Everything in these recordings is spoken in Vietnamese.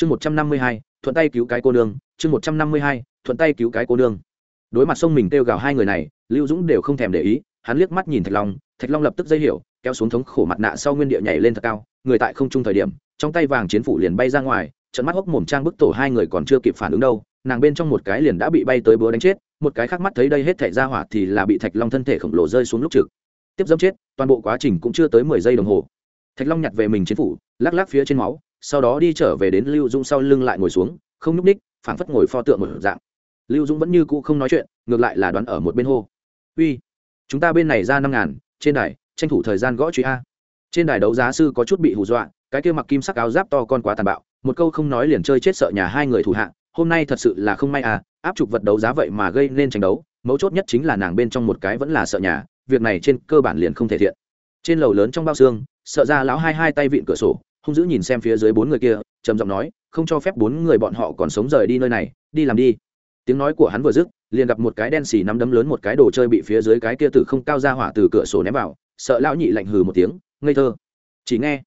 chương một trăm năm mươi hai, thuận tay cứu cái cô nương. Chương một trăm năm mươi hai, thuận tay cứu cái cô nương. Đối mặt sông mình kêu gào hai người này, lưu dũng đều không thèm để ý, hắn liếc mắt nhìn thạch long thạch long lập tức dây hiểu, kéo xuống thống khổ mặt nạ sau nguyên địa nhảy lên thật cao, người tại không trung thời điểm, trong tay vàng chiến phủ liền bay ra ngoài trận mắt hốc mồm trang bức tổ hai người còn chưa kịp phản ứng đâu, nàng bên trong một cái liền đã bị bay tới búa đánh chết, một cái khác mắt thấy đây hết thảy ra hỏa thì là bị thạch long thân thể khổng lồ rơi xuống lúc trực. Tiếp dẫm chết, toàn bộ quá trình cũng chưa tới mười giây đồng hồ. Thạch long nhặt về mình chiến phủ, lắc lắc phía trên máu sau đó đi trở về đến lưu dung sau lưng lại ngồi xuống, không nhúc ních phảng phất ngồi pho tượng một dạng. Lưu dung vẫn như cũ không nói chuyện, ngược lại là đoán ở một bên hô. Uy, chúng ta bên này ra năm ngàn, trên đài, tranh thủ thời gian gõ truy a. Trên đài đấu giá sư có chút bị hù dọa, cái kia mặc kim sắc áo giáp to con quá tàn bạo, một câu không nói liền chơi chết sợ nhà hai người thủ hạ, hôm nay thật sự là không may à áp trục vật đấu giá vậy mà gây nên tranh đấu, mấu chốt nhất chính là nàng bên trong một cái vẫn là sợ nhà, việc này trên cơ bản liền không thể thiện. Trên lầu lớn trong bao xương, sợ ra lão hai hai tay vịn cửa sổ hung dữ nhìn xem phía dưới bốn người kia, trầm giọng nói, không cho phép bốn người bọn họ còn sống rời đi nơi này, đi làm đi. Tiếng nói của hắn vừa dứt, liền gặp một cái đen xì nắm đấm lớn một cái đồ chơi bị phía dưới cái kia từ không cao ra hỏa từ cửa sổ ném vào, sợ lão nhị lạnh hừ một tiếng, ngây thơ. Chỉ nghe.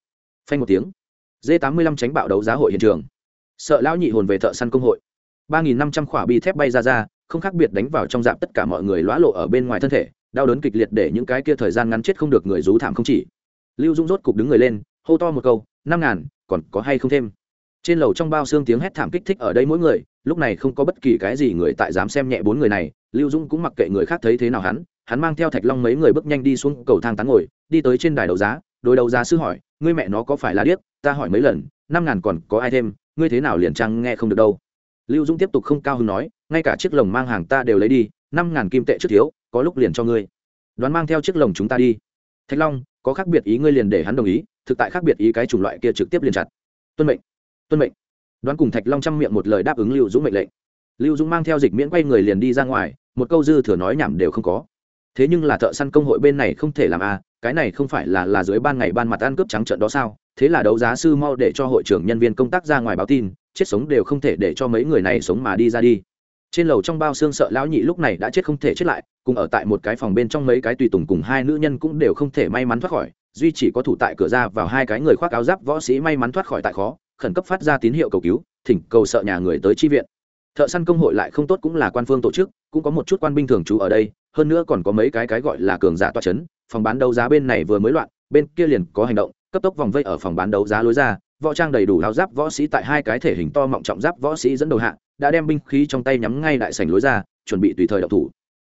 Phanh một tiếng. D tám mươi lăm tránh bạo đấu giá hội hiện trường. Sợ lão nhị hồn về thợ săn công hội. ba nghìn năm trăm khỏa bi thép bay ra ra, không khác biệt đánh vào trong dạp tất cả mọi người lõa lộ ở bên ngoài thân thể, đau đớn kịch liệt để những cái kia thời gian ngắn chết không được người rú thảm không chỉ. Lưu dũng rốt cục đứng người lên, hô to một câu năm ngàn, còn có hay không thêm? Trên lầu trong bao xương tiếng hét thảm kích thích ở đây mỗi người, lúc này không có bất kỳ cái gì người tại dám xem nhẹ bốn người này, lưu dũng cũng mặc kệ người khác thấy thế nào hắn hắn mang theo thạch long mấy người bước nhanh đi xuống cầu thang tán ngồi, đi tới trên đài đấu giá, đối đấu giá sư hỏi, ngươi mẹ nó có phải là điếc? Ta hỏi mấy lần, năm ngàn còn có ai thêm? Ngươi thế nào liền trang nghe không được đâu? Lưu dũng tiếp tục không cao hứng nói, ngay cả chiếc lồng mang hàng ta đều lấy đi, năm ngàn kim tệ trước thiếu, có lúc liền cho ngươi. Đoán mang theo chiếc lồng chúng ta đi. Thạch long có khác biệt ý ngươi liền để hắn đồng ý, thực tại khác biệt ý cái chủng loại kia trực tiếp liền chặt. Tuân mệnh tuân mệnh. Đoán cùng thạch long chăm miệng một lời đáp ứng lưu dũng mệnh lệnh. Lưu dũng mang theo dịch miễn quay người liền đi ra ngoài, một câu dư thừa nói nhảm đều không có. Thế nhưng là thợ săn công hội bên này không thể làm a cái này không phải là là dưới ban ngày ban mặt ăn cướp trắng trợn đó sao? Thế là đấu giá sư mau để cho hội trưởng nhân viên công tác ra ngoài báo tin, chết sống đều không thể để cho mấy người này sống mà đi ra đi trên lầu trong bao xương sợ lão nhị lúc này đã chết không thể chết lại, cùng ở tại một cái phòng bên trong mấy cái tùy tùng cùng hai nữ nhân cũng đều không thể may mắn thoát khỏi, duy chỉ có thủ tại cửa ra vào hai cái người khoác áo giáp võ sĩ may mắn thoát khỏi tại khó, khẩn cấp phát ra tín hiệu cầu cứu, thỉnh cầu sợ nhà người tới chi viện. Thợ săn công hội lại không tốt cũng là quan phương tổ chức, cũng có một chút quan binh thường trú ở đây, hơn nữa còn có mấy cái cái gọi là cường giả toa chấn, phòng bán đấu giá bên này vừa mới loạn, bên kia liền có hành động, cấp tốc vòng vây ở phòng bán đấu giá lối ra, võ trang đầy đủ áo giáp võ sĩ tại hai cái thể hình to mọng trọng giáp võ sĩ dẫn đầu hạ đã đem binh khí trong tay nhắm ngay đại sảnh lối ra, chuẩn bị tùy thời đậu thủ.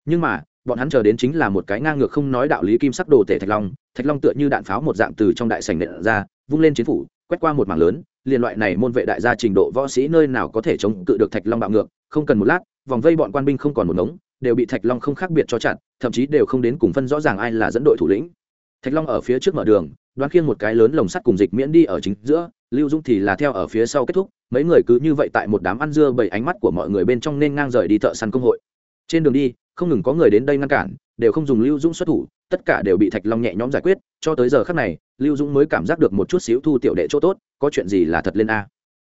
Nhưng mà, bọn hắn chờ đến chính là một cái ngang ngược không nói đạo lý kim sắc đồ tể thạch long. Thạch long tựa như đạn pháo một dạng từ trong đại sảnh nện ra, vung lên chiến phủ, quét qua một mảng lớn. Liên loại này môn vệ đại gia trình độ võ sĩ nơi nào có thể chống cự được thạch long bạo ngược, không cần một lát, vòng vây bọn quan binh không còn một ngống, đều bị thạch long không khác biệt cho chặn thậm chí đều không đến cùng phân rõ ràng ai là dẫn đội thủ lĩnh. Thạch long ở phía trước mở đường, đoán khiêng một cái lớn lồng sắt cùng dịch miễn đi ở chính giữa, lưu dung thì là theo ở phía sau kết thúc mấy người cứ như vậy tại một đám ăn dưa bảy ánh mắt của mọi người bên trong nên ngang rời đi thợ săn công hội. Trên đường đi, không ngừng có người đến đây ngăn cản, đều không dùng lưu dũng xuất thủ, tất cả đều bị thạch long nhẹ nhõm giải quyết, cho tới giờ khắc này, lưu dũng mới cảm giác được một chút xíu thu tiểu đệ chỗ tốt, có chuyện gì là thật lên a.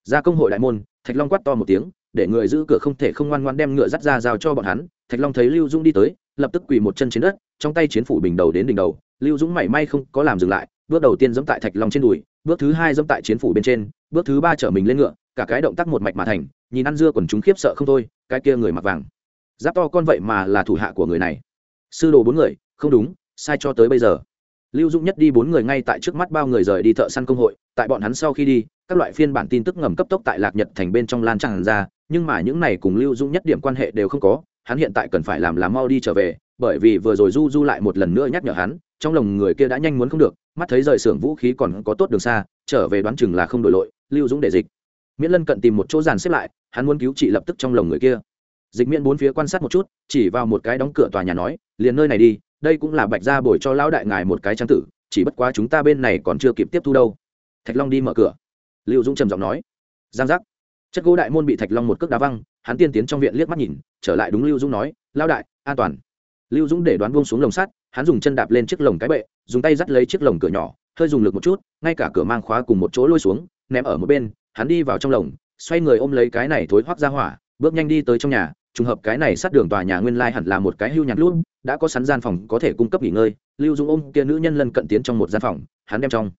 Ra công hội đại môn, thạch long quát to một tiếng, để người giữ cửa không thể không ngoan ngoan đem ngựa dắt ra giao cho bọn hắn, thạch long thấy lưu dũng đi tới, lập tức quỳ một chân trên đất, trong tay chiến phủ bình đầu đến đỉnh đầu, lưu dũng mảy may không có làm dừng lại, bước đầu tiên dẫm tại thạch long trên đùi, bước thứ hai dẫm tại chiến phủ bên trên, bước thứ ba chở mình lên ngựa cả cái động tác một mạch mà thành, nhìn ăn dưa còn chúng khiếp sợ không thôi, cái kia người mặc vàng. Giáp to con vậy mà là thủ hạ của người này. Sư đồ bốn người, không đúng, sai cho tới bây giờ. Lưu dũng nhất đi bốn người ngay tại trước mắt bao người rời đi thợ săn công hội, tại bọn hắn sau khi đi, các loại phiên bản tin tức ngầm cấp tốc tại lạc nhật thành bên trong lan tràn ra, nhưng mà những này cùng lưu dũng nhất điểm quan hệ đều không có, hắn hiện tại cần phải làm là mau đi trở về, bởi vì vừa rồi du du lại một lần nữa nhắc nhở hắn, trong lòng người kia đã nhanh muốn không được, mắt thấy rời xưởng vũ khí còn có tốt đường xa, trở về đoán chừng là không đổi lội lưu dũng để dịch miễn lân cận tìm một chỗ dàn xếp lại, hắn muốn cứu chị lập tức trong lòng người kia. Dịch miễn bốn phía quan sát một chút, chỉ vào một cái đóng cửa tòa nhà nói, liền nơi này đi, đây cũng là bạch gia bồi cho lão đại ngài một cái trang tử, chỉ bất quá chúng ta bên này còn chưa kịp tiếp thu đâu. Thạch long đi mở cửa. Lưu dũng trầm giọng nói, giang giác. Chất gỗ đại môn bị thạch long một cước đá văng, hắn tiên tiến trong viện liếc mắt nhìn, trở lại đúng lưu dũng nói lao đại, an toàn. Lưu dũng để đoán buông xuống lồng sắt, hắn dùng chân đạp lên chiếc lồng cái bệ, dùng tay dắt lấy chiếc lồng cửa nhỏ, hơi dùng lực một chút, ngay cả cửa mang khóa cùng một chỗ lôi xuống, ném ở một bên hắn đi vào trong lồng, xoay người ôm lấy cái này thối hoác ra hỏa, bước nhanh đi tới trong nhà, trùng hợp cái này sát đường tòa nhà nguyên lai hẳn là một cái hưu nhạt luôn đã có sẵn gian phòng có thể cung cấp nghỉ ngơi, lưu dũng ôm kia nữ nhân lân cận tiến trong một gian phòng, hắn đem trong.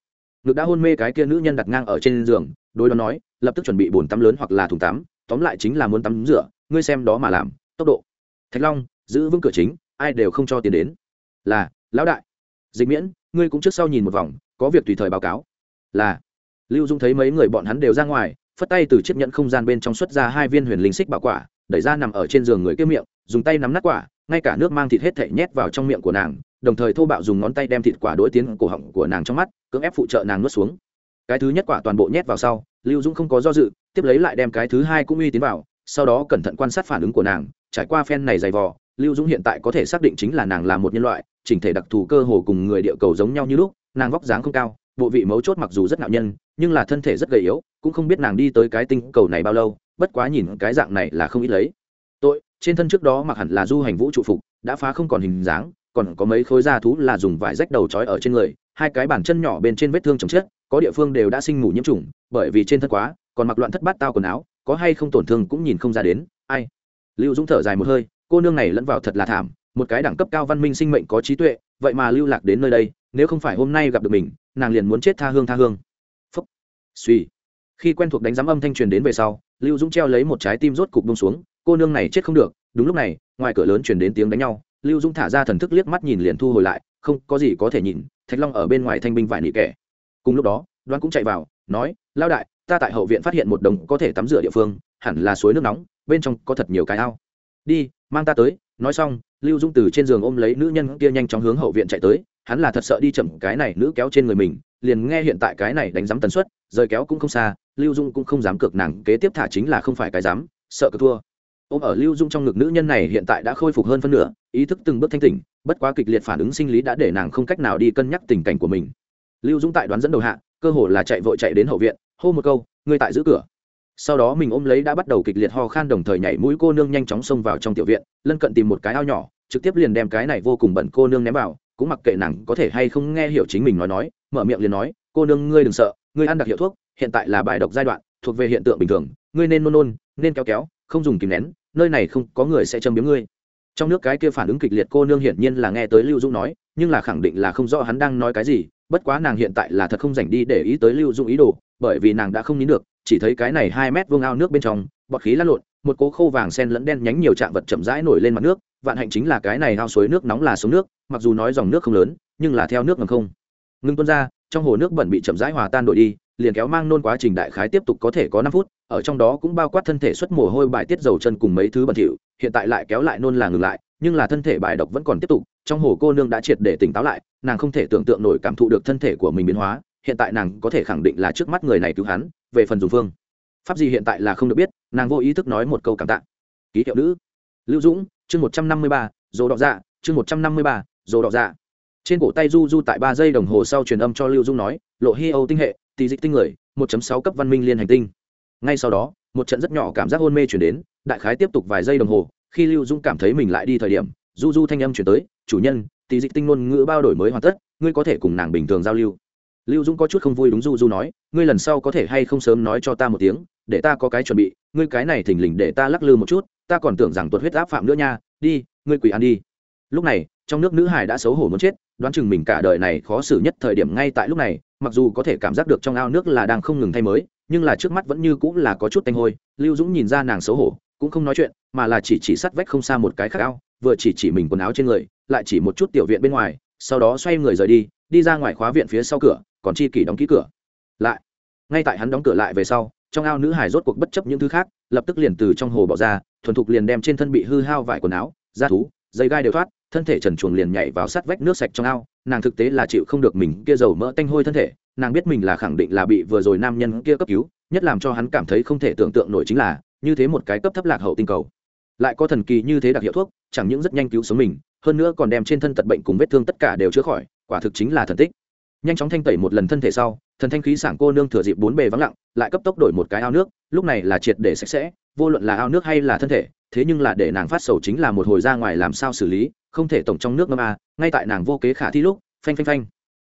Ngực đã hôn mê cái kia nữ nhân đặt ngang ở trên giường, đối đó nói, lập tức chuẩn bị bồn tắm lớn hoặc là thùng tắm, tóm lại chính là muốn tắm rửa, ngươi xem đó mà làm, tốc độ. Thạch long, giữ vững cửa chính, ai đều không cho tiền đến. Là, lão đại. Dịch miễn, ngươi cũng trước sau nhìn một vòng, có việc tùy thời báo cáo. Là lưu dung thấy mấy người bọn hắn đều ra ngoài, phất tay từ chiếc nhẫn không gian bên trong xuất ra hai viên huyền linh xích bảo quả, đẩy ra nằm ở trên giường người kia miệng, dùng tay nắm nát quả, ngay cả nước mang thịt hết thảy nhét vào trong miệng của nàng, đồng thời thô bạo dùng ngón tay đem thịt quả đối tiến cổ họng của nàng trong mắt, cưỡng ép phụ trợ nàng nuốt xuống. Cái thứ nhất quả toàn bộ nhét vào sau, lưu dung không có do dự, tiếp lấy lại đem cái thứ hai cũng uy tiến vào, sau đó cẩn thận quan sát phản ứng của nàng, trải qua phen này dày vò, lưu dũng hiện tại có thể xác định chính là nàng là một nhân loại, chỉnh thể đặc thù cơ hồ cùng người địa cầu giống nhau như lúc, nàng vóc dáng không cao bộ vị mấu chốt mặc dù rất nạo nhân, nhưng là thân thể rất gầy yếu, cũng không biết nàng đi tới cái tinh cầu này bao lâu, bất quá nhìn cái dạng này là không ít lấy. Tội, trên thân trước đó mặc hẳn là du hành vũ trụ phục, đã phá không còn hình dáng, còn có mấy khối da thú là dùng vải rách đầu trói ở trên người, hai cái bàn chân nhỏ bên trên vết thương chồng chết có địa phương đều đã sinh mù nhiễm trùng, bởi vì trên thân quá, còn mặc loạn thất bát tao quần áo, có hay không tổn thương cũng nhìn không ra đến, ai. Lưu dũng thở dài một hơi, cô nương này lẫn vào thật là thảm, một cái đẳng cấp cao văn minh sinh mệnh có trí tuệ, vậy mà lưu lạc đến nơi đây, nếu không phải hôm nay gặp được mình nàng liền muốn chết tha hương tha hương. Phúc. Suy khi quen thuộc đánh giám âm thanh truyền đến về sau, lưu dũng treo lấy một trái tim rốt cục bông xuống, cô nương này chết không được. Đúng lúc này, ngoài cửa lớn truyền đến tiếng đánh nhau. Lưu dũng thả ra thần thức liếc mắt nhìn liền thu hồi lại, không có gì có thể nhìn, thạch long ở bên ngoài thanh binh vải nị kẻ. Cùng lúc đó, đoan cũng chạy vào, nói, lao đại, ta tại hậu viện phát hiện một đồng có thể tắm rửa địa phương, hẳn là suối nước nóng, bên trong có thật nhiều cái ao. Đi, mang ta tới. Nói xong, lưu dung từ trên giường ôm lấy nữ nhân kia nhanh chóng hướng hậu viện chạy tới hắn là thật sợ đi chậm cái này nữ kéo trên người mình, liền nghe hiện tại cái này đánh giám tần suất, rời kéo cũng không xa, lưu dung cũng không dám cược nàng, kế tiếp thả chính là không phải cái dám sợ cược thua. Ôm ở lưu dung trong ngực nữ nhân này hiện tại đã khôi phục hơn phân nửa, ý thức từng bước thanh tỉnh, bất quá kịch liệt phản ứng sinh lý đã để nàng không cách nào đi cân nhắc tình cảnh của mình. Lưu dung tại đoán dẫn đầu hạ, cơ hồ là chạy vội chạy đến hậu viện, hô một câu, ngươi tại giữ cửa. Sau đó mình ôm lấy đã bắt đầu kịch liệt ho khan đồng thời nhảy mũi cô nương nhanh chóng xông vào trong tiểu viện, lân cận tìm một cái ao nhỏ, trực tiếp liền đem cái này vô cùng bẩn cô nương ném vào cũng mặc kệ nàng có thể hay không nghe hiểu chính mình nói nói, mở miệng liền nói, cô nương, ngươi đừng sợ, ngươi ăn đặc hiệu thuốc, hiện tại là bài độc giai đoạn, thuộc về hiện tượng bình thường, ngươi nên nôn nôn, nên kéo kéo, không dùng kìm nén, nơi này không có người sẽ châm biếm ngươi. Trong nước cái kia phản ứng kịch liệt cô nương hiển nhiên là nghe tới lưu dũng nói, nhưng là khẳng định là không rõ hắn đang nói cái gì, bất quá nàng hiện tại là thật không dành đi để ý tới lưu dũng ý đồ, bởi vì nàng đã không nín được, chỉ thấy cái này hai mét vuông ao nước bên trong, bọt khí lăn lộn, một cố khô vàng sen lẫn đen nhánh nhiều trạng vật chậm rãi nổi lên mặt nước vạn hạnh chính là cái này ao suối nước nóng là sống nước, mặc dù nói dòng nước không lớn, nhưng là theo nước ngầm không. Ngưng tuân ra, trong hồ nước bẩn bị chậm rãi hòa tan đổi đi, liền kéo mang nôn quá trình đại khái tiếp tục có thể có năm phút, ở trong đó cũng bao quát thân thể xuất mồ hôi bài tiết dầu chân cùng mấy thứ bẩn thỉu, hiện tại lại kéo lại nôn là ngừng lại, nhưng là thân thể bài độc vẫn còn tiếp tục, trong hồ cô nương đã triệt để tỉnh táo lại, nàng không thể tưởng tượng nổi cảm thụ được thân thể của mình biến hóa, hiện tại nàng có thể khẳng định là trước mắt người này cứu hắn, về phần dùng phương. Pháp gì hiện tại là không được biết, nàng vô ý thức nói một câu cảm tạ. Ký hiệu nữ. Lưu dũng chương một trăm năm mươi ba rồ đỏ dạ chương một trăm năm mươi ba rồ đỏ dạ. Trên cổ tay du du tại ba giây đồng hồ sau truyền âm cho lưu dung nói, lộ hi âu tinh hệ tỷ dịch tinh người, một sáu cấp văn minh liên hành tinh. Ngay sau đó, một trận rất nhỏ cảm giác hôn mê chuyển đến, đại khái tiếp tục vài giây đồng hồ, khi lưu dung cảm thấy mình lại đi thời điểm du du thanh âm chuyển tới, chủ nhân tỷ dịch tinh ngôn ngữ bao đổi mới hoàn tất, ngươi có thể cùng nàng bình thường giao lưu lưu dũng có chút không vui đúng du du nói, ngươi lần sau có thể hay không sớm nói cho ta một tiếng, để ta có cái chuẩn bị, ngươi cái này thình lình để ta lắc lư một chút, ta còn tưởng rằng tuột huyết áp phạm nữa nha, đi, ngươi quỷ ăn đi. Lúc này, trong nước nữ hải đã xấu hổ muốn chết, đoán chừng mình cả đời này khó xử nhất thời điểm ngay tại lúc này, mặc dù có thể cảm giác được trong ao nước là đang không ngừng thay mới, nhưng là trước mắt vẫn như cũng là có chút tanh hôi, lưu dũng nhìn ra nàng xấu hổ, cũng không nói chuyện, mà là chỉ chỉ sắt vách không xa một cái khác ao, vừa chỉ chỉ mình quần áo trên người, lại chỉ một chút tiểu viện bên ngoài, sau đó xoay người rời đi đi ra ngoài khóa viện phía sau cửa còn chi kỷ đóng ký cửa. Lại, ngay tại hắn đóng cửa lại về sau, trong ao nữ hải rốt cuộc bất chấp những thứ khác, lập tức liền từ trong hồ bỏ ra, thuần thục liền đem trên thân bị hư hao vải quần áo, da thú, dây gai đều thoát, thân thể trần chuồng liền nhảy vào sát vách nước sạch trong ao, nàng thực tế là chịu không được mình kia dầu mỡ tanh hôi thân thể, nàng biết mình là khẳng định là bị vừa rồi nam nhân kia cấp cứu, nhất làm cho hắn cảm thấy không thể tưởng tượng nổi chính là, như thế một cái cấp thấp lạc hậu tinh cầu. Lại có thần kỳ như thế đặc hiệu thuốc, chẳng những rất nhanh cứu sống mình, hơn nữa còn đem trên thân tật bệnh cùng vết thương tất cả đều chữa khỏi, quả thực chính là thần tích nhanh chóng thanh tẩy một lần thân thể sau, thần thanh khí sảng cô nương thừa dịp bốn bề vắng lặng, lại cấp tốc đổi một cái ao nước, lúc này là triệt để sạch sẽ, vô luận là ao nước hay là thân thể, thế nhưng là để nàng phát sầu chính là một hồi ra ngoài làm sao xử lý, không thể tổng trong nước ngâm a ngay tại nàng vô kế khả thi lúc, phanh phanh phanh.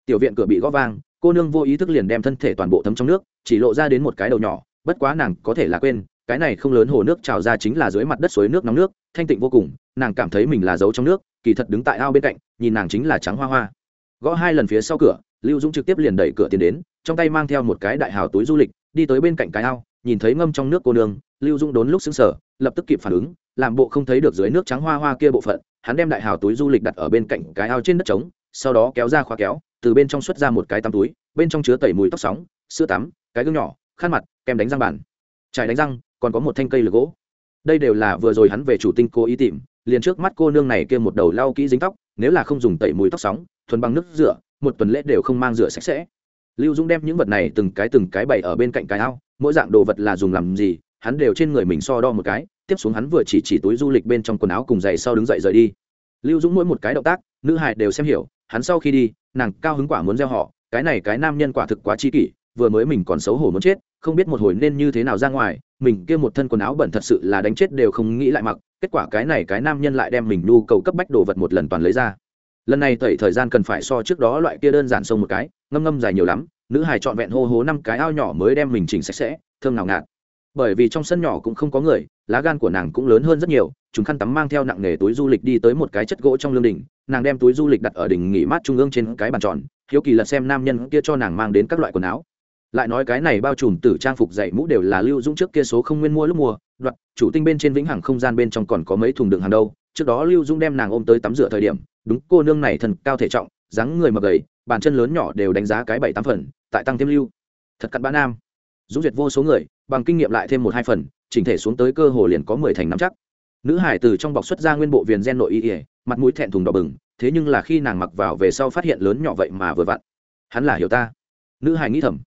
Tiểu viện cửa bị gõ vang, cô nương vô ý thức liền đem thân thể toàn bộ thấm trong nước, chỉ lộ ra đến một cái đầu nhỏ, bất quá nàng có thể là quên, cái này không lớn hồ nước trào ra chính là dưới mặt đất suối nước nóng nước, thanh tịnh vô cùng, nàng cảm thấy mình là giấu trong nước, kỳ thật đứng tại ao bên cạnh, nhìn nàng chính là trắng hoa hoa. Gõ hai lần phía sau cửa lưu dũng trực tiếp liền đẩy cửa tiến đến, trong tay mang theo một cái đại hào túi du lịch, đi tới bên cạnh cái ao, nhìn thấy ngâm trong nước cô nương, lưu dũng đốn lúc xứng sở lập tức kịp phản ứng, làm bộ không thấy được dưới nước trắng hoa hoa kia bộ phận, hắn đem đại hào túi du lịch đặt ở bên cạnh cái ao trên đất trống, sau đó kéo ra khóa kéo, từ bên trong xuất ra một cái tắm túi, bên trong chứa tẩy mùi tóc sóng, sữa tắm, cái gương nhỏ, khăn mặt, kem đánh răng bản trải đánh răng, còn có một thanh cây lược gỗ. Đây đều là vừa rồi hắn về chủ tinh cô ý tìm, liền trước mắt cô nương này kia một đầu lau kỹ dính tóc, nếu là không dùng tẩy mùi tóc sóng, thuần bằng nước rửa một tuần lễ đều không mang rửa sạch sẽ. Lưu dũng đem những vật này từng cái từng cái bày ở bên cạnh cái ao, mỗi dạng đồ vật là dùng làm gì, hắn đều trên người mình so đo một cái, tiếp xuống hắn vừa chỉ chỉ túi du lịch bên trong quần áo cùng giày sau đứng dậy rời đi. Lưu dũng mỗi một cái động tác, nữ hải đều xem hiểu, hắn sau khi đi, nàng cao hứng quả muốn gieo họ, cái này cái nam nhân quả thực quá chi kỷ, vừa mới mình còn xấu hổ muốn chết, không biết một hồi nên như thế nào ra ngoài, mình kia một thân quần áo bẩn thật sự là đánh chết đều không nghĩ lại mặc, kết quả cái này cái nam nhân lại đem mình nhu cầu cấp bách đồ vật một lần toàn lấy ra lần này tẩy thời gian cần phải so trước đó loại kia đơn giản sông một cái, ngâm ngâm dài nhiều lắm, nữ hài trọn vẹn hô hố năm cái ao nhỏ mới đem mình chỉnh sạch sẽ, thơm nào ngạt. Bởi vì trong sân nhỏ cũng không có người, lá gan của nàng cũng lớn hơn rất nhiều, chúng khăn tắm mang theo nặng nghề túi du lịch đi tới một cái chất gỗ trong lương đình, nàng đem túi du lịch đặt ở đỉnh nghỉ mát trung ương trên cái bàn tròn, hiếu kỳ lật xem nam nhân kia cho nàng mang đến các loại quần áo. Lại nói cái này bao trùm từ trang phục dạy mũ đều là lưu dũng trước kia số không nguyên mua lúc mua đoạn chủ tinh bên trên vĩnh hằng không gian bên trong còn có mấy thùng đựng hàng đâu, trước đó lưu dũng đem nàng ôm tới tắm rửa thời điểm đúng, cô nương này thần cao thể trọng, dáng người mập gầy, bàn chân lớn nhỏ đều đánh giá cái bảy tám phần, tại tăng thêm lưu. Thật cặn bã nam. Dũng duyệt vô số người, bằng kinh nghiệm lại thêm một hai phần, chỉnh thể xuống tới cơ hồ liền có mười thành năm chắc. Nữ hải từ trong bọc xuất ra nguyên bộ viền gen nội y ỉa mặt mũi thẹn thùng đỏ bừng, thế nhưng là khi nàng mặc vào về sau phát hiện lớn nhỏ vậy mà vừa vặn. Hắn là hiểu ta. Nữ hải nghĩ thầm.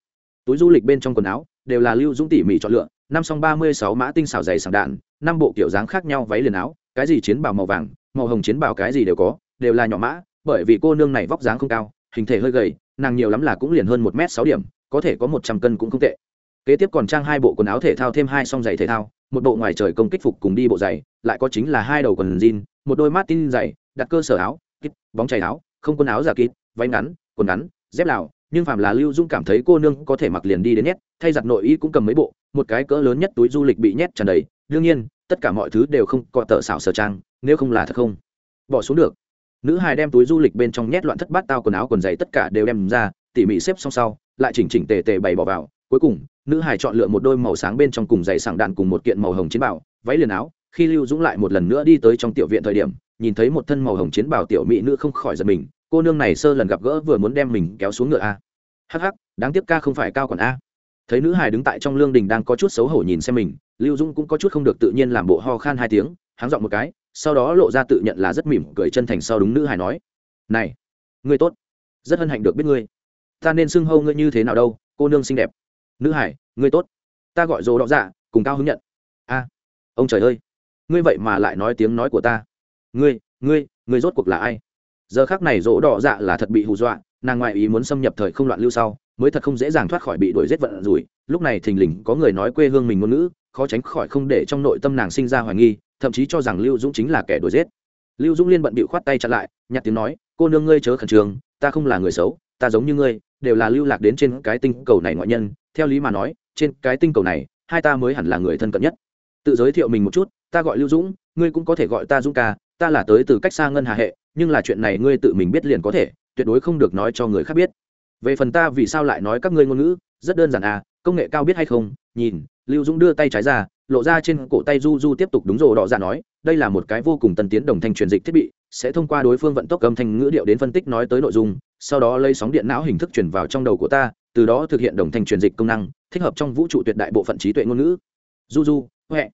Túi du lịch bên trong quần áo, đều là lưu dũng tỉ mỉ chọn lựa, năm xong ba mươi sáu mã tinh xảo dày sảng đạn, năm bộ kiểu dáng khác nhau váy liền áo, cái gì chiến bào màu vàng, màu hồng chiến bào cái gì đều có đều là nhỏ mã, bởi vì cô nương này vóc dáng không cao, hình thể hơi gầy, nàng nhiều lắm là cũng liền hơn một m sáu điểm, có thể có một trăm cân cũng không tệ. Kế tiếp còn trang hai bộ quần áo thể thao thêm hai song giày thể thao, một bộ ngoài trời công kích phục cùng đi bộ giày, lại có chính là hai đầu quần jean, một đôi mát tin giày, đặt cơ sở áo kít bóng chảy áo, không quần áo giả kít váy ngắn, quần ngắn, dép lào, nhưng phạm là lưu dung cảm thấy cô nương có thể mặc liền đi đến nhét, thay giặt nội y cũng cầm mấy bộ, một cái cỡ lớn nhất túi du lịch bị nhét tràn đầy. Đương nhiên, tất cả mọi thứ đều không có tờ xảo sở trang, nếu không là thật không? Bỏ xuống được nữ hài đem túi du lịch bên trong nhét loạn thất bát tao quần áo quần giày tất cả đều đem ra, tỉ mỉ xếp xong sau, lại chỉnh chỉnh tề tề bày bỏ vào. Cuối cùng, nữ hài chọn lựa một đôi màu sáng bên trong cùng giày sảng đạn cùng một kiện màu hồng chiến bảo, váy liền áo. Khi lưu dũng lại một lần nữa đi tới trong tiểu viện thời điểm, nhìn thấy một thân màu hồng chiến bảo tiểu mỹ nữ không khỏi giật mình. Cô nương này sơ lần gặp gỡ vừa muốn đem mình kéo xuống ngựa a. Hắc hắc, đáng tiếc ca không phải cao còn a. Thấy nữ hài đứng tại trong lương đình đang có chút xấu hổ nhìn xem mình, lưu dũng cũng có chút không được tự nhiên làm bộ ho khan hai tiếng háng dọn một cái sau đó lộ ra tự nhận là rất mỉm cười chân thành sau đúng nữ hài nói, này, ngươi tốt, rất hân hạnh được biết ngươi. Ta nên xưng hâu ngươi như thế nào đâu, cô nương xinh đẹp. Nữ hải ngươi tốt. Ta gọi dồ đỏ dạ cùng cao hứng nhận. A, ông trời ơi, ngươi vậy mà lại nói tiếng nói của ta. Ngươi ngươi ngươi rốt cuộc là ai? Giờ khác này dỗ đỏ dạ là thật bị hù dọa, nàng ngoại ý muốn xâm nhập thời không loạn lưu sau, mới thật không dễ dàng thoát khỏi bị đuổi giết vận rủi. Lúc này thình lình có người nói quê hương mình ngôn ngữ, khó tránh khỏi không để trong nội tâm nàng sinh ra hoài nghi thậm chí cho rằng lưu dũng chính là kẻ đuổi giết. Lưu dũng liên bận bịu khoát tay chặn lại, nhặt tiếng nói, cô nương ngươi chớ khẩn trương, ta không là người xấu, ta giống như ngươi, đều là lưu lạc đến trên cái tinh cầu này ngoại nhân, theo lý mà nói, trên cái tinh cầu này, hai ta mới hẳn là người thân cận nhất. Tự giới thiệu mình một chút, ta gọi lưu dũng, ngươi cũng có thể gọi ta dũng ca, ta là tới từ cách xa ngân hà hệ, nhưng là chuyện này ngươi tự mình biết liền có thể, tuyệt đối không được nói cho người khác biết. Về phần ta vì sao lại nói các ngươi ngôn ngữ, rất đơn giản à công nghệ cao biết hay không, nhìn, lưu dũng đưa tay trái ra lộ ra trên cổ tay du du tiếp tục đúng rồ đỏ ra nói, đây là một cái vô cùng tân tiến đồng thanh truyền dịch thiết bị, sẽ thông qua đối phương vận tốc âm thanh ngữ điệu đến phân tích nói tới nội dung, sau đó lấy sóng điện não hình thức truyền vào trong đầu của ta, từ đó thực hiện đồng thanh truyền dịch công năng, thích hợp trong vũ trụ tuyệt đại bộ phận trí tuệ ngôn ngữ. Du du, huệ.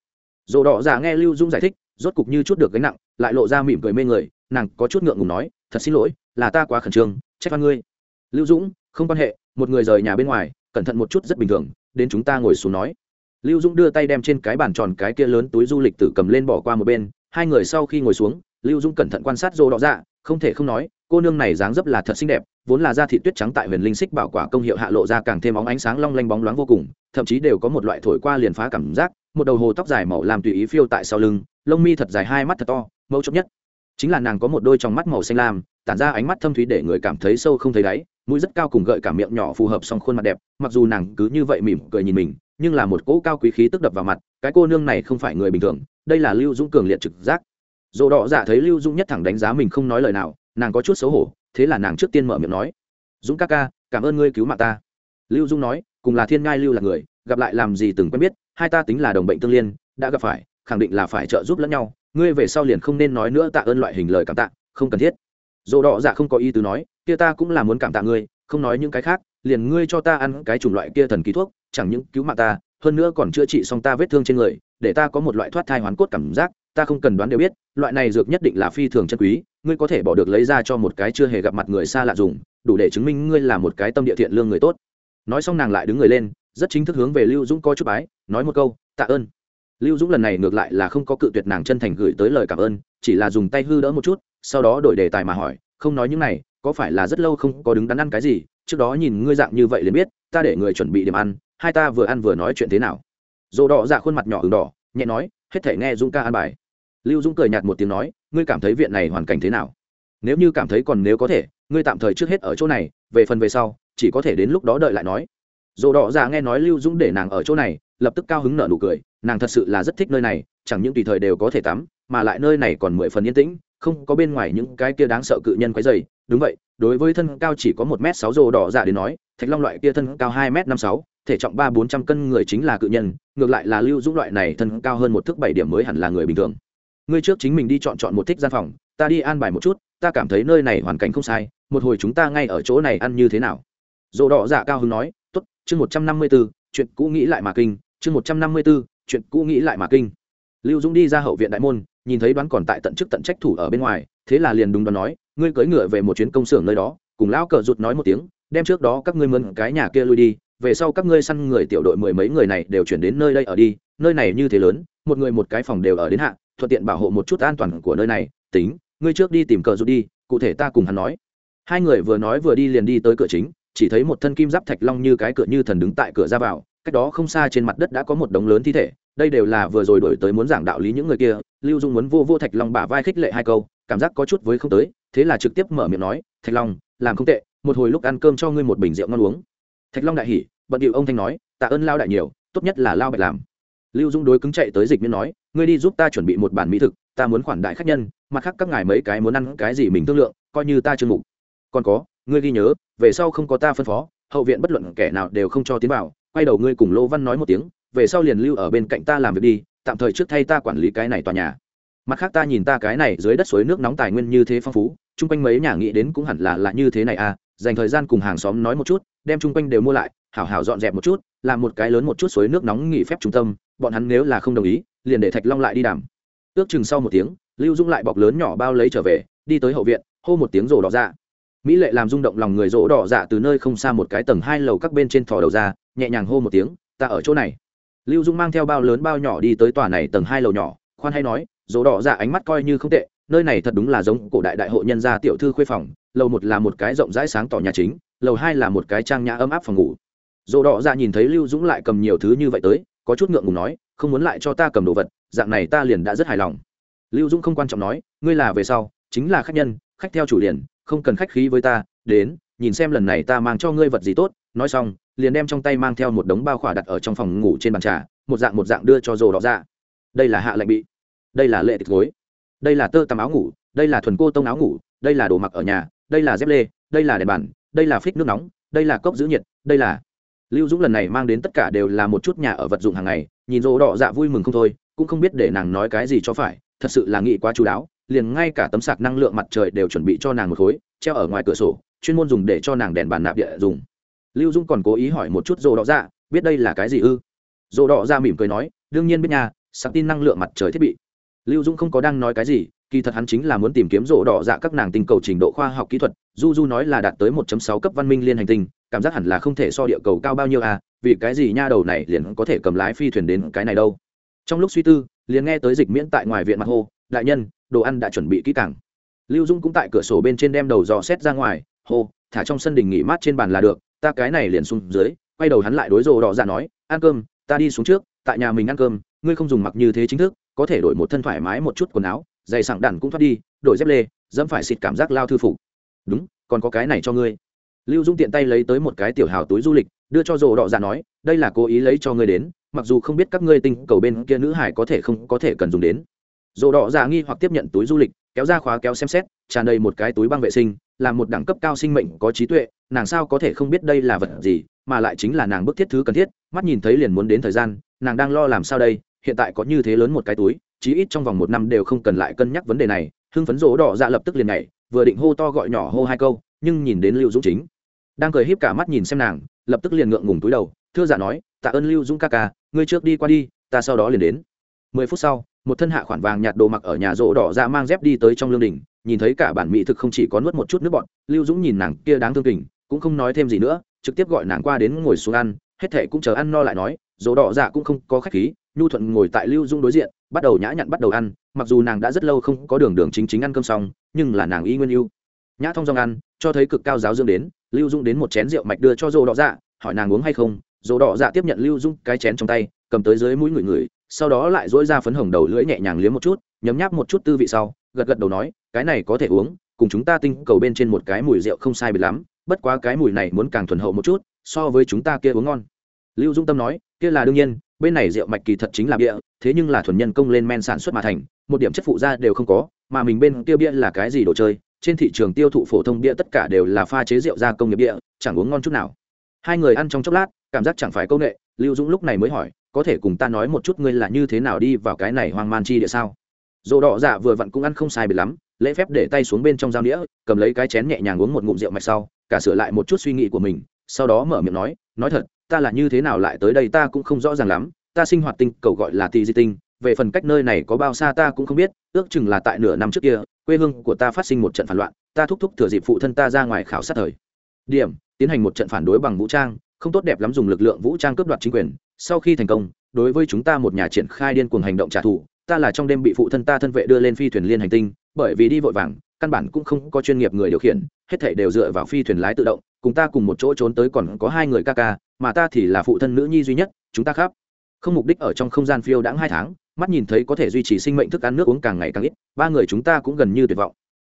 Rồ đỏ ra nghe lưu dung giải thích, rốt cục như chút được gánh nặng, lại lộ ra mỉm cười mê người, nàng có chút ngượng ngùng nói, thật xin lỗi, là ta quá khẩn trương, trách văn ngươi. Lưu dũng, không quan hệ, một người rời nhà bên ngoài, cẩn thận một chút rất bình thường, đến chúng ta ngồi xuống nói lưu dũng đưa tay đem trên cái bàn tròn cái kia lớn túi du lịch tử cầm lên bỏ qua một bên, hai người sau khi ngồi xuống, lưu dũng cẩn thận quan sát rô đỏ dạ không thể không nói, cô nương này dáng dấp là thật xinh đẹp, vốn là da thị tuyết trắng tại huyền linh xích bảo quả công hiệu hạ lộ ra càng thêm óng ánh sáng long lanh bóng loáng vô cùng, thậm chí đều có một loại thổi qua liền phá cảm giác, một đầu hồ tóc dài màu làm tùy ý phiêu tại sau lưng, lông mi thật dài hai mắt thật to mẫu chốc nhất chính là nàng có một đôi trong mắt màu xanh lam, tản ra ánh mắt thâm thúy để người cảm thấy sâu không thấy đáy, mũi rất cao cùng gợi cảm miệng nhỏ phù hợp song khuôn mặt đẹp, mặc dù nàng cứ như vậy mỉm cười nhìn mình nhưng là một cỗ cao quý khí tức đập vào mặt, cái cô nương này không phải người bình thường, đây là lưu dũng cường liệt trực giác. Dồ đỏ dạ thấy lưu dũng nhất thẳng đánh giá mình không nói lời nào, nàng có chút xấu hổ, thế là nàng trước tiên mở miệng nói, dũng ca ca, cảm ơn ngươi cứu mạng ta. Lưu dũng nói, cùng là thiên ngai lưu là người, gặp lại làm gì từng quen biết, hai ta tính là đồng bệnh tương liên, đã gặp phải, khẳng định là phải trợ giúp lẫn nhau, ngươi về sau liền không nên nói nữa tạ ơn loại hình lời cảm tạ, không cần thiết. Dồ đỏ dạ không có ý tứ nói, kia ta cũng là muốn cảm tạ ngươi, không nói những cái khác, liền ngươi cho ta ăn cái chủng loại kia thần ký thuốc chẳng những cứu mạng ta, hơn nữa còn chữa trị xong ta vết thương trên người, để ta có một loại thoát thai hoán cốt cảm giác, ta không cần đoán đều biết, loại này dược nhất định là phi thường chân quý, ngươi có thể bỏ được lấy ra cho một cái chưa hề gặp mặt người xa lạ dùng, đủ để chứng minh ngươi là một cái tâm địa thiện lương người tốt. Nói xong nàng lại đứng người lên, rất chính thức hướng về lưu dũng coi chút bái, nói một câu, tạ ơn. Lưu dũng lần này ngược lại là không có cự tuyệt nàng chân thành gửi tới lời cảm ơn, chỉ là dùng tay hư đỡ một chút, sau đó đổi đề tài mà hỏi, không nói những này, có phải là rất lâu không có đứng đắn ăn cái gì? Trước đó nhìn ngươi dạng như vậy liền biết, ta để người chuẩn bị điểm ăn hai ta vừa ăn vừa nói chuyện thế nào? Dồ đỏ dạ khuôn mặt nhỏ ửng đỏ, nhẹ nói, hết thể nghe dũng ca ăn bài. Lưu dũng cười nhạt một tiếng nói, ngươi cảm thấy viện này hoàn cảnh thế nào? Nếu như cảm thấy còn nếu có thể, ngươi tạm thời trước hết ở chỗ này, về phần về sau, chỉ có thể đến lúc đó đợi lại nói. Dồ đỏ dạ nghe nói lưu dũng để nàng ở chỗ này, lập tức cao hứng nở nụ cười, nàng thật sự là rất thích nơi này, chẳng những tùy thời đều có thể tắm, mà lại nơi này còn mười phần yên tĩnh, không có bên ngoài những cái kia đáng sợ cự nhân quấy dày đúng vậy, đối với thân cao chỉ có một m sáu rồ đỏ dạ đến nói, thạch long loại kia thân cao hai m năm sáu thể trọng ba bốn trăm cân người chính là cự nhân, ngược lại là lưu dũng loại này thân cao hơn một thước bảy điểm mới hẳn là người bình thường. Ngươi trước chính mình đi chọn chọn một thích gian phòng, ta đi an bài một chút, ta cảm thấy nơi này hoàn cảnh không sai, một hồi chúng ta ngay ở chỗ này ăn như thế nào? Dồ đỏ dạ cao hứng nói t ố t chương một trăm năm mươi b ố chuyện cũ nghĩ lại mà kinh, chương một trăm năm mươi b ố chuyện cũ nghĩ lại mà kinh. Lưu dũng đi ra hậu viện đại môn, nhìn thấy đoán còn tại tận chức tận trách thủ ở bên ngoài, thế là liền đúng đoán nói, ngươi cưỡi ngựa về một chuyến công xưởng nơi đó, cùng lão cờ rụt nói một tiếng, đem trước đó các ngươi mướn cái nhà kia lui đi về sau các ngươi săn người tiểu đội mười mấy người này đều chuyển đến nơi đây ở đi, nơi này như thế lớn, một người một cái phòng đều ở đến hạ, thuận tiện bảo hộ một chút an toàn của nơi này. Tính, ngươi trước đi tìm cờ rút đi, cụ thể ta cùng hắn nói. Hai người vừa nói vừa đi liền đi tới cửa chính, chỉ thấy một thân kim giáp thạch long như cái cửa như thần đứng tại cửa ra vào, cách đó không xa trên mặt đất đã có một đống lớn thi thể. Đây đều là vừa rồi đổi tới muốn giảng đạo lý những người kia, lưu dung muốn vô vô thạch long bả vai khích lệ hai câu, cảm giác có chút với không tới, thế là trực tiếp mở miệng nói, thạch long, làm không tệ, một hồi lúc ăn cơm cho ngươi một bình rượu ngon uống. Thạch long đại hỉ bận điệu ông thanh nói, tạ ơn lao đại nhiều, tốt nhất là lao bạch làm. Lưu dung đối cứng chạy tới dịch miễn nói, ngươi đi giúp ta chuẩn bị một bản mỹ thực, ta muốn khoản đại khách nhân, mặt khác các ngài mấy cái muốn ăn cái gì mình thương lượng, coi như ta chương mục còn có, ngươi ghi nhớ, về sau không có ta phân phó, hậu viện bất luận kẻ nào đều không cho tiến vào, quay đầu ngươi cùng lô văn nói một tiếng, về sau liền lưu ở bên cạnh ta làm việc đi, tạm thời trước thay ta quản lý cái này tòa nhà. Mặt khác ta nhìn ta cái này dưới đất suối nước nóng tài nguyên như thế phong phú, chung quanh mấy nhà nghĩ đến cũng hẳn là là như thế này à dành thời gian cùng hàng xóm nói một chút, đem chung quanh đều mua lại hảo hảo dọn dẹp một chút, làm một cái lớn một chút suối nước nóng nghỉ phép trung tâm, bọn hắn nếu là không đồng ý, liền để thạch long lại đi đàm. Ước chừng sau một tiếng, lưu dung lại bọc lớn nhỏ bao lấy trở về, đi tới hậu viện, hô một tiếng rổ đỏ dạ. Mỹ lệ làm rung động lòng người rỗ đỏ dạ từ nơi không xa một cái tầng hai lầu các bên trên thò đầu ra, nhẹ nhàng hô một tiếng, ta ở chỗ này. Lưu dung mang theo bao lớn bao nhỏ đi tới tòa này tầng hai lầu nhỏ, khoan hay nói rỗ đỏ dạ ánh mắt coi như không tệ, nơi này thật đúng là giống cổ đại đại hội nhân gia tiểu thư khuê phòng, lầu một là một cái rộng rãi sáng tỏ nhà chính, lầu hai là một cái trang nhã ấm áp phòng ngủ rỗ đỏ ra nhìn thấy lưu dũng lại cầm nhiều thứ như vậy tới, có chút ngượng ngùng nói, không muốn lại cho ta cầm đồ vật, dạng này ta liền đã rất hài lòng. Lưu dũng không quan trọng nói, ngươi là về sau, chính là khách nhân, khách theo chủ liền, không cần khách khí với ta, đến, nhìn xem lần này ta mang cho ngươi vật gì tốt. Nói xong, liền đem trong tay mang theo một đống bao khỏa đặt ở trong phòng ngủ trên bàn trà, một dạng một dạng đưa cho rồ đỏ ra đây là hạ lệnh bị, đây là lệ tịch gối, đây là tơ tằm áo ngủ, đây là thuần cô tông áo ngủ, đây là đồ mặc ở nhà, đây là dép lê, đây là đèn bàn, đây là phích nước nóng, đây là cốc giữ nhiệt, đây là lưu dũng lần này mang đến tất cả đều là một chút nhà ở vật dụng hàng ngày nhìn rỗ đỏ dạ vui mừng không thôi cũng không biết để nàng nói cái gì cho phải thật sự là nghĩ quá chú đáo liền ngay cả tấm sạc năng lượng mặt trời đều chuẩn bị cho nàng một khối treo ở ngoài cửa sổ chuyên môn dùng để cho nàng đèn bàn nạp địa dùng. Lưu dung còn cố ý hỏi một chút rỗ đỏ Dạ, biết đây là cái gì ư? Rỗ đỏ Dạ mỉm cười nói đương nhiên biết nha sạc tin năng lượng mặt trời thiết bị. Lưu dung không có đang nói cái gì kỳ thật hắn chính là muốn tìm kiếm rỗ đỏ dạ các nàng tinh cầu trình độ khoa học kỹ thuật du du nói là đạt tới 1.6 cấp văn minh liên hành tinh, cảm giác hẳn là không thể so địa cầu cao bao nhiêu à vì cái gì nha đầu này liền có thể cầm lái phi thuyền đến cái này đâu. Trong lúc suy tư, liền nghe tới dịch miễn tại ngoài viện mặt hô, đại nhân, đồ ăn đã chuẩn bị kỹ càng. Lưu dung cũng tại cửa sổ bên trên đem đầu dò xét ra ngoài, hô, thả trong sân đình nghỉ mát trên bàn là được, ta cái này liền xuống dưới. Quay đầu hắn lại đối rồ đỏ ra nói, ăn cơm, ta đi xuống trước, tại nhà mình ăn cơm, ngươi không dùng mặc như thế chính thức, có thể đổi một thân thoải mái một chút quần áo giày sảng đản cũng thoát đi, đổi dép lê, dẫm phải xịt cảm giác lao thư phục. Đúng, còn có cái này cho ngươi. Lưu dung tiện tay lấy tới một cái tiểu hào túi du lịch, đưa cho rồ đỏ dạ nói, đây là cố ý lấy cho ngươi đến, mặc dù không biết các ngươi tinh cầu bên kia nữ hải có thể không có thể cần dùng đến. Rồ đỏ dạ nghi hoặc tiếp nhận túi du lịch, kéo ra khóa kéo xem xét, tràn đầy một cái túi băng vệ sinh, là một đẳng cấp cao sinh mệnh có trí tuệ, nàng sao có thể không biết đây là vật gì, mà lại chính là nàng bức thiết thứ cần thiết, mắt nhìn thấy liền muốn đến thời gian, nàng đang lo làm sao đây, hiện tại có như thế lớn một cái túi chí ít trong vòng một năm đều không cần lại cân nhắc vấn đề này hưng phấn rỗ đỏ dạ lập tức liền nhảy vừa định hô to gọi nhỏ hô hai câu nhưng nhìn đến lưu dũng chính. Đang cười híp cả mắt nhìn xem nàng lập tức liền ngượng ngùng túi đầu thưa dạ nói tạ ơn lưu dũng ca ca ngươi trước đi qua đi ta sau đó liền đến. Mười phút sau một thân hạ khoản vàng nhạt đồ mặc ở nhà rỗ đỏ dạ mang dép đi tới trong lương đình nhìn thấy cả bản mỹ thực không chỉ có nuốt một chút nước bọn lưu dũng nhìn nàng kia đáng thương tình, cũng không nói thêm gì nữa trực tiếp gọi nàng qua đến ngồi xuống ăn hết thệ cũng chờ ăn no lại nói rỗ đỏ dạ cũng không có khách khí nhu thuận ngồi tại lưu dũng đối diện bắt đầu nhã nhặn bắt đầu ăn, mặc dù nàng đã rất lâu không có đường đường chính chính ăn cơm xong, nhưng là nàng y nguyên yêu nhã thong dong ăn, cho thấy cực cao giáo dương đến, lưu dung đến một chén rượu mạch đưa cho rô đỏ dạ hỏi nàng uống hay không rô đỏ dạ tiếp nhận lưu dung cái chén trong tay, cầm tới dưới mũi người người, sau đó lại dỗi ra phấn hồng đầu lưỡi nhẹ nhàng liếm một chút, nhấm nháp một chút tư vị sau, gật gật đầu nói, cái này có thể uống, cùng chúng ta tinh cầu bên trên một cái mùi rượu không sai biệt lắm, bất quá cái mùi này muốn càng thuần hậu một chút, so với chúng ta kia uống ngon. Lưu dung tâm nói, kia là đương nhiên bên này rượu mạch kỳ thật chính là bia, thế nhưng là thuần nhân công lên men sản xuất mà thành, một điểm chất phụ ra đều không có, mà mình bên kia bia là cái gì đồ chơi? Trên thị trường tiêu thụ phổ thông bia tất cả đều là pha chế rượu gia công nghiệp bia, chẳng uống ngon chút nào. Hai người ăn trong chốc lát, cảm giác chẳng phải công nghệ lưu dũng lúc này mới hỏi, có thể cùng ta nói một chút ngươi là như thế nào đi vào cái này hoang man chi địa sao? Dỗ đỏ dạ vừa vặn cũng ăn không sai biệt lắm, lễ phép để tay xuống bên trong dao đĩa cầm lấy cái chén nhẹ nhàng uống một ngụm rượu mạch sau, cả sửa lại một chút suy nghĩ của mình, sau đó mở miệng nói nói thật ta là như thế nào lại tới đây ta cũng không rõ ràng lắm, ta sinh hoạt tinh, cầu gọi là tì di tinh, về phần cách nơi này có bao xa ta cũng không biết, ước chừng là tại nửa năm trước kia, quê hương của ta phát sinh một trận phản loạn, ta thúc thúc thừa dịp phụ thân ta ra ngoài khảo sát thời. Điểm, tiến hành một trận phản đối bằng vũ trang, không tốt đẹp lắm dùng lực lượng vũ trang cướp đoạt chính quyền, sau khi thành công, đối với chúng ta một nhà triển khai điên cuồng hành động trả thù, ta là trong đêm bị phụ thân ta thân vệ đưa lên phi thuyền liên hành tinh, bởi vì đi vội vàng, căn bản cũng không có chuyên nghiệp người điều khiển, hết thảy đều dựa vào phi thuyền lái tự động cùng ta cùng một chỗ trốn tới còn có hai người ca ca, mà ta thì là phụ thân nữ nhi duy nhất, chúng ta khắp không mục đích ở trong không gian phiêu đãng hai tháng, mắt nhìn thấy có thể duy trì sinh mệnh thức ăn nước uống càng ngày càng ít, ba người chúng ta cũng gần như tuyệt vọng.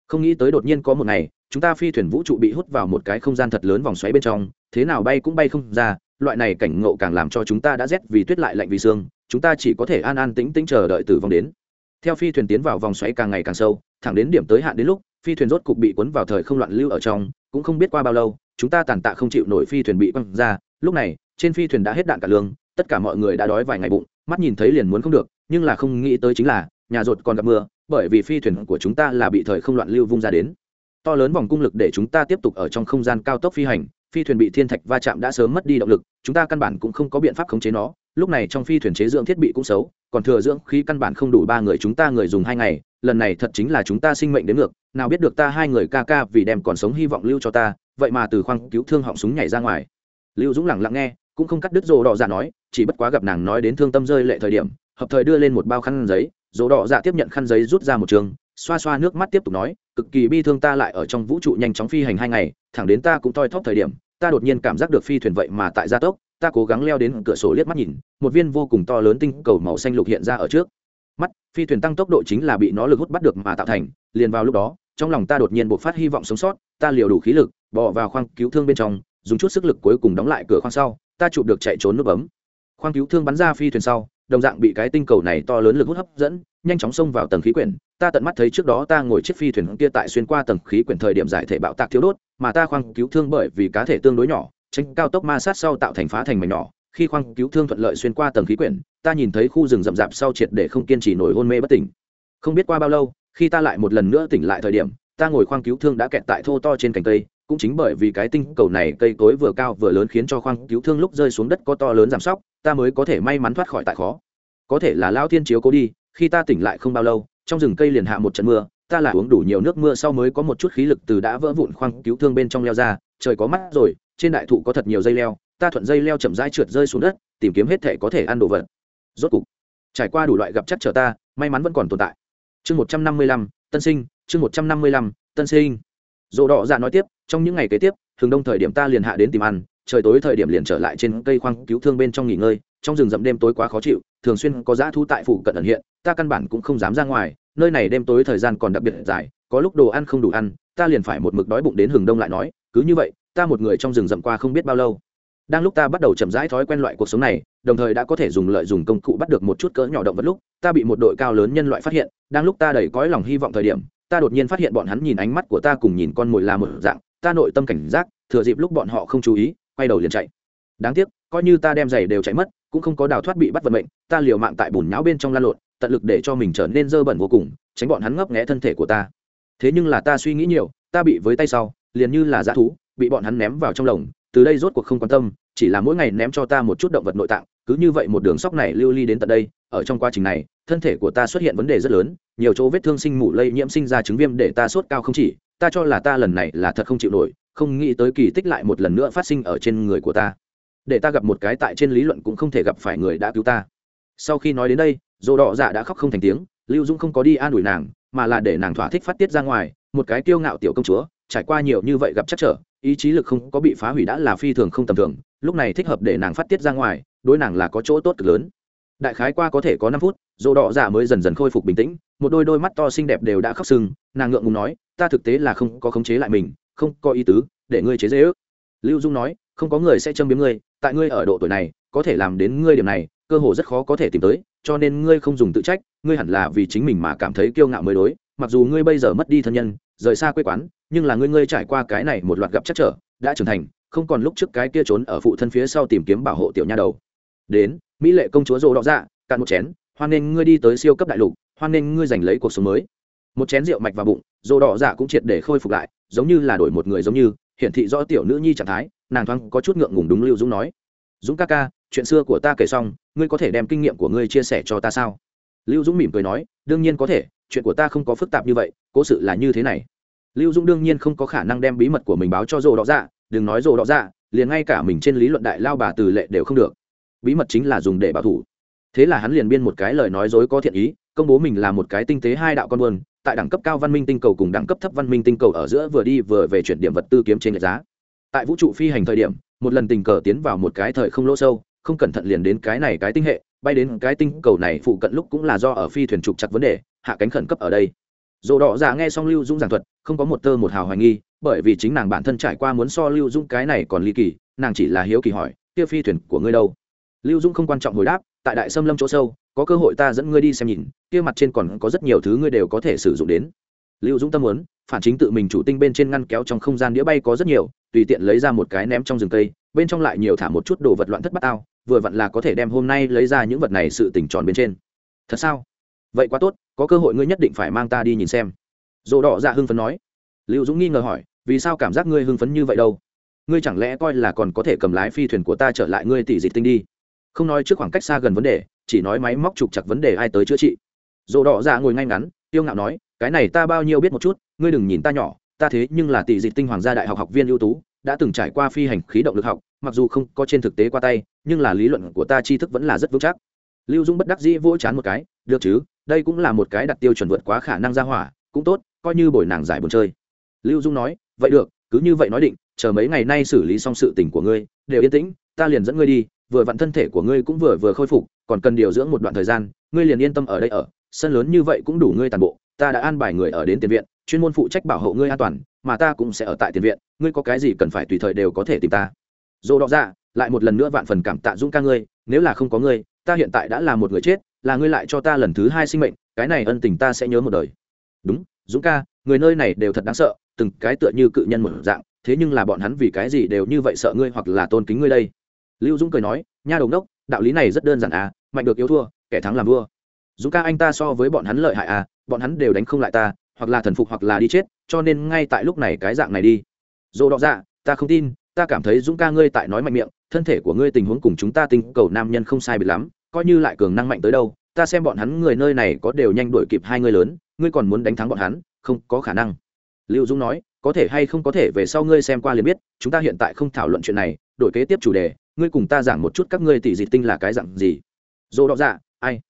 Không nghĩ tới đột nhiên có một ngày, chúng ta phi thuyền vũ trụ bị hút vào một cái không gian thật lớn vòng xoáy bên trong, thế nào bay cũng bay không ra, loại này cảnh ngộ càng làm cho chúng ta đã rét vì tuyết lại lạnh vì xương chúng ta chỉ có thể an an tĩnh tĩnh chờ đợi tử vong đến. Theo phi thuyền tiến vào vòng xoáy càng ngày càng sâu, thẳng đến điểm tới hạn đến lúc, phi thuyền rốt cục bị cuốn vào thời không loạn lưu ở trong, cũng không biết qua bao lâu chúng ta tàn tạ không chịu nổi phi thuyền bị quăng ra. Lúc này, trên phi thuyền đã hết đạn cả lương, tất cả mọi người đã đói vài ngày bụng, mắt nhìn thấy liền muốn không được, nhưng là không nghĩ tới chính là, nhà rột còn gặp mưa, bởi vì phi thuyền của chúng ta là bị thời không loạn lưu vung ra đến. To lớn vòng cung lực để chúng ta tiếp tục ở trong không gian cao tốc phi hành, phi thuyền bị thiên thạch va chạm đã sớm mất đi động lực, chúng ta căn bản cũng không có biện pháp khống chế nó. Lúc này trong phi thuyền chế dưỡng thiết bị cũng xấu, còn thừa dưỡng khí căn bản không đủ ba người chúng ta người dùng hai ngày, lần này thật chính là chúng ta sinh mệnh đến ngược. Nào biết được ta hai người ca ca vì đem còn sống hy vọng lưu cho ta vậy mà từ khoang cứu thương họng súng nhảy ra ngoài. Lưu dũng lẳng lặng nghe, cũng không cắt đứt rồ đỏ dạ nói, chỉ bất quá gặp nàng nói đến thương tâm rơi lệ thời điểm, hợp thời đưa lên một bao khăn giấy rồ đỏ dạ tiếp nhận khăn giấy rút ra một trường, xoa xoa nước mắt tiếp tục nói, cực kỳ bi thương ta lại ở trong vũ trụ nhanh chóng phi hành hai ngày, thẳng đến ta cũng toi thóp thời điểm, ta đột nhiên cảm giác được phi thuyền vậy mà tại gia tốc, ta cố gắng leo đến cửa sổ liếc mắt nhìn, một viên vô cùng to lớn tinh cầu màu xanh lục hiện ra ở trước. Mắt, phi thuyền tăng tốc độ chính là bị nó lực hút bắt được mà tạo thành, liền vào lúc đó, trong lòng ta đột nhiên bộc phát hy vọng sống sót, ta liều đủ khí lực bỏ vào khoang cứu thương bên trong, dùng chút sức lực cuối cùng đóng lại cửa khoang sau, ta chụp được chạy trốn nút bấm. Khoang cứu thương bắn ra phi thuyền sau, đồng dạng bị cái tinh cầu này to lớn lực hút hấp dẫn, nhanh chóng xông vào tầng khí quyển. Ta tận mắt thấy trước đó ta ngồi chiếc phi thuyền kia tại xuyên qua tầng khí quyển thời điểm giải thể bạo tạc thiếu đốt, mà ta khoang cứu thương bởi vì cá thể tương đối nhỏ, tránh cao tốc ma sát sau tạo thành phá thành mảnh nhỏ. Khi khoang cứu thương thuận lợi xuyên qua tầng khí quyển, ta nhìn thấy khu rừng rậm rạp sau triệt để không kiên trì nổi hôn mê bất tỉnh. Không biết qua bao lâu, khi ta lại một lần nữa tỉnh lại thời điểm, ta ngồi khoang cứu thương đã kẹt tại thô to trên cành cây cũng chính bởi vì cái tinh cầu này cây cối vừa cao vừa lớn khiến cho khoang cứu thương lúc rơi xuống đất có to lớn giảm sóc, ta mới có thể may mắn thoát khỏi tại khó. Có thể là lao thiên chiếu cố đi, khi ta tỉnh lại không bao lâu, trong rừng cây liền hạ một trận mưa, ta là uống đủ nhiều nước mưa sau mới có một chút khí lực từ đã vỡ vụn khoang cứu thương bên trong leo ra, trời có mắt rồi, trên đại thụ có thật nhiều dây leo, ta thuận dây leo chậm rãi trượt rơi xuống đất, tìm kiếm hết thể có thể ăn đồ vật. Rốt cục, trải qua đủ loại gặp chắc trở ta, may mắn vẫn còn tồn tại. Chương một trăm năm mươi lăm, tân sinh, chương một trăm năm mươi lăm, tân sinh. Dỗ đỏ dạ nói tiếp trong những ngày kế tiếp thường đông thời điểm ta liền hạ đến tìm ăn, trời tối thời điểm liền trở lại trên cây khoang cứu thương bên trong nghỉ ngơi, trong rừng rậm đêm tối quá khó chịu, thường xuyên có dã thu tại phủ cận ẩn hiện, ta căn bản cũng không dám ra ngoài, nơi này đêm tối thời gian còn đặc biệt dài, có lúc đồ ăn không đủ ăn, ta liền phải một mực đói bụng đến hừng đông lại nói, cứ như vậy, ta một người trong rừng rậm qua không biết bao lâu. Đang lúc ta bắt đầu chậm rãi thói quen loại cuộc sống này, đồng thời đã có thể dùng lợi dùng công cụ bắt được một chút cỡ nhỏ động vật lúc, ta bị một đội cao lớn nhân loại phát hiện, đang lúc ta đầy cõi lòng hy vọng thời điểm, ta đột nhiên phát hiện bọn hắn nhìn ánh mắt của ta cùng nhìn con mồi là một dạng ta nội tâm cảnh giác, thừa dịp lúc bọn họ không chú ý, quay đầu liền chạy. Đáng tiếc, coi như ta đem giày đều chạy mất, cũng không có đào thoát bị bắt vận mệnh, ta liều mạng tại bùn nhão bên trong lan lộn, tận lực để cho mình trở nên dơ bẩn vô cùng, tránh bọn hắn ngấp nghẽ thân thể của ta. Thế nhưng là ta suy nghĩ nhiều, ta bị với tay sau, liền như là dã thú, bị bọn hắn ném vào trong lồng, từ đây rốt cuộc không quan tâm, chỉ là mỗi ngày ném cho ta một chút động vật nội tạng, cứ như vậy một đường sóc này lưu ly đến tận đây, ở trong quá trình này, thân thể của ta xuất hiện vấn đề rất lớn, nhiều chỗ vết thương sinh mủ lây nhiễm sinh ra chứng viêm để ta sốt cao không chỉ ta cho là ta lần này là thật không chịu nổi, không nghĩ tới kỳ tích lại một lần nữa phát sinh ở trên người của ta. Để ta gặp một cái tại trên lý luận cũng không thể gặp phải người đã cứu ta. Sau khi nói đến đây dồ đỏ dạ đã khóc không thành tiếng, lưu dung không có đi an ủi nàng, mà là để nàng thỏa thích phát tiết ra ngoài, một cái kiêu ngạo tiểu công chúa, trải qua nhiều như vậy gặp chắc trở, ý chí lực không có bị phá hủy đã là phi thường không tầm thường, lúc này thích hợp để nàng phát tiết ra ngoài, đối nàng là có chỗ tốt cực lớn. Đại khái qua có thể có năm phút dồ đỏ dạ mới dần dần khôi phục bình tĩnh một đôi đôi mắt to xinh đẹp đều đã khóc sưng, nàng ngượng ngùng nói, ta thực tế là không có khống chế lại mình, không có ý tứ, để ngươi chế dễ ước lưu dung nói, không có người sẽ châm biếm ngươi, tại ngươi ở độ tuổi này, có thể làm đến ngươi điểm này, cơ hồ rất khó có thể tìm tới, cho nên ngươi không dùng tự trách, ngươi hẳn là vì chính mình mà cảm thấy kiêu ngạo mới đối, mặc dù ngươi bây giờ mất đi thân nhân, rời xa quê quán, nhưng là ngươi ngươi trải qua cái này một loạt gặp chắc trở, đã trưởng thành, không còn lúc trước cái kia trốn ở phụ thân phía sau tìm kiếm bảo hộ tiểu nha đầu. Đến, mỹ lệ công chúa rô đỏ dạ cạn một chén, hoan nghênh ngươi đi tới siêu cấp đại lục hoan nên ngươi giành lấy cuộc sống mới. Một chén rượu mạch vào bụng Dồ đỏ dạ cũng triệt để khôi phục lại, giống như là đổi một người giống như, hiển thị rõ tiểu nữ nhi trạng thái, nàng thoáng có chút ngượng ngùng đúng lưu dũng nói. Dũng ca ca, chuyện xưa của ta kể xong, ngươi có thể đem kinh nghiệm của ngươi chia sẻ cho ta sao? Lưu dũng mỉm cười nói, đương nhiên có thể, chuyện của ta không có phức tạp như vậy, cố sự là như thế này. Lưu dũng đương nhiên không có khả năng đem bí mật của mình báo cho rồ đỏ dạ đừng nói rồ đỏ dạ liền ngay cả mình trên lý luận đại lao bà từ lệ đều không được. Bí mật chính là dùng để bảo thủ thế là hắn liền biên một cái lời nói dối có thiện ý, công bố mình là một cái tinh tế hai đạo con buôn, tại đẳng cấp cao văn minh tinh cầu cùng đẳng cấp thấp văn minh tinh cầu ở giữa vừa đi vừa về chuyển điểm vật tư kiếm trên lệch giá. Tại vũ trụ phi hành thời điểm, một lần tình cờ tiến vào một cái thời không lỗ sâu, không cẩn thận liền đến cái này cái tinh hệ, bay đến cái tinh cầu này phụ cận lúc cũng là do ở phi thuyền trục chặt vấn đề, hạ cánh khẩn cấp ở đây. Dồ đỏ giả nghe xong lưu dung giảng thuật, không có một tơ một hào hoài nghi, bởi vì chính nàng bản thân trải qua muốn so lưu dung cái này còn ly kỳ, nàng chỉ là hiếu kỳ hỏi, kia phi thuyền của ngươi đâu? Lưu dung không quan trọng hồi đáp tại đại sâm lâm chỗ sâu, có cơ hội ta dẫn ngươi đi xem nhìn, kia mặt trên còn có rất nhiều thứ ngươi đều có thể sử dụng đến. Lưu dung tâm muốn, phản chính tự mình chủ tinh bên trên ngăn kéo trong không gian đĩa bay có rất nhiều, tùy tiện lấy ra một cái ném trong rừng cây, bên trong lại nhiều thả một chút đồ vật loạn thất bát ao, vừa vặn là có thể đem hôm nay lấy ra những vật này sự tỉnh tròn bên trên. Thật sao? Vậy quá tốt, có cơ hội ngươi nhất định phải mang ta đi nhìn xem. Dồ đỏ dạ hưng phấn nói. Lưu dũng nghi ngờ hỏi, vì sao cảm giác ngươi hưng phấn như vậy đâu? Ngươi chẳng lẽ coi là còn có thể cầm lái phi thuyền của ta trở lại ngươi tỷ dịch tinh đi? Không nói trước khoảng cách xa gần vấn đề, chỉ nói máy móc trục chặt vấn đề ai tới chữa trị. Dồ đỏ dạ ngồi ngay ngắn, tiêu ngạo nói, cái này ta bao nhiêu biết một chút, ngươi đừng nhìn ta nhỏ, ta thế nhưng là tỷ dịch tinh hoàng gia đại học học viên ưu tú, đã từng trải qua phi hành khí động lực học, mặc dù không có trên thực tế qua tay, nhưng là lý luận của ta tri thức vẫn là rất vững chắc. Lưu dung bất đắc dĩ vỗ chán một cái, được chứ, đây cũng là một cái đặt tiêu chuẩn vượt quá khả năng ra hỏa, cũng tốt, coi như bồi nàng giải buồn chơi. Lưu dung nói, vậy được, cứ như vậy nói định, chờ mấy ngày nay xử lý xong sự tình của ngươi, đều yên tĩnh, ta liền dẫn ngươi đi vừa vặn thân thể của ngươi cũng vừa vừa khôi phục, còn cần điều dưỡng một đoạn thời gian, ngươi liền yên tâm ở đây ở. Sân lớn như vậy cũng đủ ngươi toàn bộ, ta đã an bài người ở đến tiền viện, chuyên môn phụ trách bảo hộ ngươi an toàn, mà ta cũng sẽ ở tại tiền viện, ngươi có cái gì cần phải tùy thời đều có thể tìm ta. Dồ đó ra lại một lần nữa vạn phần cảm tạ dũng ca ngươi, nếu là không có ngươi, ta hiện tại đã là một người chết, là ngươi lại cho ta lần thứ hai sinh mệnh, cái này ân tình ta sẽ nhớ một đời. Đúng, dũng ca, người nơi này đều thật đáng sợ, từng cái tựa như cự nhân một dạng, thế nhưng là bọn hắn vì cái gì đều như vậy sợ ngươi hoặc là tôn kính ngươi đây? Lưu dũng cười nói, nha đồng đốc đạo lý này rất đơn giản à mạnh được yếu thua, kẻ thắng làm vua. Dũng ca anh ta so với bọn hắn lợi hại à bọn hắn đều đánh không lại ta, hoặc là thần phục hoặc là đi chết, cho nên ngay tại lúc này cái dạng này đi. Dồ đỏ dạ ta không tin, ta cảm thấy dũng ca ngươi tại nói mạnh miệng, thân thể của ngươi tình huống cùng chúng ta tinh cầu nam nhân không sai biệt lắm, coi như lại cường năng mạnh tới đâu, ta xem bọn hắn người nơi này có đều nhanh đuổi kịp hai người lớn, ngươi còn muốn đánh thắng bọn hắn, không có khả năng. Lưu dũng nói, có thể hay không có thể về sau ngươi xem qua liền biết, chúng ta hiện tại không thảo luận chuyện này, đổi kế tiếp chủ đề ngươi cùng ta giảng một chút các ngươi tỷ dị tinh là cái dạng gì? Dồ đỏ dạ ai?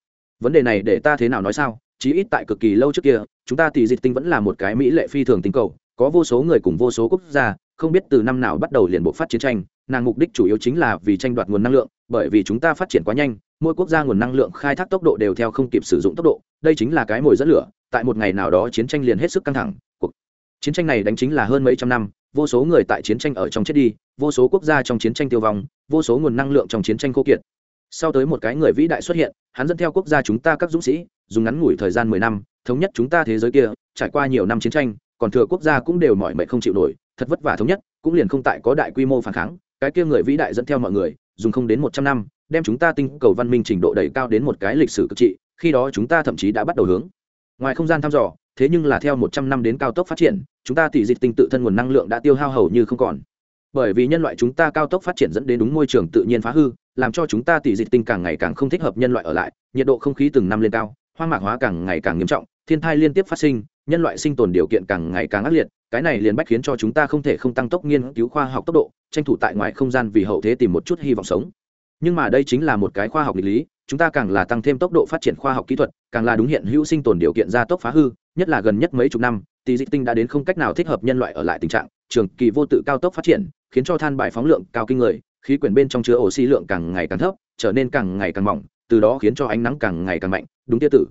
Vấn đề này để ta thế nào nói sao? Chí ít tại cực kỳ lâu trước kia, chúng ta tỷ dị tinh vẫn là một cái mỹ lệ phi thường tinh cầu, có vô số người cùng vô số quốc gia, không biết từ năm nào bắt đầu liền bộ phát chiến tranh, nàng mục đích chủ yếu chính là vì tranh đoạt nguồn năng lượng, bởi vì chúng ta phát triển quá nhanh, mỗi quốc gia nguồn năng lượng khai thác tốc độ đều theo không kịp sử dụng tốc độ, đây chính là cái mồi dẫn lửa, tại một ngày nào đó chiến tranh liền hết sức căng thẳng, cuộc chiến tranh này đánh chính là hơn mấy trăm năm, vô số người tại chiến tranh ở trong chết đi, vô số quốc gia trong chiến tranh tiêu vong vô số nguồn năng lượng trong chiến tranh khô kiệt. Sau tới một cái người vĩ đại xuất hiện, hắn dẫn theo quốc gia chúng ta các dũng sĩ, dùng ngắn ngủi thời gian mười năm, thống nhất chúng ta thế giới kia, trải qua nhiều năm chiến tranh, còn thừa quốc gia cũng đều mỏi mệt không chịu nổi, thật vất vả thống nhất, cũng liền không tại có đại quy mô phản kháng, cái kia người vĩ đại dẫn theo mọi người, dùng không đến một trăm năm, đem chúng ta tinh cầu văn minh trình độ đẩy cao đến một cái lịch sử cực trị, khi đó chúng ta thậm chí đã bắt đầu hướng ngoài không gian thăm dò, thế nhưng là theo một trăm năm đến cao tốc phát triển, chúng ta tỷ dịch tinh tự thân nguồn năng lượng đã tiêu hao hầu như không còn bởi vì nhân loại chúng ta cao tốc phát triển dẫn đến đúng môi trường tự nhiên phá hư, làm cho chúng ta tỷ dịch tinh càng ngày càng không thích hợp nhân loại ở lại, nhiệt độ không khí từng năm lên cao, hoang mạc hóa càng ngày càng nghiêm trọng, thiên thai liên tiếp phát sinh, nhân loại sinh tồn điều kiện càng ngày càng ác liệt, cái này liền bách khiến cho chúng ta không thể không tăng tốc nghiên cứu khoa học tốc độ, tranh thủ tại ngoài không gian vì hậu thế tìm một chút hy vọng sống. Nhưng mà đây chính là một cái khoa học nghịch lý, chúng ta càng là tăng thêm tốc độ phát triển khoa học kỹ thuật, càng là đúng hiện hữu sinh tồn điều kiện gia tốc phá hư, nhất là gần nhất mấy chục năm, tỷ dịch tinh đã đến không cách nào thích hợp nhân loại ở lại tình trạng, trường kỳ vô tự cao tốc phát triển khiến cho than bài phóng lượng cao kinh người, khí quyển bên trong chứa oxy lượng càng ngày càng thấp, trở nên càng ngày càng mỏng, từ đó khiến cho ánh nắng càng ngày càng mạnh, đúng tia tử.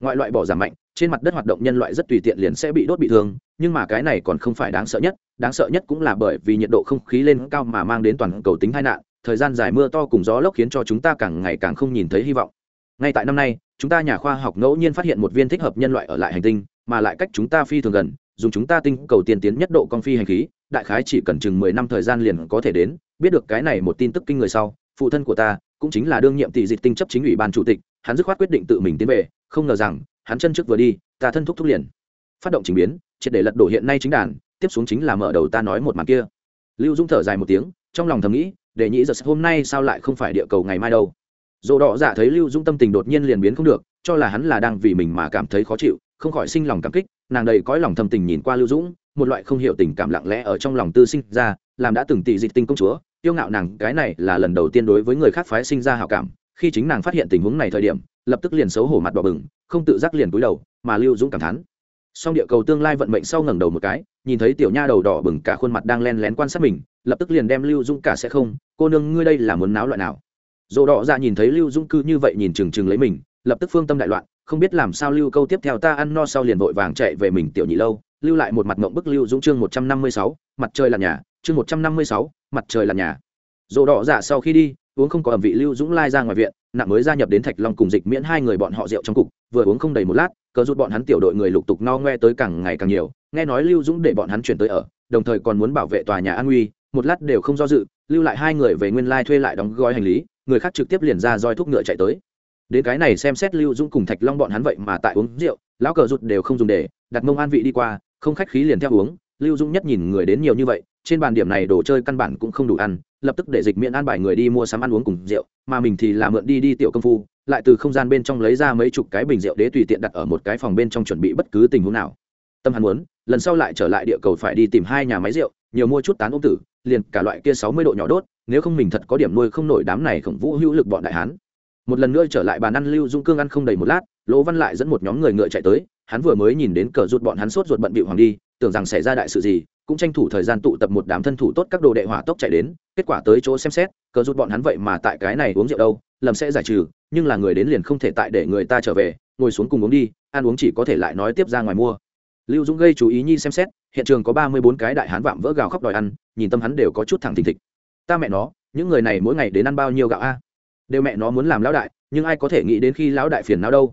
Ngoại loại bỏ giảm mạnh, trên mặt đất hoạt động nhân loại rất tùy tiện liền sẽ bị đốt bị thương, nhưng mà cái này còn không phải đáng sợ nhất, đáng sợ nhất cũng là bởi vì nhiệt độ không khí lên cao mà mang đến toàn cầu tính tai nạn, thời gian dài mưa to cùng gió lốc khiến cho chúng ta càng ngày càng không nhìn thấy hy vọng. Ngay tại năm nay, chúng ta nhà khoa học ngẫu nhiên phát hiện một viên thích hợp nhân loại ở lại hành tinh, mà lại cách chúng ta phi thường gần dùng chúng ta tinh cầu tiên tiến nhất độ con phi hành khí, đại khái chỉ cần chừng mười năm thời gian liền có thể đến, biết được cái này một tin tức kinh người sau, phụ thân của ta cũng chính là đương nhiệm tỷ dịch tinh chấp chính ủy ban chủ tịch, hắn dứt khoát quyết định tự mình tiến về, không ngờ rằng, hắn chân trước vừa đi, ta thân thúc thúc liền. Phát động trình biến, triệt để lật đổ hiện nay chính đàn, tiếp xuống chính là mở đầu ta nói một màn kia. Lưu dung thở dài một tiếng, trong lòng thầm nghĩ, để nhĩ giật hôm nay sao lại không phải địa cầu ngày mai đâu. Dồ đỏ dạ thấy lưu dung tâm tình đột nhiên liền biến không được, cho là hắn là đang vì mình mà cảm thấy khó chịu, không khỏi sinh lòng cảm kích nàng đầy cõi lòng thầm tình nhìn qua lưu dũng, một loại không hiểu tình cảm lặng lẽ ở trong lòng tư sinh ra, làm đã từng tỷ dịch tinh công chúa, tiêu ngạo nàng, cái này là lần đầu tiên đối với người khác phái sinh ra hào cảm, khi chính nàng phát hiện tình huống này thời điểm, lập tức liền xấu hổ mặt đỏ bừng, không tự giác liền cúi đầu, mà lưu dũng cảm thán. Song địa cầu tương lai vận mệnh sau ngẩng đầu một cái, nhìn thấy tiểu nha đầu đỏ bừng cả khuôn mặt đang len lén quan sát mình, lập tức liền đem lưu dũng cả sẽ không, cô nương, ngươi đây là muốn náo loại nào? Dỗ đỏ ra nhìn thấy lưu dũng cư như vậy nhìn trừng trừng lấy mình, lập tức phương tâm đại loạn không biết làm sao lưu câu tiếp theo ta ăn no sau liền vội vàng chạy về mình tiểu nhị lâu, lưu lại một mặt mộng bức lưu dũng chương một trăm năm mươi sáu, mặt trời là nhà, chương một trăm năm mươi sáu, mặt trời là nhà. Dồ đỏ dạ sau khi đi, uống không có ẩm vị lưu dũng lai ra ngoài viện, nặng mới gia nhập đến thạch long cùng dịch miễn hai người bọn họ rượu trong cục, vừa uống không đầy một lát, cờ rút bọn hắn tiểu đội người lục tục no ngoe tới càng ngày càng nhiều, nghe nói lưu dũng để bọn hắn chuyển tới ở, đồng thời còn muốn bảo vệ tòa nhà an nguy, một lát đều không do dự, lưu lại hai người về nguyên lai thuê lại đóng gói hành lý, người khác trực tiếp liền ra roi thuốc ngựa chạy tới đến cái này xem xét lưu dũng cùng thạch long bọn hắn vậy mà tại uống rượu, lão cờ rụt đều không dùng để, đặt mông an vị đi qua, không khách khí liền theo uống. Lưu dũng nhất nhìn người đến nhiều như vậy, trên bàn điểm này đồ chơi căn bản cũng không đủ ăn, lập tức để dịch miễn an bài người đi mua sắm ăn uống cùng rượu, mà mình thì làm mượn đi đi tiểu công phu, lại từ không gian bên trong lấy ra mấy chục cái bình rượu đế tùy tiện đặt ở một cái phòng bên trong chuẩn bị bất cứ tình huống nào. Tâm hắn muốn, lần sau lại trở lại địa cầu phải đi tìm hai nhà máy rượu, nhiều mua chút tán ôm tử, liền cả loại kia sáu mươi độ nhỏ đốt, nếu không mình thật có điểm nuôi không nổi đám này khổng vũ hữu lực bọn đại hán một lần nữa trở lại bàn ăn, lưu dung cương ăn không đầy một lát, lỗ văn lại dẫn một nhóm người ngựa chạy tới, hắn vừa mới nhìn đến cờ rụt bọn hắn sốt ruột bận bị hoàng đi, tưởng rằng xảy ra đại sự gì, cũng tranh thủ thời gian tụ tập một đám thân thủ tốt các đồ đệ hỏa tốc chạy đến, kết quả tới chỗ xem xét, cờ rụt bọn hắn vậy mà tại cái này uống rượu đâu, lầm sẽ giải trừ, nhưng là người đến liền không thể tại để người ta trở về, ngồi xuống cùng uống đi, ăn uống chỉ có thể lại nói tiếp ra ngoài mua. Lưu dũng gây chú ý nhi xem xét, hiện trường có ba mươi bốn cái đại hán vạm vỡ gào khóc đòi ăn, nhìn tâm hắn đều có chút thẳng thình thịch. Ta mẹ nó, những người này mỗi ngày đến ăn bao nhiêu gạo a? Đều mẹ nó muốn làm lão đại, nhưng ai có thể nghĩ đến khi lão đại phiền não đâu.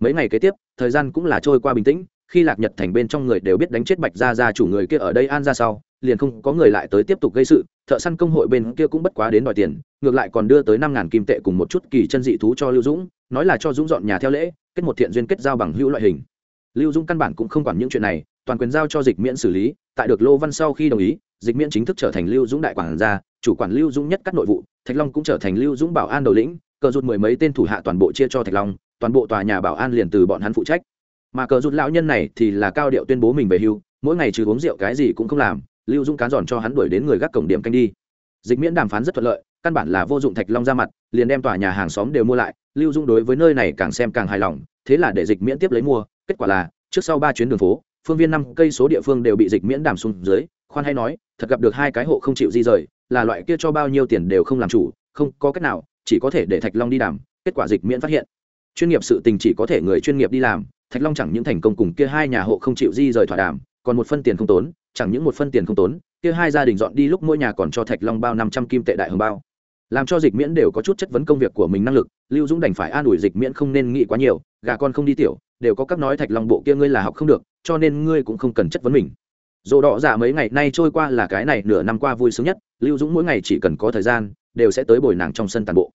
Mấy ngày kế tiếp, thời gian cũng là trôi qua bình tĩnh, khi lạc nhật thành bên trong người đều biết đánh chết bạch gia gia chủ người kia ở đây an ra sau, liền không có người lại tới tiếp tục gây sự, thợ săn công hội bên kia cũng bất quá đến đòi tiền, ngược lại còn đưa tới năm ngàn kim tệ cùng một chút kỳ chân dị thú cho lưu dũng, nói là cho dũng dọn nhà theo lễ, kết một thiện duyên kết giao bằng hữu loại hình. Lưu dũng căn bản cũng không quản những chuyện này, toàn quyền giao cho dịch miễn xử lý, tại được lô văn sau khi đồng ý, dịch miễn chính thức trở thành lưu dũng đại quản gia chủ quản lưu dũng nhất các nội vụ, thạch long cũng trở thành lưu dũng bảo an đầu lĩnh, cờ rút mười mấy tên thủ hạ toàn bộ chia cho thạch long, toàn bộ tòa nhà bảo an liền từ bọn hắn phụ trách. Mà cờ rút lão nhân này thì là cao điệu tuyên bố mình về hưu, mỗi ngày trừ uống rượu cái gì cũng không làm, lưu dũng cán giòn cho hắn đuổi đến người gác cổng điểm canh đi. Dịch miễn đàm phán rất thuận lợi, căn bản là vô dụng thạch long ra mặt, liền đem tòa nhà hàng xóm đều mua lại, lưu dũng đối với nơi này càng xem càng hài lòng, thế là để dịch miễn tiếp lấy mua, kết quả là, trước sau ba chuyến đường phố, phương viên năm cây số địa phương đều bị dịch miễn đàm xuống dưới, khoan hay nói, thật gặp được hai cái hộ không chịu di rời là loại kia cho bao nhiêu tiền đều không làm chủ, không có cách nào, chỉ có thể để thạch long đi đàm, kết quả dịch miễn phát hiện. Chuyên nghiệp sự tình chỉ có thể người chuyên nghiệp đi làm, thạch long chẳng những thành công cùng kia hai nhà hộ không chịu di rời thỏa đàm, còn một phân tiền không tốn, chẳng những một phân tiền không tốn, kia hai gia đình dọn đi lúc mỗi nhà còn cho thạch long bao năm trăm kim tệ đại hồng bao. Làm cho dịch miễn đều có chút chất vấn công việc của mình năng lực, lưu dũng đành phải an ủi dịch miễn không nên nghĩ quá nhiều, gà con không đi tiểu, đều có các nói thạch long bộ kia ngươi là học không được, cho nên ngươi cũng không cần chất vấn mình dỗ đỏ dạ mấy ngày nay trôi qua là cái này nửa năm qua vui sướng nhất, lưu dũng mỗi ngày chỉ cần có thời gian, đều sẽ tới bồi nàng trong sân tàn bộ.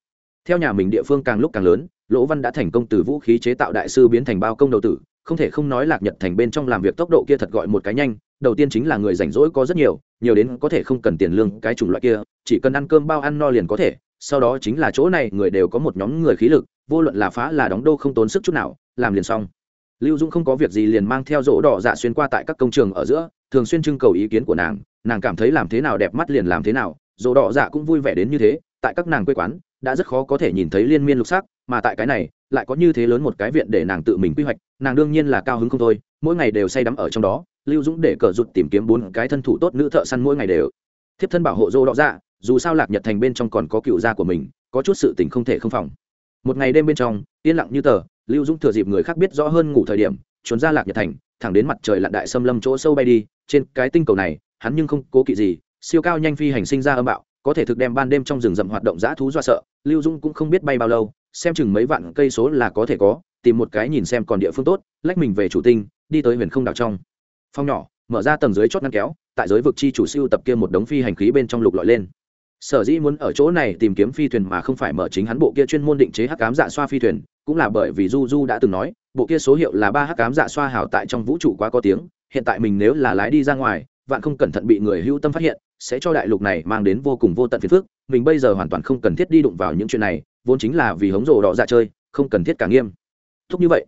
Theo nhà mình địa phương càng lúc càng lớn, lỗ văn đã thành công từ vũ khí chế tạo đại sư biến thành bao công đầu tử, không thể không nói lạc nhật thành bên trong làm việc tốc độ kia thật gọi một cái nhanh, đầu tiên chính là người rảnh rỗi có rất nhiều nhiều đến có thể không cần tiền lương cái chủng loại kia, chỉ cần ăn cơm bao ăn no liền có thể, sau đó chính là chỗ này người đều có một nhóm người khí lực, vô luận là phá là đóng đô không tốn sức chút nào, làm liền xong. Lưu dung không có việc gì liền mang theo rỗ đỏ dạ xuyên qua tại các công trường ở giữa thường xuyên trưng cầu ý kiến của nàng nàng cảm thấy làm thế nào đẹp mắt liền làm thế nào dồ đỏ dạ cũng vui vẻ đến như thế, tại các nàng quê quán, đã rất khó có thể nhìn thấy liên miên lục sắc, mà tại cái này, lại có như thế lớn một cái viện để nàng tự mình quy hoạch, nàng đương nhiên là cao hứng không thôi, mỗi ngày đều say đắm ở trong đó, lưu dũng để cờ rụt tìm kiếm bốn cái thân thủ tốt nữ thợ săn mỗi ngày đều. Thiếp thân bảo hộ dô đỏ dạ dù sao lạc nhật thành bên trong còn có cựu gia của mình, có chút sự tình không thể không phòng. Một ngày đêm bên trong, yên lặng như tờ, lưu dũng thừa dịp người khác biết rõ hơn ngủ thời điểm, trốn ra lạc nhật thành, thẳng đến mặt trời lặn đại xâm lâm chỗ sâu bay đi trên cái tinh cầu này, hắn nhưng không cố kỵ gì, siêu cao nhanh phi hành sinh ra âm bạo, có thể thực đem ban đêm trong rừng rậm hoạt động dã thú do sợ, lưu dũng cũng không biết bay bao lâu, xem chừng mấy vạn cây số là có thể có, tìm một cái nhìn xem còn địa phương tốt, lách mình về chủ tinh, đi tới huyền không đảo trong. Phong nhỏ, mở ra tầng dưới chót ngăn kéo, tại giới vực chi chủ siêu tập kia một đống phi hành khí bên trong lục lọi lên. Sở dĩ muốn ở chỗ này tìm kiếm phi thuyền mà không phải mở chính hắn bộ kia chuyên môn định chế hắc cám dạ xoa phi thuyền, cũng là bởi vì du du đã từng nói, bộ kia số hiệu là ba hắc cám dạ xoa hảo tại trong vũ trụ quá có tiếng hiện tại mình nếu là lái đi ra ngoài, vạn không cẩn thận bị người hưu tâm phát hiện, sẽ cho đại lục này mang đến vô cùng vô tận phiền phức. Mình bây giờ hoàn toàn không cần thiết đi đụng vào những chuyện này, vốn chính là vì hống rồ đỏ dạ chơi, không cần thiết cả nghiêm. Thúc như vậy,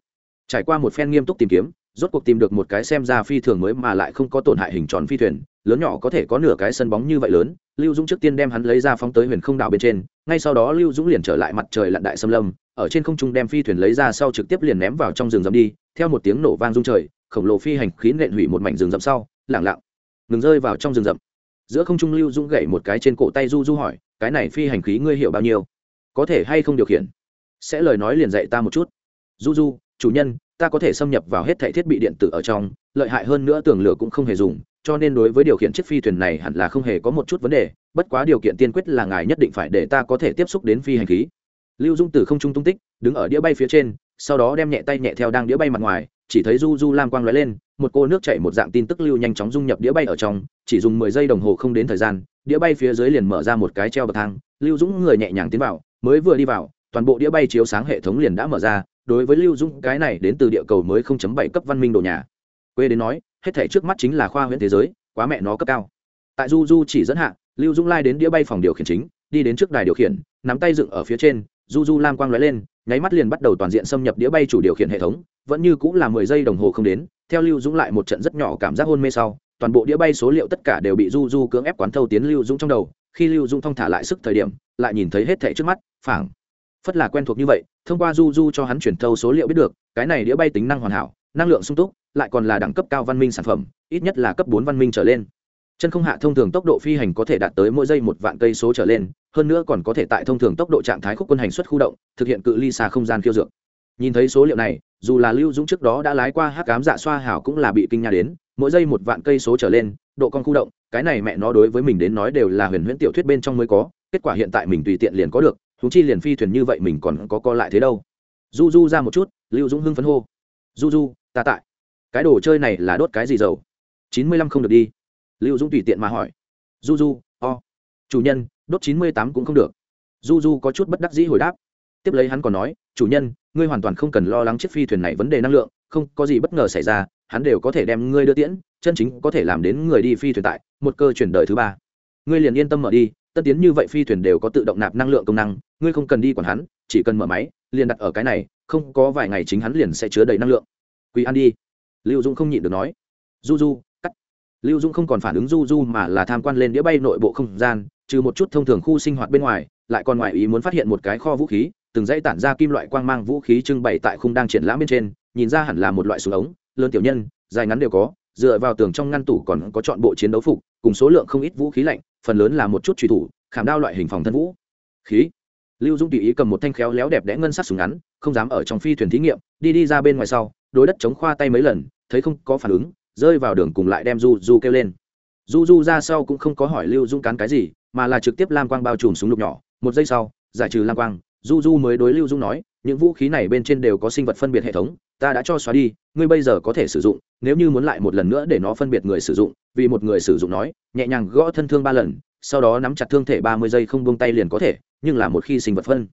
trải qua một phen nghiêm túc tìm kiếm, rốt cuộc tìm được một cái xem ra phi thường mới mà lại không có tổn hại hình tròn phi thuyền, lớn nhỏ có thể có nửa cái sân bóng như vậy lớn, lưu dũng trước tiên đem hắn lấy ra phóng tới huyền không đảo bên trên, ngay sau đó lưu dũng liền trở lại mặt trời lặn đại xâm lâm, ở trên không trung đem phi thuyền lấy ra sau trực tiếp liền ném vào trong rừng rậm đi, theo một tiếng nổ vang rung trời khổng lồ phi hành khí nện hủy một mảnh rừng rậm sau, lẳng lặng, ngừng rơi vào trong rừng rậm. Giữa không trung lưu dũng gậy một cái trên cổ tay du du hỏi, cái này phi hành khí ngươi hiểu bao nhiêu? Có thể hay không điều khiển? Sẽ lời nói liền dạy ta một chút. Du du, chủ nhân, ta có thể xâm nhập vào hết thảy thiết bị điện tử ở trong, lợi hại hơn nữa tường lửa cũng không hề dùng, cho nên đối với điều khiển chiếc phi thuyền này hẳn là không hề có một chút vấn đề, bất quá điều kiện tiên quyết là ngài nhất định phải để ta có thể tiếp xúc đến phi hành khí. Lưu dung từ không trung tung tích, đứng ở đĩa bay phía trên, sau đó đem nhẹ tay nhẹ theo đang đĩa bay mặt ngoài chỉ thấy du du lam quang lóe lên, một cô nước chảy một dạng tin tức lưu nhanh chóng dung nhập đĩa bay ở trong, chỉ dùng mười giây đồng hồ không đến thời gian, đĩa bay phía dưới liền mở ra một cái treo bậc thang, lưu dũng người nhẹ nhàng tiến vào, mới vừa đi vào, toàn bộ đĩa bay chiếu sáng hệ thống liền đã mở ra, đối với lưu dũng, cái này đến từ địa cầu mới 0.7 cấp văn minh đồ nhà. Quê đến nói, hết thể trước mắt chính là khoa huyện thế giới, quá mẹ nó cấp cao. Tại du du chỉ dẫn hạ, lưu dũng lai đến đĩa bay phòng điều khiển chính, đi đến trước đài điều khiển, nắm tay dựng ở phía trên, du du lam quang lóe lên nháy mắt liền bắt đầu toàn diện xâm nhập đĩa bay chủ điều khiển hệ thống, vẫn như cũng là mười giây đồng hồ không đến, theo lưu dũng lại một trận rất nhỏ cảm giác hôn mê sau, toàn bộ đĩa bay số liệu tất cả đều bị du du cưỡng ép quán thâu tiến lưu dũng trong đầu, khi lưu dũng thong thả lại sức thời điểm, lại nhìn thấy hết thẻ trước mắt, phảng phất là quen thuộc như vậy, thông qua du du cho hắn chuyển thâu số liệu biết được, cái này đĩa bay tính năng hoàn hảo, năng lượng sung túc, lại còn là đẳng cấp cao văn minh sản phẩm, ít nhất là cấp bốn văn minh trở lên chân không hạ thông thường tốc độ phi hành có thể đạt tới mỗi giây một vạn cây số trở lên, hơn nữa còn có thể tại thông thường tốc độ trạng thái khúc quân hành xuất khu động, thực hiện cự ly xa không gian khiêu dược. Nhìn thấy số liệu này, dù là lưu dũng trước đó đã lái qua hắc cám dạ xoa hảo cũng là bị kinh nha đến, mỗi giây một vạn cây số trở lên, độ con khu động, cái này mẹ nó đối với mình đến nói đều là huyền huyễn tiểu thuyết bên trong mới có, kết quả hiện tại mình tùy tiện liền có được thú chi liền phi thuyền như vậy mình còn có co lại thế đâu. Du du ra một chút, lưu dũng hưng phấn hô. Du du ta tại. Cái đồ chơi này là đốt cái gì dầu? Chín mươi lăm không được đi lưu dũng tùy tiện mà hỏi. Du du o、oh. chủ nhân, đốt chín mươi tám cũng không được. Du du có chút bất đắc dĩ hồi đáp. Tiếp lấy hắn còn nói, chủ nhân, ngươi hoàn toàn không cần lo lắng chiếc phi thuyền này vấn đề năng lượng, không có gì bất ngờ xảy ra, hắn đều có thể đem ngươi đưa tiễn, chân chính có thể làm đến người đi phi thuyền tại, một cơ chuyển đời thứ ba. Ngươi liền yên tâm mở đi tân tiến như vậy phi thuyền đều có tự động nạp năng lượng công năng, ngươi không cần đi quản hắn, chỉ cần mở máy, liền đặt ở cái này, không có vài ngày chính hắn liền sẽ chứa đầy năng lượng. Quý ăn đi. Lưu dung không nhịn được nói. Du du lưu dung không còn phản ứng du du mà là tham quan lên đĩa bay nội bộ không gian, trừ một chút thông thường khu sinh hoạt bên ngoài, lại còn ngoại ý muốn phát hiện một cái kho vũ khí, từng dãy tản ra kim loại quang mang vũ khí trưng bày tại khung đang triển lãm bên trên, nhìn ra hẳn là một loại súng ống, lớn tiểu nhân, dài ngắn đều có, dựa vào tường trong ngăn tủ còn có chọn bộ chiến đấu phục, cùng số lượng không ít vũ khí lạnh, phần lớn là một chút truy thủ, khảm đao loại hình phòng thân vũ. Khí. Lưu dung tùy ý cầm một thanh khéo léo đẹp đẽ ngân sắc súng ngắn, không dám ở trong phi thuyền thí nghiệm, đi đi ra bên ngoài sau, đối đất chống khoa tay mấy lần, thấy không có phản ứng rơi vào đường cùng lại đem du du kêu lên. Du du ra sau cũng không có hỏi lưu dung cắn cái gì, mà là trực tiếp lam quang bao trùm súng lục nhỏ. Một giây sau, giải trừ lam quang du du mới đối lưu Dung nói, những vũ khí này bên trên đều có sinh vật phân biệt hệ thống, ta đã cho xóa đi, ngươi bây giờ có thể sử dụng, nếu như muốn lại một lần nữa để nó phân biệt người sử dụng. Vì một người sử dụng nói, nhẹ nhàng gõ thân thương ba lần, sau đó nắm chặt thương thể ba mươi giây không buông tay liền có thể, nhưng là một khi sinh vật phân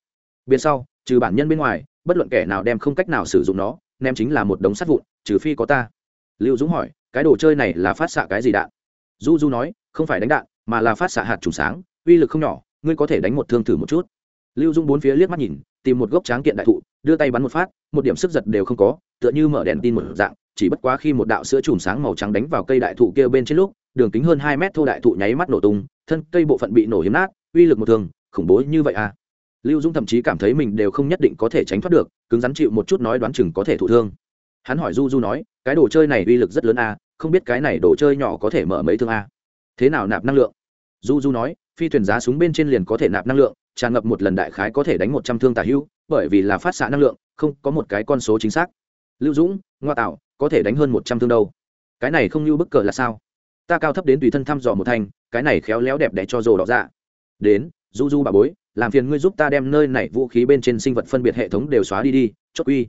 biệt sau, trừ bản nhân bên ngoài, bất luận kẻ nào đem không cách nào sử dụng nó, ném chính là một đống sắt vụn, trừ phi có ta lưu dũng hỏi, cái đồ chơi này là phát xạ cái gì đạn? Du du nói, không phải đánh đạn, mà là phát xạ hạt trùng sáng, uy lực không nhỏ, ngươi có thể đánh một thương thử một chút. Lưu dung bốn phía liếc mắt nhìn, tìm một gốc tráng kiện đại thụ, đưa tay bắn một phát, một điểm sức giật đều không có, tựa như mở đèn tin một dạng, chỉ bất quá khi một đạo sữa chùm sáng màu trắng đánh vào cây đại thụ kia bên trên lúc, đường kính hơn hai mét thô đại thụ nháy mắt nổ tung, thân cây bộ phận bị nổ hiếm nát, uy lực một thường khủng bố như vậy à? Lưu dung thậm chí cảm thấy mình đều không nhất định có thể tránh thoát được, cứng rắn chịu một chút nói đoán chừng có thể thụ thương. Hắn hỏi du du nói cái đồ chơi này uy lực rất lớn à, không biết cái này đồ chơi nhỏ có thể mở mấy thương à? thế nào nạp năng lượng? Du du nói phi thuyền giá súng bên trên liền có thể nạp năng lượng tràn ngập một lần đại khái có thể đánh một trăm thương tả hữu bởi vì là phát xạ năng lượng không có một cái con số chính xác. Lưu dũng ngoa tạo có thể đánh hơn một trăm thương đâu. Cái này không như bức cờ là sao? Ta cao thấp đến tùy thân thăm dò một thành cái này khéo léo đẹp đẽ cho rồ đỏ ra đến du du bà bối làm phiền ngươi giúp ta đem nơi này vũ khí bên trên sinh vật phân biệt hệ thống đều xóa đi đi chốt quy.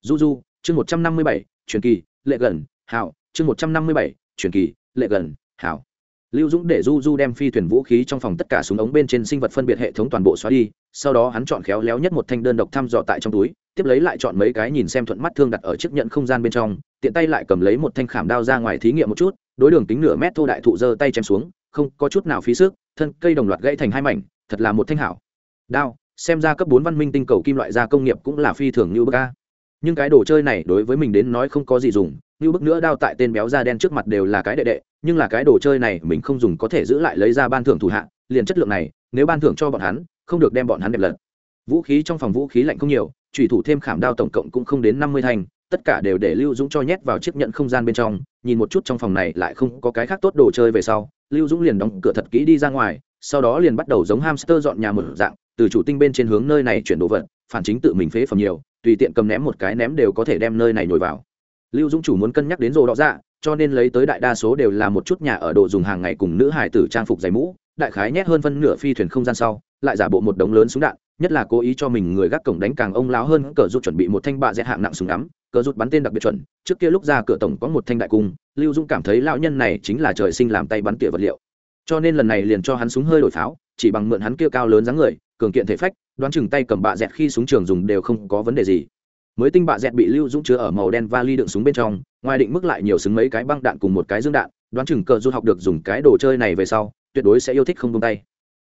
Du du chương một trăm năm mươi bảy truyền kỳ lệ gần, hảo, chương một trăm năm mươi bảy, truyền kỳ, lệ gần, hảo. Lưu dũng để du du đem phi thuyền vũ khí trong phòng tất cả súng ống bên trên sinh vật phân biệt hệ thống toàn bộ xóa đi, sau đó hắn chọn khéo léo nhất một thanh đơn độc thăm dò tại trong túi, tiếp lấy lại chọn mấy cái nhìn xem thuận mắt thương đặt ở chiếc nhận không gian bên trong, tiện tay lại cầm lấy một thanh khảm đao ra ngoài thí nghiệm một chút, đối đường tính nửa mét thô đại thụ giơ tay chém xuống, không có chút nào phí sức, thân cây đồng loạt gãy thành hai mảnh, thật là một thanh hảo. Đao, xem ra cấp bốn văn minh tinh cầu kim loại gia công nghiệp cũng là phi thường như bức a nhưng cái đồ chơi này đối với mình đến nói không có gì dùng, như bức nữa đao tại tên béo da đen trước mặt đều là cái đệ đệ, nhưng là cái đồ chơi này mình không dùng có thể giữ lại lấy ra ban thưởng thủ hạ, liền chất lượng này, nếu ban thưởng cho bọn hắn, không được đem bọn hắn đẹp lật. Vũ khí trong phòng vũ khí lạnh không nhiều trùy thủ thêm khảm đao tổng cộng cũng không đến năm mươi thành tất cả đều để lưu dũng cho nhét vào chiếc nhận không gian bên trong, nhìn một chút trong phòng này lại không có cái khác tốt đồ chơi về sau, lưu dũng liền đóng cửa thật kỹ đi ra ngoài, sau đó liền bắt đầu giống hamster dọn nhà một dạng, từ chủ tinh bên trên hướng nơi này chuyển đồ vật phản chính tự mình phế phẩm nhiều, tùy tiện cầm ném một cái ném đều có thể đem nơi này nhồi vào. Lưu dũng chủ muốn cân nhắc đến rồ đỏ dạ cho nên lấy tới đại đa số đều là một chút nhà ở đồ dùng hàng ngày cùng nữ hải tử trang phục giày mũ, đại khái nhét hơn phân nửa phi thuyền không gian sau, lại giả bộ một đống lớn súng đạn, nhất là cố ý cho mình người gác cổng đánh càng ông láo hơn cờ rút chuẩn bị một thanh bạ dẹt hạng nặng súng ngắm, cờ rút bắn tên đặc biệt chuẩn, trước kia lúc ra cửa tổng có một thanh đại cung, lưu dũng cảm thấy lão nhân này chính là trời sinh làm tay bắn tỉa vật liệu. Cho nên lần này liền cho hắn súng hơi đổi pháo, chỉ bằng mượn hắn kia cao lớn dáng người, cường kiện thể phách đoán chừng tay cầm bạ dẹt khi súng trường dùng đều không có vấn đề gì. Mới tinh bạ dẹt bị lưu dũng chứa ở màu đen vali đựng súng bên trong, ngoài định mức lại nhiều xứng mấy cái băng đạn cùng một cái dương đạn, đoán chừng cờ rút học được dùng cái đồ chơi này về sau, tuyệt đối sẽ yêu thích không tung tay.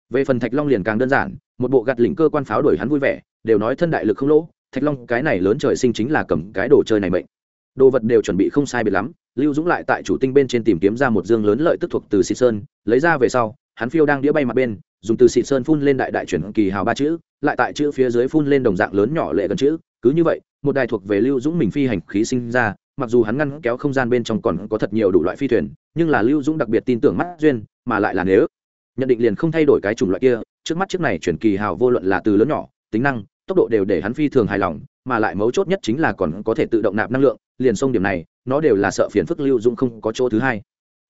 Về phần thạch long liền càng đơn giản, một bộ gạt lỉnh cơ quan pháo đuổi hắn vui vẻ, đều nói thân đại lực không lỗ, thạch long cái này lớn trời sinh chính là cầm cái đồ chơi này mệnh. Đồ vật đều chuẩn bị không sai biệt lắm, lưu dũng lại tại chủ tinh bên trên tìm kiếm ra một dương lớn lợi tức thuộc từ xịt sơn, lấy ra về sau hắn phiêu đang đĩa bay mặt bên, dùng từ xịt sơn phun lên đại đại chuyển kỳ hào ba chữ, lại tại chữ phía dưới phun lên đồng dạng lớn nhỏ lệ gần chữ, cứ như vậy, một đài thuộc về lưu dũng mình phi hành khí sinh ra, mặc dù hắn ngăn kéo không gian bên trong còn có thật nhiều đủ loại phi thuyền, nhưng là lưu dũng đặc biệt tin tưởng mắt duyên, mà lại là nếu nhận định liền không thay đổi cái chủng loại kia, trước mắt chiếc này chuyển kỳ hào vô luận là từ lớn nhỏ, tính năng, tốc độ đều để hắn phi thường hài lòng, mà lại mấu chốt nhất chính là còn có thể tự động nạp năng lượng, liền sông điểm này, nó đều là sợ phiền phức lưu dũng không có chỗ thứ hai.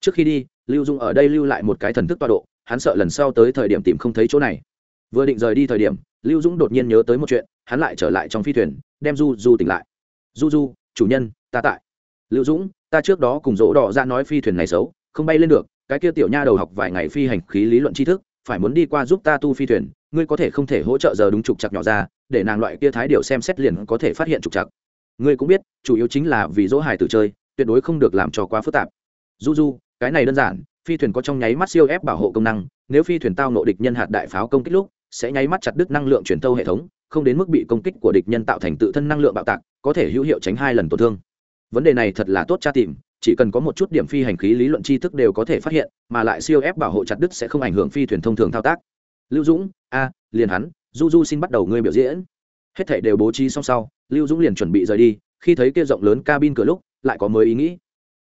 Trước khi đi, lưu dũng ở đây lưu lại một cái thần thức toa độ hắn sợ lần sau tới thời điểm tìm không thấy chỗ này. Vừa định rời đi thời điểm, lưu dũng đột nhiên nhớ tới một chuyện, hắn lại trở lại trong phi thuyền, đem du du tỉnh lại. Du du, chủ nhân, ta tại. Lưu dũng, ta trước đó cùng dỗ đỏ ra nói phi thuyền này xấu, không bay lên được, cái kia tiểu nha đầu học vài ngày phi hành khí lý luận tri thức, phải muốn đi qua giúp ta tu phi thuyền, ngươi có thể không thể hỗ trợ giờ đúng trục chặt nhỏ ra, để nàng loại kia thái điều xem xét liền có thể phát hiện trục chặt ngươi cũng biết, chủ yếu chính là vì dỗ hải tử chơi, tuyệt đối không được làm cho quá phức tạp. Du du, cái này đơn giản phi thuyền có trong nháy mắt siêu ép bảo hộ công năng, nếu phi thuyền tao nộ địch nhân hạt đại pháo công kích lúc, sẽ nháy mắt chặt đứt năng lượng truyền thâu hệ thống, không đến mức bị công kích của địch nhân tạo thành tự thân năng lượng bạo tạc, có thể hữu hiệu tránh hai lần tổn thương. Vấn đề này thật là tốt tra tìm, chỉ cần có một chút điểm phi hành khí lý luận tri thức đều có thể phát hiện, mà lại siêu ép bảo hộ chặt đứt sẽ không ảnh hưởng phi thuyền thông thường thao tác. Lưu dũng, a, liền hắn, du du xin bắt đầu ngươi biểu diễn. Hết thể đều bố trí xong sau, lưu dũng liền chuẩn bị rời đi, khi thấy kia rộng lớn cabin cửa lúc, lại có mới ý nghĩ.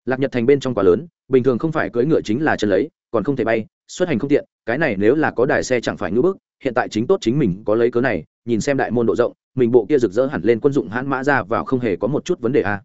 Lạc nhật thành bên trong quá lớn bình thường không phải cưỡi ngựa chính là chân lấy, còn không thể bay, xuất hành không tiện, cái này nếu là có đài xe chẳng phải ngưỡng bức, hiện tại chính tốt chính mình có lấy cớ này, nhìn xem đại môn độ rộng, mình bộ kia rực rỡ hẳn lên quân dụng hãn mã ra vào không hề có một chút vấn đề a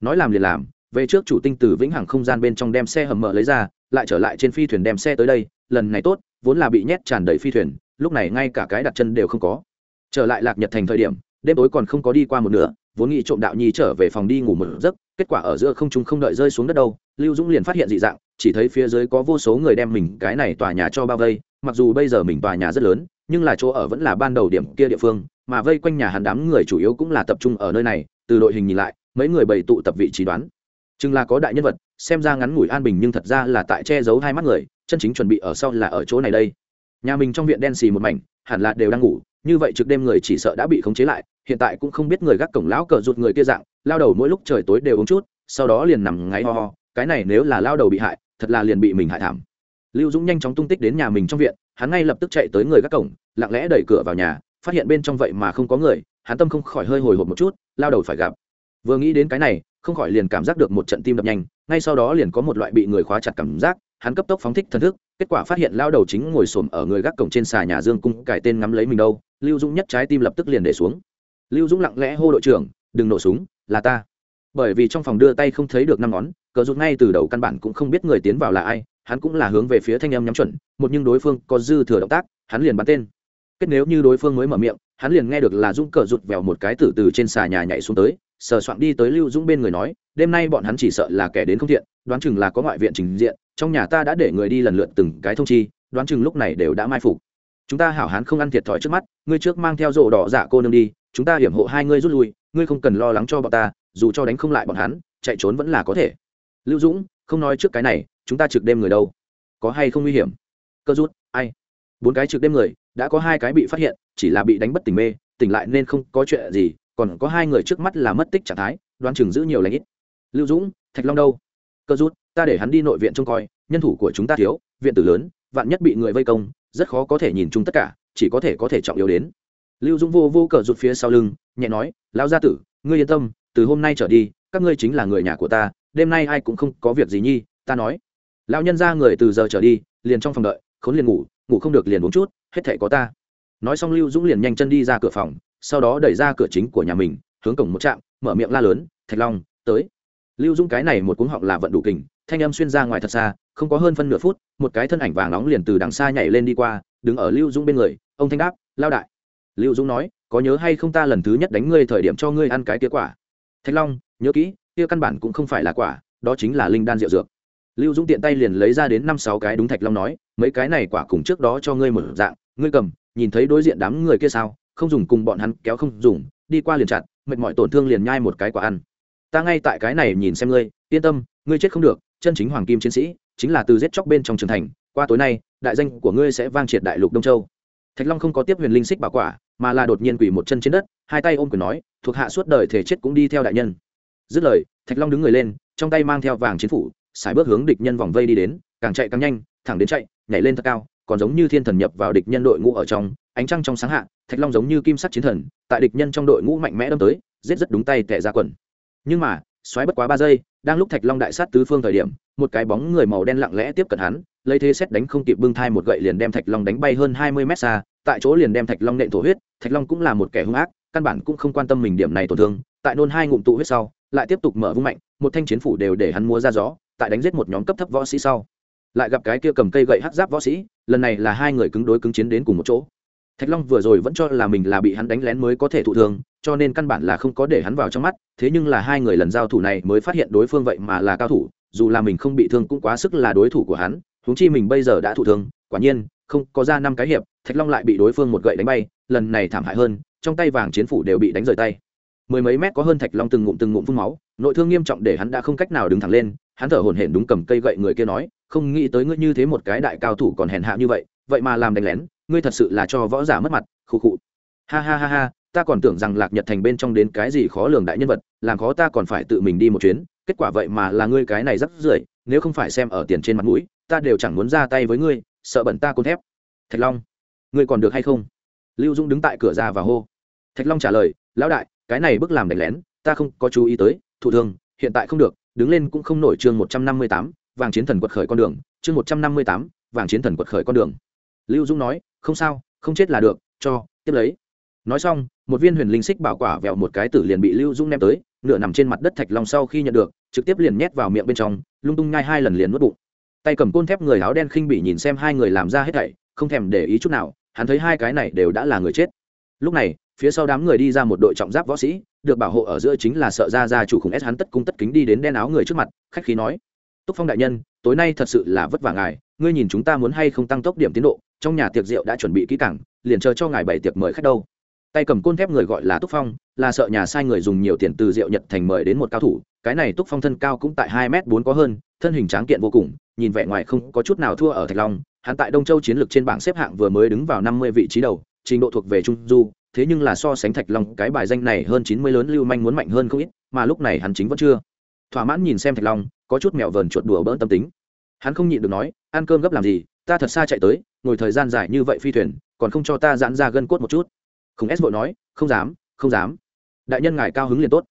nói làm liền làm, về trước chủ tinh từ vĩnh hằng không gian bên trong đem xe hầm mở lấy ra, lại trở lại trên phi thuyền đem xe tới đây, lần này tốt, vốn là bị nhét tràn đầy phi thuyền, lúc này ngay cả cái đặt chân đều không có. Trở lại lạc nhật thành thời điểm, đêm tối còn không có đi qua một nửa vốn nghĩ trộm đạo nhi trở về phòng đi ngủ một giấc, kết quả ở giữa không trung không đợi rơi xuống đất đâu, lưu dũng liền phát hiện dị dạng, chỉ thấy phía dưới có vô số người đem mình cái này tòa nhà cho bao vây, mặc dù bây giờ mình tòa nhà rất lớn, nhưng là chỗ ở vẫn là ban đầu điểm kia địa phương, mà vây quanh nhà hắn đám người chủ yếu cũng là tập trung ở nơi này, từ đội hình nhìn lại, mấy người bày tụ tập vị trí đoán. Chừng là có đại nhân vật, xem ra ngắn ngủi an bình nhưng thật ra là tại che giấu hai mắt người, chân chính chuẩn bị ở sau là ở chỗ này đây. Nhà mình trong viện đen xì một mảnh, hẳn là đều đang ngủ như vậy trực đêm người chỉ sợ đã bị khống chế lại, hiện tại cũng không biết người gác cổng lão cờ rụt người kia dạng, lao đầu mỗi lúc trời tối đều uống chút, sau đó liền nằm ngáy ho ho, cái này nếu là lao đầu bị hại, thật là liền bị mình hại thảm. Lưu dũng nhanh chóng tung tích đến nhà mình trong viện, hắn ngay lập tức chạy tới người gác cổng, lặng lẽ đẩy cửa vào nhà, phát hiện bên trong vậy mà không có người, hắn tâm không khỏi hơi hồi hộp một chút, lao đầu phải gặp. Vừa nghĩ đến cái này, không khỏi liền cảm giác được một trận tim đập nhanh, ngay sau đó liền có một loại bị người khóa chặt cảm giác, hắn cấp tốc phóng thích thần thức, kết quả phát hiện lao đầu chính ngồi xổm ở người gác cổng trên xà nhà dương cung, cải tên ngắm lấy mình đâu lưu dũng nhất trái tim lập tức liền để xuống. Lưu dũng lặng lẽ hô đội trưởng, đừng nổ súng, là ta. Bởi vì trong phòng đưa tay không thấy được năm ngón, cờ rút ngay từ đầu căn bản cũng không biết người tiến vào là ai, hắn cũng là hướng về phía thanh em nhắm chuẩn, một nhưng đối phương có dư thừa động tác, hắn liền bắn tên. Kết nếu như đối phương mới mở miệng, hắn liền nghe được là dũng cờ rụt vèo một cái tử từ trên xà nhà nhảy xuống tới, sờ soạn đi tới lưu dũng bên người nói, đêm nay bọn hắn chỉ sợ là kẻ đến không thiện, đoán chừng là có ngoại viện trình diện, trong nhà ta đã để người đi lần lượt từng cái thông chi, đoán chừng lúc này đều đã mai phục chúng ta hảo hán không ăn thiệt thòi trước mắt, ngươi trước mang theo rổ đỏ giả cô nương đi, chúng ta hiểm hộ hai ngươi rút lui, ngươi không cần lo lắng cho bọn ta, dù cho đánh không lại bọn hắn, chạy trốn vẫn là có thể. Lưu dũng, không nói trước cái này, chúng ta trực đêm người đâu? Có hay không nguy hiểm? Cơ rút, ai? Bốn cái trực đêm người, đã có hai cái bị phát hiện, chỉ là bị đánh bất tỉnh mê, tỉnh lại nên không có chuyện gì, còn có hai người trước mắt là mất tích trạng thái, đoán chừng giữ nhiều lãnh ít. Lưu dũng, thạch long đâu? Cơ rút, ta để hắn đi nội viện trông coi, nhân thủ của chúng ta thiếu, viện tử lớn, vạn nhất bị người vây công rất khó có thể nhìn chung tất cả, chỉ có thể có thể trọng yếu đến. Lưu dũng vô vô cờ rụt phía sau lưng, nhẹ nói, lão gia tử, ngươi yên tâm, từ hôm nay trở đi, các ngươi chính là người nhà của ta, đêm nay ai cũng không có việc gì nhi, ta nói. Lão nhân ra người từ giờ trở đi, liền trong phòng đợi, khốn liền ngủ ngủ không được liền uống chút, hết thể có ta. Nói xong lưu dũng liền nhanh chân đi ra cửa phòng, sau đó đẩy ra cửa chính của nhà mình, hướng cổng một trạm, mở miệng la lớn, thạch long, tới lưu dũng cái này một cuống họng là vận đủ kình, thanh âm xuyên ra ngoài thật xa, không có hơn phân nửa phút, một cái thân ảnh vàng nóng liền từ đằng xa nhảy lên đi qua, đứng ở lưu dũng bên người, ông thanh đáp, lao đại. Lưu dũng nói, có nhớ hay không ta lần thứ nhất đánh ngươi thời điểm cho ngươi ăn cái kia quả? Thạch long, nhớ kỹ, kia căn bản cũng không phải là quả, đó chính là linh đan rượu dược. Lưu dũng tiện tay liền lấy ra đến năm sáu cái đúng thạch long nói, mấy cái này quả cùng trước đó cho ngươi một dạng, ngươi cầm, nhìn thấy đối diện đám người kia sao, không dùng cùng bọn hắn kéo không dùng, đi qua liền chặt, mệt mỏi tổn thương liền nhai một cái quả ăn ta ngay tại cái này nhìn xem ngươi, yên tâm, ngươi chết không được, chân chính hoàng kim chiến sĩ chính là từ giết chóc bên trong trường thành, qua tối nay, đại danh của ngươi sẽ vang triệt đại lục đông châu. Thạch long không có tiếp huyền linh xích bảo quả, mà là đột nhiên quỳ một chân trên đất, hai tay ôm quyền nói, thuộc hạ suốt đời thể chết cũng đi theo đại nhân. Dứt lời, thạch long đứng người lên, trong tay mang theo vàng chiến phủ, sải bước hướng địch nhân vòng vây đi đến, càng chạy càng nhanh, thẳng đến chạy, nhảy lên thật cao, còn giống như thiên thần nhập vào địch nhân đội ngũ ở trong, ánh trăng trong sáng hạ, thạch long giống như kim sắc chiến thần, tại địch nhân trong đội ngũ mạnh mẽ đâm tới, giết rất đúng tay tệ ra quần nhưng mà, xoáy bất quá ba giây, đang lúc thạch long đại sát tứ phương thời điểm, một cái bóng người màu đen lặng lẽ tiếp cận hắn, lấy thế xét đánh không kịp bưng thai một gậy liền đem thạch long đánh bay hơn hai mươi mét xa, tại chỗ liền đem thạch long nện thổ huyết, thạch long cũng là một kẻ hung ác, căn bản cũng không quan tâm mình điểm này tổn thương, tại nôn hai ngụm tụ huyết sau, lại tiếp tục mở vung mạnh, một thanh chiến phủ đều để hắn mua ra gió, tại đánh giết một nhóm cấp thấp võ sĩ sau. Lại gặp cái kia cầm cây gậy hắc giáp võ sĩ, lần này là hai người cứng đối cứng chiến đến cùng một chỗ thạch long vừa rồi vẫn cho là mình là bị hắn đánh lén mới có thể thụ thương, cho nên căn bản là không có để hắn vào trong mắt, thế nhưng là hai người lần giao thủ này mới phát hiện đối phương vậy mà là cao thủ, dù là mình không bị thương cũng quá sức là đối thủ của hắn, huống chi mình bây giờ đã thụ thương, quả nhiên, không có ra năm cái hiệp, thạch long lại bị đối phương một gậy đánh bay, lần này thảm hại hơn, trong tay vàng chiến phủ đều bị đánh rời tay. Mười mấy mét có hơn thạch long từng ngụm từng ngụm phun máu, nội thương nghiêm trọng để hắn đã không cách nào đứng thẳng lên, hắn thở hổn hển đúng cầm cây gậy người kia nói, không nghĩ tới ngươi như thế một cái đại cao thủ còn hèn hạ như vậy vậy mà làm đánh lén ngươi thật sự là cho võ giả mất mặt, khụ khụ. Ha ha ha ha, ta còn tưởng rằng lạc nhật thành bên trong đến cái gì khó lường đại nhân vật, làm khó ta còn phải tự mình đi một chuyến, kết quả vậy mà là ngươi cái này rất rưởi, nếu không phải xem ở tiền trên mặt mũi, ta đều chẳng muốn ra tay với ngươi, sợ bẩn ta côn thép. Thạch long, ngươi còn được hay không? Lưu dũng đứng tại cửa ra và hô. Thạch long trả lời, lão đại, cái này bức làm đánh lén, ta không có chú ý tới thủ thường hiện tại không được, đứng lên cũng không nổi chương một trăm năm mươi tám, vàng chiến thần quật khởi con đường, chương một trăm năm mươi tám, vàng chiến thần quật khởi con đường. Lưu dũng nói không sao, không chết là được, cho, tiếp lấy. Nói xong, một viên huyền linh xích bảo quả vẹo một cái tử liền bị lưu dung ném tới, nửa nằm trên mặt đất thạch long sau khi nhận được, trực tiếp liền nhét vào miệng bên trong, lung tung nhai hai lần liền nuốt bụng. Tay cầm côn thép người áo đen khinh bị nhìn xem hai người làm ra hết thảy, không thèm để ý chút nào, hắn thấy hai cái này đều đã là người chết. Lúc này, phía sau đám người đi ra một đội trọng giáp võ sĩ, được bảo hộ ở giữa chính là sợ ra ra chủ khủng s hắn tất cung tất kính đi đến đen áo người trước mặt, khách khí nói. Túc phong đại nhân, tối nay thật sự là vất vả ngài, ngươi nhìn chúng ta muốn hay không tăng tốc điểm tiến độ trong nhà tiệc rượu đã chuẩn bị kỹ càng, liền chờ cho ngài bảy tiệc mời khách đâu. Tay cầm côn thép người gọi là túc phong là sợ nhà sai người dùng nhiều tiền từ rượu nhật thành mời đến một cao thủ cái này túc phong thân cao cũng tại hai m bốn có hơn thân hình tráng kiện vô cùng nhìn vẻ ngoài không có chút nào thua ở thạch long hắn tại đông châu chiến lược trên bảng xếp hạng vừa mới đứng vào năm mươi vị trí đầu trình độ thuộc về trung du thế nhưng là so sánh thạch long cái bài danh này hơn chín mươi lớn lưu manh muốn mạnh hơn không ít mà lúc này hắn chính vẫn chưa. Thỏa mãn nhìn xem thạch long có chút mèo vờn chuột đùa bỡn tâm tính. Hắn không nhịn được nói ăn cơm gấp làm gì ta thật xa chạy tới, ngồi thời gian dài như vậy phi thuyền, còn không cho ta giãn ra gân cốt một chút. Không s vội nói, không dám không dám. Đại nhân ngài cao hứng liền tốt.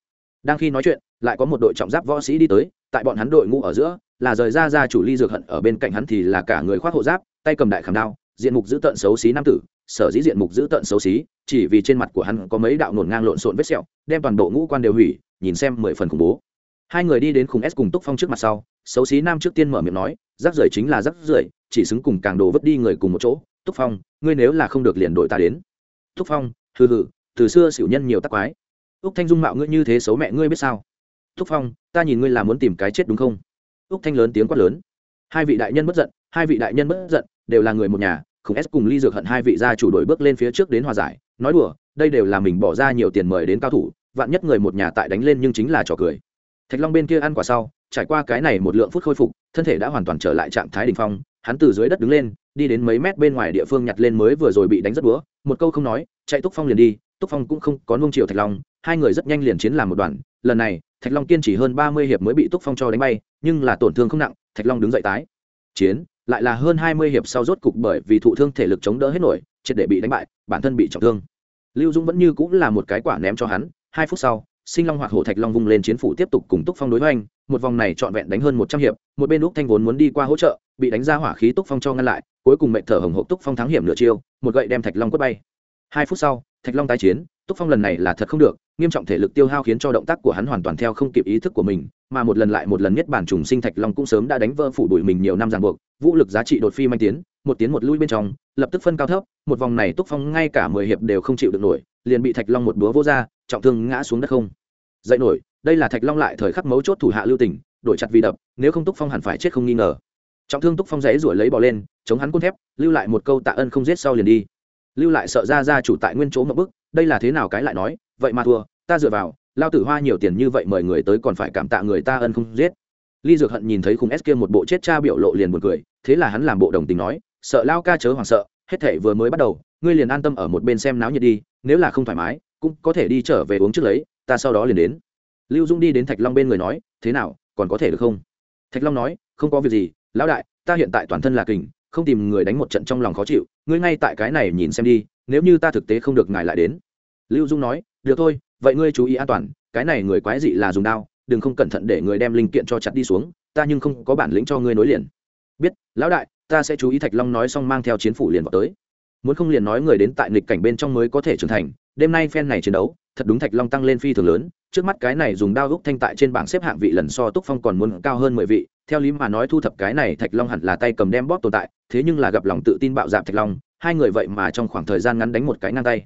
Đang khi nói chuyện, lại có một đội trọng giáp võ sĩ đi tới, tại bọn hắn đội ngũ ở giữa, là rời ra ra chủ ly dược hận, ở bên cạnh hắn thì là cả người khoác hộ giáp, tay cầm đại khảm đao, diện mục giữ tận xấu xí nam tử, sở dĩ diện mục giữ tận xấu xí, chỉ vì trên mặt của hắn có mấy đạo nổn ngang lộn xộn vết sẹo, đem toàn bộ ngũ quan đều hủy, nhìn xem mười phần khủng bố. Hai người đi đến khủng s cùng túc phong trước mặt sau, xấu xí nam trước tiên mở miệng nói rác rưởi chính là rác rưởi chỉ xứng cùng càng đồ vứt đi người cùng một chỗ, túc phong, ngươi nếu là không được liền đội ta đến. Túc phong, hừ hừ, từ xưa xỉu nhân nhiều tắc quái. Úc thanh dung mạo ngươi như thế xấu mẹ ngươi biết sao? Túc phong, ta nhìn ngươi là muốn tìm cái chết đúng không? Úc thanh lớn tiếng quát lớn. Hai vị đại nhân bất giận, hai vị đại nhân bất giận, đều là người một nhà khủng s cùng ly dược hận hai vị gia chủ đổi bước lên phía trước đến hòa giải, nói đùa, đây đều là mình bỏ ra nhiều tiền mời đến cao thủ, vạn nhất người một nhà tại đánh lên nhưng chính là trò cười. Thạch long bên kia ăn quả sau, trải qua cái này một lượng phút khôi phục, thân thể đã hoàn toàn trở lại trạng thái đ ỉ n h phong hắn từ dưới đất đứng lên, đi đến mấy mét bên ngoài địa phương nhặt lên mới vừa rồi bị đánh rất búa. Một câu không nói, chạy túc phong liền đi. Túc phong cũng không có nung chiều thạch long. Hai người rất nhanh liền chiến làm một đoàn. Lần này, thạch long kiên trì hơn ba mươi hiệp mới bị túc phong cho đánh bay, nhưng là tổn thương không nặng, thạch long đứng dậy tái. Chiến, lại là hơn hai mươi hiệp sau rốt cục bởi vì thụ thương thể lực chống đỡ hết nổi, triệt để bị đánh bại, bản thân bị trọng thương. Lưu dũng vẫn như cũng là một cái quả ném cho hắn. Hai phút sau, sinh long hoặc hổ thạch long vung lên chiến phủ tiếp tục cùng túc phong đối hoành. Một vòng này trọn vẹn đánh hơn một trăm hiệp, một bên úc thanh vốn muốn đi qua hỗ trợ bị đánh ra hỏa khí túc phong cho ngăn lại, cuối cùng mệnh thở hồng hộp túc phong thắng hiểm nửa chiêu, một gậy đem thạch long quất bay. Hai phút sau, thạch long tái chiến, túc phong lần này là thật không được, nghiêm trọng thể lực tiêu hao khiến cho động tác của hắn hoàn toàn theo không kịp ý thức của mình, mà một lần lại một lần nhất bản trùng sinh thạch long cũng sớm đã đánh vỡ phủ đuổi mình nhiều năm ràng buộc, vũ lực giá trị đột phi manh tiến, một tiến một lui bên trong, lập tức phân cao thấp, một vòng này túc phong ngay cả mười hiệp đều không chịu được nổi, liền bị thạch long một búa vô ra, trọng thương ngã xuống đất không. Dậy nổi, đây là thạch long lại thời khắc mấu chốt thủ hạ lưu tỉnh đổi chặt vì đập, nếu không túc phong hẳn phải chết không nghi ngờ trọng thương túc phong giấy ruổi lấy bỏ lên, chống hắn côn thép, lưu lại một câu tạ ơn không giết sau liền đi. Lưu lại sợ ra ra chủ tại nguyên chỗ mậu bức, đây là thế nào cái lại nói, vậy mà thua, ta dựa vào, lao tử hoa nhiều tiền như vậy mời người tới còn phải cảm tạ người ta ân không giết. Ly dược hận nhìn thấy khung s kia một bộ chết cha biểu lộ liền buồn cười, thế là hắn làm bộ đồng tình nói, sợ lao ca chớ hoảng sợ, hết thể vừa mới bắt đầu, ngươi liền an tâm ở một bên xem náo nhiệt đi, nếu là không thoải mái, cũng có thể đi trở về uống trước lấy, ta sau đó liền đến. Lưu dung đi đến thạch long bên người nói, thế nào, còn có thể được không? Thạch long nói, không có việc gì lão đại, ta hiện tại toàn thân là kình, không tìm người đánh một trận trong lòng khó chịu, ngươi ngay tại cái này nhìn xem đi, nếu như ta thực tế không được ngài lại đến. Lưu dung nói, được thôi, vậy ngươi chú ý an toàn, cái này người quái dị là dùng đao, đừng không cẩn thận để người đem linh kiện cho chặt đi xuống, ta nhưng không có bản lĩnh cho ngươi nối liền. Biết, lão đại, ta sẽ chú ý thạch long nói xong mang theo chiến phủ liền vào tới. Muốn không liền nói người đến tại nghịch cảnh bên trong mới có thể trưởng thành, đêm nay phen này chiến đấu, thật đúng thạch long tăng lên phi thường lớn, trước mắt cái này dùng đao gốc thanh tại trên bảng xếp hạng vị lần so túc phong còn muốn cao hơn mười vị theo lý mà nói thu thập cái này thạch long hẳn là tay cầm đem bóp tồn tại, thế nhưng là gặp lòng tự tin bạo dạp thạch long, hai người vậy mà trong khoảng thời gian ngắn đánh một cái ngang tay.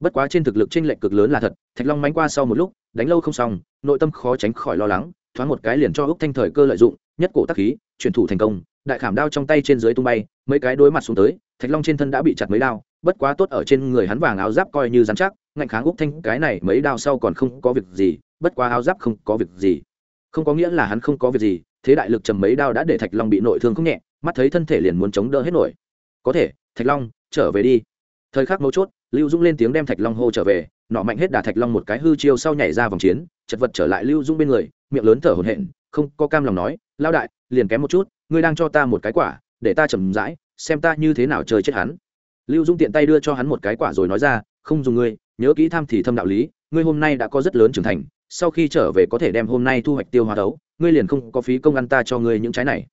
Bất quá trên thực lực trên lệnh cực lớn là thật, thạch long mánh qua sau một lúc, đánh lâu không xong, nội tâm khó tránh khỏi lo lắng, thoáng một cái liền cho úc thanh thời cơ lợi dụng, nhất cổ tắc khí, chuyển thủ thành công, đại khảm đao trong tay trên dưới tung bay, mấy cái đối mặt xuống tới, thạch long trên thân đã bị chặt mấy đao, bất quá tốt ở trên người hắn vàng áo giáp coi như dán chắc, ngạnh kháng úc thanh cái này mấy đao sau còn không có việc gì, bất quá áo giáp không có việc gì. Không có nghĩa là hắn không có việc gì thế đại lực trầm mấy đao đã để thạch long bị nội thương không nhẹ, mắt thấy thân thể liền muốn chống đỡ hết nổi. Có thể, thạch long, trở về đi. Thời khắc mấu chốt, lưu dũng lên tiếng đem thạch long hô trở về, nọ mạnh hết đà thạch long một cái hư chiêu sau nhảy ra vòng chiến, chật vật trở lại lưu dũng bên người, miệng lớn thở hổn hển, không có cam lòng nói lao đại, liền kém một chút, ngươi đang cho ta một cái quả, để ta chầm rãi, xem ta như thế nào chơi chết hắn. Lưu dũng tiện tay đưa cho hắn một cái quả rồi nói ra, không dùng ngươi, nhớ kỹ tham thì thâm đạo lý, ngươi hôm nay đã có rất lớn trưởng thành, sau khi trở về có thể đem hôm nay thu hoạch tiêu hóa đấu ngươi liền không có phí công ăn ta cho ngươi những trái này.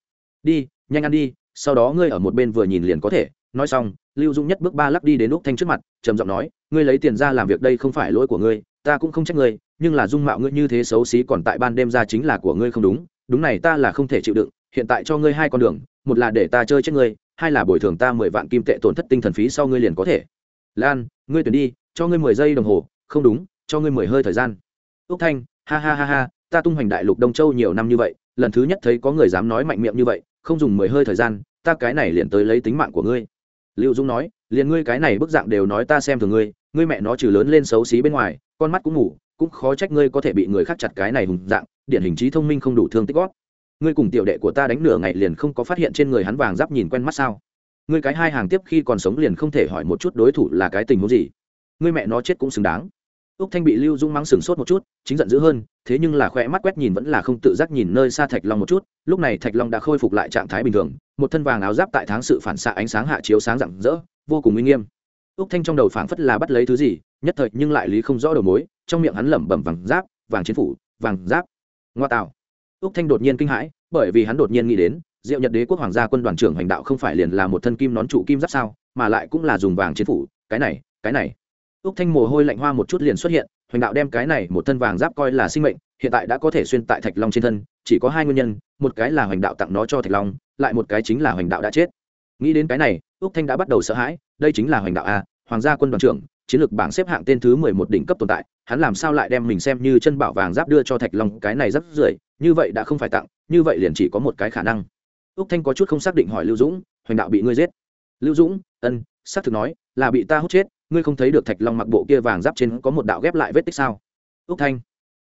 Đi, nhanh ăn đi, sau đó ngươi ở một bên vừa nhìn liền có thể. Nói xong, lưu dũng nhất bước ba lắc đi đến úc thanh trước mặt, trầm giọng nói, ngươi lấy tiền ra làm việc đây không phải lỗi của ngươi, ta cũng không trách ngươi, nhưng là dung mạo ngươi như thế xấu xí còn tại ban đêm ra chính là của ngươi không đúng đúng này ta là không thể chịu đựng, hiện tại cho ngươi hai con đường, một là để ta chơi chết ngươi, hai là bồi thường ta mười vạn kim tệ tổn thất tinh thần phí sau ngươi liền có thể. Lan, ngươi tuyển đi, cho ngươi mười giây đồng hồ, không đúng, cho ngươi mười hơi thời gian. Úc thanh, ha ha ha ha ta tung hoành đại lục đông châu nhiều năm như vậy, lần thứ nhất thấy có người dám nói mạnh miệng như vậy, không dùng mười hơi thời gian, ta cái này liền tới lấy tính mạng của ngươi. Lưu Dung nói, liền ngươi cái này bức dạng đều nói ta xem thường ngươi ngươi mẹ nó trừ lớn lên xấu xí bên ngoài, con mắt cũng ngủ cũng khó trách ngươi có thể bị người khác chặt cái này hùng dạng, điển hình trí thông minh không đủ thương tích gót ngươi cùng tiểu đệ của ta đánh nửa ngày liền không có phát hiện trên người hắn vàng giáp nhìn quen mắt sao? Ngươi cái hai hàng tiếp khi còn sống liền không thể hỏi một chút đối thủ là cái tình huống gì. Ngươi mẹ nó chết cũng xứng đáng úc thanh bị lưu dung mắng sừng sốt một chút, chính giận dữ hơn, thế nhưng là khỏe mắt quét nhìn vẫn là không tự giác nhìn nơi xa thạch long một chút. Lúc này thạch long đã khôi phục lại trạng thái bình thường, một thân vàng áo giáp tại tháng sự phản xạ ánh sáng hạ chiếu sáng rạng rỡ, vô cùng uy nghiêm. Úc thanh trong đầu phảng phất là bắt lấy thứ gì, nhất thời nhưng lại lý không rõ đầu mối, trong miệng hắn lẩm bẩm vàng giáp, vàng chiến phủ, vàng giáp. Ngoa tạo. Úc thanh đột nhiên kinh hãi, bởi vì hắn đột nhiên nghĩ đến, diệu nhật đế quốc hoàng gia quân đoàn trưởng hành đạo không phải liền là một thân kim nón trụ kim giáp sao, mà lại cũng là dùng vàng chiến phủ, cái này cái này úc thanh mồ hôi lạnh hoa một chút liền xuất hiện, hoành đạo đem cái này một thân vàng giáp coi là sinh mệnh, hiện tại đã có thể xuyên tại thạch long trên thân, chỉ có hai nguyên nhân, một cái là hoành đạo tặng nó cho thạch long, lại một cái chính là hoành đạo đã chết. Nghĩ đến cái này, úc thanh đã bắt đầu sợ hãi, đây chính là hoành đạo a, hoàng gia quân đoàn trưởng, chiến lược bảng xếp hạng tên thứ mười một đỉnh cấp tồn tại, hắn làm sao lại đem mình xem như chân bảo vàng giáp đưa cho thạch long, cái này rất rưởi, như vậy đã không phải tặng, như vậy liền chỉ có một cái khả năng. Úc thanh có chút không xác định hỏi lưu dũng, hoành đạo bị ngươi giết. Lưu dũng, ân, xác thực nói, là bị ta hút chết ngươi không thấy được thạch long mặc bộ kia vàng giáp trên có một đạo ghép lại vết tích sao? Úc thanh,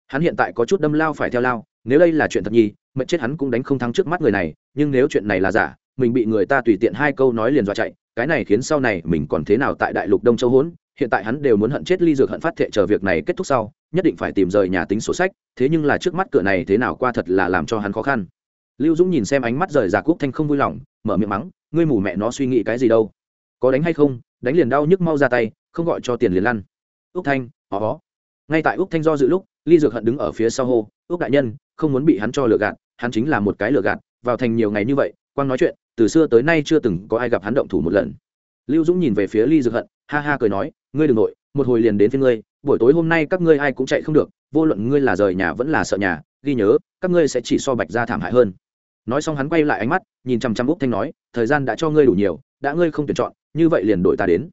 hắn hiện tại có chút đâm lao phải theo lao, nếu đây là chuyện thật nhi mệnh chết hắn cũng đánh không thắng trước mắt người này, nhưng nếu chuyện này là giả, mình bị người ta tùy tiện hai câu nói liền dọa chạy, cái này khiến sau này mình còn thế nào tại đại lục đông châu hỗn hiện tại hắn đều muốn hận chết ly dược hận phát thệ chờ việc này kết thúc sau, nhất định phải tìm rời nhà tính sổ sách, thế nhưng là trước mắt cửa này thế nào qua thật là làm cho hắn khó khăn. Lưu dũng nhìn xem ánh mắt rời giạc cúc thanh không vui lòng, mở miệng mắng, ngươi mù mẹ nó suy nghĩ cái gì đâu? Có đánh hay không? Đánh liền đau nhức mau ra tay, không gọi cho tiền liền lăn. Úc thanh, họ ó ngay tại úc thanh do dự lúc, ly dược hận đứng ở phía sau hô, úc đại nhân, không muốn bị hắn cho lừa gạt, hắn chính là một cái lừa gạt, vào thành nhiều ngày như vậy, quang nói chuyện, từ xưa tới nay chưa từng có ai gặp hắn động thủ một lần. Lưu dũng nhìn về phía ly dược hận, ha ha cười nói, ngươi đ ừ n g nội, một hồi liền đến phía ngươi, buổi tối hôm nay các ngươi ai cũng chạy không được, vô luận ngươi là rời nhà vẫn là sợ nhà, ghi nhớ, các ngươi sẽ chỉ so bạch ra thảm hại hơn. Nói xong hắn quay lại ánh mắt, nhìn chăm chăm úc thanh nói, thời gian đã cho ngươi đủ nhiều, đã ngươi không tuyển chọn như vậy liền đổi ta đến.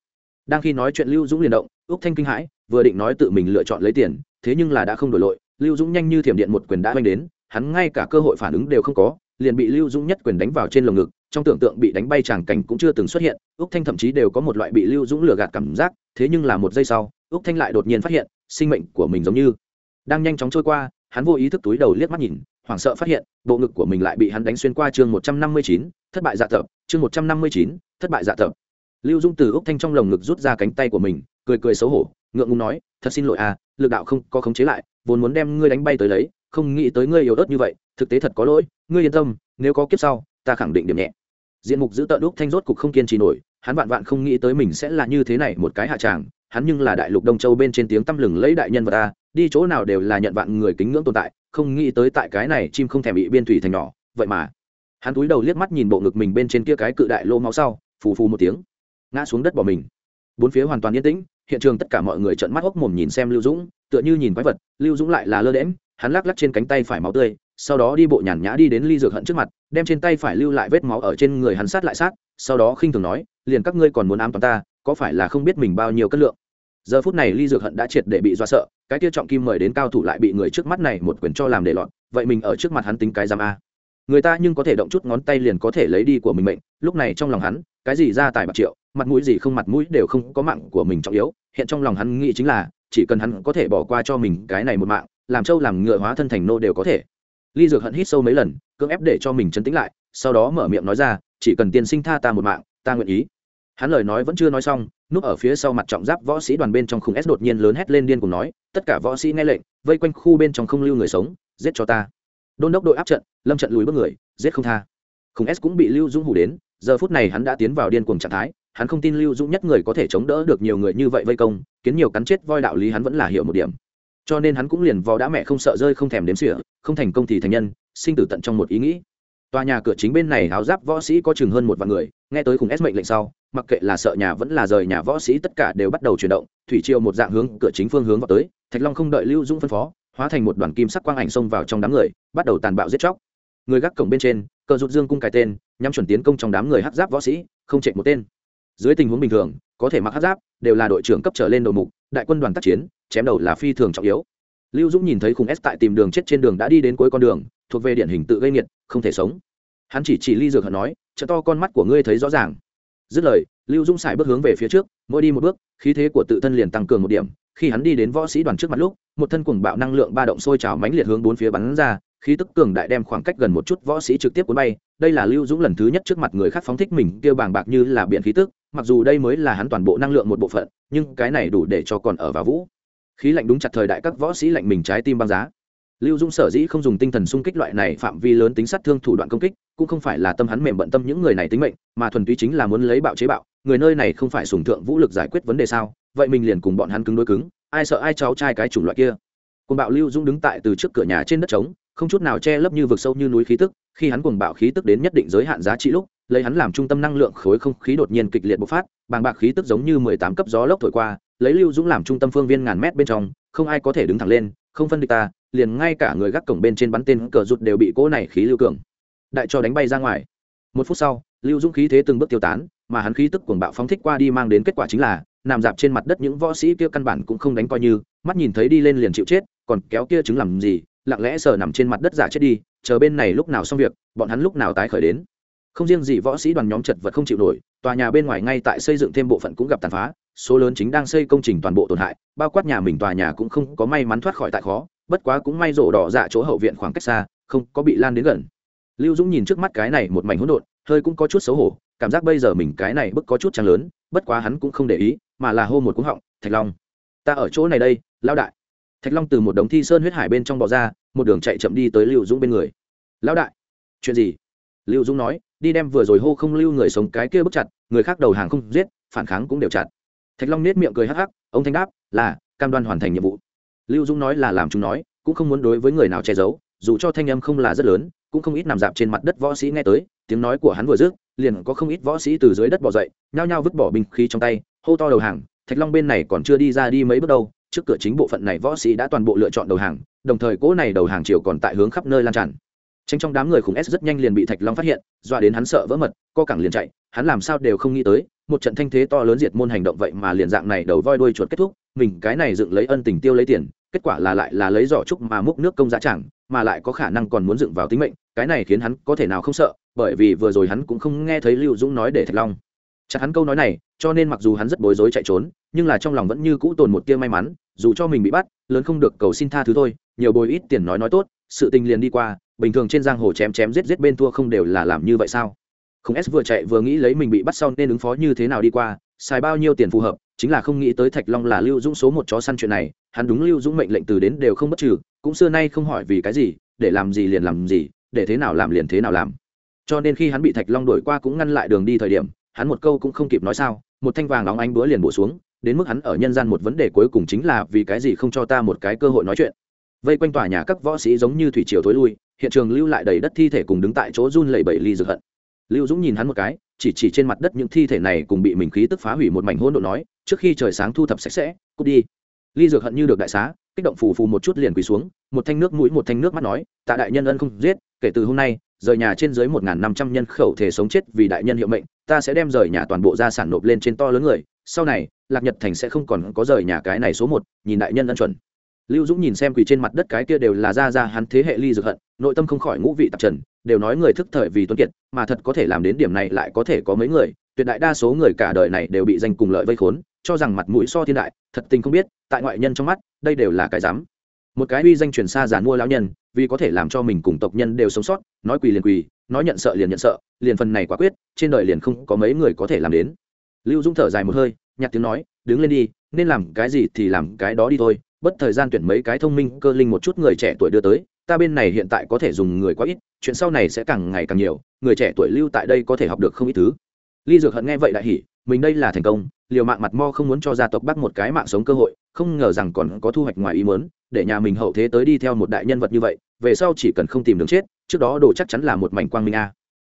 Đang khi nói chuyện lưu dũng liền động, úc thanh kinh hãi, vừa định nói tự mình lựa chọn lấy tiền, thế nhưng là đã không đổi lội, lưu dũng nhanh như thiểm điện một quyền đã oanh đến, hắn ngay cả cơ hội phản ứng đều không có, liền bị lưu dũng nhất quyền đánh vào trên lồng ngực, trong tưởng tượng bị đánh bay tràng cảnh cũng chưa từng xuất hiện, úc thanh thậm chí đều có một loại bị lưu dũng lừa gạt cảm giác, thế nhưng là một giây sau, úc thanh lại đột nhiên phát hiện, sinh mệnh của mình giống như đang nhanh chóng trôi qua, hắn vô ý thức túi đầu liếc mắt nhìn, hoảng sợ phát hiện, bộ ngực của mình lại bị hắn đánh xuyên qua chương một trăm năm mươi chín, thất bại dạ tập, chương một trăm năm mươi chín, thất bại dạ tập lưu dung từ úc thanh trong lồng ngực rút ra cánh tay của mình, cười cười xấu hổ, ngượng ngùng nói, thật xin lỗi à lực đạo không, có khống chế lại, vốn muốn đem ngươi đánh bay tới lấy không nghĩ tới ngươi yếu ớt như vậy, thực tế thật có lỗi, ngươi yên tâm, nếu có kiếp sau, ta khẳng định điểm nhẹ. Diện mục giữ tợn úc thanh rốt cục không kiên trì nổi, hắn vạn vạn không nghĩ tới mình sẽ là như thế này một cái hạ tràng, hắn nhưng là đại lục đông châu bên trên tiếng tăm lừng lấy đại nhân vật ta đi chỗ nào đều là nhận vạn người kính ngưỡng tồn tại, không nghĩ tới tại cái này chim không thèm bị biên thủy thành nhỏ, vậy mà. Hắn túi đầu liếc mắt nhìn bộ ngực mình bên trên kia cái cự đại lô máu sau, phù phù một tiếng ngã xuống đất bỏ mình. Bốn phía hoàn toàn yên tĩnh, hiện trường tất cả mọi người trợn mắt hốc mồm nhìn xem lưu dũng, tựa như nhìn quái vật, lưu dũng lại là lơ đễm hắn lắc lắc trên cánh tay phải máu tươi, sau đó đi bộ nhàn nhã đi đến ly dược hận trước mặt, đem trên tay phải lưu lại vết máu ở trên người hắn sát lại sát, sau đó khinh thường nói, liền các ngươi còn muốn ám toán ta, có phải là không biết mình bao nhiêu cân lượng? Giờ phút này ly dược hận đã triệt để bị do sợ, cái tiêu trọng kim mời đến cao thủ lại bị người trước mắt này một quyền cho làm để lọt, vậy mình ở trước mặt hắn tính cái giam a. Người ta nhưng có thể động chút ngón tay liền có thể lấy đi của mình mệnh lúc này trong lòng hắn, cái gì ra tài bạc triệu, mặt mũi gì không mặt mũi đều không có mạng của mình trọng yếu. Hiện trong lòng hắn nghĩ chính là, chỉ cần hắn có thể bỏ qua cho mình cái này một mạng, làm trâu làm ngựa hóa thân thành nô đều có thể. Ly dược hận hít sâu mấy lần, cưỡng ép để cho mình chấn tĩnh lại, sau đó mở miệng nói ra, chỉ cần tiên sinh tha ta một mạng, ta nguyện ý. Hắn lời nói vẫn chưa nói xong, núp ở phía sau mặt trọng giáp võ sĩ đoàn bên trong khung s đột nhiên lớn hét lên điên cùng nói, tất cả võ sĩ nghe lệnh, vây quanh khu bên trong không lưu người sống, giết cho ta. Đôn đốc đội áp trận, lâm trận lùi bước người, giết không tha. Khung s cũng bị lưu dũng hủ đến giờ phút này hắn đã tiến vào điên cuồng trạng thái, hắn không tin lưu dũng nhất người có thể chống đỡ được nhiều người như vậy vây công, kiến nhiều cắn chết voi đạo lý hắn vẫn là hiểu một điểm. Cho nên hắn cũng liền vò đã mẹ không sợ rơi không thèm đếm sỉa không thành công thì thành nhân, sinh tử tận trong một ý nghĩ. Tòa nhà cửa chính bên này háo giáp võ sĩ có chừng hơn một vạn người, nghe tới cùng ép mệnh lệnh sau, mặc kệ là sợ nhà vẫn là rời nhà võ sĩ tất cả đều bắt đầu chuyển động, thủy triều một dạng hướng cửa chính phương hướng vào tới, thạch long không đợi lưu dũng phân phó, hóa thành một đoàn kim sắc quang ảnh xông vào trong đám người, bắt đầu tàn bạo giết chóc. Người gác cổng bên trên, cờ rụt dương cung cài tên nhắm chuẩn tiến công trong đám người hát giáp võ sĩ, không chạy một tên. Dưới tình huống bình thường, có thể mặc hát giáp, đều là đội trưởng cấp trở lên đầu mục, đại quân đoàn tác chiến, chém đầu là phi thường trọng yếu. Lưu dũng nhìn thấy khung s tại tìm đường chết trên đường đã đi đến cuối con đường, thuộc về điển hình tự gây nghiệt, không thể sống. Hắn chỉ chỉ ly dược hận nói chợ to con mắt của ngươi thấy rõ ràng. Dứt lời, lưu dũng xài bước hướng về phía trước, mỗi đi một bước, khí thế của tự thân liền tăng cường một điểm. Khi hắn đi đến võ sĩ đoàn trước mặt lúc, một thân cuồng bạo năng lượng ba động sôi trào mãnh liệt hướng bốn phía bắn ra khí tức cường đại đem khoảng cách gần một chút võ sĩ trực tiếp cuốn bay, đây là lưu dũng lần thứ nhất trước mặt người khác phóng thích mình kêu bàng bạc như là biện khí tức, mặc dù đây mới là hắn toàn bộ năng lượng một bộ phận, nhưng cái này đủ để cho còn ở và vũ. Khí lạnh đúng chặt thời đại các võ sĩ lạnh mình trái tim băng giá. Lưu dũng sở dĩ không dùng tinh thần xung kích loại này phạm vi lớn tính sát thương thủ đoạn công kích, cũng không phải là tâm hắn mềm bận tâm những người này tính mệnh, mà thuần túy chính là muốn lấy bạo chế bạo, người nơi này không phải sùng thượng vũ lực giải quyết vấn đề sao, vậy mình liền cùng bọn hắn cứng đối cứng, ai sợ ai cháu trai cái chủng loại kia. Cùng bạo lưu dũng đứng tại từ trước cửa nhà trên đất trống không chút nào che lấp như vực sâu như núi khí tức, khi hắn cuồng bạo khí tức đến nhất định giới hạn giá trị lúc, lấy hắn làm trung tâm năng lượng khối không khí đột nhiên kịch liệt bộc phát, bàng bạc khí tức giống như mười tám cấp gió lốc thổi qua, lấy lưu dũng làm trung tâm phương viên ngàn mét bên trong, không ai có thể đứng thẳng lên, không phân địch ta, liền ngay cả người gác cổng bên trên bắn tên cờ rụt đều bị cỗ này khí lưu cường đại cho đánh bay ra ngoài. Một phút sau, lưu dũng khí thế từng bước tiêu tán, mà hắn khí tức cuồng bạo phóng thích qua đi mang đến kết quả chính là, nằm dạp trên mặt đất những võ sĩ kia căn bản cũng không đánh coi như, mắt nhìn thấy đi lên liền chịu chết, còn kéo kia chứng làm gì lặng lẽ sờ nằm trên mặt đất giả chết đi, chờ bên này lúc nào xong việc, bọn hắn lúc nào tái khởi đến. Không riêng gì võ sĩ đoàn nhóm chật vật không chịu nổi, tòa nhà bên ngoài ngay tại xây dựng thêm bộ phận cũng gặp tàn phá, số lớn chính đang xây công trình toàn bộ tổn hại, bao quát nhà mình tòa nhà cũng không có may mắn thoát khỏi tại khó, bất quá cũng may rổ đỏ dạ chỗ hậu viện khoảng cách xa, không có bị lan đến gần. Lưu dũng nhìn trước mắt cái này một mảnh hỗn độn, hơi cũng có chút xấu hổ, cảm giác bây giờ mình cái này bức có chút trắng lớn, bất quá hắn cũng không để ý, mà là hô một cúng họng, thạch long, ta ở chỗ này đây lao đại. Thạch long từ một đống thi sơn huyết hải bên trong bò ra một đường chạy chậm đi tới lưu dũng bên người. Lão đại, chuyện gì? Lưu dũng nói, đi đem vừa rồi hô không lưu người sống cái kia bức chặt, người khác đầu hàng không giết, phản kháng cũng đều chặt. Thạch long nết miệng cười hắc hắc, ông thanh đáp, là, cam đoan hoàn thành nhiệm vụ. Lưu dũng nói là làm chúng nói, cũng không muốn đối với người nào che giấu, dù cho thanh âm không là rất lớn, cũng không ít nằm dạp trên mặt đất võ sĩ nghe tới, tiếng nói của hắn vừa dứt, liền có không ít võ sĩ từ dưới đất bỏ dậy, nhao nhao vứt bỏ binh khí trong tay, hô to đầu hàng, thạch long bên này còn chưa đi ra đi mấy bước đâu, trước cửa chính bộ phận này võ sĩ đã toàn bộ lựa chọn đầu hàng đồng thời cỗ này đầu hàng chiều còn tại hướng khắp nơi lan tràn. Tranh trong đám người khủng s rất nhanh liền bị thạch long phát hiện, dọa đến hắn sợ vỡ mật, co cẳng liền chạy, hắn làm sao đều không nghĩ tới, một trận thanh thế to lớn diệt môn hành động vậy mà liền dạng này đầu voi đuôi chuột kết thúc, mình cái này dựng lấy ân tình tiêu lấy tiền, kết quả là lại là lấy giỏ trúc mà múc nước công giá chẳng, mà lại có khả năng còn muốn dựng vào tính mệnh, cái này khiến hắn có thể nào không sợ, bởi vì vừa rồi hắn cũng không nghe thấy lưu dũng nói để thạch long chặt hắn câu nói này, cho nên mặc dù hắn rất bối rối chạy trốn, nhưng là trong lòng vẫn như cũ tồn một tia may mắn, dù cho mình bị bắt, lớn không được cầu xin tha thứ thôi, nhiều bồi ít tiền nói nói tốt, sự tình liền đi qua, bình thường trên giang hồ chém chém giết giết bên thua không đều là làm như vậy sao? Không s vừa chạy vừa nghĩ lấy mình bị bắt sau nên ứng phó như thế nào đi qua, xài bao nhiêu tiền phù hợp, chính là không nghĩ tới thạch long là lưu dũng số một chó săn chuyện này, hắn đúng lưu dũng mệnh lệnh từ đến đều không bất trừ, cũng xưa nay không hỏi vì cái gì, để làm gì liền làm gì, để thế nào làm liền thế nào làm. Cho nên khi hắn bị thạch long đổi qua cũng ngăn lại đường đi thời điểm hắn một câu cũng không kịp nói sao, một thanh vàng nóng ánh búa liền bổ xuống, đến mức hắn ở nhân gian một vấn đề cuối cùng chính là vì cái gì không cho ta một cái cơ hội nói chuyện. Vây quanh tòa nhà các võ sĩ giống như thủy triều thối lui, hiện trường lưu lại đầy đất thi thể cùng đứng tại chỗ run lẩy bẩy ly dược hận. Lưu dũng nhìn hắn một cái, chỉ chỉ trên mặt đất những thi thể này cùng bị mình khí tức phá hủy một mảnh hỗn độn nói, trước khi trời sáng thu thập sạch sẽ, cút đi. Ly dược hận như được đại xá, kích động phù phù một chút liền quỳ xuống, một thanh nước mũi một thanh nước mắt nói, tạ đại nhân ân không giết, kể từ hôm nay rời nhà trên dưới một năm trăm nhân khẩu thể sống chết vì đại nhân hiệu mệnh, ta sẽ đem rời nhà toàn bộ gia sản nộp lên trên to lớn người. Sau này, lạc nhật thành sẽ không còn có rời nhà cái này số một, nhìn đại nhân ân chuẩn. Lưu dũng nhìn xem quỳ trên mặt đất cái kia đều là ra ra hắn thế hệ ly dược hận, nội tâm không khỏi ngũ vị tạp trần, đều nói người thức thời vì tuấn kiệt, mà thật có thể làm đến điểm này lại có thể có mấy người, tuyệt đại đa số người cả đời này đều bị danh cùng lợi vây khốn, cho rằng mặt mũi so thiên đại, thật tình không biết, tại ngoại nhân trong mắt, đây đều là cái dám một cái uy danh truyền xa giàn mua lão nhân, vì có thể làm cho mình cùng tộc nhân đều sống sót, nói quỳ liền quỳ, nói nhận sợ liền nhận sợ, liền phần này quả quyết, trên đời liền không có mấy người có thể làm đến. Lưu dung thở dài một hơi nhặt tiếng nói, đứng lên đi, nên làm cái gì thì làm cái đó đi thôi, bất thời gian tuyển mấy cái thông minh, cơ linh một chút người trẻ tuổi đưa tới, ta bên này hiện tại có thể dùng người quá ít, chuyện sau này sẽ càng ngày càng nhiều, người trẻ tuổi lưu tại đây có thể học được không ít thứ. Ly dược hận nghe vậy đại hỉ mình đây là thành công, liều mạng mặt mo không muốn cho gia tộc Bắc một cái mạng sống cơ hội, không ngờ rằng còn có thu hoạch ngoài ý muốn, để nhà mình hậu thế tới đi theo một đại nhân vật như vậy, về sau chỉ cần không tìm đường chết, trước đó đồ chắc chắn là một mảnh quang minh a.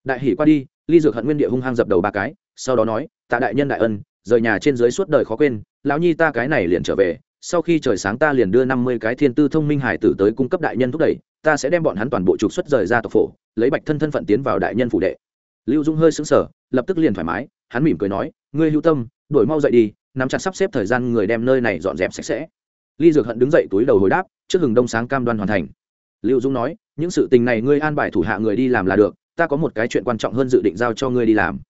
Đại hỉ qua đi, ly dược hận nguyên địa hung hăng dập đầu ba cái, sau đó nói, tạ đại nhân đại ân, rời nhà trên dưới suốt đời khó quên, lão nhi ta cái này liền trở về, sau khi trời sáng ta liền đưa năm mươi cái thiên tư thông minh hải tử tới cung cấp đại nhân thúc đẩy, ta sẽ đem bọn hắn toàn bộ trục xuất rời ra tộc phổ, lấy bạch thân thân phận tiến vào đại nhân phủ đệ. Lưu dung hơi sững sờ, lập tức liền thoải mái hắn mỉm cười nói, ngươi hữu tâm đổi mau dậy đi, nắm chặt sắp xếp thời gian người đem nơi này dọn dẹp sạch sẽ. Ly dược hận đứng dậy túi đầu hồi đáp, trước hừng đông sáng cam đoan hoàn thành. Lưu dũng nói, những sự tình này ngươi an bài thủ hạ người đi làm là được, ta có một cái chuyện quan trọng hơn dự định giao cho ngươi đi làm.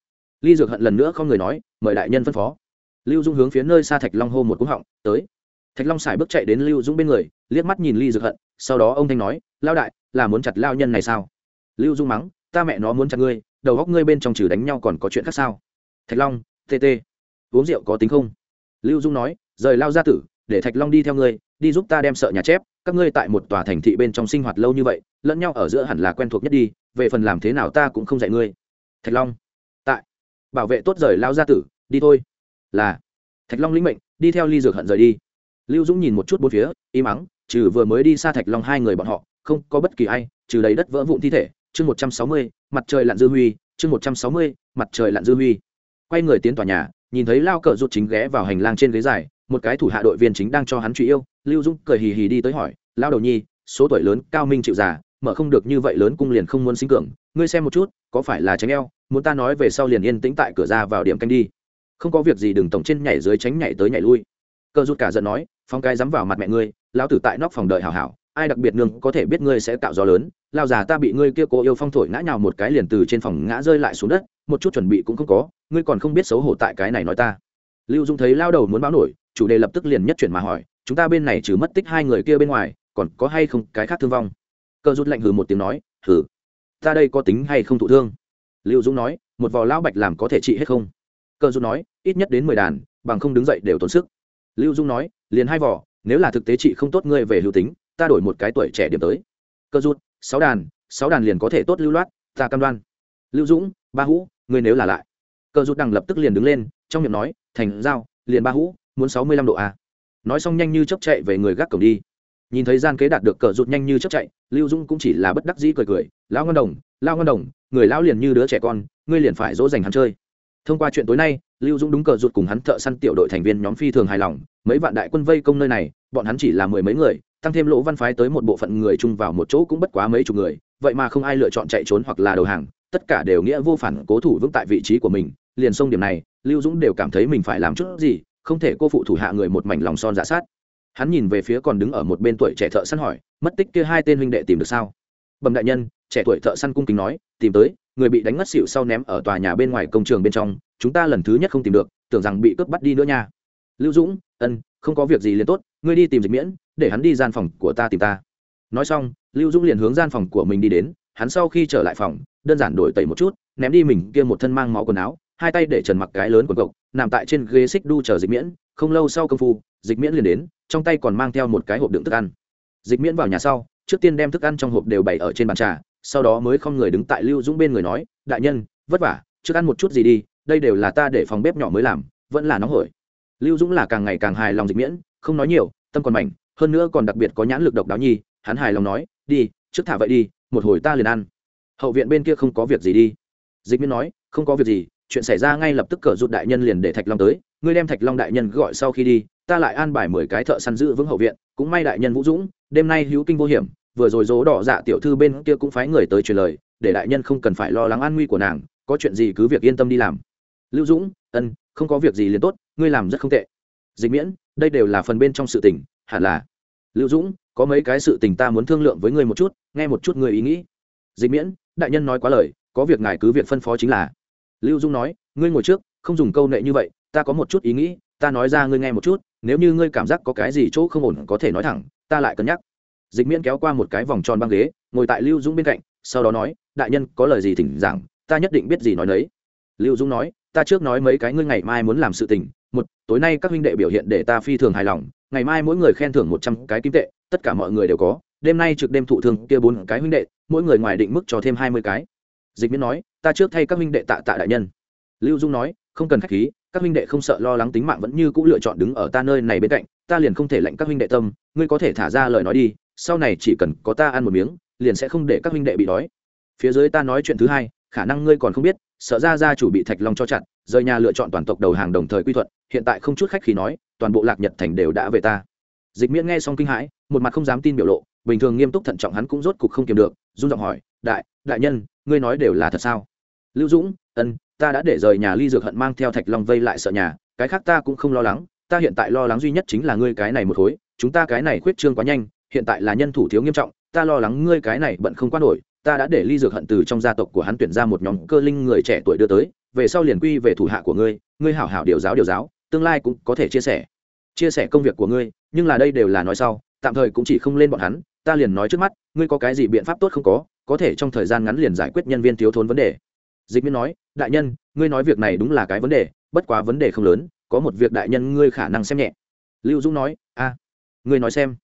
Ly dược hận lần nữa không người nói, mời đại nhân phân phó. Lưu dũng hướng phía nơi xa thạch long hô một cú họng, tới. Thạch long xài bước chạy đến lưu dũng bên người, liếc mắt nhìn ly dược hận, sau đó ông thanh nói, lao đại, là muốn chặt lao nhân này sao? Lưu dũng mắng, ta mẹ nó muốn chặt ngươi, đầu góc ngươi bên trong trừ đánh nhau còn có chuyện khác sao? Thạch long tt uống rượu có tính không? Lưu dung nói, rời lao gia tử, để thạch long đi theo ngươi, đi giúp ta đem sợ nhà chép, các ngươi tại một tòa thành thị bên trong sinh hoạt lâu như vậy, lẫn nhau ở giữa hẳn là quen thuộc nhất đi, về phần làm thế nào ta cũng không dạy ngươi. Thạch long, tại, bảo vệ tốt rời lao gia tử, đi thôi. Là, thạch long lĩnh mệnh, đi theo ly dược hận rời đi. Lưu dũng nhìn một chút bốn phía, im ắng trừ vừa mới đi xa thạch long hai người bọn họ, không có bất kỳ ai, trừ đầy đất vỡ vụn thi thể. Chương một trăm sáu mươi, mặt trời lặn dư huy, chương một trăm sáu mươi, mặt trời lặn dư huy quay người tiến tòa nhà, nhìn thấy lao cờ rụt chính ghé vào hành lang trên ghế dài, một cái thủ hạ đội viên chính đang cho hắn truy yêu, lưu dũng cười hì hì đi tới hỏi, lao đầu nhi, số tuổi lớn, cao minh chịu già mở không được như vậy lớn cung liền không muốn sinh cường, ngươi xem một chút, có phải là tránh eo, muốn ta nói về sau liền yên tĩnh tại cửa ra vào điểm canh đi. Không có việc gì, đừng tổng trên nhảy dưới tránh nhảy tới nhảy lui. Cờ rụt cả giận nói phong cái dám vào mặt mẹ ngươi, lão tử tại nóc phòng đợi hảo hảo, ai đặc biệt nương có thể biết ngươi sẽ tạo gió lớn, lao già ta bị ngươi kia cố yêu phong thổi ngã nhào một cái liền từ trên phòng ngã rơi lại xuống đất một chút chuẩn bị cũng không có, ngươi còn không biết xấu hổ tại cái này nói ta. Lưu dung thấy lao đầu muốn báo nổi, chủ đề lập tức liền nhất chuyển mà hỏi, chúng ta bên này trừ mất tích hai người kia bên ngoài, còn có hay không cái khác thương vong? Cơ rút lạnh hừ một tiếng nói, hừ. Ta đây có tính hay không thụ thương? Lưu dung nói, một vò lão bạch làm có thể trị hết không? Cơ rút nói, ít nhất đến mười đàn, bằng không đứng dậy đều tốn sức. Lưu dung nói, liền hai vỏ nếu là thực tế trị không tốt ngươi về hữu tính, ta đổi một cái tuổi trẻ điểm tới. Cơ rút sáu đàn sáu đàn liền có thể tốt lưu loát, ta cam đoan lưu dũng, ba hũ, ngươi nếu là lại. Cờ rút đằng lập tức liền đứng lên, trong miệng nói, thành giao, liền ba hũ, muốn sáu mươi lăm độ a. Nói xong nhanh như chấp chạy về người gác cổng đi. Nhìn thấy gian kế đạt được cờ rụt nhanh như chấp chạy, lưu dũng cũng chỉ là bất đắc dĩ cười cười, lão ngân đồng lao ngân đồng, người lão liền như đứa trẻ con, ngươi liền phải dỗ dành hắn chơi. Thông qua chuyện tối nay, lưu dũng đúng cờ rụt cùng hắn thợ săn tiểu đội thành viên nhóm phi thường hài lòng, mấy vạn đại quân vây công nơi này, bọn hắn chỉ là mười mấy người, tăng thêm lỗ văn phái tới một bộ phận người chung vào một chỗ cũng bất quá mấy chục người, vậy mà không ai lựa chọn chạy trốn hoặc là đầu hàng tất cả đều nghĩa vô phản, cố thủ vững tại vị trí của mình, liền xông điểm này, lưu dũng đều cảm thấy mình phải làm chút gì, không thể cô phụ thủ hạ người một mảnh lòng son giả sát. Hắn nhìn về phía còn đứng ở một bên tuổi trẻ thợ săn hỏi, mất tích kia hai tên huynh đệ tìm được sao? Bẩm đại nhân, trẻ tuổi thợ săn cung kính nói, tìm tới, người bị đánh ngất xỉu sau ném ở tòa nhà bên ngoài công trường bên trong, chúng ta lần thứ nhất không tìm được, tưởng rằng bị cướp bắt đi nữa nha. Lưu dũng, ân, không có việc gì liền tốt, ngươi đi tìm dịch miễn, để hắn đi gian phòng của ta tìm ta. Nói xong, lưu dũng liền hướng gian phòng của mình đi đến, hắn sau khi trở lại phòng đơn giản đổi tẩy một chút, ném đi mình kia một thân mang máu quần áo, hai tay để trần mặc cái lớn quần cộc, nằm tại trên ghế xích đu chờ dịch miễn, không lâu sau công phu, dịch miễn liền đến, trong tay còn mang theo một cái hộp đựng thức ăn. Dịch miễn vào nhà sau, trước tiên đem thức ăn trong hộp đều bày ở trên bàn trà, sau đó mới không người đứng tại lưu dũng bên người nói, đại nhân, vất vả, trước ăn một chút gì đi, đây đều là ta để phòng bếp nhỏ mới làm, vẫn là nóng hổi. Lưu dũng là càng ngày càng hài lòng dịch miễn, không nói nhiều, tâm còn mảnh, hơn nữa còn đặc biệt có nhãn lực độc đáo nhi, hắn hài lòng nói, đi, trước thả vậy đi, một hồi ta liền ăn hậu viện bên kia không có việc gì đi. Dịch miễn nói, không có việc gì, chuyện xảy ra ngay lập tức cờ rụt đại nhân liền để thạch long tới. Ngươi đem thạch long đại nhân gọi sau khi đi, ta lại an bài mười cái thợ săn giữ vững hậu viện, cũng may đại nhân vũ dũng, đêm nay hữu kinh vô hiểm, vừa rồi dỗ đỏ dạ tiểu thư bên kia cũng phái người tới truyền lời, để đại nhân không cần phải lo lắng an nguy của nàng, có chuyện gì cứ việc yên tâm đi làm. Lưu dũng, ân, không có việc gì liền tốt, ngươi làm rất không tệ. Dịch miễn, đây đều là phần bên trong sự tình, hẳn là. Lưu dũng, có mấy cái sự tình ta muốn thương lượng với ngươi một chút, nghe một chút ngươi ý nghĩ. Dịch miễn đại nhân nói quá lời, có việc ngài cứ việc phân phó chính là. Lưu dung nói, ngươi ngồi trước, không dùng câu nệ như vậy, ta có một chút ý nghĩ, ta nói ra ngươi nghe một chút, nếu như ngươi cảm giác có cái gì chỗ không ổn có thể nói thẳng, ta lại cân nhắc. Dịch miễn kéo qua một cái vòng tròn băng ghế, ngồi tại lưu dung bên cạnh, sau đó nói, đại nhân, có lời gì thỉnh giảng, ta nhất định biết gì nói đấy lưu dung nói, ta trước nói mấy cái ngươi ngày mai muốn làm sự tình, một, tối nay các huynh đệ biểu hiện để ta phi thường hài lòng, ngày mai mỗi người khen thưởng một trăm cái kim tệ, tất cả mọi người đều có đêm nay trực đêm thụ thương kia bốn cái huynh đệ, mỗi người ngoài định mức cho thêm hai mươi cái. Dịch miễn nói, ta trước thay các huynh đệ tạ tạ đại nhân. Lưu dung nói, không cần k h á c h khí, các huynh đệ không sợ lo lắng tính mạng vẫn như c ũ lựa chọn đứng ở ta nơi này bên cạnh, ta liền không thể lệnh các huynh đệ tâm, ngươi có thể thả ra lời nói đi, sau này chỉ cần có ta ăn một miếng, liền sẽ không để các huynh đệ bị đói. Phía dưới ta nói chuyện thứ hai, khả năng ngươi còn không biết, sợ ra gia chủ bị thạch long cho chặn rời nhà lựa chọn toàn tộc đầu hàng đồng thời quy thuận, hiện tại không chút khách khí nói, toàn bộ lạc nhật thành đều đã về ta. Dịch miễn nghe xong kinh hãi, một mặt không dám tin biểu lộ bình thường nghiêm túc thận trọng hắn cũng rốt cục không kiềm được, run giọng hỏi, đại đại nhân, ngươi nói đều là thật sao? Lưu dũng, ân, ta đã để rời nhà ly dược hận mang theo thạch long vây lại sợ nhà, cái khác ta cũng không lo lắng, ta hiện tại lo lắng duy nhất chính là ngươi cái này một khối, chúng ta cái này khuyết trương quá nhanh, hiện tại là nhân thủ thiếu nghiêm trọng, ta lo lắng ngươi cái này bận không quan nổi, ta đã để ly dược hận từ trong gia tộc của hắn tuyển ra một nhóm cơ linh người trẻ tuổi đưa tới, về sau liền quy về thủ hạ của ngươi ngươi hảo hảo điều giáo điều giáo, tương lai cũng có thể chia sẻ chia sẻ công việc của ngươi, nhưng là đây đều là nói sau, tạm thời cũng chỉ không lên bọn hắn ta liền nói trước mắt, ngươi có cái gì biện pháp tốt không có có thể trong thời gian ngắn liền giải quyết nhân viên thiếu thốn vấn đề. Dịch miễn nói, đại nhân, ngươi nói việc này đúng là cái vấn đề, bất quá vấn đề không lớn, có một việc đại nhân ngươi khả năng xem nhẹ. Lưu dũng nói, a, ngươi nói xem.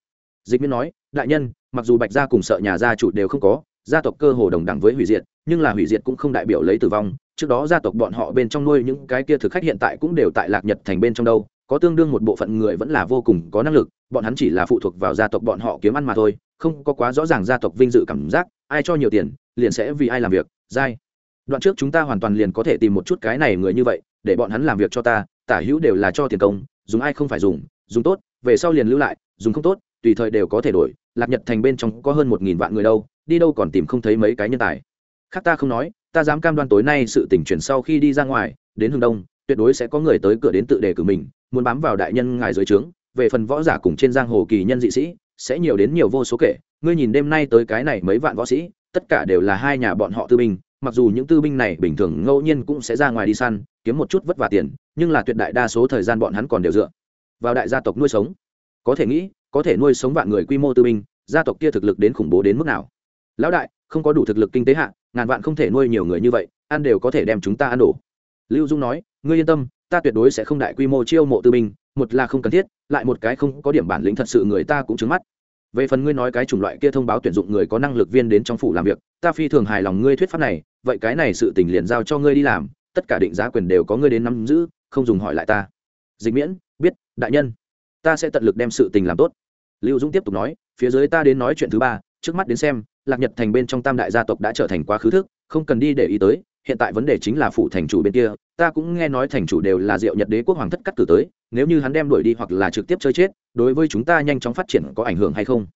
Dịch miễn nói, đại nhân, mặc dù bạch gia cùng sợ nhà gia chủ đều không có, gia tộc cơ hồ đồng đẳng với hủy diệt, nhưng là hủy diệt cũng không đại biểu lấy tử vong. Trước đó gia tộc bọn họ bên trong nuôi những cái kia thực khách hiện tại cũng đều tại lạc nhật thành bên trong đâu, có tương đương một bộ phận người vẫn là vô cùng có năng lực, bọn hắn chỉ là phụ thuộc vào gia tộc bọn họ kiếm ăn mà thôi không có quá rõ ràng gia tộc vinh dự cảm giác, ai cho nhiều tiền, liền sẽ vì ai làm việc, dai. Đoạn trước chúng ta hoàn toàn liền có thể tìm một chút cái này người như vậy, để bọn hắn làm việc cho ta, tả hữu đều là cho tiền công, dùng ai không phải dùng dùng tốt, về sau liền lưu lại, dùng không tốt, tùy thời đều có thể đổi, lạc nhật thành bên trong có hơn một nghìn vạn người đâu, đi đâu còn tìm không thấy mấy cái nhân tài. Khác ta không nói, ta dám cam đoan tối nay sự tỉnh chuyển sau khi đi ra ngoài, đến hướng đông, tuyệt đối sẽ có người tới cửa đến tự đề cử mình, muốn bám vào đại nhân ngài dưới trướng, về phần võ giả cùng trên giang hồ kỳ nhân dị sĩ sẽ nhiều đến nhiều vô số kể. Ngươi nhìn đêm nay tới cái này mấy vạn võ sĩ, tất cả đều là hai nhà bọn họ tư binh, mặc dù những tư binh này bình thường ngẫu nhiên cũng sẽ ra ngoài đi săn, kiếm một chút vất vả tiền, nhưng là tuyệt đại đa số thời gian bọn hắn còn đều dựa vào đại gia tộc nuôi sống. Có thể nghĩ, có thể nuôi sống vạn người quy mô tư binh, gia tộc kia thực lực đến khủng bố đến mức nào? Lão đại, không có đủ thực lực kinh tế hạ, ngàn vạn không thể nuôi nhiều người như vậy, ăn đều có thể đem chúng ta ăn đổ. Lưu dung nói, ngươi yên tâm, ta tuyệt đối sẽ không đại quy mô chiêu mộ tư binh một là không cần thiết, lại một cái không có điểm bản lĩnh thật sự người ta cũng chứng mắt. Về phần ngươi nói cái chủng loại kia thông báo tuyển dụng người có năng lực viên đến trong phủ làm việc, ta phi thường hài lòng ngươi thuyết pháp này, vậy cái này sự tình liền giao cho ngươi đi làm, tất cả định giá quyền đều có ngươi đến nắm giữ, không dùng hỏi lại ta. Dịch miễn, biết, đại nhân, ta sẽ tận lực đem sự tình làm tốt. Lưu dũng tiếp tục nói, phía dưới ta đến nói chuyện thứ ba trước mắt đến xem, lạc nhật thành bên trong tam đại gia tộc đã trở thành quá khứ thức, không cần đi để ý tới, hiện tại vấn đề chính là phụ thành chủ bên kia, ta cũng nghe nói thành chủ đều là diệu nhật đế quốc hoàng thất cắt cử tới, nếu như hắn đem đuổi đi hoặc là trực tiếp chơi chết, đối với chúng ta nhanh chóng phát triển có ảnh hưởng hay không?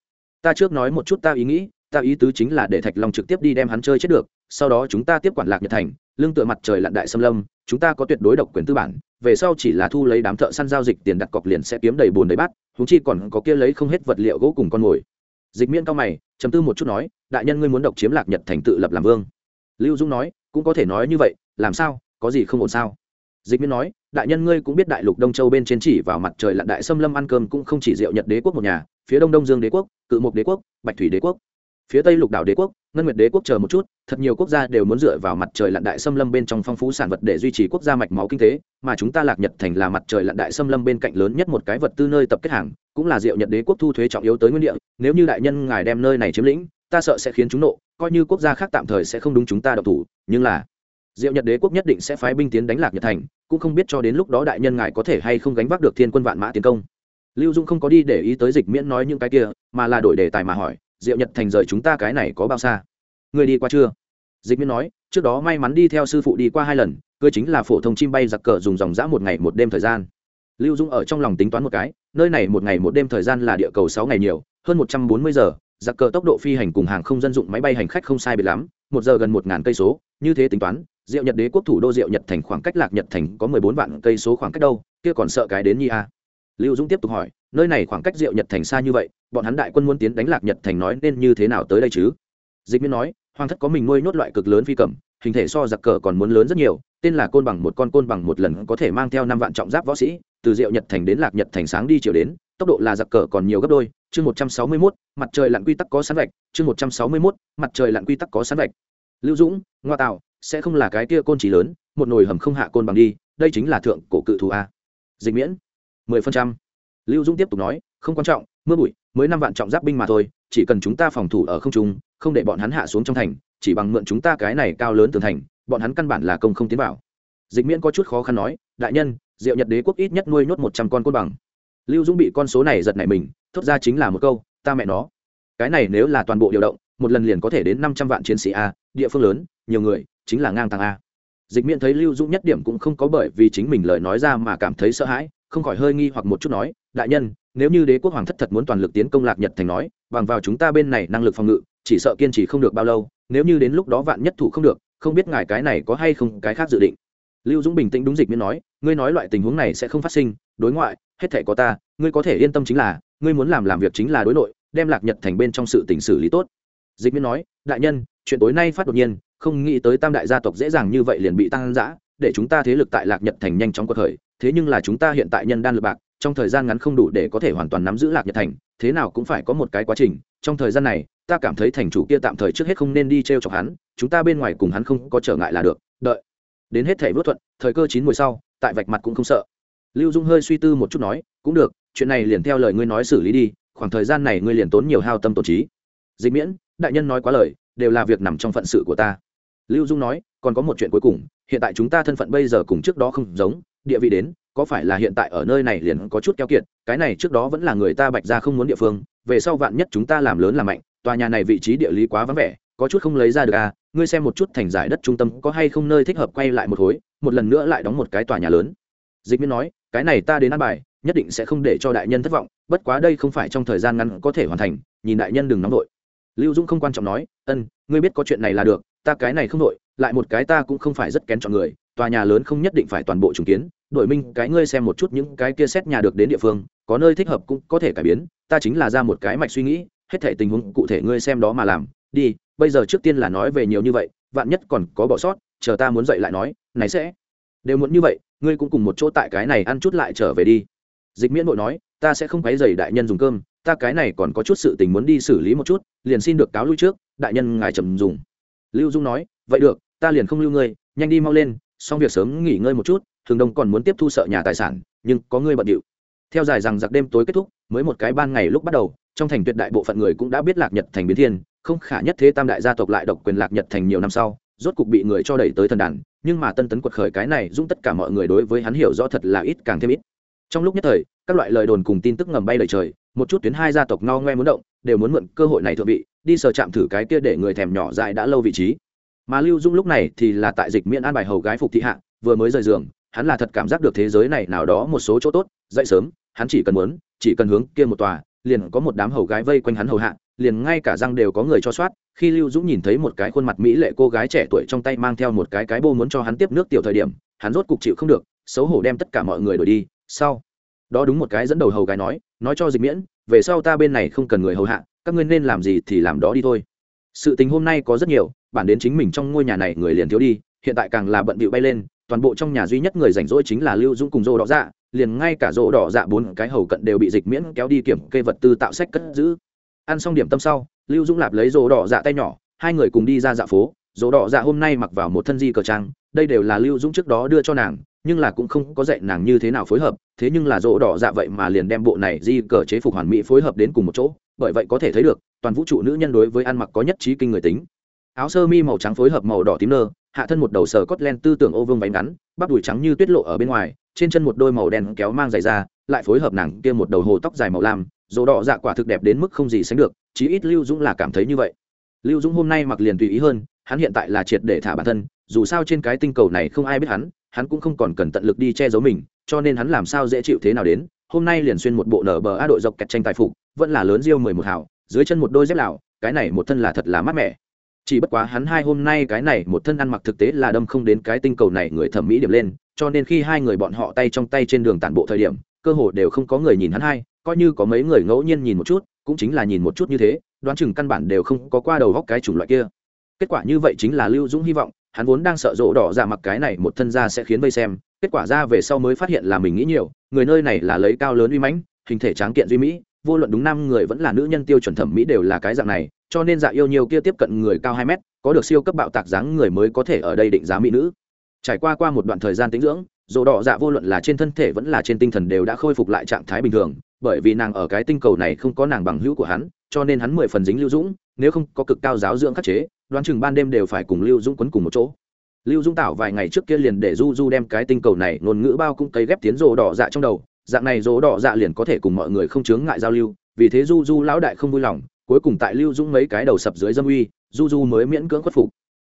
Ta trước nói một chút ta ý nghĩ, ta ý tứ chính là để thạch long trực tiếp đi đem hắn chơi chết được, sau đó chúng ta tiếp quản lạc nhật thành lương tựa mặt trời lặn đại xâm lâm, chúng ta có tuyệt đối độc quyền tư bản, về sau chỉ là thu lấy đám thợ săn giao dịch tiền đặt cọc liền sẽ kiếm đầy bùn đầy bát húng chi còn có kia lấy không hết vật liệu gỗ cùng con mồi. Dịch miễn cao mày chấm tư một chút nói, đại nhân ngươi muốn độc chiếm lạc nhật thành tự lập làm vương. Lưu dung nói, cũng có thể nói như vậy, làm sao, có gì không ổn sao? Dịch miễn nói, đại nhân ngươi cũng biết đại lục đông châu bên trên chỉ vào mặt trời lặn đại xâm lâm ăn cơm cũng không chỉ rượu nhật đế quốc một nhà, phía đông đông dương đế quốc, cự mục đế quốc, bạch thủy đế quốc phía tây lục đảo đế quốc, ngân nguyệt đế quốc chờ một chút, thật nhiều quốc gia đều muốn dựa vào mặt trời lặn đại xâm lâm bên trong phong phú sản vật để duy trì quốc gia mạch máu kinh tế, mà chúng ta lạc nhật thành là mặt trời lặn đại xâm lâm bên cạnh lớn nhất một cái vật tư nơi tập kết hàng, cũng là diệu nhật đế quốc thu thuế trọng yếu tới nguyên địa, nếu như đại nhân ngài đem nơi này chiếm lĩnh, ta sợ sẽ khiến chúng nộ, coi như quốc gia khác tạm thời sẽ không đúng chúng ta độc thủ, nhưng là diệu nhật đế quốc nhất định sẽ phái binh tiến đánh lạc nhật thành, cũng không biết cho đến lúc đó đại nhân ngài có thể hay không gánh vác được thiên quân vạn mã tiến công. Lưu dung không có đi để ý tới dịch miễn nói những cái kia, mà là đổi đề tài mà hỏi diệu nhật thành rời chúng ta cái này có bao xa? Người đi qua chưa? Dịch miễn nói, trước đó may mắn đi theo sư phụ đi qua hai lần cơ chính là phổ thông chim bay giặc cờ dùng dòng dã một ngày một đêm thời gian. Lưu dung ở trong lòng tính toán một cái, nơi này một ngày một đêm thời gian là địa cầu sáu ngày nhiều, hơn một trăm bốn mươi giờ, giặc cờ tốc độ phi hành cùng hàng không dân dụng máy bay hành khách không sai biệt lắm, một giờ gần một ngàn cây số, như thế tính toán, diệu nhật đế quốc thủ đô diệu nhật thành khoảng cách lạc nhật thành có mười bốn vạn cây số khoảng cách đâu, kia còn sợ cái đến nhi a. à lưu dũng tiếp tục hỏi, nơi này khoảng cách diệu nhật thành xa như vậy, bọn hắn đại quân muốn tiến đánh lạc nhật thành nói nên như thế nào tới đây chứ? Dịch miên nói, hoàng thất có mình nuôi nhốt loại cực lớn phi cầm, hình thể so giặc cờ còn muốn lớn rất nhiều, tên là côn bằng một con côn bằng một lần có thể mang theo năm vạn trọng giáp võ sĩ, từ diệu nhật thành đến lạc nhật thành sáng đi chiều đến, tốc độ là giặc cờ còn nhiều gấp đôi, chương một trăm sáu mươi mốt, mặt trời lặn quy tắc có sán vạch, chương một trăm sáu mươi mốt, mặt trời lặn quy tắc có sán vạch. Lưu dũng, ngoa tạo, sẽ không là cái kia côn chỉ lớn, một nồi hầm không hạ côn bằng đi, đây chính là thượng cổ cự thù a. Dịch miễn mười phần trăm. Lưu dũng tiếp tục nói, không quan trọng, mưa bụi, mới năm vạn trọng giáp binh mà thôi, chỉ cần chúng ta phòng thủ ở không trung, không để bọn hắn hạ xuống trong thành, chỉ bằng mượn chúng ta cái này cao lớn tường thành, bọn hắn căn bản là công không tiến vào. Dịch miễn có chút khó khăn nói, đại nhân, diệu nhật đế quốc ít nhất nuôi nhốt một trăm con côn bằng. Lưu dũng bị con số này giật nảy mình, thốt ra chính là một câu, ta mẹ nó. Cái này nếu là toàn bộ điều động, một lần liền có thể đến năm trăm vạn chiến sĩ a, địa phương lớn, nhiều người, chính là ngang tàng a. Dịch miễn thấy lưu dũng nhất điểm cũng không có bởi vì chính mình lời nói ra mà cảm thấy sợ hãi không khỏi hơi nghi hoặc một chút nói, đại nhân, nếu như đế quốc hoàng thất thật muốn toàn lực tiến công lạc nhật thành nói, bằng vào chúng ta bên này năng lực phòng ngự, chỉ sợ kiên trì không được bao lâu, nếu như đến lúc đó vạn nhất thủ không được, không biết ngài cái này có hay không cái khác dự định. Lưu dũng bình tĩnh đúng dịch miễn nói, ngươi nói loại tình huống này sẽ không phát sinh, đối ngoại, hết thể có ta, ngươi có thể yên tâm chính là, ngươi muốn làm làm việc chính là đối nội, đem lạc nhật thành bên trong sự tình xử lý tốt. Dịch miễn nói, đại nhân, chuyện tối nay phát đột nhiên, không nghĩ tới tam đại gia tộc dễ dàng như vậy liền bị tăng giã để chúng ta thế lực tại lạc nhật thành nhanh chóng cuộc khởi thế nhưng là chúng ta hiện tại nhân đan lực bạc, trong thời gian ngắn không đủ để có thể hoàn toàn nắm giữ lạc nhật thành, thế nào cũng phải có một cái quá trình, trong thời gian này, ta cảm thấy thành chủ kia tạm thời trước hết không nên đi t r e o chọc hắn, chúng ta bên ngoài cùng hắn không có trở ngại là được, đợi. Đến hết thể vớt thuận, thời cơ chín mùi sau, tại vạch mặt cũng không sợ. Lưu dung hơi suy tư một chút nói, cũng được, chuyện này liền theo lời ngươi nói xử lý đi, khoảng thời gian này ngươi liền tốn nhiều hao tâm tổn trí. Dịch miễn, đại nhân nói quá lời, đều là việc nằm trong phận sự của ta. Lưu dung nói, còn có một chuyện cuối cùng hiện tại chúng ta thân phận bây giờ cùng trước đó không giống, địa vị đến, có phải là hiện tại ở nơi này liền có chút keo kiệt, cái này trước đó vẫn là người ta bạch ra không muốn địa phương, về sau vạn nhất chúng ta làm lớn làm mạnh, tòa nhà này vị trí địa lý quá vắng vẻ, có chút không lấy ra được à ngươi xem một chút thành giải đất trung tâm có hay không nơi thích hợp quay lại một khối, một lần nữa lại đóng một cái tòa nhà lớn. Dịch miên nói, cái này ta đến ăn bài, nhất định sẽ không để cho đại nhân thất vọng, bất quá đây không phải trong thời gian ngắn có thể hoàn thành, nhìn đại nhân đừng nóng vội. Lưu dung không quan trọng nói, ân, ngươi biết có chuyện này là được, ta cái này không vội lại một cái ta cũng không phải rất kén chọn người, tòa nhà lớn không nhất định phải toàn bộ trùng kiến đội minh, cái ngươi xem một chút những cái kia xét nhà được đến địa phương, có nơi thích hợp cũng có thể cải biến, ta chính là ra một cái mạch suy nghĩ, hết thể tình huống cụ thể ngươi xem đó mà làm, đi, bây giờ trước tiên là nói về nhiều như vậy, vạn nhất còn có bỏ sót, chờ ta muốn dậy lại nói, này sẽ. Đều muốn như vậy, ngươi cũng cùng một chỗ tại cái này ăn chút lại trở về đi. Dịch miễn nội nói, ta sẽ không quấy dày đại nhân dùng cơm, ta cái này còn có chút sự tình muốn đi xử lý một chút, liền xin được cáo lui trước, đại nhân ngài trầm dùng. Lưu dung nói, vậy được ta liền không lưu ngươi, nhanh đi mau lên, xong việc sớm nghỉ ngơi một chút, thường đông còn muốn tiếp thu sợ nhà tài sản, nhưng có ngươi bận điệu. Theo dài rằng giặc đêm tối kết thúc, mới một cái ban ngày lúc bắt đầu, trong thành tuyệt đại bộ phận người cũng đã biết lạc nhật thành biến thiên, không khả nhất thế tam đại gia tộc lại độc quyền lạc nhật thành nhiều năm sau, rốt cục bị người cho đẩy tới thần đàn, nhưng mà tân tấn quật khởi cái này dung tất cả mọi người đối với hắn hiểu rõ thật là ít càng thêm ít. Trong lúc nhất thời, các loại lời đồn cùng tin tức ngầm bay lời trời, một chút tuyến hai gia tộc no ngoe muốn động, đều muốn mượn cơ hội này thượng vị, đi sờ chạm thử cái kia để người thèm nhỏ dại đã lâu vị trí mà lưu dung lúc này thì là tại dịch miễn an bài hầu gái phục thị hạ, vừa mới rời giường, hắn là thật cảm giác được thế giới này nào đó một số chỗ tốt, dậy sớm, hắn chỉ cần muốn, chỉ cần hướng kia một tòa, liền có một đám hầu gái vây quanh hắn hầu hạ, liền ngay cả răng đều có người cho soát, khi lưu dũng nhìn thấy một cái khuôn mặt mỹ lệ cô gái trẻ tuổi trong tay mang theo một cái cái bô muốn cho hắn tiếp nước tiểu thời điểm, hắn rốt cục chịu không được, xấu hổ đem tất cả mọi người đổi đi. Sau, đó đúng một cái dẫn đầu hầu gái nói nói cho dịch miễn, về sau ta bên này không cần người hầu hạ, các ngươi nên làm gì thì làm đó đi thôi sự tình hôm nay có rất nhiều, bản đến chính mình trong ngôi nhà này người liền thiếu đi, hiện tại càng là bận bịu bay lên, toàn bộ trong nhà duy nhất người rảnh rỗi chính là lưu dũng cùng rô đỏ dạ liền ngay cả rô đỏ dạ bốn cái hầu cận đều bị dịch miễn kéo đi kiểm kê vật tư tạo sách cất giữ. Ăn xong điểm tâm sau, lưu dũng lạp lấy rô đỏ dạ tay nhỏ, hai người cùng đi ra dạ phố. Rô đỏ dạ hôm nay mặc vào một thân di cờ trang, đây đều là lưu dũng trước đó đưa cho nàng, nhưng là cũng không có dạy nàng như thế nào phối hợp, thế nhưng là rô đỏ dạ vậy mà liền đem bộ này di cờ chế phục hoàn mỹ phối hợp đến cùng một chỗ, bởi vậy có thể thấy được toàn vũ trụ nữ nhân đối với ăn mặc có nhất trí kinh người tính. Áo sơ mi màu trắng phối hợp màu đỏ tím nơ, hạ thân một đầu sờ cốt len tư tưởng ô vương váy ngắn, bắp đùi trắng như tuyết lộ ở bên ngoài, trên chân một đôi màu đen kéo mang giày ra lại phối hợp nàng kia một đầu hồ tóc dài màu lam dồ đỏ dạ quả thực đẹp đến mức không gì sánh được, chí ít lưu dũng là cảm thấy như vậy. Lưu dũng hôm nay mặc liền tùy ý hơn, hắn hiện tại là triệt để thả bản thân, dù sao trên cái tinh cầu này không ai biết hắn hắn cũng không còn cần tận lực đi che giấu mình, cho nên hắn làm sao dễ chịu thế nào đến, hôm nay liền xuyên một bộ nở bờ a đội dọc kẹt tranh tài phục, vẫn là lớn riêu mười một hào dưới chân một đôi dép lào cái này một thân là thật là mát mẻ. Chỉ bất quá hắn hai hôm nay cái này một thân ăn mặc thực tế là đâm không đến cái tinh cầu này người thẩm mỹ điểm lên, cho nên khi hai người bọn họ tay trong tay trên đường tản bộ thời điểm, cơ hồ đều không có người nhìn hắn hai, coi như có mấy người ngẫu nhiên nhìn một chút, cũng chính là nhìn một chút như thế, đoán chừng căn bản đều không có qua đầu góc cái chủng loại kia. Kết quả như vậy chính là lưu dũng hy vọng, hắn vốn đang sợ rỗ đỏ ra mặc cái này một thân ra sẽ khiến vây xem, kết quả ra về sau mới phát hiện là mình nghĩ nhiều, người nơi này là lấy cao lớn uy mãnh, hình thể tráng kiện duy mỹ vô luận đúng năm người vẫn là nữ nhân tiêu chuẩn thẩm mỹ đều là cái dạng này, cho nên dạ yêu nhiều kia tiếp cận người cao hai mét, có được siêu cấp bạo tạc dáng người mới có thể ở đây định giá mỹ nữ. Trải qua qua một đoạn thời gian tính dưỡng, dồ đỏ dạ vô luận là trên thân thể vẫn là trên tinh thần đều đã khôi phục lại trạng thái bình thường, bởi vì nàng ở cái tinh cầu này không có nàng bằng hữu của hắn, cho nên hắn mười phần dính lưu dũng, nếu không có cực cao giáo dưỡng khắc chế, đoán chừng ban đêm đều phải cùng lưu dũng quấn cùng một chỗ. Lưu dũng tạo vài ngày trước kia liền để du du đem cái tinh cầu này, ngôn ngữ bao cũng cấy ghép tiến rồ đỏ dạ trong đầu dạng này rỗ đỏ dạ liền có thể cùng mọi người không chướng ngại giao lưu, vì thế du du lão đại không vui lòng, cuối cùng tại lưu dũng mấy cái đầu sập dưới dâm uy du du mới miễn cưỡng khuất phục.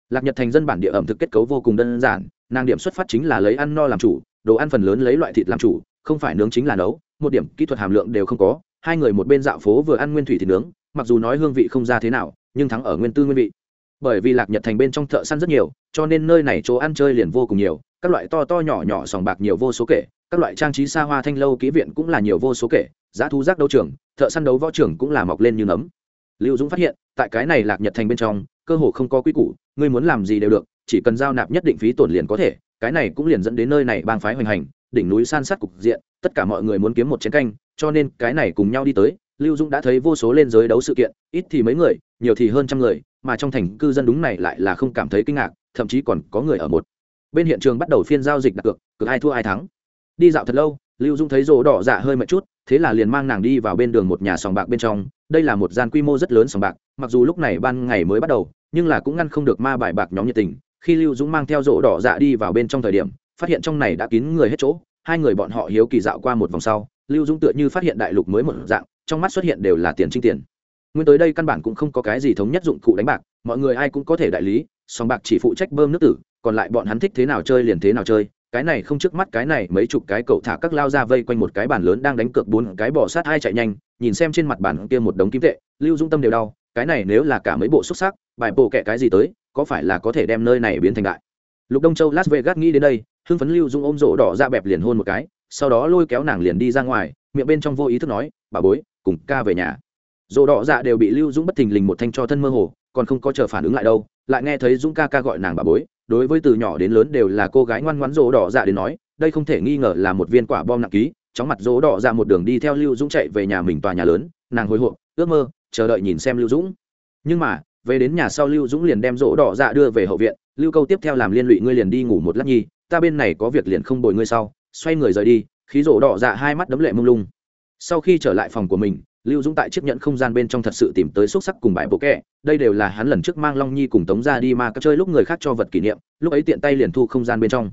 Lạc nhật thành dân bản địa ẩm thực kết cấu vô cùng đơn giản, nàng điểm xuất phát chính là lấy ăn no làm chủ, đồ ăn phần lớn lấy loại thịt làm chủ, không phải nướng chính là nấu, một điểm kỹ thuật hàm lượng đều không có, hai người một bên dạo phố vừa ăn nguyên thủy thịt nướng, mặc dù nói hương vị không ra thế nào, nhưng thắng ở nguyên tư nguyên vị. Bởi vì lạc nhật thành bên trong thợ săn rất nhiều, cho nên nơi này chỗ ăn chơi liền vô cùng nhiều, các loại to to nhỏ nhỏ sòng bạc nhiều vô số kể các loại trang trí xa hoa thanh lâu ký viện cũng là nhiều vô số kể, giá thu giác đấu trường, thợ săn đấu võ trường cũng là mọc lên như nấm. Lưu dũng phát hiện, tại cái này lạc nhật thành bên trong, cơ hồ không có quy củ, ngươi muốn làm gì đều được, chỉ cần giao nạp nhất định phí tổn liền có thể, cái này cũng liền dẫn đến nơi này bang phái hoành hành, đỉnh núi san sát cục diện, tất cả mọi người muốn kiếm một chiến canh, cho nên cái này cùng nhau đi tới, lưu dũng đã thấy vô số lên giới đấu sự kiện, ít thì mấy người, nhiều thì hơn trăm người, mà trong thành cư dân đúng này lại là không cảm thấy kinh ngạc, thậm chí còn có người ở một. Bên hiện trường bắt đầu phiên giao dịch đặt cược cược ai thua ai thắng đi dạo thật lâu, lưu dung thấy rổ đỏ dạ hơi mệt chút, thế là liền mang nàng đi vào bên đường một nhà sòng bạc bên trong. Đây là một gian quy mô rất lớn sòng bạc, mặc dù lúc này ban ngày mới bắt đầu, nhưng là cũng ngăn không được ma bài bạc nhóm nhiệt tình. Khi lưu dũng mang theo rổ đỏ dạ đi vào bên trong thời điểm, phát hiện trong này đã kín người hết chỗ. Hai người bọn họ hiếu kỳ dạo qua một vòng sau, lưu dũng tựa như phát hiện đại lục mới một dạng, trong mắt xuất hiện đều là tiền trinh tiền. Nguyên tới đây căn bản cũng không có cái gì thống nhất dụng cụ đánh bạc, mọi người ai cũng có thể đại lý, sòng bạc chỉ phụ trách bơm nước tử, còn lại bọn hắn thích thế nào chơi liền thế nào chơi cái này không trước mắt, cái này mấy chục cái cậu thả các lao ra vây quanh một cái bàn lớn đang đánh cược bốn cái bỏ sát hai chạy nhanh, nhìn xem trên mặt bàn kia một đống kim tệ, lưu dung tâm đều đau, cái này nếu là cả mấy bộ xuất sắc, bài bộ kệ cái gì tới, có phải là có thể đem nơi này biến thành đại? Lục đông châu, las vegas nghĩ đến đây, hưng phấn lưu dung ôm rổ đỏ ra bẹp liền hôn một cái, sau đó lôi kéo nàng liền đi ra ngoài, miệng bên trong vô ý thức nói, bà bối, cùng ca về nhà. Rổ đỏ dạ đều bị lưu dũng bất thình lình một thanh cho thân mơ hồ, còn không có chờ phản ứng lại đâu, lại nghe thấy dũng ca ca gọi nàng bà bối đối với từ nhỏ đến lớn đều là cô gái ngoan ngoãn rỗ đỏ dạ đến nói, đây không thể nghi ngờ là một viên quả bom nặng ký, chóng mặt rỗ đỏ dạ một đường đi theo lưu dũng chạy về nhà mình tòa nhà lớn, nàng hồi hộp, ước mơ, chờ đợi nhìn xem lưu dũng. Nhưng mà, về đến nhà sau lưu dũng liền đem rỗ đỏ dạ đưa về hậu viện, lưu câu tiếp theo làm liên lụy ngươi liền đi ngủ một lát nhi, ta bên này có việc liền không bồi ngươi sau, xoay người rời đi. Khí rỗ đỏ dạ hai mắt đấm lệ mông lung. Sau khi trở lại phòng của mình lưu dũng tại chiếc nhẫn không gian bên trong thật sự tìm tới xúc sắc cùng bãi bộ kẹ. Đây đều là hắn lần trước mang long nhi cùng tống ra đi mà các chơi lúc người khác cho vật kỷ niệm, lúc ấy tiện tay liền thu không gian bên trong.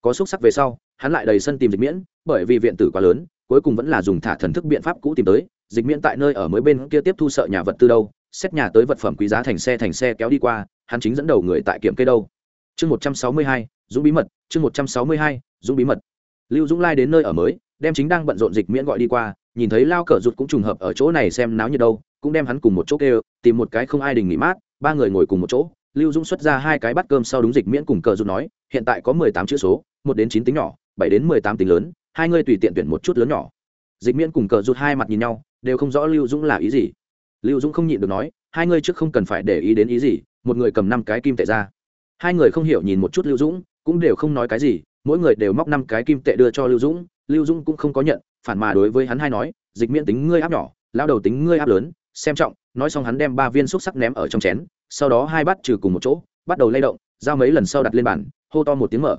Có xúc sắc về sau, hắn lại đầy sân tìm dịch miễn, bởi vì viện tử quá lớn, cuối cùng vẫn là dùng thả thần thức biện pháp cũ tìm tới. Dịch miễn tại nơi ở mới bên kia tiếp thu sợ nhà vật tư đâu, xét nhà tới vật phẩm quý giá thành xe thành xe kéo đi qua, hắn chính dẫn đầu người tại kiểm kê đâu. Chương một trăm sáu mươi hai, dũng bí mật, chương một trăm sáu mươi hai, dũng bí mật. Lưu dũng lai đến nơi ở mới, đem chính đang bận rộn dịch miễn gọi đi qua nhìn thấy lao cờ rụt cũng trùng hợp ở chỗ này xem náo như đâu, cũng đem hắn cùng một chỗ kêu, tìm một cái không ai đình nghỉ mát, ba người ngồi cùng một chỗ, lưu dũng xuất ra hai cái bát cơm sau đúng dịch miễn cùng cờ rụt nói, hiện tại có mười tám chữ số, một đến chín tính nhỏ, bảy đến mười tám tính lớn, hai người tùy tiện tuyển một chút lớn nhỏ. Dịch miễn cùng cờ rụt hai mặt nhìn nhau, đều không rõ lưu dũng là ý gì. Lưu dũng không nhịn được nói, hai người trước không cần phải để ý đến ý gì, một người cầm năm cái kim tệ ra. Hai người không hiểu nhìn một chút lưu dũng, cũng đều không nói cái gì, mỗi người đều móc năm cái kim tệ đưa cho lưu dũng lưu dũng cũng không có nhận phản mà đối với hắn hai nói, dịch miễn tính ngươi áp nhỏ lao đầu tính ngươi áp lớn, xem trọng. Nói xong hắn đem ba viên xúc sắc ném ở trong chén, sau đó hai bắt trừ cùng một chỗ, bắt đầu lay động, giao mấy lần sau đặt lên bàn, hô to một tiếng mở.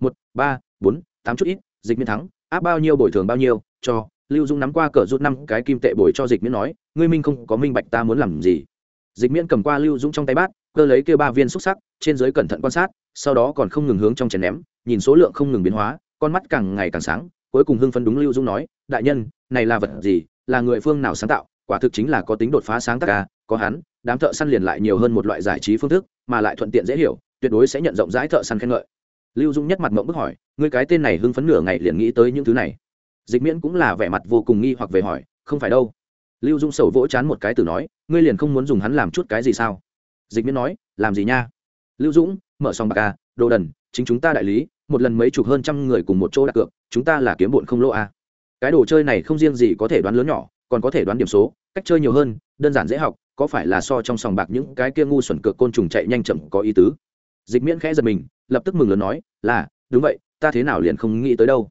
Một, ba, bốn, tám chút ít, dịch miễn thắng, áp bao nhiêu bồi thường bao nhiêu, cho. Lưu dung nắm qua cờ rút năm cái kim tệ bồi cho dịch miễn nói, ngươi minh không có minh bạch ta muốn làm gì. Dịch miễn cầm qua lưu dung trong tay bát, cơ lấy kêu ba viên xúc sắc, trên dưới cẩn thận quan sát, sau đó còn không ngừng hướng trong chén ném, nhìn số lượng không ngừng biến hóa, con mắt càng ngày càng sáng cuối cùng hưng phấn đúng lưu dung nói, đại nhân, này là vật gì, là người phương nào sáng tạo? Quả thực chính là có tính đột phá sáng tác ca có hắn, đám thợ săn liền lại nhiều hơn một loại giải trí phương thức, mà lại thuận tiện dễ hiểu, tuyệt đối sẽ nhận rộng rãi thợ săn khen ngợi. Lưu dung nhất mặt mộng bức hỏi người cái tên này hưng phấn nửa ngày liền nghĩ tới những thứ này? Dịch miễn cũng là vẻ mặt vô cùng nghi hoặc về hỏi, không phải đâu. Lưu dung sầu vỗ chán một cái từ nói, ngươi liền không muốn dùng hắn làm chút cái gì sao? Dịch miễn nói, làm gì nha? Lưu dũng, mở xong bạc à đồ đần, chính chúng ta đại lý một lần mấy chục hơn trăm người cùng một chỗ đặt cược, chúng ta là kiếm bụn không lỗ à. cái đồ chơi này không riêng gì có thể đoán lớn nhỏ, còn có thể đoán điểm số, cách chơi nhiều hơn, đơn giản dễ học, có phải là so trong sòng bạc những cái kia ngu xuẩn cược côn trùng chạy nhanh chậm có ý tứ? Dịch miễn khẽ giật mình, lập tức mừng lớn nói, là, đúng vậy, ta thế nào liền không nghĩ tới đâu.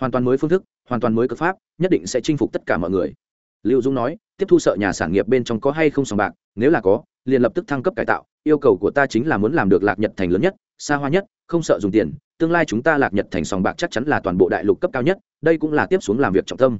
Hoàn toàn mới phương thức, hoàn toàn mới cực pháp, nhất định sẽ chinh phục tất cả mọi người. Lưu dũng nói, tiếp thu sợ nhà sản nghiệp bên trong có hay không sòng bạc, nếu là có, liền lập tức thăng cấp cải tạo, yêu cầu của ta chính là muốn làm được lạc nhật thành lớn nhất, xa hoa nhất, không sợ dùng tiền tương lai chúng ta lạc nhật thành sòng bạc chắc chắn là toàn bộ đại lục cấp cao nhất, đây cũng là tiếp xuống làm việc trọng tâm.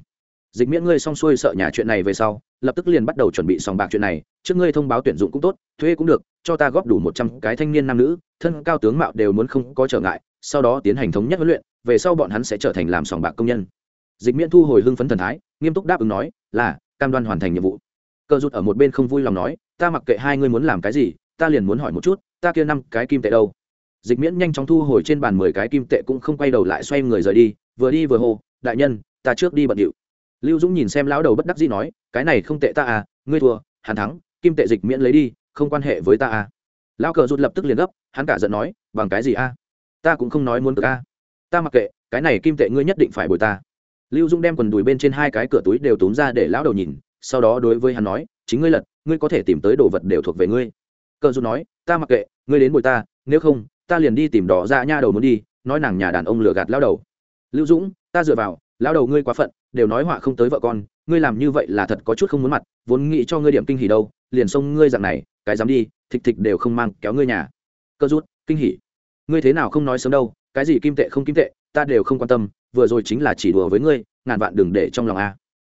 Dịch miễn ngươi xong xuôi sợ nhà chuyện này về sau, lập tức liền bắt đầu chuẩn bị sòng bạc chuyện này, trước ngươi thông báo tuyển dụng cũng tốt, thuê cũng được, cho ta góp đủ một trăm cái thanh niên nam nữ, thân cao tướng mạo đều muốn không có trở ngại, sau đó tiến hành thống nhất huấn luyện, về sau bọn hắn sẽ trở thành làm sòng bạc công nhân. Dịch miễn thu hồi hưng phấn thần thái, nghiêm túc đáp ứng nói, là, cam đoan hoàn thành nhiệm vụ. Cờ rút ở một bên không vui lòng nói, ta mặc kệ hai ngươi muốn làm cái gì, ta liền muốn hỏi một chút, ta kia năm cái kim tệ đâu? Dịch miễn nhanh chóng thu hồi trên bàn mười cái kim tệ cũng không quay đầu lại xoay người rời đi, vừa đi vừa hô, đại nhân, ta trước đi bận điệu. Lưu dũng nhìn xem lão đầu bất đắc dĩ nói, cái này không tệ ta à ngươi thua, hắn thắng, kim tệ dịch miễn lấy đi, không quan hệ với ta à. Lão cờ rút lập tức liền gấp, hắn cả giận nói, bằng cái gì à? Ta cũng không nói muốn cờ a à. ta mặc kệ, cái này kim tệ ngươi nhất định phải bồi ta. Lưu Dũng đem quần đùi bên trên hai cái cửa túi đều túm ra để lão đầu nhìn, sau đó đối với hắn nói, chính ngươi lật, ngươi có thể tìm tới đồ vật đều thuộc về ngươi. Cờ rút nói, ta mặc kệ, ngươi đến bồi ta, nếu không ta liền đi tìm đỏ ra nha đầu muốn đi, nói nàng nhà đàn ông lừa gạt lao đầu. Lưu dũng, ta dựa vào lao đầu ngươi quá phận, đều nói họa không tới vợ con, ngươi làm như vậy là thật có chút không muốn mặt, vốn nghĩ cho ngươi điểm kinh hỉ đâu, liền xông ngươi dạng này, cái dám đi thịch thịch đều không mang, kéo ngươi nhà. Cơ rút, kinh hỉ. Ngươi thế nào không nói sớm đâu, cái gì kim tệ không kim tệ, ta đều không quan tâm, vừa rồi chính là chỉ đùa với ngươi, ngàn vạn đừng để trong lòng a.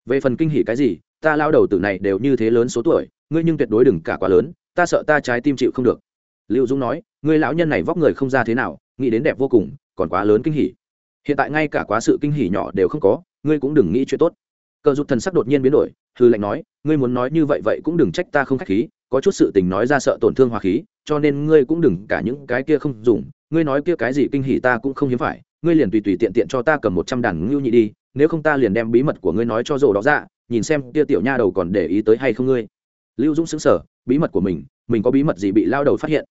Về phần kinh hỉ cái gì, ta lao đầu tử này đều như thế lớn số tuổi, ngươi nhưng tuyệt đối đừng cả quá lớn, ta sợ ta trái tim chịu không được. Lưu dũng nói người lão nhân này vóc người không ra thế nào, nghĩ đến đẹp vô cùng, còn quá lớn kinh hỉ. Hiện tại ngay cả quá sự kinh hỉ nhỏ đều không có, ngươi cũng đừng nghĩ chuyện tốt. Cờ rụt thần sắc đột nhiên biến đổi hư lệnh nói, ngươi muốn nói như vậy vậy cũng đừng trách ta không k h á c h khí, có chút sự tình nói ra sợ tổn thương hòa khí, cho nên ngươi cũng đừng cả những cái kia không dùng. Ngươi nói kia cái gì kinh hỉ ta cũng không hiếm phải, ngươi liền tùy tùy tiện tiện cho ta cầm một trăm đàn ngưu nhị đi, nếu không ta liền đem bí mật của ngươi nói cho rồ đó ra, nhìn xem kia tiểu nha đầu còn để ý tới hay không ngươi. Lưu dũng xứng sở bí mật của mình mình có bí mật gì bị lao đầu phát hiện?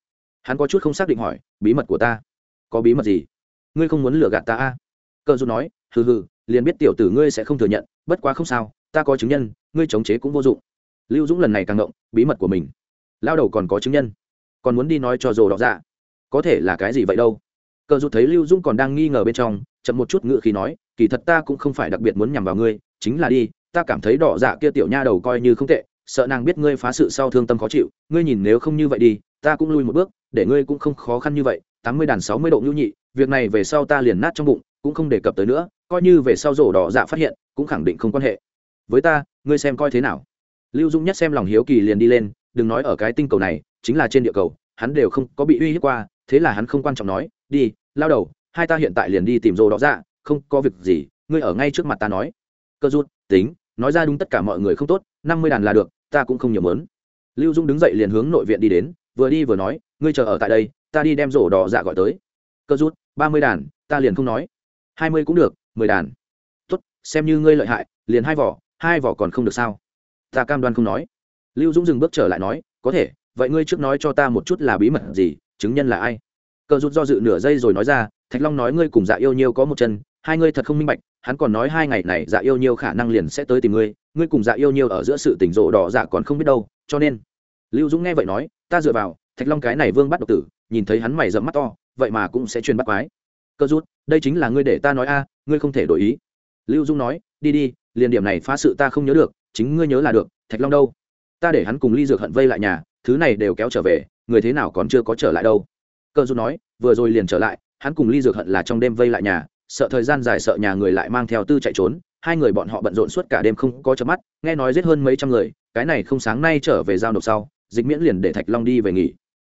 Hắn có chút không xác định hỏi, bí mật của ta, có bí mật gì? Ngươi không muốn lừa gạt ta a à? cờ dù nói, hừ hừ, liền biết tiểu tử ngươi sẽ không thừa nhận, bất quá không sao, ta có chứng nhân, ngươi chống chế cũng vô dụng. Lưu dũng lần này càng động, bí mật của mình? Lao đầu còn có chứng nhân? Còn muốn đi nói cho rồ đỏ dạ? Có thể là cái gì vậy đâu? Cờ dù thấy lưu dũng còn đang nghi ngờ bên trong, chậm một chút ngự khí nói, kỳ thật ta cũng không phải đặc biệt muốn nhằm vào ngươi, chính là đi, ta cảm thấy đỏ dạ kia tiểu nha đầu coi như không tệ, sợ nàng biết ngươi phá sự sau thương tâm khó chịu, ngươi nhìn nếu không như vậy đi ta cũng lui một bước, để ngươi cũng không khó khăn như vậy, tám mươi đàn sáu mươi độ nhu nhị, việc này về sau ta liền nát trong bụng, cũng không đề cập tới nữa, coi như về sau rổ đỏ dạ phát hiện, cũng khẳng định không quan hệ. Với ta, ngươi xem coi thế nào. Lưu dung nhất xem lòng hiếu kỳ liền đi lên, đừng nói ở cái tinh cầu này, chính là trên địa cầu, hắn đều không có bị uy hiếp qua, thế là hắn không quan trọng nói, đi, lao đầu, hai ta hiện tại liền đi tìm rổ đỏ dạ không có việc gì, ngươi ở ngay trước mặt ta nói. Cơ rút tính, nói ra đúng tất cả mọi người không tốt, năm mươi đàn là được, ta cũng không nhiều mớn lưu dung đứng dậy liền hướng nội viện đi đến vừa đi vừa nói, ngươi chờ ở tại đây, ta đi đem rổ đỏ dạ gọi tới. Cơ rút, ba mươi đàn, ta liền không nói. Hai mươi cũng được, mười đàn. Tốt, xem như ngươi lợi hại, liền hai vỏ hai vỏ còn không được sao? Ta cam đoan không nói. Lưu dũng dừng bước trở lại nói, có thể, vậy ngươi trước nói cho ta một chút là bí mật gì, chứng nhân là ai? Cờ rút do dự nửa giây rồi nói ra, thạch long nói ngươi cùng dạ yêu nhiêu có một chân, hai ngươi thật không minh bạch, hắn còn nói hai ngày này dạ yêu nhiêu khả năng liền sẽ tới tìm ngươi ngươi cùng dạ yêu nhiêu ở giữa sự tỉnh rộ đỏ dạ còn không biết đâu, cho nên. Lưu dũng nghe vậy nói ta dựa vào, thạch long cái này vương bắt độc tử, nhìn thấy hắn mày dẫm mắt to, vậy mà cũng sẽ truyền bắt quái. Cơ rút, đây chính là ngươi để ta nói a, ngươi không thể đổi ý. Lưu dung nói, đi đi, liền điểm này phá sự ta không nhớ được, chính ngươi nhớ là được, thạch long đâu? Ta để hắn cùng ly dược hận vây lại nhà, thứ này đều kéo trở về, người thế nào còn chưa có trở lại đâu? Cơ rút nói, vừa rồi liền trở lại, hắn cùng ly dược hận là trong đêm vây lại nhà, sợ thời gian dài sợ nhà người lại mang theo tư chạy trốn, hai người bọn họ bận rộn suốt cả đêm không có chớp mắt, nghe nói giết hơn mấy trăm người, cái này không sáng nay trở về giao nộp sau dịch miễn liền để thạch long đi về nghỉ.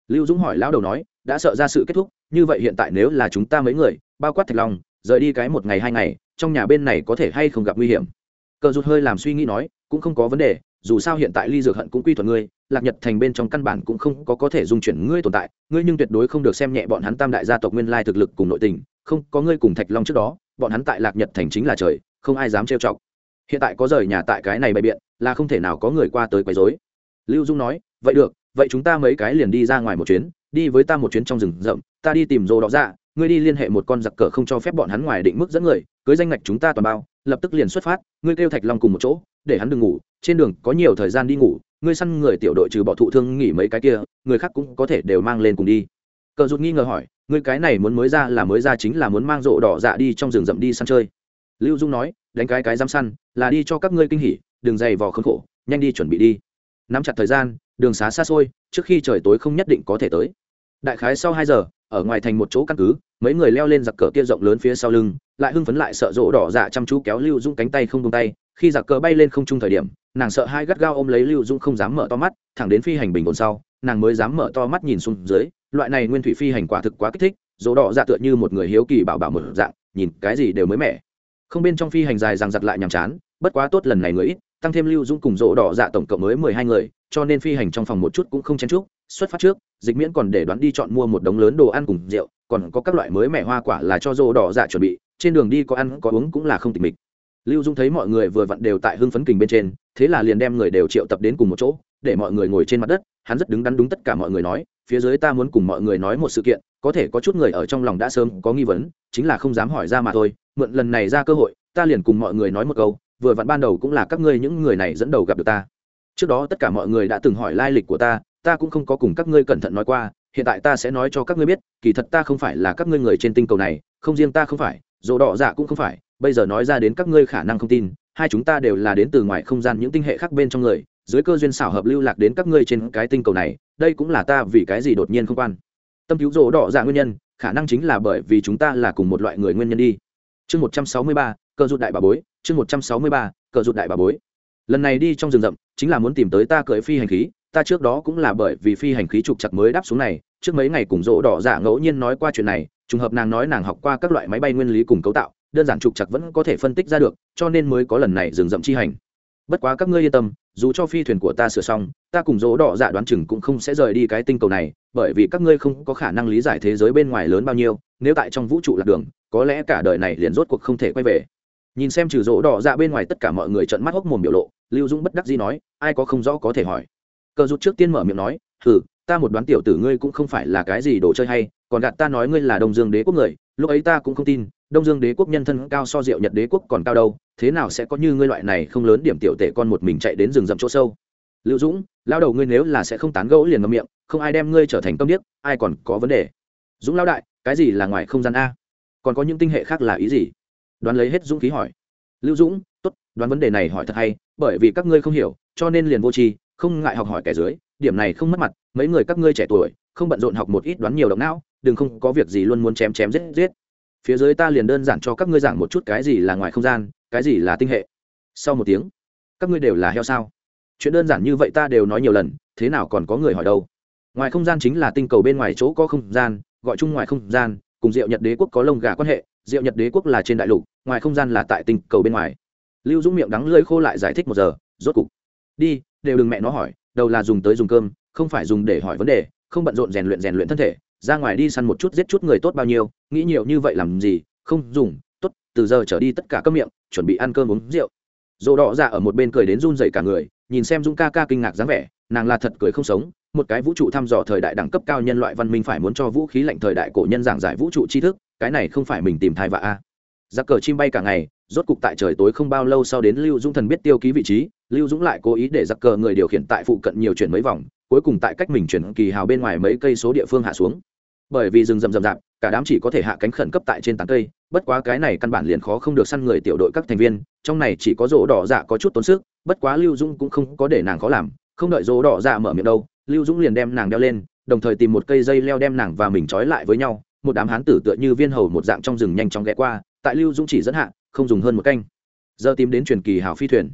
Lưu dũng hỏi lão đầu nói, đã sợ ra sự kết thúc, như vậy hiện tại nếu là chúng ta mấy người, bao quát thạch long, rời đi cái một ngày hai ngày, trong nhà bên này có thể hay không gặp nguy hiểm? Cờ rụt hơi làm suy nghĩ nói, cũng không có vấn đề, dù sao hiện tại ly dược hận cũng quy thuận ngươi, lạc nhật thành bên trong căn bản cũng không có có thể dung chuyển ngươi tồn tại, ngươi nhưng tuyệt đối không được xem nhẹ bọn hắn tam đại gia tộc nguyên lai thực lực cùng nội tình, không, có ngươi cùng thạch long trước đó, bọn hắn tại lạc nhật thành chính là trời, không ai dám trêu chọc. Hiện tại có rời nhà tại cái này bày biện, là không thể nào có người qua tới quấy rối. Lưu dung nói vậy được, vậy chúng ta mấy cái liền đi ra ngoài một chuyến, đi với ta một chuyến trong rừng rậm, ta đi tìm rô đỏ dạ ngươi đi liên hệ một con giặc cờ không cho phép bọn hắn ngoài định mức dẫn người, cưới danh ngạch chúng ta toàn bao, lập tức liền xuất phát, ngươi kêu thạch long cùng một chỗ, để hắn đừng ngủ, trên đường có nhiều thời gian đi ngủ, ngươi săn người tiểu đội trừ bỏ thụ thương nghỉ mấy cái kia, người khác cũng có thể đều mang lên cùng đi. Cờ rụt nghi ngờ hỏi, ngươi cái này muốn mới ra là mới ra chính là muốn mang rộ đỏ dạ đi trong rừng rậm đi săn chơi. Lưu dung nói, đánh cái cái dám săn, là đi cho các ngươi kinh hỉ, đừng dày vò khốn khổ, nhanh đi chuẩn bị đi nắm chặt thời gian, đường xá xa xôi, trước khi trời tối không nhất định có thể tới. Đại khái sau hai giờ, ở ngoài thành một chỗ căn cứ, mấy người leo lên giặc cờ kia rộng lớn phía sau lưng, lại hưng phấn lại sợ rỗ đỏ dạ chăm chú kéo lưu dung cánh tay không tung tay. Khi giặc cờ bay lên không trung thời điểm, nàng sợ hai gắt gao ôm lấy lưu dung không dám mở to mắt, thẳng đến phi hành bình ổn sau, nàng mới dám mở to mắt nhìn xuống dưới. Loại này nguyên thủy phi hành quả thực quá kích thích, rỗ đỏ dạ tựa như một người hiếu kỳ bảo bảo một dạng, nhìn cái gì đều mới mẻ. Không bên trong phi hành dài rằng giặc lại nhàm chán, bất quá tốt lần này người ít tăng thêm lưu dung cùng rỗ đỏ dạ tổng cộng mới mười hai người, cho nên phi hành trong phòng một chút cũng không chen chúc. Xuất phát trước, dịch miễn còn để đoán đi chọn mua một đống lớn đồ ăn cùng rượu, còn có các loại mới mẻ hoa quả là cho rỗ đỏ dạ chuẩn bị, trên đường đi có ăn có uống cũng là không tịch mịch. Lưu dung thấy mọi người vừa vặn đều tại hưng phấn kình bên trên, thế là liền đem người đều triệu tập đến cùng một chỗ, để mọi người ngồi trên mặt đất, hắn rất đứng đắn đúng tất cả mọi người nói, phía dưới ta muốn cùng mọi người nói một sự kiện, có thể có chút người ở trong lòng đã sớm có nghi vấn, chính là không dám hỏi ra mà thôi, mượn lần này ra cơ hội, ta liền cùng mọi người nói một câu vừa vặn ban đầu cũng là các ngươi những người này dẫn đầu gặp được ta. Trước đó tất cả mọi người đã từng hỏi lai lịch của ta ta cũng không có cùng các ngươi cẩn thận nói qua, hiện tại ta sẽ nói cho các ngươi biết, kỳ thật ta không phải là các ngươi người trên tinh cầu này, không riêng ta không phải, dỗ đỏ dạ cũng không phải, bây giờ nói ra đến các ngươi khả năng không tin, hai chúng ta đều là đến từ ngoài không gian những tinh hệ khác bên trong người, dưới cơ duyên xảo hợp lưu lạc đến các ngươi trên cái tinh cầu này, đây cũng là ta vì cái gì đột nhiên không quan. Tâm cứu rỗ đỏ dạ nguyên nhân, khả năng chính là bởi vì chúng ta là cùng một loại người nguyên nhân đi. Chương một trăm sáu mươi ba cờ rụt đại bà bối, chương một trăm sáu mươi ba, cờ rụt đại bà bối. Lần này đi trong rừng rậm, chính là muốn tìm tới ta cưỡi phi hành khí, ta trước đó cũng là bởi vì phi hành khí trục chặt mới đáp xuống này, trước mấy ngày cùng rỗ đỏ giả ngẫu nhiên nói qua chuyện này, trùng hợp nàng nói nàng học qua các loại máy bay nguyên lý cùng cấu tạo, đơn giản trục chặt vẫn có thể phân tích ra được, cho nên mới có lần này rừng rậm chi hành. Bất quá các ngươi yên tâm, dù cho phi thuyền của ta sửa xong, ta cùng dỗ đỏ dạ đoán chừng cũng không sẽ rời đi cái tinh cầu này, bởi vì các ngươi không có khả năng lý giải thế giới bên ngoài lớn bao nhiêu, nếu tại trong vũ trụ lạc đường, có lẽ cả đời này liền rốt cuộc không thể quay về nhìn xem trừ rỗ đỏ dạ bên ngoài tất cả mọi người trận mắt hốc mồm biểu lộ, lưu dũng bất đắc dĩ nói, ai có không rõ có thể hỏi. Cờ rút trước tiên mở miệng nói thử ta một đoán tiểu tử ngươi cũng không phải là cái gì đồ chơi hay, còn gạt ta nói ngươi là đông dương đế quốc người, lúc ấy ta cũng không tin, đông dương đế quốc nhân thân cao so diệu nhật đế quốc còn cao đâu, thế nào sẽ có như ngươi loại này không lớn điểm tiểu tệ con một mình chạy đến rừng rậm chỗ sâu? Lưu dũng lao đầu ngươi nếu là sẽ không tán gẫu liền ngậm miệng, không ai đem ngươi trở thành công điếc ai còn có vấn đề? Dũng lao đại, cái gì là ngoài không gian a? Còn có những tinh hệ khác là ý gì? Đoán lấy hết dũng khí hỏi. Lưu dũng, tốt, đoán vấn đề này hỏi thật hay, bởi vì các ngươi không hiểu, cho nên liền vô tri, không ngại học hỏi kẻ dưới, điểm này không mất mặt, mấy người các ngươi trẻ tuổi, không bận rộn học một ít đoán nhiều động não, đừng không có việc gì luôn muốn chém chém giết giết. Phía dưới ta liền đơn giản cho các ngươi giảng một chút cái gì là ngoài không gian, cái gì là tinh hệ. Sau một tiếng, các ngươi đều là heo sao? Chuyện đơn giản như vậy ta đều nói nhiều lần, thế nào còn có người hỏi đâu? Ngoài không gian chính là tinh cầu bên ngoài chỗ có không gian, gọi chung ngoài không gian, cùng diệu nhật đế quốc có lông gà quan hệ diệu nhật đế quốc là trên đại lục, ngoài không gian là tại tinh cầu bên ngoài. Lưu dũng miệng đắng lơi khô lại giải thích một giờ, rốt cục. Đi, đều đừng mẹ nó hỏi, đầu là dùng tới dùng cơm, không phải dùng để hỏi vấn đề, không bận rộn rèn luyện rèn luyện thân thể, ra ngoài đi săn một chút giết chút người tốt bao nhiêu, nghĩ nhiều như vậy làm gì, không dùng, tốt, từ giờ trở đi tất cả các miệng, chuẩn bị ăn cơm uống rượu. Dồ đỏ ra ở một bên cười đến run dậy cả người, nhìn xem dũng ca ca kinh ngạc dáng vẻ, nàng là thật cười không sống, một cái vũ trụ thăm dò thời đại đẳng cấp cao nhân loại văn minh phải muốn cho vũ khí lạnh thời đại cổ nhân giảng giải vũ trụ tri thức cái này không phải mình tìm thai vạ a. Giặc cờ chim bay cả ngày, rốt cục tại trời tối không bao lâu sau đến lưu dũng thần biết tiêu ký vị trí, lưu dũng lại cố ý để giặc cờ người điều khiển tại phụ cận nhiều chuyển mấy vòng, cuối cùng tại cách mình chuyển kỳ hào bên ngoài mấy cây số địa phương hạ xuống. Bởi vì rừng rậm rậm rạp, cả đám chỉ có thể hạ cánh khẩn cấp tại trên tán cây, bất quá cái này căn bản liền khó không được săn người tiểu đội các thành viên, trong này chỉ có rỗ đỏ dạ có chút tốn sức, bất quá lưu dũng cũng không có để nàng khó làm, không đợi rỗ đỏ dạ mở miệng đâu, lưu dũng liền đem nàng đeo lên, đồng thời tìm một cây dây leo đem nàng và mình trói lại với nhau một đám hán tử tựa như viên hầu một dạng trong rừng nhanh chóng ghé qua, tại lưu dũng chỉ dẫn hạ, không dùng hơn một canh. Giờ tìm đến truyền kỳ hào phi thuyền.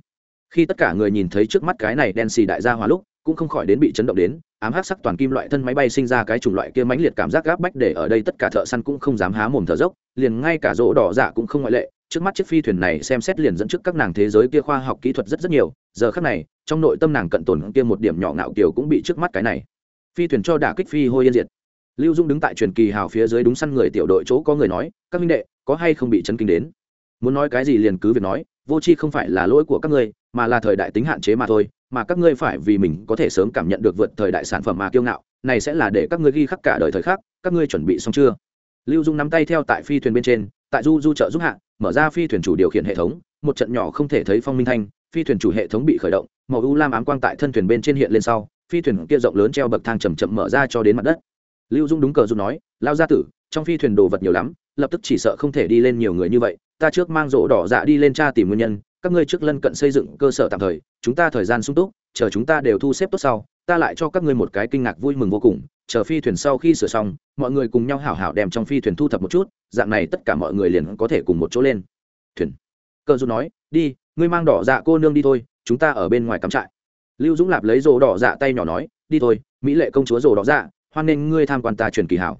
Khi tất cả người nhìn thấy trước mắt cái này đen xì đại gia hòa lúc, cũng không khỏi đến bị chấn động đến, ám hắc sắc toàn kim loại thân máy bay sinh ra cái chủng loại kia mãnh liệt cảm giác gáp bách để ở đây tất cả thợ săn cũng không dám há mồm thở dốc, liền ngay cả rỗ đỏ dạ cũng không ngoại lệ, trước mắt chiếc phi thuyền này xem xét liền dẫn trước các nàng thế giới kia khoa học kỹ thuật rất rất nhiều, giờ khác này, trong nội tâm nàng cận tồn kia một điểm nhỏ ngạo kiều cũng bị trước mắt cái này. Phi thuyền cho đả kích phi hôi yên diệt lưu dung đứng tại truyền kỳ hào phía dưới đúng săn người tiểu đội chỗ có người nói, các minh đệ, có hay không bị chấn kinh đến? Muốn nói cái gì liền cứ việc nói, vô chi không phải là lỗi của các ngươi, mà là thời đại tính hạn chế mà thôi, mà các ngươi phải vì mình có thể sớm cảm nhận được vượt thời đại sản phẩm mà kiêu ngạo, này sẽ là để các ngươi ghi khắc cả đời thời khắc, các ngươi chuẩn bị xong chưa? Lưu dung nắm tay theo tại phi thuyền bên trên, tại du du trợ giúp hạ, mở ra phi thuyền chủ điều khiển hệ thống, một trận nhỏ không thể thấy phong minh thanh, phi thuyền chủ hệ thống bị khởi động, màu u lam ám quang tại thân thuyền bên trên hiện lên sau, phi thuyền kia rộng lớn treo bậc thang chầm chậm mở ra cho đến mặt đất lưu dung đúng cờ dung nói, lao gia tử, trong phi thuyền đồ vật nhiều lắm, lập tức chỉ sợ không thể đi lên nhiều người như vậy. Ta trước mang rỗ đỏ dạ đi lên tra tìm nguyên nhân, các ngươi trước lân cận xây dựng cơ sở tạm thời, chúng ta thời gian sung túc, chờ chúng ta đều thu xếp tốt sau, ta lại cho các ngươi một cái kinh ngạc vui mừng vô cùng. Chờ phi thuyền sau khi sửa xong, mọi người cùng nhau hảo hảo đem trong phi thuyền thu thập một chút, dạng này tất cả mọi người liền có thể cùng một chỗ lên. Thuyền. Cơ dù nói, đi, ngươi mang đỏ dạ cô nương đi thôi, chúng ta ở bên ngoài cắm trại. Lưu dũng lạp lấy rổ đỏ dạ tay nhỏ nói, đi thôi, mỹ lệ công chúa rổ đỏ dạ hoan nên ngươi tham quan ta truyền kỳ hảo.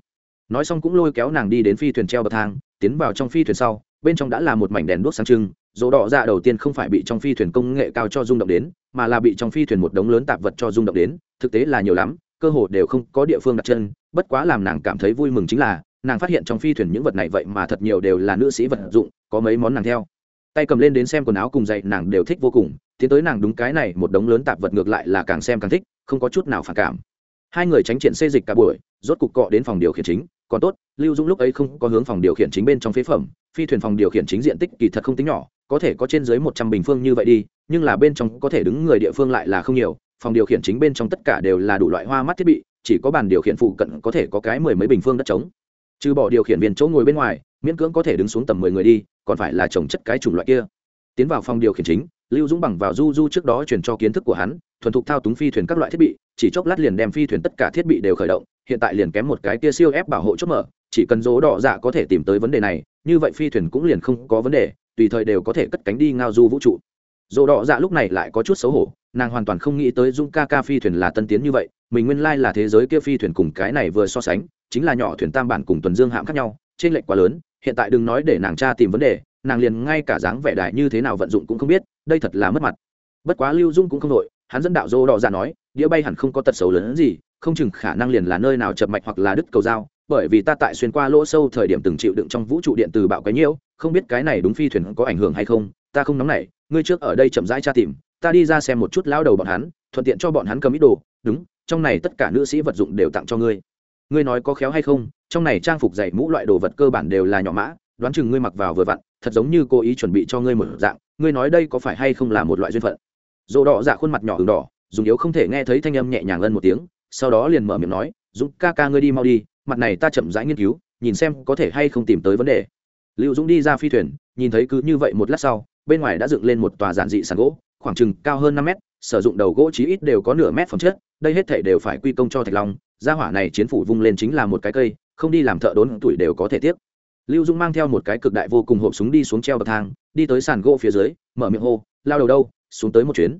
Nói xong cũng lôi kéo nàng đi đến phi thuyền treo bậc thang, tiến vào trong phi thuyền sau, bên trong đã là một mảnh đèn đuốc sáng trưng, dỗ đỏ dạ đầu tiên không phải bị trong phi thuyền công nghệ cao cho rung động đến, mà là bị trong phi thuyền một đống lớn tạp vật cho rung động đến, thực tế là nhiều lắm, cơ hồ đều không có địa phương đặt chân, bất quá làm nàng cảm thấy vui mừng chính là, nàng phát hiện trong phi thuyền những vật này vậy mà thật nhiều đều là nữ sĩ vật dụng, có mấy món nàng theo. Tay cầm lên đến xem quần áo cùng dậy nàng đều thích vô cùng, tiến tới nàng đúng cái này, một đống lớn tạp vật ngược lại là càng xem càng thích, không có chút nào phản cảm hai người tránh triển xê dịch cả buổi, rốt cục cọ đến phòng điều khiển chính, còn tốt, lưu dũng lúc ấy không có hướng phòng điều khiển chính bên trong phế phẩm, phi thuyền phòng điều khiển chính diện tích kỳ thật không tính nhỏ, có thể có trên dưới một trăm bình phương như vậy đi, nhưng là bên trong có thể đứng người địa phương lại là không nhiều, phòng điều khiển chính bên trong tất cả đều là đủ loại hoa mắt thiết bị, chỉ có bàn điều khiển phụ cận có thể có cái mười mấy bình phương đất trống. Trừ bỏ điều khiển viên chỗ ngồi bên ngoài, miễn cưỡng có thể đứng xuống tầm mười người đi, còn phải là trồng chất cái chủng loại kia. Tiến vào phòng điều khiển chính, lưu dũng bằng vào du du trước đó truyền cho kiến thức của hắn thuần thục thao túng phi thuyền các loại thiết bị, chỉ chốc lát liền đem phi thuyền tất cả thiết bị đều khởi động, hiện tại liền kém một cái tia siêu ép bảo hộ chốt mở, chỉ cần dỗ đỏ dạ có thể tìm tới vấn đề này, như vậy phi thuyền cũng liền không có vấn đề, tùy thời đều có thể cất cánh đi ngao du vũ trụ. Dỗ đỏ dạ lúc này lại có chút xấu hổ, nàng hoàn toàn không nghĩ tới dung ca ca phi thuyền là tân tiến như vậy, mình nguyên lai là thế giới kia phi thuyền cùng cái này vừa so sánh, chính là nhỏ thuyền tam bản cùng tuần dương hạm khác nhau trên lệnh quá lớn, hiện tại đừng nói để nàng cha tìm vấn đề, nàng liền ngay cả dáng vẻ đại như thế nào vận dụng cũng không biết, đây thật là mất mặt. Bất quá lưu dung cũng không đội hắn dẫn đạo dô đỏ ra nói, đĩa bay hẳn không có tật xấu lớn gì, không chừng khả năng liền là nơi nào chập mạch hoặc là đứt cầu dao, bởi vì ta tại xuyên qua lỗ sâu thời điểm từng chịu đựng trong vũ trụ điện từ bạo cái nhiễu, không biết cái này đúng phi thuyền có ảnh hưởng hay không, ta không nóng nảy, ngươi trước ở đây chậm rãi tra tìm, ta đi ra xem một chút lão đầu bọn hắn, thuận tiện cho bọn hắn cầm ít đồ, đúng, trong này tất cả nữ sĩ vật dụng đều tặng cho ngươi. Ngươi nói có khéo hay không, trong này trang phục dạy mũ loại đồ vật cơ bản đều là nhỏ mã, đoán chừng ngươi mặc vào vừa vặn, thật giống như cố ý chuẩn bị cho ngươi một dạng, ngươi nói đây có phải hay không là một loại duyên phận? Dỗ đỏ dạ khuôn mặt nhỏ ửng đỏ dùng yếu không thể nghe thấy thanh âm nhẹ nhàng ân một tiếng, sau đó liền mở miệng nói dũng ca ca ngươi đi mau đi, mặt này ta chậm rãi nghiên cứu, nhìn xem có thể hay không tìm tới vấn đề. Lưu dũng đi ra phi thuyền, nhìn thấy cứ như vậy một lát sau, bên ngoài đã dựng lên một tòa giản dị sàn gỗ, khoảng chừng cao hơn năm mét, sử dụng đầu gỗ chí ít đều có nửa mét phẩm chất, đây hết thể đều phải quy công cho thạch long, gia hỏa này chiến phủ vung lên chính là một cái cây, không đi làm thợ đốn tuổi đều có thể tiếc. Lưu dung mang theo một cái cực đại vô cùng hộp súng đi xuống treo bậc thang, đi tới sàn gỗ phía dưới, mở miệng hô, lao đầu đâu xuống tới một chuyến.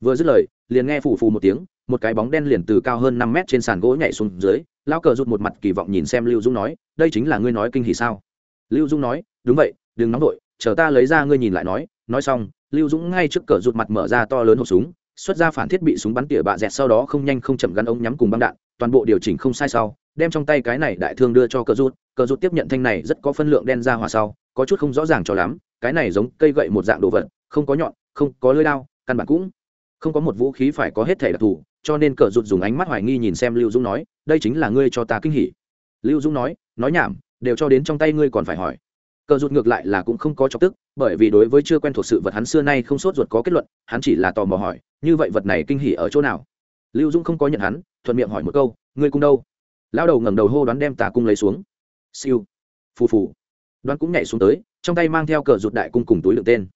Vừa dứt lời, liền nghe phù phù một tiếng, một cái bóng đen liền từ cao hơn năm mét trên sàn gỗ nhảy xuống dưới lao cờ rụt một mặt kỳ vọng nhìn xem lưu dung nói, đây chính là ngươi nói kinh hỉ sao? Lưu dung nói, đúng vậy, đừng nóng vội, chờ ta lấy ra ngươi nhìn lại nói. Nói xong, lưu dũng ngay trước cờ rụt mặt mở ra to lớn hộp súng, xuất ra phản thiết bị súng bắn tỉa bạ dẹt sau đó không nhanh không chậm gắn ống nhắm cùng băng đạn, toàn bộ điều chỉnh không sai sau, đem trong tay cái này đại thương đưa cho cờ rút cờ rút tiếp nhận thanh này rất có phân lượng đen ra hỏa sau, có chút không rõ ràng cho lắm, cái này giống cây gậy một dạng đồ vật, không có nhọn không có lưỡi đao, căn bản cũng không có một vũ khí phải có hết thể đặc thù, cho nên cờ rụt dùng ánh mắt hoài nghi nhìn xem lưu dũng nói, đây chính là ngươi cho ta kinh hỉ. Lưu dũng nói nói nhảm, đều cho đến trong tay ngươi còn phải hỏi. Cờ rụt ngược lại là cũng không có chọc tức, bởi vì đối với chưa quen thuộc sự vật hắn xưa nay không sốt ruột có kết luận, hắn chỉ là tò mò hỏi, như vậy vật này kinh hỉ ở chỗ nào? Lưu dũng không có nhận hắn, thuận miệng hỏi một câu, ngươi cung đâu? Lao đầu ngẩng đầu hô đoán đem tà cung lấy xuống. Siêu. Phù phù. Đoán cũng nhảy xuống tới, trong tay mang theo cờ rụt đại cung cùng túi lượng tên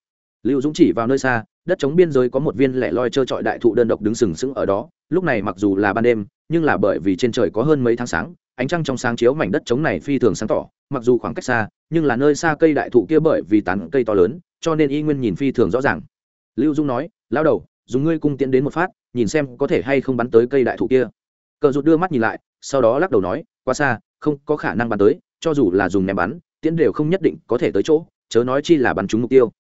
lưu dũng chỉ vào nơi xa, đất chống biên giới có một viên lẻ loi trơ trọi đại thụ đơn độc đứng sừng sững ở đó. Lúc này mặc dù là ban đêm, nhưng là bởi vì trên trời có hơn mấy tháng sáng, ánh trăng trong sáng chiếu mảnh đất trống này phi thường sáng tỏ. Mặc dù khoảng cách xa, nhưng là nơi xa cây đại thụ kia bởi vì tán cây to lớn, cho nên y nguyên nhìn phi thường rõ ràng. Lưu dung nói lao đầu, dùng ngươi cung tiến đến một phát, nhìn xem có thể hay không bắn tới cây đại thụ kia. Cờ rụt đưa mắt nhìn lại, sau đó lắc đầu nói, quá xa, không có khả năng bắn tới, cho dù là dùng ném bắn, tiễn đều không nhất định có thể tới chỗ, chớ nói chi là bắn trúng mục tiêu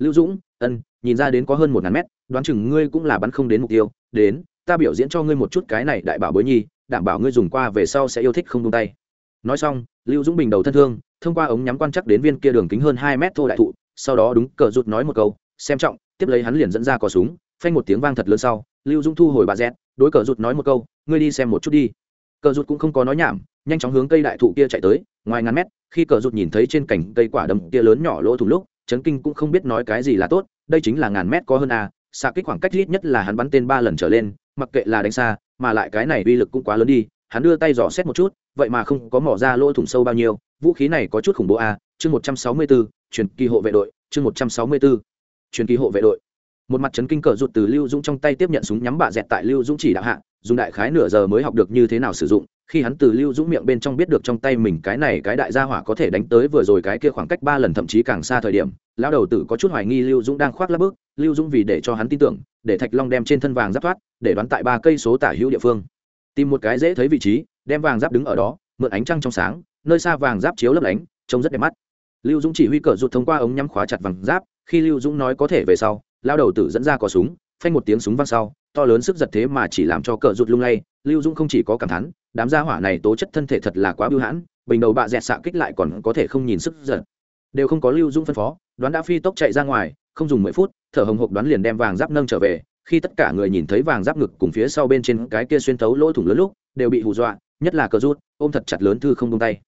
lưu dũng, ân, nhìn ra đến có hơn một ngàn mét, đoán chừng ngươi cũng là bắn không đến mục tiêu. Đến, ta biểu diễn cho ngươi một chút cái này đại bảo bối nhi, đảm bảo ngươi dùng qua về sau sẽ yêu thích không tung tay. Nói xong, lưu dũng bình đầu thân thương, thông qua ống nhắm quan chắc đến viên kia đường kính hơn hai mét thô đại thụ, sau đó đúng cờ rụt nói một câu, xem trọng, tiếp lấy hắn liền dẫn ra cò súng, phanh một tiếng vang thật lớn sau, lưu dũng thu hồi bà dẹt, đối cờ rụt nói một câu, ngươi đi xem một chút đi. Cờ rụt cũng không có nói nhảm, nhanh chóng hướng cây đại thụ kia chạy tới, ngoài ngàn mét, khi cờ rụt nhìn thấy trên cành cây quả đầm kia lớn nhỏ lỗ thủng lúc trấn kinh cũng không biết nói cái gì là tốt, đây chính là ngàn mét có hơn a, xạ kích khoảng cách ít nhất là hắn bắn tên ba lần trở lên, mặc kệ là đánh xa, mà lại cái này uy lực cũng quá lớn đi, hắn đưa tay dò xét một chút, vậy mà không có mỏ ra lỗ thủng sâu bao nhiêu, vũ khí này có chút khủng bố a, chương một trăm sáu mươi bốn, truyền kỳ hộ vệ đội, chương một trăm sáu mươi bốn, truyền kỳ hộ vệ đội. Một mặt trấn kinh cờ rụt từ lưu dũng trong tay tiếp nhận súng nhắm bạ dẹt tại lưu dũng chỉ đạo hạ dùng đại khái nửa giờ mới học được như thế nào sử dụng, khi hắn từ lưu dũng miệng bên trong biết được trong tay mình cái này cái đại gia hỏa có thể đánh tới vừa rồi cái kia khoảng cách ba lần thậm chí càng xa thời điểm, lão đầu tử có chút hoài nghi lưu dũng đang khoác lắp bước, lưu dũng vì để cho hắn tin tưởng, để thạch long đem trên thân vàng giáp thoát, để đoán tại ba cây số tả hữu địa phương. Tìm một cái dễ thấy vị trí, đem vàng giáp đứng ở đó, mượn ánh trăng trong sáng, nơi xa vàng giáp chiếu lấp lánh, trông rất đẹp mắt. Lưu dũng chỉ huy cờ rụt thông qua ống nhắm khóa chặt vàng giáp, khi lưu dũng nói có thể về sau lao đầu tử dẫn ra có súng, phanh một tiếng súng vang sau to lớn sức giật thế mà chỉ làm cho cờ rụt lung lay, lưu dũng không chỉ có cảm thán, đám gia hỏa này tố chất thân thể thật là quá bưu hãn, bình đầu bạ dẹt xạ kích lại còn có thể không nhìn sức giật. Đều không có lưu dũng phân phó, đoán đã phi tốc chạy ra ngoài, không dùng mười phút, thở hồng hộc đoán liền đem vàng giáp nâng trở về, khi tất cả người nhìn thấy vàng giáp ngực cùng phía sau bên trên cái kia xuyên thấu lỗ thủng lớn lúc, đều bị hù dọa, nhất là cờ rút ôm thật chặt lớn thư không tung tay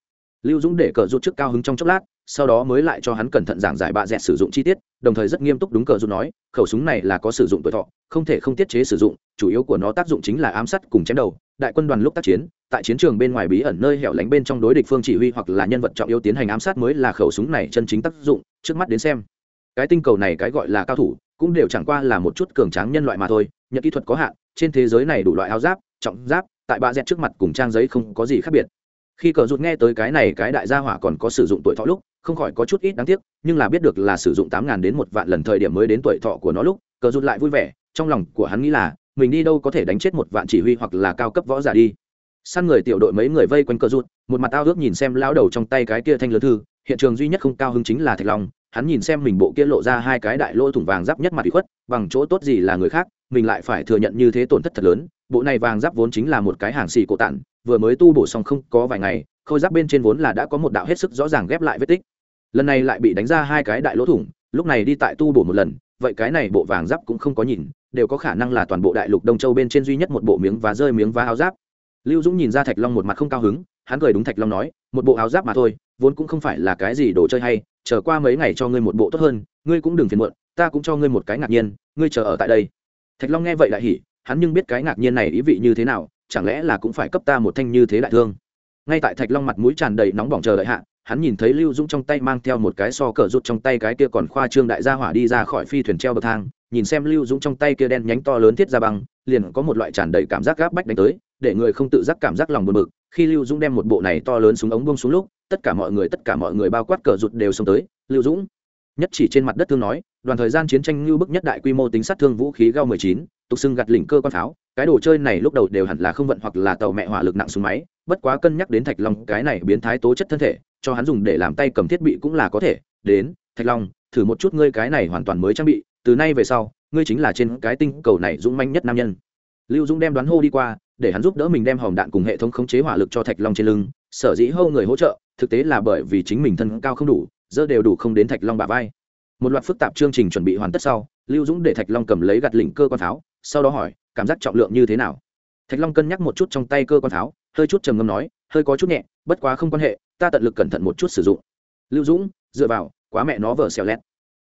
lưu dũng để cờ rút trước cao hứng trong chốc lát, sau đó mới lại cho hắn cẩn thận giảng giải bạ dẹt sử dụng chi tiết, đồng thời rất nghiêm túc đúng cờ rút nói, khẩu súng này là có sử dụng tuổi thọ, không thể không tiết chế sử dụng, chủ yếu của nó tác dụng chính là ám sát cùng chém đầu. Đại quân đoàn lúc tác chiến, tại chiến trường bên ngoài bí ẩn nơi hẻo lánh bên trong đối địch phương chỉ huy hoặc là nhân vật trọng yếu tiến hành ám sát mới là khẩu súng này chân chính tác dụng, trước mắt đến xem. Cái tinh cầu này cái gọi là cao thủ, cũng đều chẳng qua là một chút cường tráng nhân loại mà thôi, nhận kỹ thuật có hạn, trên thế giới này đủ loại áo giáp, trọng giáp, tại bạ dẹt trước mặt cùng trang giấy không có gì khác biệt khi cờ rụt nghe tới cái này, cái đại gia hỏa còn có sử dụng tuổi thọ lúc, không khỏi có chút ít đáng tiếc, nhưng là biết được là sử dụng tám ngàn đến một vạn lần thời điểm mới đến tuổi thọ của nó lúc, cờ rụt lại vui vẻ, trong lòng của hắn nghĩ là, mình đi đâu có thể đánh chết một vạn chỉ huy hoặc là cao cấp võ giả đi. Săn người tiểu đội mấy người vây quanh cờ rụt, một mặt ao ước nhìn xem lao đầu trong tay cái kia thanh lớn thư, hiện trường duy nhất không cao hứng chính là thạch long, hắn nhìn xem mình bộ kia lộ ra hai cái đại lỗ thủng vàng giáp nhất mặt bị khuất, bằng chỗ tốt gì là người khác, mình lại phải thừa nhận như thế tổn thất thật lớn, bộ này vàng giáp vốn chính là một cái hàng xì cổ tản vừa mới tu bổ xong không có vài ngày, khôi giáp bên trên vốn là đã có một đạo hết sức rõ ràng ghép lại vết tích. Lần này lại bị đánh ra hai cái đại lỗ thủng, lúc này đi tại tu bổ một lần, vậy cái này bộ vàng giáp cũng không có nhìn, đều có khả năng là toàn bộ đại lục đông châu bên trên duy nhất một bộ miếng và rơi miếng và áo giáp. Lưu dũng nhìn ra thạch long một mặt không cao hứng, hắn cười đúng thạch long nói, một bộ áo giáp mà thôi, vốn cũng không phải là cái gì đồ chơi hay, chờ qua mấy ngày cho ngươi một bộ tốt hơn, ngươi cũng đừng phiền muộn, ta cũng cho ngươi một cái ngạc nhiên, ngươi chờ ở tại đây. Thạch long nghe vậy lại hỉ, hắn nhưng biết cái ngạc nhiên này ý vị như thế nào chẳng lẽ là cũng phải cấp ta một thanh như thế đại thương? Ngay tại thạch long mặt mũi tràn đầy nóng bỏng chờ đợi hạ hắn nhìn thấy lưu dũng trong tay mang theo một cái so cờ rút trong tay cái kia còn khoa trương đại gia hỏa đi ra khỏi phi thuyền treo bậc thang nhìn xem lưu dũng trong tay kia đen nhánh to lớn thiết ra băng liền có một loại tràn đầy cảm giác gáp bách đánh tới để người không tự giác cảm giác lòng buồn bực. Khi lưu dũng đem một bộ này to lớn súng ống bông xuống lúc tất cả mọi người tất cả mọi người bao quát cờ rụt đều xông tới. Lưu dũng nhất chỉ trên mặt đất thương nói đoàn thời gian chiến tranh lưu bức nhất đại quy mô tính sát thương vũ khí gao 19, tục xưng gặt lỉnh cơ quan pháo, cái đồ chơi này lúc đầu đều hẳn là không vận hoặc là tàu mẹ hỏa lực nặng súng máy, bất quá cân nhắc đến thạch long, cái này biến thái tố chất thân thể, cho hắn dùng để làm tay cầm thiết bị cũng là có thể. Đến, thạch long, thử một chút ngươi cái này hoàn toàn mới trang bị, từ nay về sau, ngươi chính là trên cái tinh cầu này dũng manh nhất nam nhân. Lưu dũng đem đoán hô đi qua, để hắn giúp đỡ mình đem hòm đạn cùng hệ thống khống chế hỏa lực cho thạch long trên lưng, sở dĩ hô người hỗ trợ, thực tế là bởi vì chính mình thân cao không đủ dỡ đều đủ không đến thạch long bà vai. Một loạt phức tạp chương trình chuẩn bị hoàn tất sau, lưu dũng để thạch long cầm lấy gạt lỉnh cơ quan pháo sau đó hỏi, cảm giác trọng lượng như thế nào? Thạch long cân nhắc một chút trong tay cơ quan tháo, hơi chút trầm ngâm nói, hơi có chút nhẹ, bất quá không quan hệ, ta tận lực cẩn thận một chút sử dụng. Lưu dũng, dựa vào, quá mẹ nó vở xèo lét.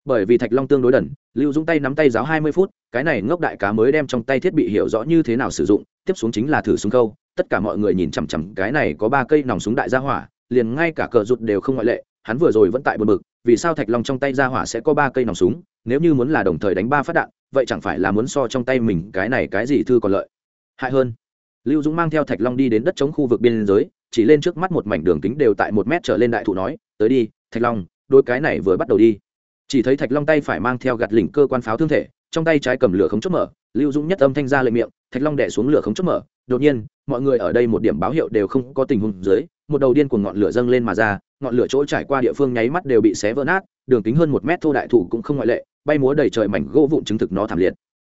Bởi vì thạch long tương đối đần, lưu dũng tay nắm tay giáo hai mươi phút, cái này ngốc đại cá mới đem trong tay thiết bị hiểu rõ như thế nào sử dụng, tiếp xuống chính là thử súng câu, tất cả mọi người nhìn chằm chằm, cái này có ba cây nòng súng đại gia hỏa, liền ngay cả cờ rụt đều không ngoại lệ, hắn vừa rồi vẫn tại bờ mực vì sao thạch long trong tay gia hỏa sẽ có ba cây nòng súng, nếu như muốn là đồng thời đánh ba phát đạn vậy chẳng phải là muốn so trong tay mình cái này cái gì thư còn lợi? Hại hơn. Lưu dũng mang theo thạch long đi đến đất chống khu vực biên giới, chỉ lên trước mắt một mảnh đường kính đều tại một mét trở lên đại thụ nói, tới đi, thạch long, đôi cái này vừa bắt đầu đi. Chỉ thấy thạch long tay phải mang theo gạt lỉnh cơ quan pháo thương thể, trong tay trái cầm lửa khống chốt mở, lưu dũng nhất âm thanh ra lệnh miệng, thạch long đẻ xuống lửa khống chốt mở, đột nhiên, mọi người ở đây một điểm báo hiệu đều không có tình huống dưới, một đầu điên của ngọn lửa dâng lên mà ra, ngọn lửa chỗ trải qua địa phương nháy mắt đều bị xé vỡ nát, đường kính hơn một mét thô đại thủ cũng không ngoại lệ bay múa đầy trời mảnh gỗ vụn chứng thực nó thảm liệt.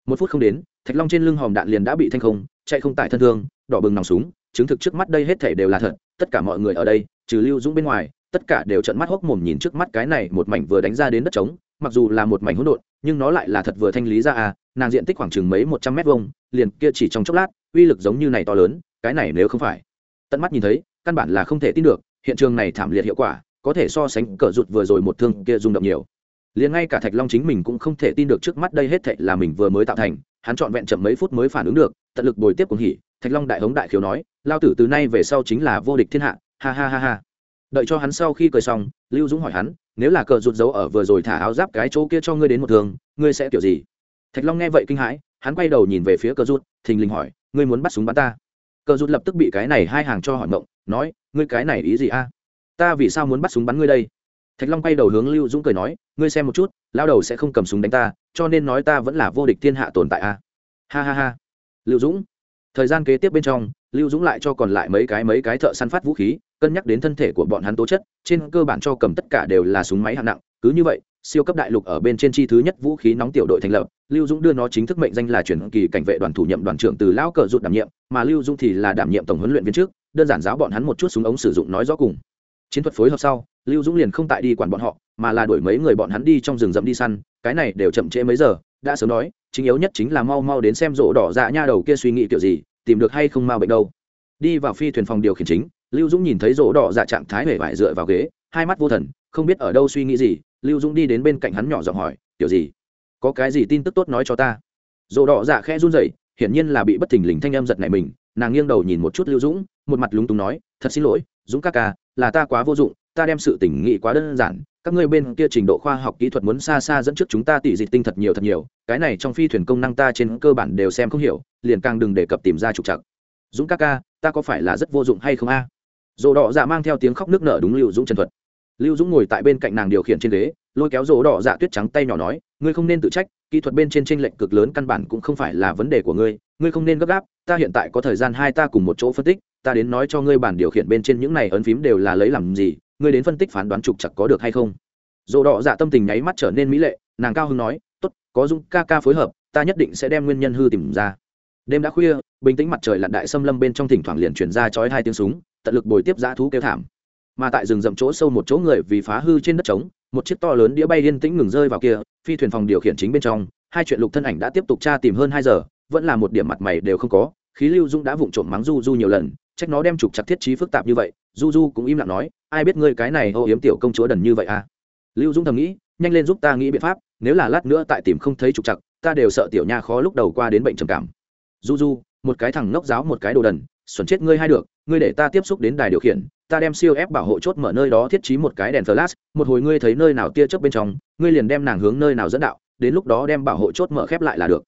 Một phút không đến, thạch long trên lưng hòm đạn liền đã bị thanh không, chạy không tại thân thương, đỏ bừng nòng súng, chứng thực trước mắt đây hết thể đều là thật, tất cả mọi người ở đây, trừ lưu dũng bên ngoài, tất cả đều trận mắt hốc mồm nhìn trước mắt cái này một mảnh vừa đánh ra đến đất trống, mặc dù là một mảnh hỗn độn, nhưng nó lại là thật vừa thanh lý ra à nàng diện tích khoảng chừng mấy một trăm mét vuông, liền kia chỉ trong chốc lát, uy lực giống như này to lớn, cái này nếu không phải, tận mắt nhìn thấy, căn bản là không thể tin được, hiện trường này thảm liệt hiệu quả, có thể so sánh cờ rụt vừa rồi một thương kia rung động nhiều liền ngay cả thạch long chính mình cũng không thể tin được trước mắt đây hết thệ là mình vừa mới tạo thành, hắn trọn vẹn chậm mấy phút mới phản ứng được, tận lực bồi tiếp cùng hỉ, thạch long đại hống đại khiếu nói, lao tử từ nay về sau chính là vô địch thiên hạ. Ha ha ha ha. Đợi cho hắn sau khi cười xong, lưu dũng hỏi hắn, nếu là cờ rụt giấu ở vừa rồi thả áo giáp cái chỗ kia cho ngươi đến một thường ngươi sẽ kiểu gì? Thạch long nghe vậy kinh hãi, hắn quay đầu nhìn về phía cờ rụt, thình lình hỏi, ngươi muốn bắt súng bắn ta? Cờ rụt lập tức bị cái này hai hàng cho hỏi mộng, nói, ngươi cái này ý gì a? Ta vì sao muốn bắt súng bắn ngươi đây? Thạch long quay đầu hướng lưu dũng cười nói, ngươi xem một chút lao đầu sẽ không cầm súng đánh ta, cho nên nói ta vẫn là vô địch thiên hạ tồn tại a. Ha ha ha. Lưu dũng. Thời gian kế tiếp bên trong, lưu dũng lại cho còn lại mấy cái mấy cái thợ săn phát vũ khí, cân nhắc đến thân thể của bọn hắn tố chất, trên cơ bản cho cầm tất cả đều là súng máy hạng nặng. Cứ như vậy, siêu cấp đại lục ở bên trên chi thứ nhất vũ khí nóng tiểu đội thành lập, lưu dũng đưa nó chính thức mệnh danh là chuyển kỳ cảnh vệ đoàn thủ nhậm đoàn trưởng từ lão cờ rụt đảm nhiệm, mà lưu dũng thì là đảm nhiệm tổng huấn luyện viên trước, đơn giản giáo bọn hắn một chút súng ống sử dụng nói rõ cùng. Chiến thuật phối hợp sau lưu dũng liền không tại đi quản bọn họ, mà là đuổi mấy người bọn hắn đi trong rừng rậm đi săn, cái này đều chậm trễ mấy giờ, đã sớm nói, chính yếu nhất chính là mau mau đến xem rỗ đỏ dạ nha đầu kia suy nghĩ kiểu gì, tìm được hay không mau bệnh đâu. Đi vào phi thuyền phòng điều khiển chính, lưu dũng nhìn thấy rỗ đỏ dạ trạng thái hể vải dựa vào ghế, hai mắt vô thần, không biết ở đâu suy nghĩ gì, lưu dũng đi đến bên cạnh hắn nhỏ giọng hỏi, kiểu gì? Có cái gì tin tức tốt nói cho ta? Rỗ đỏ dạ khẽ run rẩy, hiển nhiên là bị bất thình lình thanh em giật này mình, nàng nghiêng đầu nhìn một chút lưu dũng, một mặt lúng túng nói, thật xin lỗi, dũng ca ca, là ta quá vô dụng ta đem sự tỉnh nghị quá đơn giản, các ngươi bên kia trình độ khoa học kỹ thuật muốn xa xa dẫn trước chúng ta tỷ dịch tinh thật nhiều thật nhiều, cái này trong phi thuyền công năng ta trên cơ bản đều xem không hiểu, liền càng đừng đề cập tìm ra trục trặc dũng ca ca, ta có phải là rất vô dụng hay không a à? đỏ dạ mang theo tiếng khóc nước nở đúng lưu dũng trần thuật lưu dũng ngồi tại bên cạnh nàng điều khiển trên ghế, lôi kéo dồ đỏ dạ tuyết trắng tay nhỏ nói, ngươi không nên tự trách, kỹ thuật bên trên tranh lệch cực lớn căn bản cũng không phải là vấn đề của ngươi ngươi không nên gấp gáp, ta hiện tại có thời gian hai ta cùng một chỗ phân tích, ta đến nói cho ngươi bản điều khiển bên trên những này ấn phím đều là lấy làm gì ngươi đến phân tích phán đoán trục chặt có được hay không? Dồ đỏ dạ tâm tình nháy mắt trở nên mỹ lệ, nàng cao hưng nói, tốt, có dung ca ca phối hợp, ta nhất định sẽ đem nguyên nhân hư tìm ra. Đêm đã khuya, bình tĩnh mặt trời lặn đại xâm lâm bên trong thỉnh thoảng liền chuyển ra chói hai tiếng súng, tận lực bồi tiếp dã thú kêu thảm. Mà tại rừng rậm chỗ sâu một chỗ người vì phá hư trên đất trống, một chiếc to lớn đĩa bay yên tĩnh ngừng rơi vào kia, phi thuyền phòng điều khiển chính bên trong, hai chuyện lục thân ảnh đã tiếp tục tra tìm hơn hai giờ, vẫn là một điểm mặt mày đều không có, khí lưu dung đã vụng trộm mắng du du nhiều lần, trách nó đem trục chặt thiết trí phức tạp như vậy du du cũng im lặng nói, ai biết ngươi cái này âu yếm tiểu công chúa đần như vậy à? Lưu dung thầm nghĩ, nhanh lên giúp ta nghĩ biện pháp, nếu là lát nữa tại tìm không thấy trục chặt ta đều sợ tiểu nha khó lúc đầu qua đến bệnh trầm cảm. Du du, một cái thằng ngốc giáo một cái đồ đần, xuẩn chết ngươi hay được, ngươi để ta tiếp xúc đến đài điều khiển, ta đem siêu ép bảo hộ chốt mở nơi đó thiết trí một cái đèn flash, một hồi ngươi thấy nơi nào tia chớp bên trong, ngươi liền đem nàng hướng nơi nào dẫn đạo, đến lúc đó đem bảo hộ chốt mở khép lại là được.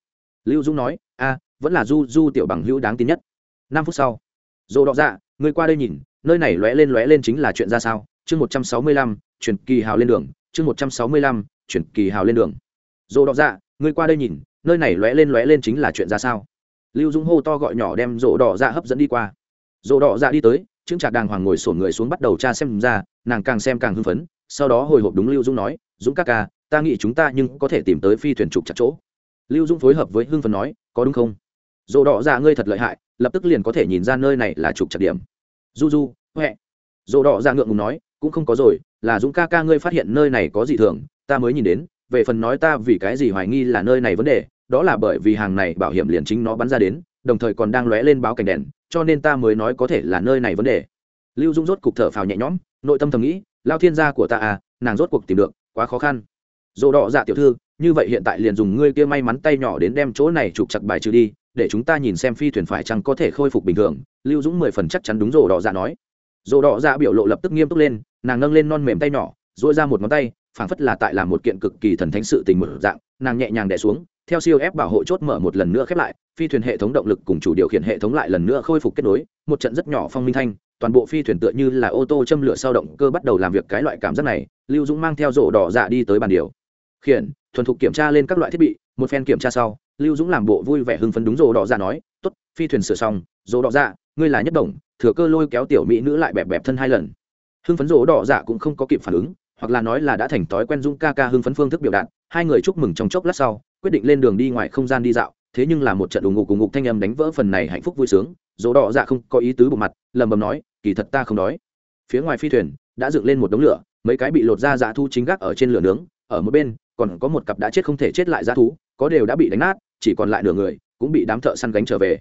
Lưu dung nói a vẫn là du du tiểu bằng hữu đáng tin nhất. Năm phút sau dồ đọ dạ ngươi qua đây nhìn nơi này lóe lên lóe lên chính là chuyện ra sao? Chương một trăm sáu mươi lăm, chuyển kỳ hào lên đường. Chương một trăm sáu mươi lăm, chuyển kỳ hào lên đường. Dồ đỏ dạ ngươi qua đây nhìn, nơi này lóe lên lóe lên chính là chuyện ra sao? Lưu dung hô to gọi nhỏ đem rộ đỏ dạ hấp dẫn đi qua. Rộ đỏ dạ đi tới, chứng trạc đàng hoàng ngồi sổn người xuống bắt đầu tra xem ra, nàng càng xem càng hưng phấn, sau đó hồi hộp đúng lưu dung nói, dũng các ca, ta nghĩ chúng ta nhưng có thể tìm tới phi thuyền trục chặt chỗ. Lưu dung phối hợp với hưng phấn nói, có đúng không? Rộ đỏ dạ ngươi thật lợi hại, lập tức liền có thể nhìn ra nơi này là trục chặt điểm du du, huệ. Dồ đỏ ra ngượng ngùng nói, cũng không có rồi, là dũng ca ca ngươi phát hiện nơi này có gì thường, ta mới nhìn đến, về phần nói ta vì cái gì hoài nghi là nơi này vấn đề, đó là bởi vì hàng này bảo hiểm liền chính nó bắn ra đến, đồng thời còn đang lóe lên báo cảnh đèn, cho nên ta mới nói có thể là nơi này vấn đề. Lưu dung rốt cục thở phào nhẹ nhõm, nội tâm thầm nghĩ, lao thiên gia của ta à nàng rốt cuộc tìm được, quá khó khăn. Dồ đỏ dạ tiểu thư, như vậy hiện tại liền dùng ngươi kia may mắn tay nhỏ đến đem chỗ này trục chặt bài trừ đi, để chúng ta nhìn xem phi thuyền phải chăng có thể khôi phục bình thường lưu dũng mười phần chắc chắn đúng rổ đỏ dạ nói. Rổ đỏ dạ biểu lộ lập tức nghiêm túc lên, nàng nâng lên non mềm tay nhỏ dỗi ra một ngón tay, phảng phất là tại làm một kiện cực kỳ thần thánh sự tình một dạng, nàng nhẹ nhàng đẻ xuống, theo siêu ép bảo hộ chốt mở một lần nữa khép lại, phi thuyền hệ thống động lực cùng chủ điều khiển hệ thống lại lần nữa khôi phục kết nối, một trận rất nhỏ phong minh thanh, toàn bộ phi thuyền tựa như là ô tô châm lửa sao động cơ bắt đầu làm việc cái loại cảm giác này, lưu dũng mang theo rổ đỏ dạ đi tới bàn điều. Khiển, thuần thục kiểm tra lên các loại thiết bị, một phen kiểm tra sau, lưu dũng làm bộ vui vẻ hưng phấn đúng rổ đỏ dạ nói t ố t phi thuyền sửa xong rổ đỏ dạ ngươi là nhất đồng thừa cơ lôi kéo tiểu mỹ nữ lại bẹp bẹp thân hai lần. Hưng phấn rỗ đỏ dạ cũng không có kịp phản ứng, hoặc là nói là đã thành thói quen dũng ca ca hưng phấn phương thức biểu đạt, hai người chúc mừng trong chốc lát sau, quyết định lên đường đi ngoài không gian đi dạo, thế nhưng là một trận đùng ngục cùng ngục thanh âm đánh vỡ phần này hạnh phúc vui sướng dỗ đỏ dạ không có ý tứ bộ mặt lầm bầm nói, kỳ thật ta không đói. Phía ngoài phi thuyền, đã dựng lên một đống lửa, mấy cái bị lột ra dạ thu chính gác ở trên lửa nướng, ở một bên, còn có một cặp đã chết không thể chết lại dạ thú, có đều đã bị đánh nát, chỉ còn lại nửa người, cũng bị đám thợ săn gánh trở về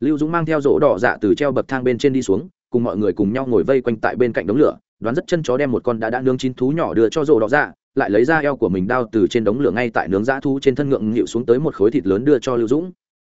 lưu dũng mang theo rỗ đỏ dạ từ treo bậc thang bên trên đi xuống, cùng mọi người cùng nhau ngồi vây quanh tại bên cạnh đống lửa, đoán rất chân chó đem một con đã đã nướng chín thú nhỏ đưa cho rỗ đỏ dạ lại lấy ra eo của mình đao từ trên đống lửa ngay tại nướng dã thú trên thân ngượng nghịu xuống tới một khối thịt lớn đưa cho lưu dũng.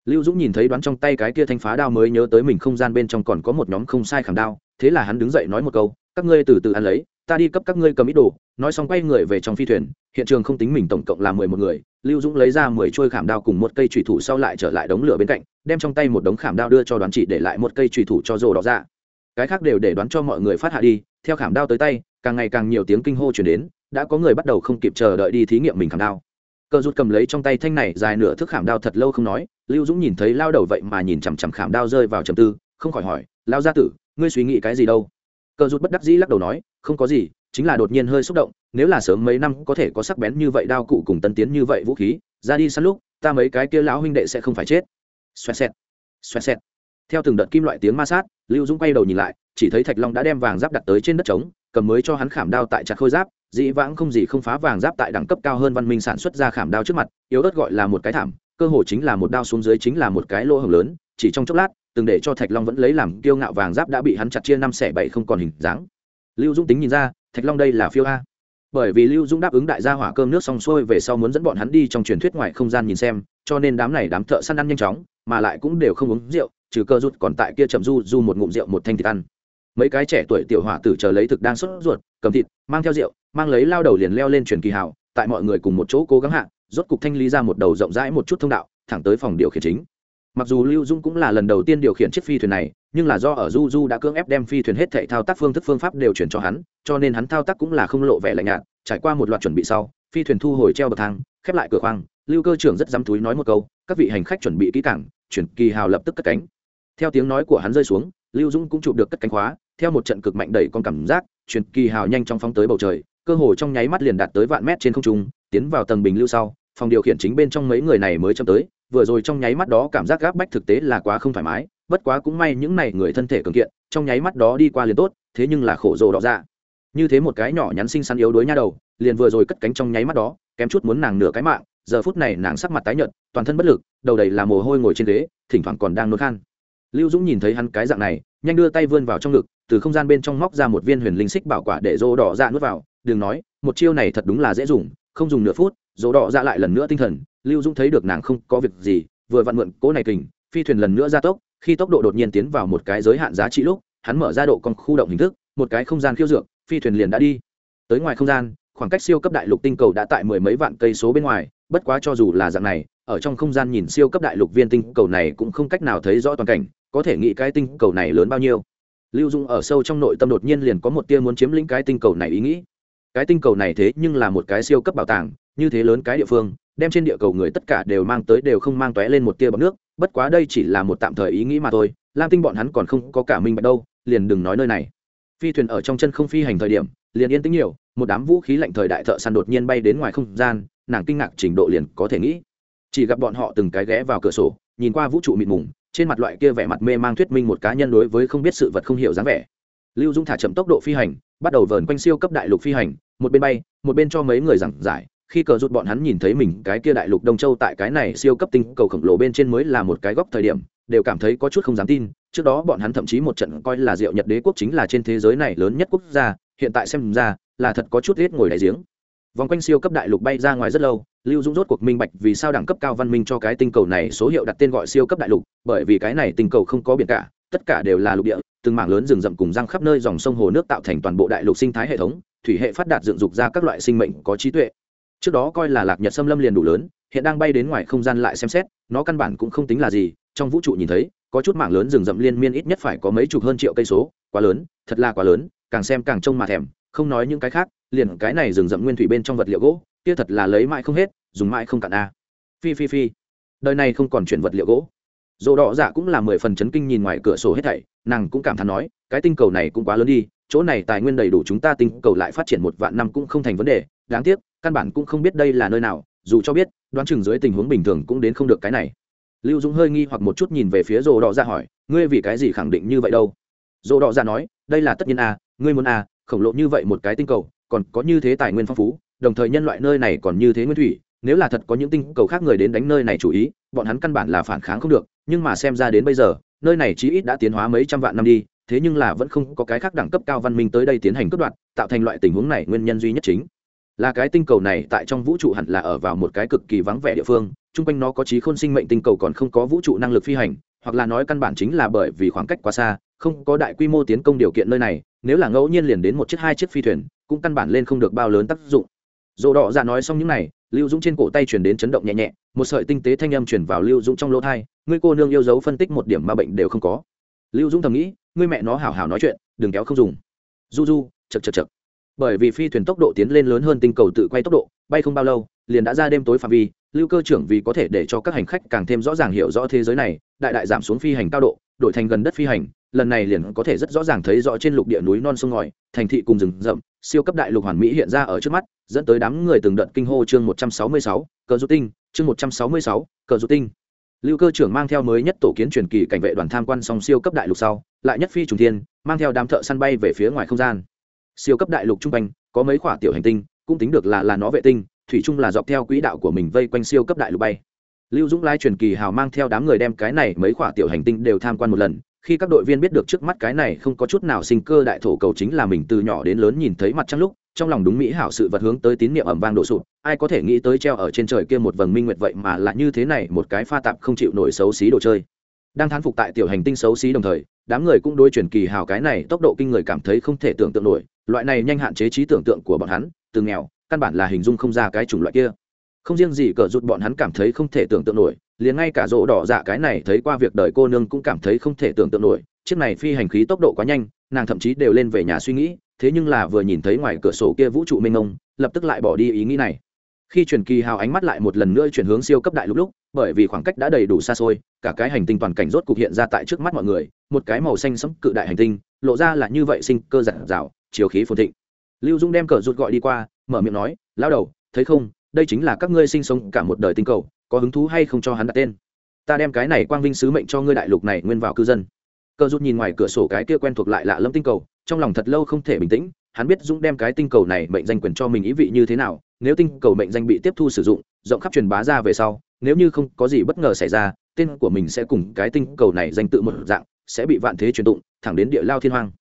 Lưu dũng nhìn thấy đoán trong tay cái kia thanh phá đao mới nhớ tới mình không gian bên trong còn có một nhóm không sai khảm đao, thế là hắn đứng dậy nói một câu, các ngươi từ từ ăn lấy ta đi cấp các ngươi cầm ít đồ, nói xong quay người về trong phi thuyền, hiện trường không tính mình tổng cộng là mười một người, lưu dũng lấy ra mười trôi khảm đao cùng một cây trùy thủ sau lại trở lại đống lửa bên cạnh, đem trong tay một đống khảm đao đưa cho đoán chỉ để lại một cây trùy thủ cho rồ đỏ ra cái khác đều để đoán cho mọi người phát hạ đi, theo khảm đao tới tay, càng ngày càng nhiều tiếng kinh hô chuyển đến, đã có người bắt đầu không kịp chờ đợi đi thí nghiệm mình khảm đao. Cờ rút cầm lấy trong tay thanh này dài nửa thước khảm đao thật lâu không nói, lưu dũng nhìn thấy lao đầu vậy mà nhìn chằm chằm khảm đao rơi vào trầm tư, không khỏi hỏi, lao gia tử, ngươi suy nghĩ cái gì đâu? Cờ rút bất đắc dĩ lắc đầu nói không có gì, chính là đột nhiên hơi xúc động, nếu là sớm mấy năm có thể có sắc bén như vậy đao cụ cùng tân tiến như vậy vũ khí, ra đi săn lúc, ta mấy cái kia lão huynh đệ sẽ không phải chết. Xoẹt xẹt xoẹt xẹt. Theo từng đợt kim loại tiếng ma sát, lưu dũng quay đầu nhìn lại, chỉ thấy thạch long đã đem vàng giáp đặt tới trên đất trống, cầm mới cho hắn khảm đao tại chặt khôi giáp, dĩ vãng không gì không phá vàng giáp tại đẳng cấp cao hơn văn minh sản xuất ra khảm đao trước mặt, yếu ớt gọi là một cái thảm, cơ hồ chính là một đao xuống dưới chính là một cái lỗ hồng lớn, chỉ trong chốc lát, từng để cho thạch long vẫn lấy làm kiêu ngạo vàng giáp đã bị hắn chặt chia năm xẻ bảy không còn hình dáng lưu dũng tính nhìn ra, thạch long đây là phiêu a. Bởi vì lưu dũng đáp ứng đại gia hỏa cơm nước xong xuôi về sau muốn dẫn bọn hắn đi trong truyền thuyết ngoài không gian nhìn xem, cho nên đám này đám thợ săn ăn nhanh chóng, mà lại cũng đều không uống rượu, trừ cơ rút còn tại kia chậm du du một ngụm rượu một thanh thịt ăn. Mấy cái trẻ tuổi tiểu hỏa tử chờ lấy thực đang sốt ruột, cầm thịt, mang theo rượu, mang lấy lao đầu liền leo lên truyền kỳ hào, tại mọi người cùng một chỗ cố gắng hạ, rốt cục thanh lý ra một đầu rộng rãi một chút thông đạo, thẳng tới phòng điều khiển chính. Mặc dù lưu dung cũng là lần đầu tiên điều khiển chiếc phi thuyền này nhưng là do ở du du đã cưỡng ép đem phi thuyền hết thệ thao tác phương thức phương pháp đều chuyển cho hắn, cho nên hắn thao tác cũng là không lộ vẻ lạnh nhạt, trải qua một loạt chuẩn bị sau, phi thuyền thu hồi treo bậc thang, khép lại cửa khoang, lưu cơ trưởng rất dám túi nói một câu, các vị hành khách chuẩn bị kỹ cảng chuyển kỳ hào lập tức cất cánh. Theo tiếng nói của hắn rơi xuống, lưu dung cũng chụp được cất cánh khóa, theo một trận cực mạnh đẩy con cảm giác, chuyển kỳ hào nhanh chóng phóng tới bầu trời, cơ hồ trong nháy mắt liền đạt tới vạn mét trên không trung, tiến vào tầng bình lưu sau, phòng điều khiển chính bên trong mấy người này mới chậm tới, vừa rồi trong nháy mắt đó cảm giác gáp bách thực tế là quá không thoải mái bất quá cũng may những này người thân thể cường kiện, trong nháy mắt đó đi qua liền tốt, thế nhưng là khổ rồ đỏ ra như thế một cái nhỏ nhắn xinh xắn yếu đuối nha đầu, liền vừa rồi cất cánh trong nháy mắt đó, kém chút muốn nàng nửa cái mạng, giờ phút này nàng sắc mặt tái nhợt, toàn thân bất lực, đầu đầy là mồ hôi ngồi trên ghế, thỉnh thoảng còn đang nôn khan. Lưu dũng nhìn thấy hắn cái dạng này, nhanh đưa tay vươn vào trong ngực, từ không gian bên trong móc ra một viên huyền linh xích bảo quả để rô đỏ ra nuốt vào, đừng nói, một chiêu này thật đúng là dễ dùng, không dùng nửa phút, rô đỏ ra lại lần nữa tinh thần, lưu dũng thấy được nàng không có việc gì, vừa vặn mượn cố này kình, phi thuyền lần nữa ra tốc khi tốc độ đột nhiên tiến vào một cái giới hạn giá trị lúc, hắn mở ra độ con khu động hình thức, một cái không gian khiêu dược, phi thuyền liền đã đi. Tới ngoài không gian, khoảng cách siêu cấp đại lục tinh cầu đã tại mười mấy vạn cây số bên ngoài, bất quá cho dù là dạng này, ở trong không gian nhìn siêu cấp đại lục viên tinh cầu này cũng không cách nào thấy rõ toàn cảnh, có thể nghĩ cái tinh cầu này lớn bao nhiêu. Lưu dung ở sâu trong nội tâm đột nhiên liền có một tia muốn chiếm lĩnh cái tinh cầu này ý nghĩ. Cái tinh cầu này thế nhưng là một cái siêu cấp bảo tàng, như thế lớn cái địa phương đem trên địa cầu người tất cả đều mang tới đều không mang tóe lên một tia bọc nước, bất quá đây chỉ là một tạm thời ý nghĩ mà thôi, lam tinh bọn hắn còn không có cả minh bạch đâu, liền đừng nói nơi này. Phi thuyền ở trong chân không phi hành thời điểm, liền yên tĩnh nhiều, một đám vũ khí lạnh thời đại thợ săn đột nhiên bay đến ngoài không gian, nàng kinh ngạc trình độ liền có thể nghĩ. Chỉ gặp bọn họ từng cái ghé vào cửa sổ, nhìn qua vũ trụ mịt mùng, trên mặt loại kia vẻ mặt mê mang thuyết minh một cá nhân đối với không biết sự vật không hiểu dáng vẻ. Lưu dung thả chậm tốc độ phi hành, bắt đầu vờn quanh siêu cấp đại lục phi hành, một bên bay, một bên cho mấy người giảng giải khi cờ rút bọn hắn nhìn thấy mình, cái kia đại lục đông châu tại cái này siêu cấp tinh cầu khổng lồ bên trên mới là một cái góc thời điểm, đều cảm thấy có chút không dám tin. Trước đó bọn hắn thậm chí một trận coi là diệu nhật đế quốc chính là trên thế giới này lớn nhất quốc gia, hiện tại xem ra là thật có chút ít ngồi đại giếng. Vòng quanh siêu cấp đại lục bay ra ngoài rất lâu, lưu dũng rốt cuộc minh bạch vì sao đẳng cấp cao văn minh cho cái tinh cầu này số hiệu đặt tên gọi siêu cấp đại lục, bởi vì cái này tinh cầu không có biển cả, tất cả đều là lục địa, từng mảng lớn rừng rậm cùng răng khắp nơi dòng sông hồ nước tạo thành toàn bộ đại lục sinh thái hệ thống, thủy hệ phát đạt dựng dục ra các loại sinh mệnh có trí tuệ trước đó coi là lạc nhật xâm lâm liền đủ lớn, hiện đang bay đến ngoài không gian lại xem xét, nó căn bản cũng không tính là gì, trong vũ trụ nhìn thấy, có chút mảng lớn rừng rậm liên miên ít nhất phải có mấy chục hơn triệu cây số, quá lớn, thật là quá lớn, càng xem càng trông mà thèm, không nói những cái khác, liền cái này rừng rậm nguyên thủy bên trong vật liệu gỗ, kia thật là lấy mãi không hết, dùng mãi không cạn a. Phi phi phi. Đời này không còn chuyển vật liệu gỗ. Dỗ đỏ dạ cũng là mười phần chấn kinh nhìn ngoài cửa sổ hết thảy, nàng cũng cảm thán nói, cái tinh cầu này cũng quá lớn đi, chỗ này tài nguyên đầy đủ chúng ta tinh cầu lại phát triển một vạn năm cũng không thành vấn đề, đáng tiếc căn bản cũng không biết đây là nơi nào, dù cho biết, đoán chừng dưới tình huống bình thường cũng đến không được cái này. Lưu dũng hơi nghi hoặc một chút nhìn về phía rồ đỏ ra hỏi, ngươi vì cái gì khẳng định như vậy đâu? Rồ đỏ ra nói, đây là tất nhiên a ngươi muốn a khổng lồ như vậy một cái tinh cầu, còn có như thế tài nguyên phong phú, đồng thời nhân loại nơi này còn như thế nguyên thủy, nếu là thật có những tinh cầu khác người đến đánh nơi này chủ ý, bọn hắn căn bản là phản kháng không được, nhưng mà xem ra đến bây giờ, nơi này chí ít đã tiến hóa mấy trăm vạn năm đi, thế nhưng là vẫn không có cái khác đẳng cấp cao văn minh tới đây tiến hành cướp đoạt, tạo thành loại tình huống này nguyên nhân duy nhất chính là cái tinh cầu này tại trong vũ trụ hẳn là ở vào một cái cực kỳ vắng vẻ địa phương, chung quanh nó có trí khôn sinh mệnh tinh cầu còn không có vũ trụ năng lực phi hành, hoặc là nói căn bản chính là bởi vì khoảng cách quá xa, không có đại quy mô tiến công điều kiện nơi này, nếu là ngẫu nhiên liền đến một chiếc, hai chiếc phi thuyền, cũng căn bản lên không được bao lớn tác dụng. Dồ đỏ ra nói xong những này, lưu dũng trên cổ tay chuyển đến chấn động nhẹ nhẹ, một sợi tinh tế thanh âm chuyển vào lưu dũng trong lỗ thai ngươi cô nương yêu dấu phân tích một điểm mà bệnh đều không có. Lưu dũng thầm nghĩ, ngươi mẹ nó hảo hảo nói chuyện, đừng kéo không dùng. Du du chật chật chật bởi vì phi thuyền tốc độ tiến lên lớn hơn tinh cầu tự quay tốc độ, bay không bao lâu, liền đã ra đêm tối phạm vi, lưu cơ trưởng vì có thể để cho các hành khách càng thêm rõ ràng hiểu rõ thế giới này, đại đại giảm xuống phi hành cao độ, đổi thành gần đất phi hành, lần này liền có thể rất rõ ràng thấy rõ trên lục địa núi non sông ngòi, thành thị cùng rừng rậm, siêu cấp đại lục hoàn mỹ hiện ra ở trước mắt, dẫn tới đám người từng đợt kinh hô chương một trăm sáu mươi sáu, cờ du tinh, chương một trăm sáu mươi sáu, cờ du tinh. Lưu cơ trưởng mang theo mới nhất tổ kiến truyền kỳ cảnh vệ đoàn tham quan song siêu cấp đại lục sau, lại nhất phi trùng thiên, mang theo đám thợ săn bay về phía ngoài không gian siêu cấp đại lục trung quanh, có mấy khoả tiểu hành tinh, cũng tính được là là nó vệ tinh, thủy chung là dọc theo quỹ đạo của mình vây quanh siêu cấp đại lục bay. Lưu dũng lai truyền kỳ hào mang theo đám người đem cái này mấy khoả tiểu hành tinh đều tham quan một lần, khi các đội viên biết được trước mắt cái này không có chút nào sinh cơ đại thổ cầu chính là mình từ nhỏ đến lớn nhìn thấy mặt trăng lúc, trong lòng đúng mỹ hảo sự vật hướng tới tín niệm ẩm vang đổ sụp, ai có thể nghĩ tới treo ở trên trời kia một vầng minh nguyệt vậy mà lại như thế này một cái pha tạp không chịu nổi xấu xí đồ chơi đang thán phục tại tiểu hành tinh xấu xí đồng thời, đám người cũng đối chuyển kỳ hào cái này tốc độ kinh người cảm thấy không thể tưởng tượng nổi, loại này nhanh hạn chế trí tưởng tượng của bọn hắn, từ nghèo, căn bản là hình dung không ra cái chủng loại kia. Không riêng gì cờ rụt bọn hắn cảm thấy không thể tưởng tượng nổi, liền ngay cả rỗ đỏ dạ cái này thấy qua việc đời cô nương cũng cảm thấy không thể tưởng tượng nổi, chiếc này phi hành khí tốc độ quá nhanh, nàng thậm chí đều lên về nhà suy nghĩ, thế nhưng là vừa nhìn thấy ngoài cửa sổ kia vũ trụ mênh mông, lập tức lại bỏ đi ý nghĩ này khi truyền kỳ hào ánh mắt lại một lần nữa chuyển hướng siêu cấp đại lúc lúc, bởi vì khoảng cách đã đầy đủ xa xôi, cả cái hành tinh toàn cảnh rốt cục hiện ra tại trước mắt mọi người, một cái màu xanh sẫm cự đại hành tinh, lộ ra là như vậy sinh cơ giản rào chiều khí phồn thịnh. Lưu dung đem cờ rụt gọi đi qua, mở miệng nói lao đầu, thấy không? Đây chính là các ngươi sinh sống cả một đời tinh cầu, có hứng thú hay không cho hắn đặt tên? Ta đem cái này quang vinh sứ mệnh cho ngươi đại lục này nguyên vào cư dân. Cờ rút nhìn ngoài cửa sổ cái kia quen thuộc lại lạ lâm tinh cầu, trong lòng thật lâu không thể bình tĩnh hắn biết dũng đem cái tinh cầu này mệnh danh quyền cho mình ý vị như thế nào, nếu tinh cầu mệnh danh bị tiếp thu sử dụng, rộng khắp truyền bá ra về sau, nếu như không có gì bất ngờ xảy ra, tên của mình sẽ cùng cái tinh cầu này danh tự một dạng, sẽ bị vạn thế truyền tụng, thẳng đến địa lao thiên hoang.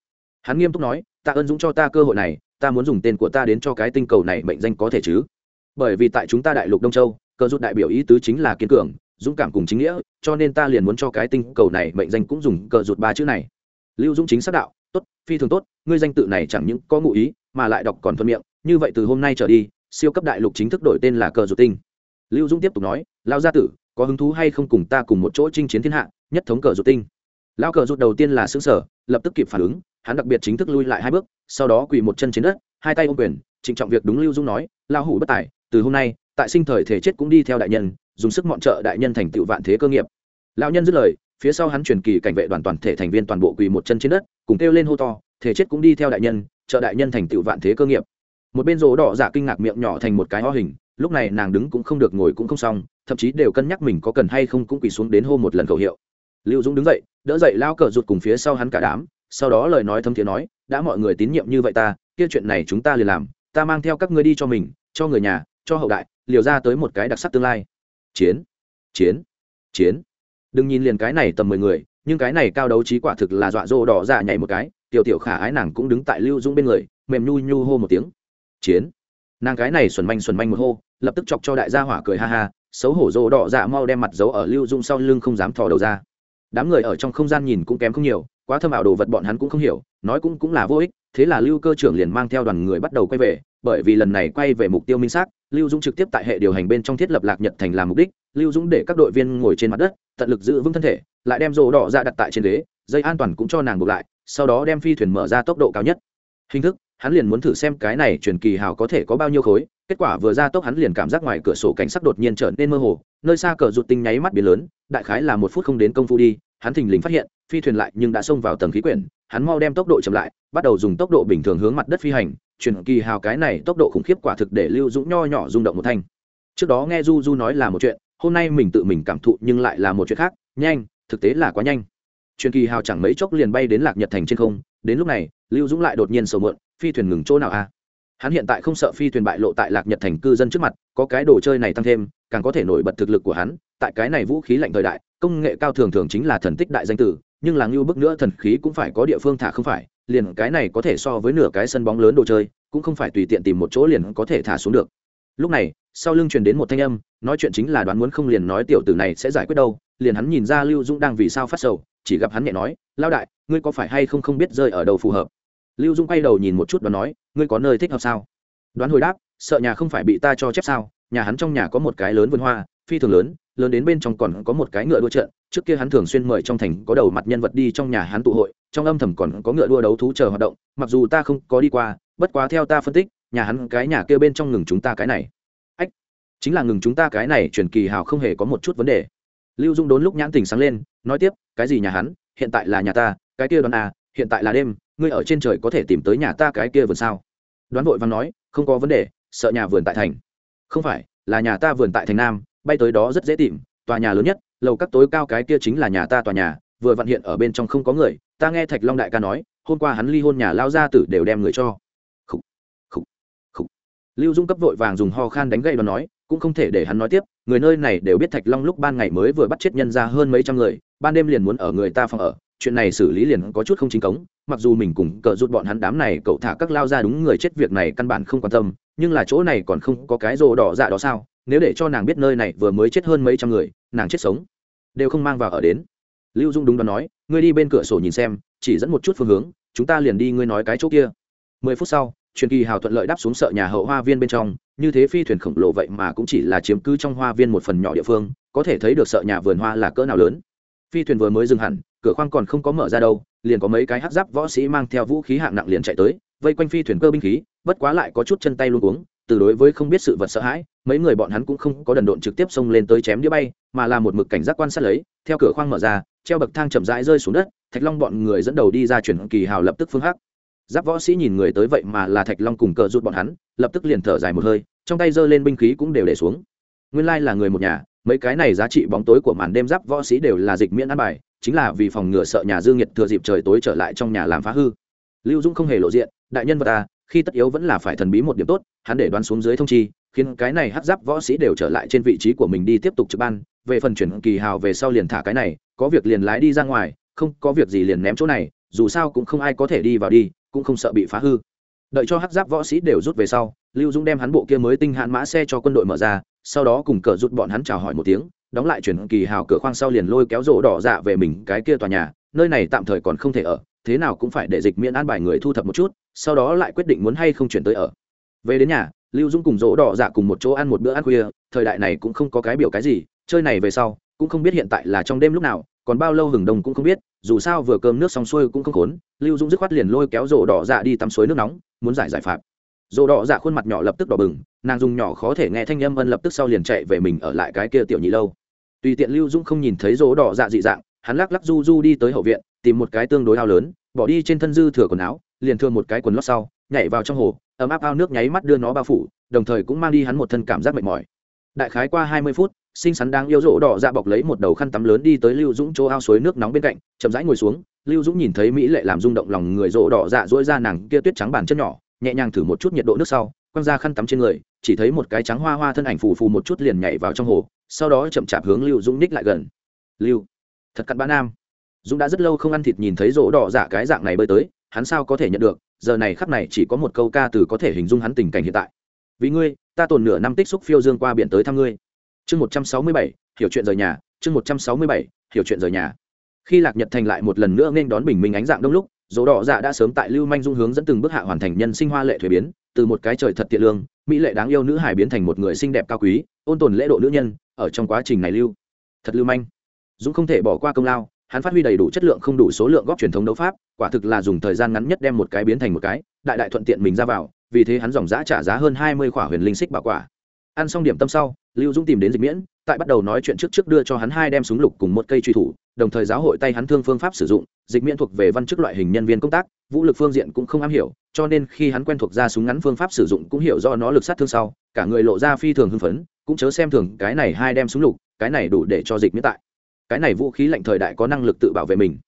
Hắn nghiêm túc nói tạ ơn dũng cho ta cơ hội này, ta muốn dùng tên của ta đến cho cái tinh cầu này mệnh danh có thể chứ? Bởi vì tại chúng ta đại lục đông châu, cơ rút đại biểu ý tứ chính là kiên cường, dũng cảm cùng chính nghĩa, cho nên ta liền muốn cho cái tinh cầu này mệnh danh cũng dùng cờ rụt ba chữ này lưu dũng chính xác đạo, tốt, phi thường tốt, ngươi danh tự này chẳng những có ngụ ý, mà lại đọc còn thuận miệng, như vậy từ hôm nay trở đi, siêu cấp đại lục chính thức đổi tên là cờ rụt tinh. Lưu dũng tiếp tục nói lao gia tử, có hứng thú hay không cùng ta cùng một chỗ chinh chiến thiên hạ, nhất thống cờ rụt tinh? Lao cờ rụt đầu tiên là xứng sở lập tức kịp phản ứng, hắn đặc biệt chính thức lui lại hai bước, sau đó quỳ một chân trên đất, hai tay ôm quyền, trịnh trọng việc đúng lưu dũng nói lao hủ bất tài, từ hôm nay, tại sinh thời thể chết cũng đi theo đại nhân, dùng sức mọn trợ đại nhân thành tựu vạn thế cơ nghiệp. Lão nhân dứt lời phía sau hắn truyền kỳ cảnh vệ đoàn toàn thể thành viên toàn bộ quỳ một chân trên đất, cùng kêu lên hô to, thể chết cũng đi theo đại nhân, trợ đại nhân thành tựu vạn thế cơ nghiệp. Một bên rỗ đỏ giả kinh ngạc miệng nhỏ thành một cái ho hình, lúc này nàng đứng cũng không được ngồi cũng không xong, thậm chí đều cân nhắc mình có cần hay không cũng quỳ xuống đến hô một lần khẩu hiệu. Lưu dũng đứng dậy, đỡ dậy lao cờ rụt cùng phía sau hắn cả đám, sau đó lời nói thâm thiế nói, đã mọi người tín nhiệm như vậy ta, kia chuyện này chúng ta liền làm, ta mang theo các ngươi đi cho mình, cho người nhà, cho hậu đại, liều ra tới một cái đặc sắc tương lai. Chiến chiến chiến đừng nhìn liền cái này tầm mười người, nhưng cái này cao đấu trí quả thực là dọa rô đỏ dạ nhảy một cái, tiểu tiểu khả ái nàng cũng đứng tại lưu dũng bên người, mềm nhu nhu hô một tiếng. Chiến. Nàng cái này xuẩn manh xuẩn manh một hô, lập tức chọc cho đại gia hỏa cười ha ha, xấu hổ rô đỏ dạ mau đem mặt giấu ở lưu dũng sau lưng không dám thò đầu ra. Đám người ở trong không gian nhìn cũng kém không nhiều, quá thâm ảo đồ vật bọn hắn cũng không hiểu, nói cũng cũng là vô ích, thế là lưu cơ trưởng liền mang theo đoàn người bắt đầu quay về, bởi vì lần này quay về mục tiêu minh xác, lưu dũng trực tiếp tại hệ điều hành bên trong thiết lập lạc nhật thành làm mục đích lưu dũng để các đội viên ngồi trên mặt đất, tận lực giữ vững thân thể, lại đem rổ đỏ ra đặt tại trên ghế, dây an toàn cũng cho nàng buộc lại, sau đó đem phi thuyền mở ra tốc độ cao nhất. Hình thức, hắn liền muốn thử xem cái này truyền kỳ hào có thể có bao nhiêu khối, kết quả vừa ra tốc hắn liền cảm giác ngoài cửa sổ cảnh sắc đột nhiên trở nên mơ hồ, nơi xa cờ rụt tinh nháy mắt biến lớn, đại khái là một phút không đến công phu đi, hắn thình lình phát hiện, phi thuyền lại nhưng đã xông vào tầng khí quyển, hắn mau đem tốc độ chậm lại, bắt đầu dùng tốc độ bình thường hướng mặt đất phi hành, truyền kỳ hào cái này tốc độ khủng khiếp quả thực để lưu dũng nho nhỏ rung động một thanh. Trước đó nghe du du nói là một chuyện hôm nay mình tự mình cảm thụ nhưng lại là một chuyện khác, nhanh, thực tế là quá nhanh. Truyền kỳ hào chẳng mấy chốc liền bay đến lạc nhật thành trên không, đến lúc này, lưu dũng lại đột nhiên sầu mượn phi thuyền ngừng chỗ nào a hắn hiện tại không sợ phi thuyền bại lộ tại lạc nhật thành cư dân trước mặt, có cái đồ chơi này tăng thêm, càng có thể nổi bật thực lực của hắn, tại cái này vũ khí lạnh thời đại, công nghệ cao thường thường chính là thần tích đại danh tử, nhưng là ngưu bức nữa thần khí cũng phải có địa phương thả không phải, liền cái này có thể so với nửa cái sân bóng lớn đồ chơi, cũng không phải tùy tiện tìm một chỗ liền có thể thả xuống được. Lúc này sau lưng truyền đến một thanh âm, nói chuyện chính là đoán muốn không liền nói tiểu tử này sẽ giải quyết đâu, liền hắn nhìn ra lưu dũng đang vì sao phát sầu, chỉ gặp hắn nhẹ nói lao đại, ngươi có phải hay không không biết rơi ở đâu phù hợp? Lưu dũng quay đầu nhìn một chút và nói, ngươi có nơi thích hợp sao? Đoán hồi đáp, sợ nhà không phải bị ta cho chép sao, nhà hắn trong nhà có một cái lớn vườn hoa, phi thường lớn lớn đến bên trong còn có một cái ngựa đua trận trước kia hắn thường xuyên mời trong thành có đầu mặt nhân vật đi trong nhà hắn tụ hội, trong âm thầm còn có ngựa đua đấu thú chờ hoạt động, mặc dù ta không có đi qua, bất quá theo ta phân tích, nhà hắn cái nhà kia bên trong ngừng chúng ta cái này chính là ngừng chúng ta cái này truyền kỳ hào không hề có một chút vấn đề. Lưu dung đốn lúc nhãn tình sáng lên nói tiếp cái gì nhà hắn? Hiện tại là nhà ta cái kia đoán à hiện tại là đêm ngươi ở trên trời có thể tìm tới nhà ta cái kia vườn sao? Đoán vội văn nói không có vấn đề sợ nhà vườn tại thành. Không phải là nhà ta vườn tại thành nam bay tới đó rất dễ tìm tòa nhà lớn nhất lầu các tối cao cái kia chính là nhà ta tòa nhà vừa vận hiện ở bên trong không có người ta nghe thạch long đại ca nói hôm qua hắn ly hôn nhà lao gia tử đều đem người cho. Khủ, khủ, khủ. lưu dung cấp vội vàng dùng ho khan đánh gậy và nói cũng không thể để hắn nói tiếp, người nơi này đều biết thạch long lúc ban ngày mới vừa bắt chết nhân ra hơn mấy trăm người, ban đêm liền muốn ở người ta phòng ở, chuyện này xử lý liền có chút không chính cống, mặc dù mình cùng cờ rút bọn hắn đám này cậu thả các lao ra đúng người chết việc này căn bản không quan tâm, nhưng là chỗ này còn không có cái rồ đỏ dạ đó sao, nếu để cho nàng biết nơi này vừa mới chết hơn mấy trăm người, nàng chết sống, đều không mang vào ở đến. Lưu dung đúng đó nói, ngươi đi bên cửa sổ nhìn xem, chỉ dẫn một chút phương hướng, chúng ta liền đi ngươi nói cái chỗ kia. Mười phút sau truyền kỳ hào thuận lợi đáp xuống sợ nhà hậu hoa viên bên trong, như thế phi thuyền khổng lồ vậy mà cũng chỉ là chiếm cứ trong hoa viên một phần nhỏ địa phương, có thể thấy được sợ nhà vườn hoa là cỡ nào lớn. Phi thuyền vừa mới dừng hẳn, cửa khoang còn không có mở ra đâu, liền có mấy cái hát giáp võ sĩ mang theo vũ khí hạng nặng liền chạy tới, vây quanh phi thuyền cơ binh khí, bất quá lại có chút chân tay luôn uống từ đối với không biết sự vật sợ hãi, mấy người bọn hắn cũng không có đần độn trực tiếp xông lên tới chém đĩa bay, mà là một mực cảnh giác quan sát lấy, theo cửa khoang mở ra, treo bậc thang chậm rãi rơi xuống đất, thạch long bọn người dẫn đầu đi ra chuyển kỳ hào lập tức phương hắc giáp võ sĩ nhìn người tới vậy mà là thạch long cùng cờ rút bọn hắn, lập tức liền thở dài một hơi, trong tay giơ lên binh khí cũng đều để xuống. Nguyên lai là người một nhà, mấy cái này giá trị bóng tối của màn đêm giáp võ sĩ đều là dịch miễn ăn bài, chính là vì phòng ngừa sợ nhà dương nhiệt thừa dịp trời tối trở lại trong nhà làm phá hư. Lưu dũng không hề lộ diện, đại nhân vật ta khi tất yếu vẫn là phải thần bí một điểm tốt, hắn để đoán xuống dưới thông chi, khiến cái này hát giáp võ sĩ đều trở lại trên vị trí của mình đi tiếp tục trực ban, về phần chuyển kỳ hào về sau liền thả cái này, có việc liền lái đi ra ngoài, không có việc gì liền ném chỗ này dù sao cũng không ai có thể đi vào đi, cũng không sợ bị phá hư. Đợi cho hắc giáp võ sĩ đều rút về sau, lưu dũng đem hắn bộ kia mới tinh hạn mã xe cho quân đội mở ra, sau đó cùng cờ rút bọn hắn chào hỏi một tiếng, đóng lại chuyển kỳ hào cửa khoang sau liền lôi kéo rổ đỏ dạ về mình cái kia tòa nhà, nơi này tạm thời còn không thể ở, thế nào cũng phải để dịch miễn an bài người thu thập một chút, sau đó lại quyết định muốn hay không chuyển tới ở. Về đến nhà, lưu dũng cùng rỗ đỏ dạ cùng một chỗ ăn một bữa ăn khuya, thời đại này cũng không có cái biểu cái gì, chơi này về sau, cũng không biết hiện tại là trong đêm lúc nào, còn bao lâu hừng đông cũng không biết dù sao vừa cơm nước xong xuôi cũng không khốn, lưu dũng dứt khoát liền lôi kéo rổ đỏ dạ đi tắm suối nước nóng, muốn giải giải phạt. Rổ đỏ dạ khuôn mặt nhỏ lập tức đỏ bừng, nàng dùng nhỏ khó thể nghe thanh âm ân lập tức sau liền chạy về mình ở lại cái kia tiểu nhị lâu. Tùy tiện lưu dũng không nhìn thấy rổ đỏ dạ dị dạng, hắn lắc lắc du du đi tới hậu viện, tìm một cái tương đối ao lớn, bỏ đi trên thân dư thừa quần áo, liền thương một cái quần lót sau, nhảy vào trong hồ, ấm áp ao nước nháy mắt đưa nó bao phủ, đồng thời cũng mang đi hắn một thân cảm giác mệt mỏi. Đại khái qua hai mươi phút xinh xắn đang yêu rỗ đỏ dạ bọc lấy một đầu khăn tắm lớn đi tới lưu dũng chỗ ao suối nước nóng bên cạnh, chậm rãi ngồi xuống. Lưu dũng nhìn thấy mỹ lệ làm rung động lòng người rỗ đỏ dạ dỗi ra nàng kia tuyết trắng bàn chân nhỏ, nhẹ nhàng thử một chút nhiệt độ nước sau, quăng ra khăn tắm trên người, chỉ thấy một cái trắng hoa hoa thân ảnh phù phù một chút liền nhảy vào trong hồ, sau đó chậm chạp hướng lưu dũng ních lại gần. Lưu, thật cặn bã nam. Dũng đã rất lâu không ăn thịt nhìn thấy rỗ đỏ dạ cái dạng này bơi tới, hắn sao có thể nhận được, giờ này khắp này chỉ có một câu ca từ có thể hình dung hắn tình cảnh hiện tại. Vì ngươi, ta tồn nửa năm tích xúc phiêu dương qua biển tới thăm ngươi chương một trăm sáu mươi bảy, hiểu chuyện rời nhà, chương một trăm sáu mươi bảy, hiểu chuyện rời nhà. Khi lạc nhật thành lại một lần nữa nên đón bình minh ánh dạng đông lúc, dỗ đỏ dạ đã sớm tại lưu manh dung hướng dẫn từng bước hạ hoàn thành nhân sinh hoa lệ thuế biến, từ một cái trời thật tiện lương, mỹ lệ đáng yêu nữ hải biến thành một người xinh đẹp cao quý, ôn tồn lễ độ nữ nhân, ở trong quá trình này lưu. Thật lưu manh. Dũng không thể bỏ qua công lao, hắn phát huy đầy đủ chất lượng không đủ số lượng góp truyền thống đấu pháp, quả thực là dùng thời gian ngắn nhất đem một cái biến thành một cái, đại đại thuận tiện mình ra vào, vì thế hắn dòng giã trả giá hơn hai mươi khỏa huyền linh xích bảo quả. Ăn xong điểm tâm sau lưu dũng tìm đến dịch miễn, tại bắt đầu nói chuyện trước trước đưa cho hắn hai đem súng lục cùng một cây truy thủ, đồng thời giáo hội tay hắn thương phương pháp sử dụng. Dịch miễn thuộc về văn chức loại hình nhân viên công tác, vũ lực phương diện cũng không am hiểu, cho nên khi hắn quen thuộc ra súng ngắn phương pháp sử dụng cũng hiểu do nó lực sát thương sau, cả người lộ ra phi thường hưng phấn, cũng chớ xem thường cái này hai đem súng lục, cái này đủ để cho dịch miễn tại. Cái này vũ khí lạnh thời đại có năng lực tự bảo vệ mình.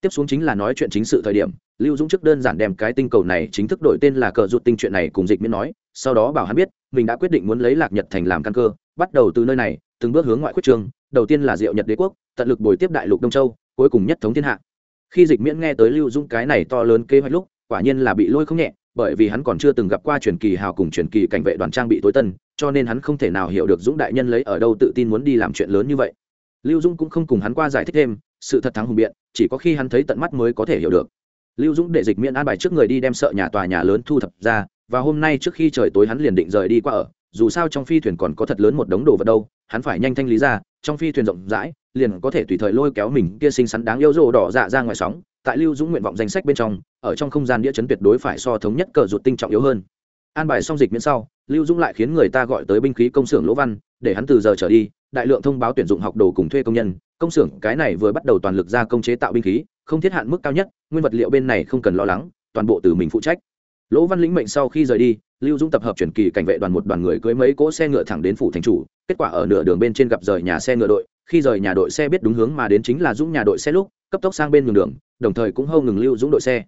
Tiếp xuống chính là nói chuyện chính sự thời điểm, lưu dũng trước đơn giản đem cái tinh cầu này chính thức đổi tên là cờ rụt tinh chuyện này cùng dịch miễn nói, sau đó bảo hắn biết, mình đã quyết định muốn lấy lạc nhật thành làm căn cơ bắt đầu từ nơi này, từng bước hướng ngoại quyết trường, đầu tiên là diệu nhật đế quốc, tận lực bồi tiếp đại lục đông châu, cuối cùng nhất thống thiên hạ. Khi dịch miễn nghe tới lưu Dung cái này to lớn kế hoạch lúc, quả nhiên là bị lôi không nhẹ, bởi vì hắn còn chưa từng gặp qua truyền kỳ hào cùng truyền kỳ cảnh vệ đoàn trang bị tối tân, cho nên hắn không thể nào hiểu được dũng đại nhân lấy ở đâu tự tin muốn đi làm chuyện lớn như vậy. Lưu Dung cũng không cùng hắn qua giải thích thêm, sự thật thắng hùng biện, chỉ có khi hắn thấy tận mắt mới có thể hiểu được. Lưu dũng để dịch miễn an bài trước người đi đem sợ nhà tòa nhà lớn thu thập ra, và hôm nay trước khi trời tối hắn liền định rời đi qua ở dù sao trong phi thuyền còn có thật lớn một đống đồ vật đâu, hắn phải nhanh thanh lý ra, trong phi thuyền rộng rãi, liền có thể tùy thời lôi kéo mình kia xinh xắn đáng yêu rồ đỏ dạ ra ngoài sóng, tại lưu dũng nguyện vọng danh sách bên trong, ở trong không gian đĩa chấn tuyệt đối phải so thống nhất cờ ruột tinh trọng yếu hơn. An bài xong dịch miễn sau, lưu dũng lại khiến người ta gọi tới binh khí công xưởng lỗ văn, để hắn từ giờ trở đi, đại lượng thông báo tuyển dụng học đồ cùng thuê công nhân, công xưởng cái này vừa bắt đầu toàn lực ra công chế tạo binh khí, không thiết hạn mức cao nhất, nguyên vật liệu bên này không cần lo lắng, toàn bộ từ mình phụ trách. Lỗ văn lĩnh mệnh sau khi rời đi lưu dũng tập hợp chuyển kỳ cảnh vệ đoàn một đoàn người cưới mấy cỗ xe ngựa thẳng đến phủ thành chủ, kết quả ở nửa đường bên trên gặp rời nhà xe ngựa đội, khi rời nhà đội xe biết đúng hướng mà đến chính là dũng nhà đội xe lúc, cấp tốc sang bên đường đường, đồng thời cũng hâu ngừng lưu dũng đội xe.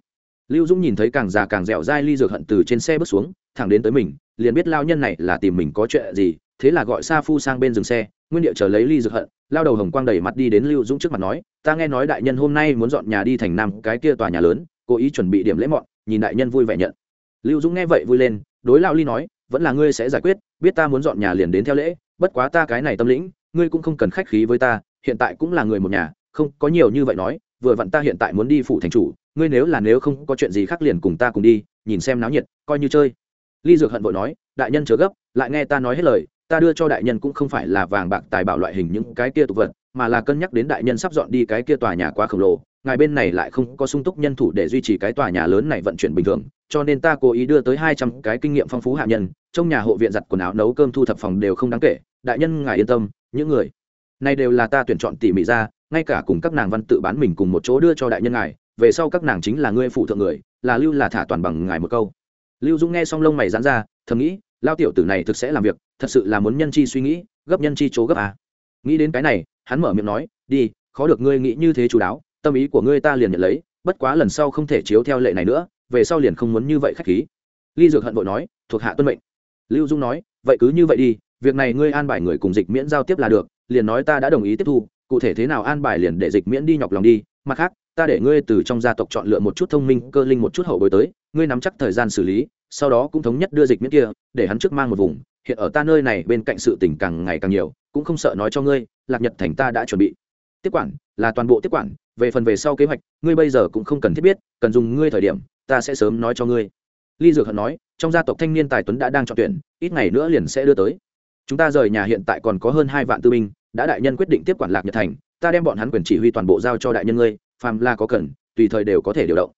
Lưu dũng nhìn thấy càng già càng dẻo dai ly dược hận từ trên xe bước xuống, thẳng đến tới mình, liền biết lao nhân này là tìm mình có chuyện gì, thế là gọi sa phu sang bên dừng xe, nguyên địa chờ lấy ly dược hận, lao đầu hồng quang đầy mặt đi đến lưu dũng trước mặt nói, ta nghe nói đại nhân hôm nay muốn dọn nhà đi thành nam, cái kia tòa nhà lớn, cố ý chuẩn bị điểm lễ mọn, nhìn đại nhân vui vẻ nhận. Lưu dũng nghe vậy vui lên đối lao ly nói, vẫn là ngươi sẽ giải quyết, biết ta muốn dọn nhà liền đến theo lễ, bất quá ta cái này tâm lĩnh, ngươi cũng không cần khách khí với ta, hiện tại cũng là người một nhà, không có nhiều như vậy nói, vừa vặn ta hiện tại muốn đi phủ thành chủ, ngươi nếu là nếu không có chuyện gì khác liền cùng ta cùng đi, nhìn xem náo nhiệt, coi như chơi. Ly dược hận vội nói, đại nhân chớ gấp, lại nghe ta nói hết lời, ta đưa cho đại nhân cũng không phải là vàng bạc tài bảo loại hình những cái kia tục vật mà là cân nhắc đến đại nhân sắp dọn đi cái kia tòa nhà quá khổng lồ, ngài bên này lại không có sung túc nhân thủ để duy trì cái tòa nhà lớn này vận chuyển bình thường, cho nên ta cố ý đưa tới hai trăm cái kinh nghiệm phong phú hạ nhân, trong nhà hộ viện giặt quần áo nấu cơm thu thập phòng đều không đáng kể, đại nhân ngài yên tâm, những người này đều là ta tuyển chọn tỉ mỉ ra, ngay cả cùng các nàng văn tự bán mình cùng một chỗ đưa cho đại nhân ngài, về sau các nàng chính là ngươi phụ thượng người, là lưu là thả toàn bằng ngài một câu lưu dũng nghe xong lông mày dán ra, thầm nghĩ, lao tiểu tử này thực sẽ làm việc, thật sự là muốn nhân chi suy nghĩ, gấp nhân chi chỗ gấp à. nghĩ đến cái này hắn mở miệng nói, đi, khó được ngươi nghĩ như thế chú đáo, tâm ý của ngươi ta liền nhận lấy, bất quá lần sau không thể chiếu theo lệ này nữa, về sau liền không muốn như vậy khách khí. Ly dược hận vội nói, thuộc hạ tuân mệnh. Lưu dung nói, vậy cứ như vậy đi, việc này ngươi an bài người cùng dịch miễn giao tiếp là được, liền nói ta đã đồng ý tiếp thu, cụ thể thế nào an bài liền để dịch miễn đi nhọc lòng đi, mặt khác, ta để ngươi từ trong gia tộc chọn lựa một chút thông minh, cơ linh một chút hậu bối tới, ngươi nắm chắc thời gian xử lý, sau đó cũng thống nhất đưa dịch miễn kia, để hắn trước mang một vùng hiện ở ta nơi này bên cạnh sự tình càng ngày càng nhiều, cũng không sợ nói cho ngươi, lạc nhật thành ta đã chuẩn bị. Tiếp quản, là toàn bộ tiếp quản, về phần về sau kế hoạch, ngươi bây giờ cũng không cần thiết biết, cần dùng ngươi thời điểm, ta sẽ sớm nói cho ngươi. Ly dược hận nói, trong gia tộc thanh niên tài tuấn đã đang chọn tuyển, ít ngày nữa liền sẽ đưa tới. Chúng ta rời nhà hiện tại còn có hơn hai vạn tư binh, đã đại nhân quyết định tiếp quản lạc nhật thành, ta đem bọn hắn quyền chỉ huy toàn bộ giao cho đại nhân ngươi, phàm là có cần, tùy thời đều có thể điều động.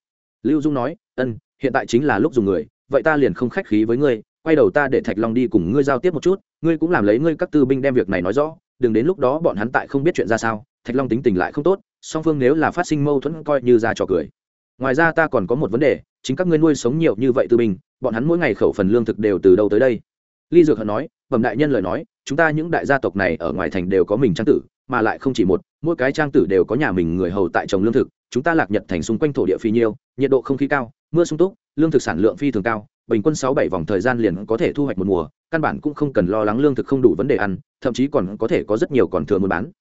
Lưu dung nói, ân, hiện tại chính là lúc dùng người, vậy ta liền không khách khí với ngươi quay đầu ta để thạch long đi cùng ngươi giao tiếp một chút, ngươi cũng làm lấy ngươi các tư binh đem việc này nói rõ, đừng đến lúc đó bọn hắn tại không biết chuyện ra sao, thạch long tính tình lại không tốt, song phương nếu là phát sinh mâu thuẫn coi như ra trò cười. Ngoài ra ta còn có một vấn đề, chính các ngươi nuôi sống nhiều như vậy tư binh, bọn hắn mỗi ngày khẩu phần lương thực đều từ đâu tới đây? Ly dược hận nói, bẩm đại nhân lời nói, chúng ta những đại gia tộc này ở ngoài thành đều có mình trang tử, mà lại không chỉ một, mỗi cái trang tử đều có nhà mình người hầu tại trồng lương thực, chúng ta lạc nhật thành xung quanh thổ địa phi nhiêu, nhiệt độ không khí cao, mưa sung túc, lương thực sản lượng phi thường cao bình quân sáu bảy vòng thời gian liền có thể thu hoạch một mùa, căn bản cũng không cần lo lắng lương thực không đủ vấn đề ăn, thậm chí còn có thể có rất nhiều còn thừa muốn bán.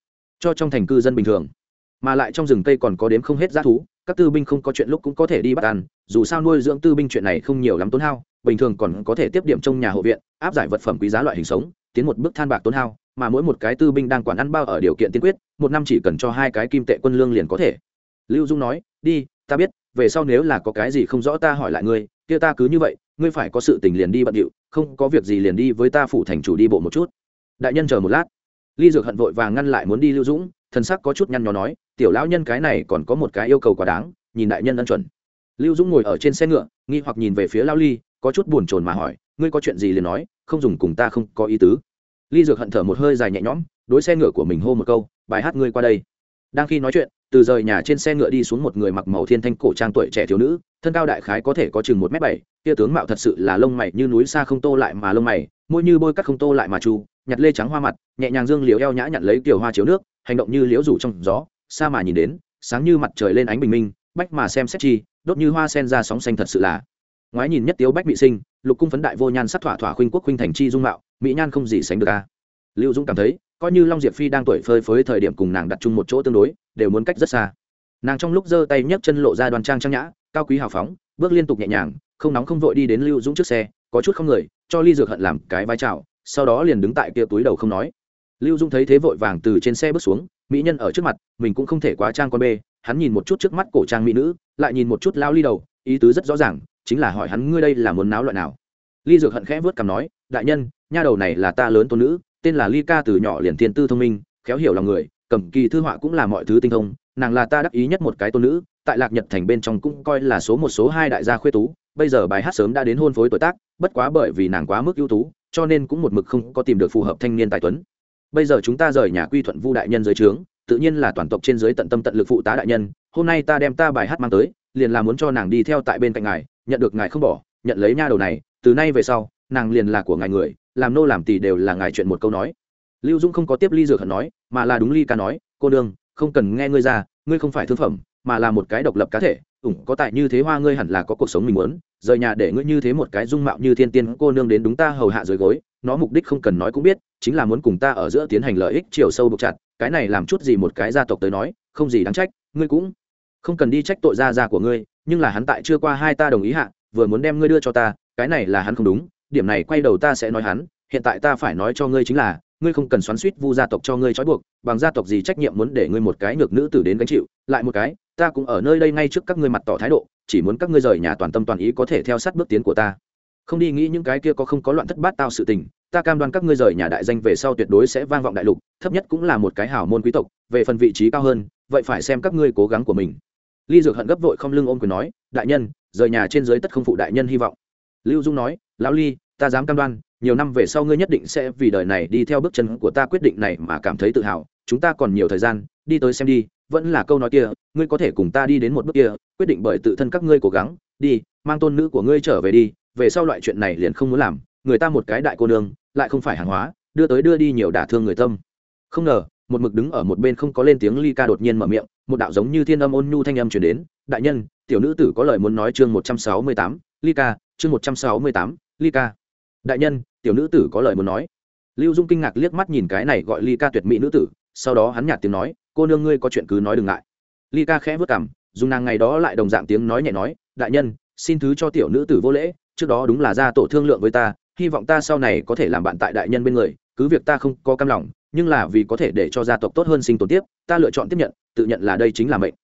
Cho trong thành cư dân bình thường. Mà lại trong rừng cây còn có đếm không hết giá thú, các tư binh không có chuyện lúc cũng có thể đi bắt ăn, dù sao nuôi dưỡng tư binh chuyện này không nhiều lắm tốn hao, bình thường còn có thể tiếp điểm trong nhà hộ viện, áp giải vật phẩm quý giá loại hình sống, tiến một bước than bạc tốn hao, mà mỗi một cái tư binh đang quản ăn bao ở điều kiện tiên quyết, một năm chỉ cần cho hai cái kim tệ quân lương liền có thể. Lưu dung nói, đi, ta biết, về sau nếu là có cái gì không rõ ta hỏi lại ngươi, kia ta cứ như vậy ngươi phải có sự tình liền đi bận điệu, không có việc gì liền đi với ta phủ thành chủ đi bộ một chút. Đại nhân chờ một lát. Ly dược hận vội và ngăn lại muốn đi lưu dũng, thần sắc có chút nhăn nhó nói, tiểu lão nhân cái này còn có một cái yêu cầu quá đáng, nhìn đại nhân ân chuẩn. Lưu dũng ngồi ở trên xe ngựa, nghi hoặc nhìn về phía lao ly, có chút buồn chồn mà hỏi, ngươi có chuyện gì liền nói, không dùng cùng ta không có ý tứ. Ly dược hận thở một hơi dài nhẹ nhõm, đối xe ngựa của mình hô một câu, bài hát ngươi qua đây. Đang khi nói chuyện, từ rời nhà trên xe ngựa đi xuống một người mặc màu thiên thanh cổ trang tuổi trẻ thiếu nữ thân cao đại khái có thể có chừng một m bảy, tia tướng mạo thật sự là lông mày như núi xa không tô lại mà lông mày, môi như bôi cắt không tô lại mà chu, nhặt lê trắng hoa mặt, nhẹ nhàng dương liễu eo nhã nhận lấy kiểu hoa chiếu nước, hành động như liễu rủ trong gió, xa mà nhìn đến, sáng như mặt trời lên ánh bình minh, bách mà xem xét chi, đốt như hoa sen ra sóng xanh thật sự là. Ngoái nhìn nhất tiếu bách bị sinh, lục cung phấn đại vô nhan sắc thỏa thỏa khuynh quốc khuynh thành chi dung mạo, mỹ nhan không gì sánh được a. Lưu dũng cảm thấy, coi như long diệp phi đang tuổi phơi phới thời điểm cùng nàng đặt chung một chỗ tương đối, đều muốn cách rất xa. Nàng trong lúc giơ tay nhấc chân lộ ra đoàn trang trang nhã cao quý hào phóng, bước liên tục nhẹ nhàng, không nóng không vội đi đến lưu dũng trước xe, có chút không người, cho ly dược hận làm cái vai trào sau đó liền đứng tại kia túi đầu không nói. Lưu dung thấy thế vội vàng từ trên xe bước xuống, mỹ nhân ở trước mặt, mình cũng không thể quá trang con bê, hắn nhìn một chút trước mắt cổ trang mỹ nữ, lại nhìn một chút lao ly đầu, ý tứ rất rõ ràng, chính là hỏi hắn ngươi đây là muốn náo loại nào. Ly dược hận khẽ vớt cằm nói, đại nhân, nha đầu này là ta lớn tôn nữ, tên là ly ca từ nhỏ liền thiên tư thông minh, khéo hiểu lòng người, cầm kỳ thư họa cũng là mọi thứ tinh thông, nàng là ta đắc ý nhất một cái tôn nữ tại lạc nhật thành bên trong cũng coi là số một, số hai đại gia khuê tú, bây giờ bài hát sớm đã đến hôn phối tuổi tác, bất quá bởi vì nàng quá mức ưu tú, cho nên cũng một mực không có tìm được phù hợp thanh niên tài tuấn. Bây giờ chúng ta rời nhà quy thuận vu đại nhân dưới trướng, tự nhiên là toàn tộc trên dưới tận tâm tận lực phụ tá đại nhân, hôm nay ta đem ta bài hát mang tới, liền là muốn cho nàng đi theo tại bên cạnh ngài, nhận được ngài không bỏ, nhận lấy nha đầu này, từ nay về sau, nàng liền là của ngài người, làm nô làm tỷ đều là ngài chuyện một câu nói. Lưu dung không có tiếp ly dược hận nói, mà là đúng ly ca nói, cô đương không cần nghe ngươi ra, ngươi không phải thương phẩm mà là một cái độc lập cá thể, ủng có tại như thế hoa ngươi hẳn là có cuộc sống mình muốn, rời nhà để ngươi như thế một cái dung mạo như thiên tiên cô nương đến đúng ta hầu hạ dưới gối, nó mục đích không cần nói cũng biết, chính là muốn cùng ta ở giữa tiến hành lợi ích chiều sâu buộc chặt, cái này làm chút gì một cái gia tộc tới nói, không gì đáng trách, ngươi cũng không cần đi trách tội gia gia của ngươi, nhưng là hắn tại chưa qua hai ta đồng ý hạ, vừa muốn đem ngươi đưa cho ta, cái này là hắn không đúng, điểm này quay đầu ta sẽ nói hắn, hiện tại ta phải nói cho ngươi chính là, ngươi không cần xoắn suýt vu gia tộc cho ngươi trói buộc, bằng gia tộc gì trách nhiệm muốn để ngươi một cái ngược nữ tử đến gánh chịu, lại một cái ta cũng ở nơi đây ngay trước các ngươi mặt tỏ thái độ, chỉ muốn các ngươi rời nhà toàn tâm toàn ý có thể theo sát bước tiến của ta. Không đi nghĩ những cái kia có không có loạn thất bát tao sự tình, ta cam đoan các ngươi rời nhà đại danh về sau tuyệt đối sẽ vang vọng đại lục, thấp nhất cũng là một cái hào môn quý tộc, về phần vị trí cao hơn, vậy phải xem các ngươi cố gắng của mình. Ly dược hận gấp vội không lưng ôm quyền nói, đại nhân, rời nhà trên dưới tất không phụ đại nhân hy vọng. Lưu dung nói, lão ly, ta dám cam đoan, nhiều năm về sau ngươi nhất định sẽ vì đời này đi theo bước chân của ta quyết định này mà cảm thấy tự hào chúng ta còn nhiều thời gian, đi tới xem đi, vẫn là câu nói kia, ngươi có thể cùng ta đi đến một bước kia, quyết định bởi tự thân các ngươi cố gắng, đi, mang tôn nữ của ngươi trở về đi, về sau loại chuyện này liền không muốn làm, người ta một cái đại cô nương, lại không phải hàng hóa, đưa tới đưa đi nhiều đả thương người tâm. Không ngờ, một mực đứng ở một bên không có lên tiếng ly ca đột nhiên mở miệng, một đạo giống như thiên âm ôn nhu thanh âm chuyển đến, đại nhân, tiểu nữ tử có lời muốn nói chương một trăm sáu mươi tám ly ca chương một trăm sáu mươi tám ly ca đại nhân, tiểu nữ tử có lời muốn nói. Lưu dung kinh ngạc liếc mắt nhìn cái này gọi ly ca tuyệt mỹ nữ tử sau đó hắn nhạt tiếng nói, cô nương ngươi có chuyện cứ nói đừng ngại. Ly ca khẽ vất cảm dùng nàng ngày đó lại đồng dạng tiếng nói nhẹ nói, đại nhân, xin thứ cho tiểu nữ tử vô lễ, trước đó đúng là ra tổ thương lượng với ta, hy vọng ta sau này có thể làm bạn tại đại nhân bên người, cứ việc ta không có cam lòng, nhưng là vì có thể để cho gia tộc tốt hơn sinh tồn tiếp, ta lựa chọn tiếp nhận, tự nhận là đây chính là mệnh.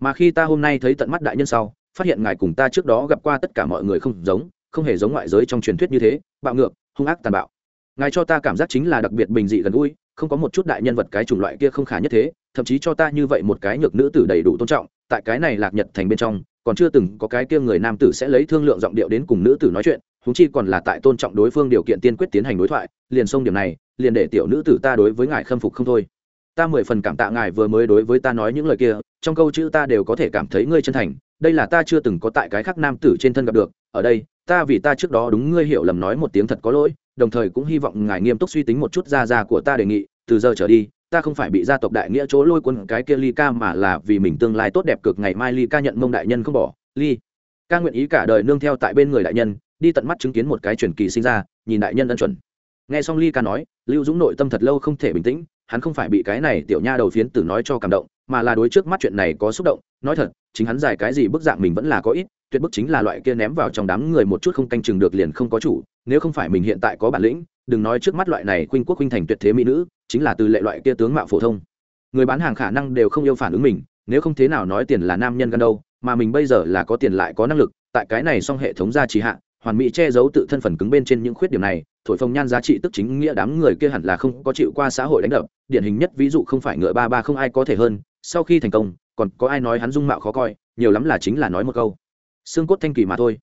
Mà khi ta hôm nay thấy tận mắt đại nhân sau, phát hiện ngài cùng ta trước đó gặp qua tất cả mọi người không giống, không hề giống ngoại giới trong truyền thuyết như thế, bạo ngược, hung ác tàn bạo ngài cho ta cảm giác chính là đặc biệt bình dị gần gũi, không có một chút đại nhân vật cái chủng loại kia không khả nhất thế, thậm chí cho ta như vậy một cái nhược nữ tử đầy đủ tôn trọng, tại cái này lạc nhật thành bên trong, còn chưa từng có cái kia người nam tử sẽ lấy thương lượng giọng điệu đến cùng nữ tử nói chuyện húng chi còn là tại tôn trọng đối phương điều kiện tiên quyết tiến hành đối thoại, liền xông điểm này, liền để tiểu nữ tử ta đối với ngài khâm phục không thôi. Ta mười phần cảm tạ ngài vừa mới đối với ta nói những lời kia, trong câu chữ ta đều có thể cảm thấy ngươi chân thành, đây là ta chưa từng có tại cái khác nam tử trên thân gặp được, ở đây, ta vì ta trước đó đúng ngươi hiểu lầm nói một tiếng thật có lỗi đồng thời cũng hy vọng ngài nghiêm túc suy tính một chút ra ra của ta đề nghị, từ giờ trở đi, ta không phải bị gia tộc đại nghĩa chỗ lôi quân cái kia ly ca mà là vì mình tương lai tốt đẹp cực ngày mai ly ca nhận mông đại nhân không bỏ. Ly, ca nguyện ý cả đời nương theo tại bên người đại nhân, đi tận mắt chứng kiến một cái truyền kỳ sinh ra, nhìn đại nhân ân chuẩn. Nghe xong ly ca nói, lưu dũng nội tâm thật lâu không thể bình tĩnh, hắn không phải bị cái này tiểu nha đầu phiến tử nói cho cảm động, mà là đối trước mắt chuyện này có xúc động, nói thật, chính hắn giải cái gì bức dạng mình vẫn là có ít, tuyệt bức chính là loại kia ném vào trong đám người một chút không canh chừng được liền không có chủ nếu không phải mình hiện tại có bản lĩnh, đừng nói trước mắt loại này khuynh quốc khuynh thành tuyệt thế mỹ nữ, chính là từ lệ loại kia tướng mạo phổ thông. Người bán hàng khả năng đều không yêu phản ứng mình, nếu không thế nào nói tiền là nam nhân gan đâu, mà mình bây giờ là có tiền lại có năng lực, tại cái này song hệ thống gia trì hạ, hoàn mỹ che giấu tự thân phần cứng bên trên những khuyết điểm này, thổi phồng nhan giá trị tức chính nghĩa đám người kia hẳn là không có chịu qua xã hội đánh đập, điển hình nhất ví dụ không phải ngựa ba ba không ai có thể hơn, sau khi thành công, còn có ai nói hắn dung mạo khó coi, nhiều lắm là chính là nói một câu. Xương cốt thanh kỳ mà thôi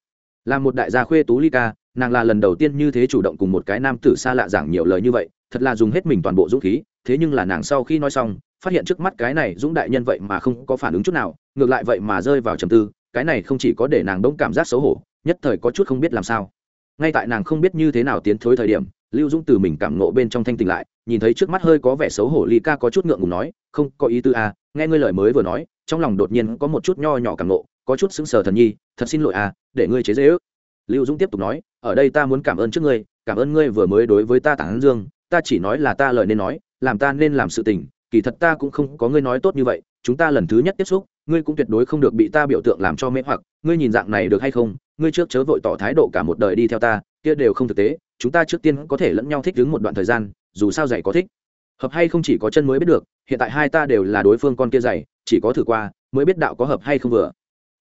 là một đại gia khuê tú ly ca, nàng là lần đầu tiên như thế chủ động cùng một cái nam tử xa lạ giảng nhiều lời như vậy, thật là dùng hết mình toàn bộ dũng khí, thế nhưng là nàng sau khi nói xong, phát hiện trước mắt cái này dũng đại nhân vậy mà không có phản ứng chút nào, ngược lại vậy mà rơi vào trầm tư, cái này không chỉ có để nàng đông cảm giác xấu hổ, nhất thời có chút không biết làm sao. Ngay tại nàng không biết như thế nào tiến thối thời điểm, lưu dũng từ mình cảm nộ bên trong thanh tình lại, nhìn thấy trước mắt hơi có vẻ xấu hổ ly ca có chút ngượng ngùng nói, không, có ý tư à nghe ngươi lời mới vừa nói, trong lòng đột nhiên có một chút nho nhỏ cảm nộ có chút sững sờ thần nhi thật xin lỗi à để ngươi chế dễ ước. Lưu dũng tiếp tục nói, ở đây ta muốn cảm ơn trước ngươi, cảm ơn ngươi vừa mới đối với ta tản dương, ta chỉ nói là ta lời nên nói, làm ta nên làm sự tình, kỳ thật ta cũng không có ngươi nói tốt như vậy, chúng ta lần thứ nhất tiếp xúc, ngươi cũng tuyệt đối không được bị ta biểu tượng làm cho mê hoặc, ngươi nhìn dạng này được hay không, ngươi trước chớ vội tỏ thái độ cả một đời đi theo ta, kia đều không thực tế, chúng ta trước tiên có thể lẫn nhau thích đứng một đoạn thời gian, dù sao dạy có thích. Hợp hay không chỉ có chân mới biết được, hiện tại hai ta đều là đối phương con kia dày chỉ có thử qua, mới biết đạo có hợp hay không vừa.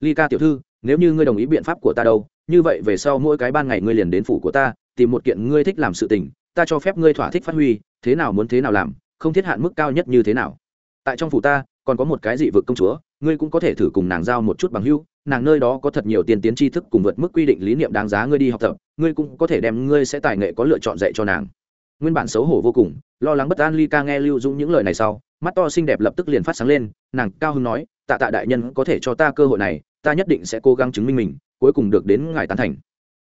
Ly ca tiểu thư nếu như ngươi đồng ý biện pháp của ta đâu, như vậy về sau mỗi cái ban ngày ngươi liền đến phủ của ta, tìm một kiện ngươi thích làm sự tình, ta cho phép ngươi thỏa thích phát huy, thế nào muốn thế nào làm, không thiết hạn mức cao nhất như thế nào. Tại trong phủ ta, còn có một cái dị vực công chúa, ngươi cũng có thể thử cùng nàng giao một chút bằng hưu nàng nơi đó có thật nhiều tiền tiến tri thức cùng vượt mức quy định lý niệm đáng giá ngươi đi học tập, ngươi cũng có thể đem ngươi sẽ tài nghệ có lựa chọn dạy cho nàng. Nguyên bản xấu hổ vô cùng, lo lắng bất an ly ca nghe lưu dũng những lời này sau, mắt to xinh đẹp lập tức liền phát sáng lên nàng cao hưng nói, tạ tạ đại nhân có thể cho ta cơ hội này, ta nhất định sẽ cố gắng chứng minh mình, cuối cùng được đến ngài tán thành.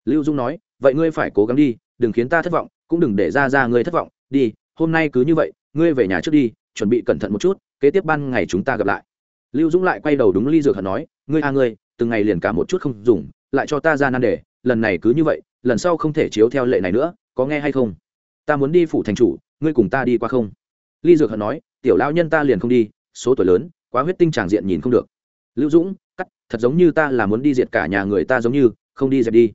Lưu dung nói, vậy ngươi phải cố gắng đi, đừng khiến ta thất vọng, cũng đừng để ra ra ngươi thất vọng, đi, hôm nay cứ như vậy, ngươi về nhà trước đi, chuẩn bị cẩn thận một chút, kế tiếp ban ngày chúng ta gặp lại. Lưu dũng lại quay đầu đúng ly dược hận nói, ngươi a ngươi, từng ngày liền cả một chút không dùng, lại cho ta ra nan đề, lần này cứ như vậy, lần sau không thể chiếu theo lệ này nữa, có nghe hay không? Ta muốn đi phủ thành chủ, ngươi cùng ta đi qua không? Ly dược hận nói, tiểu lao nhân ta liền không đi số tuổi lớn, quá huyết tinh tràng diện nhìn không được. Lưu dũng, cắt, thật giống như ta là muốn đi diệt cả nhà người ta giống như, không đi dẹp đi.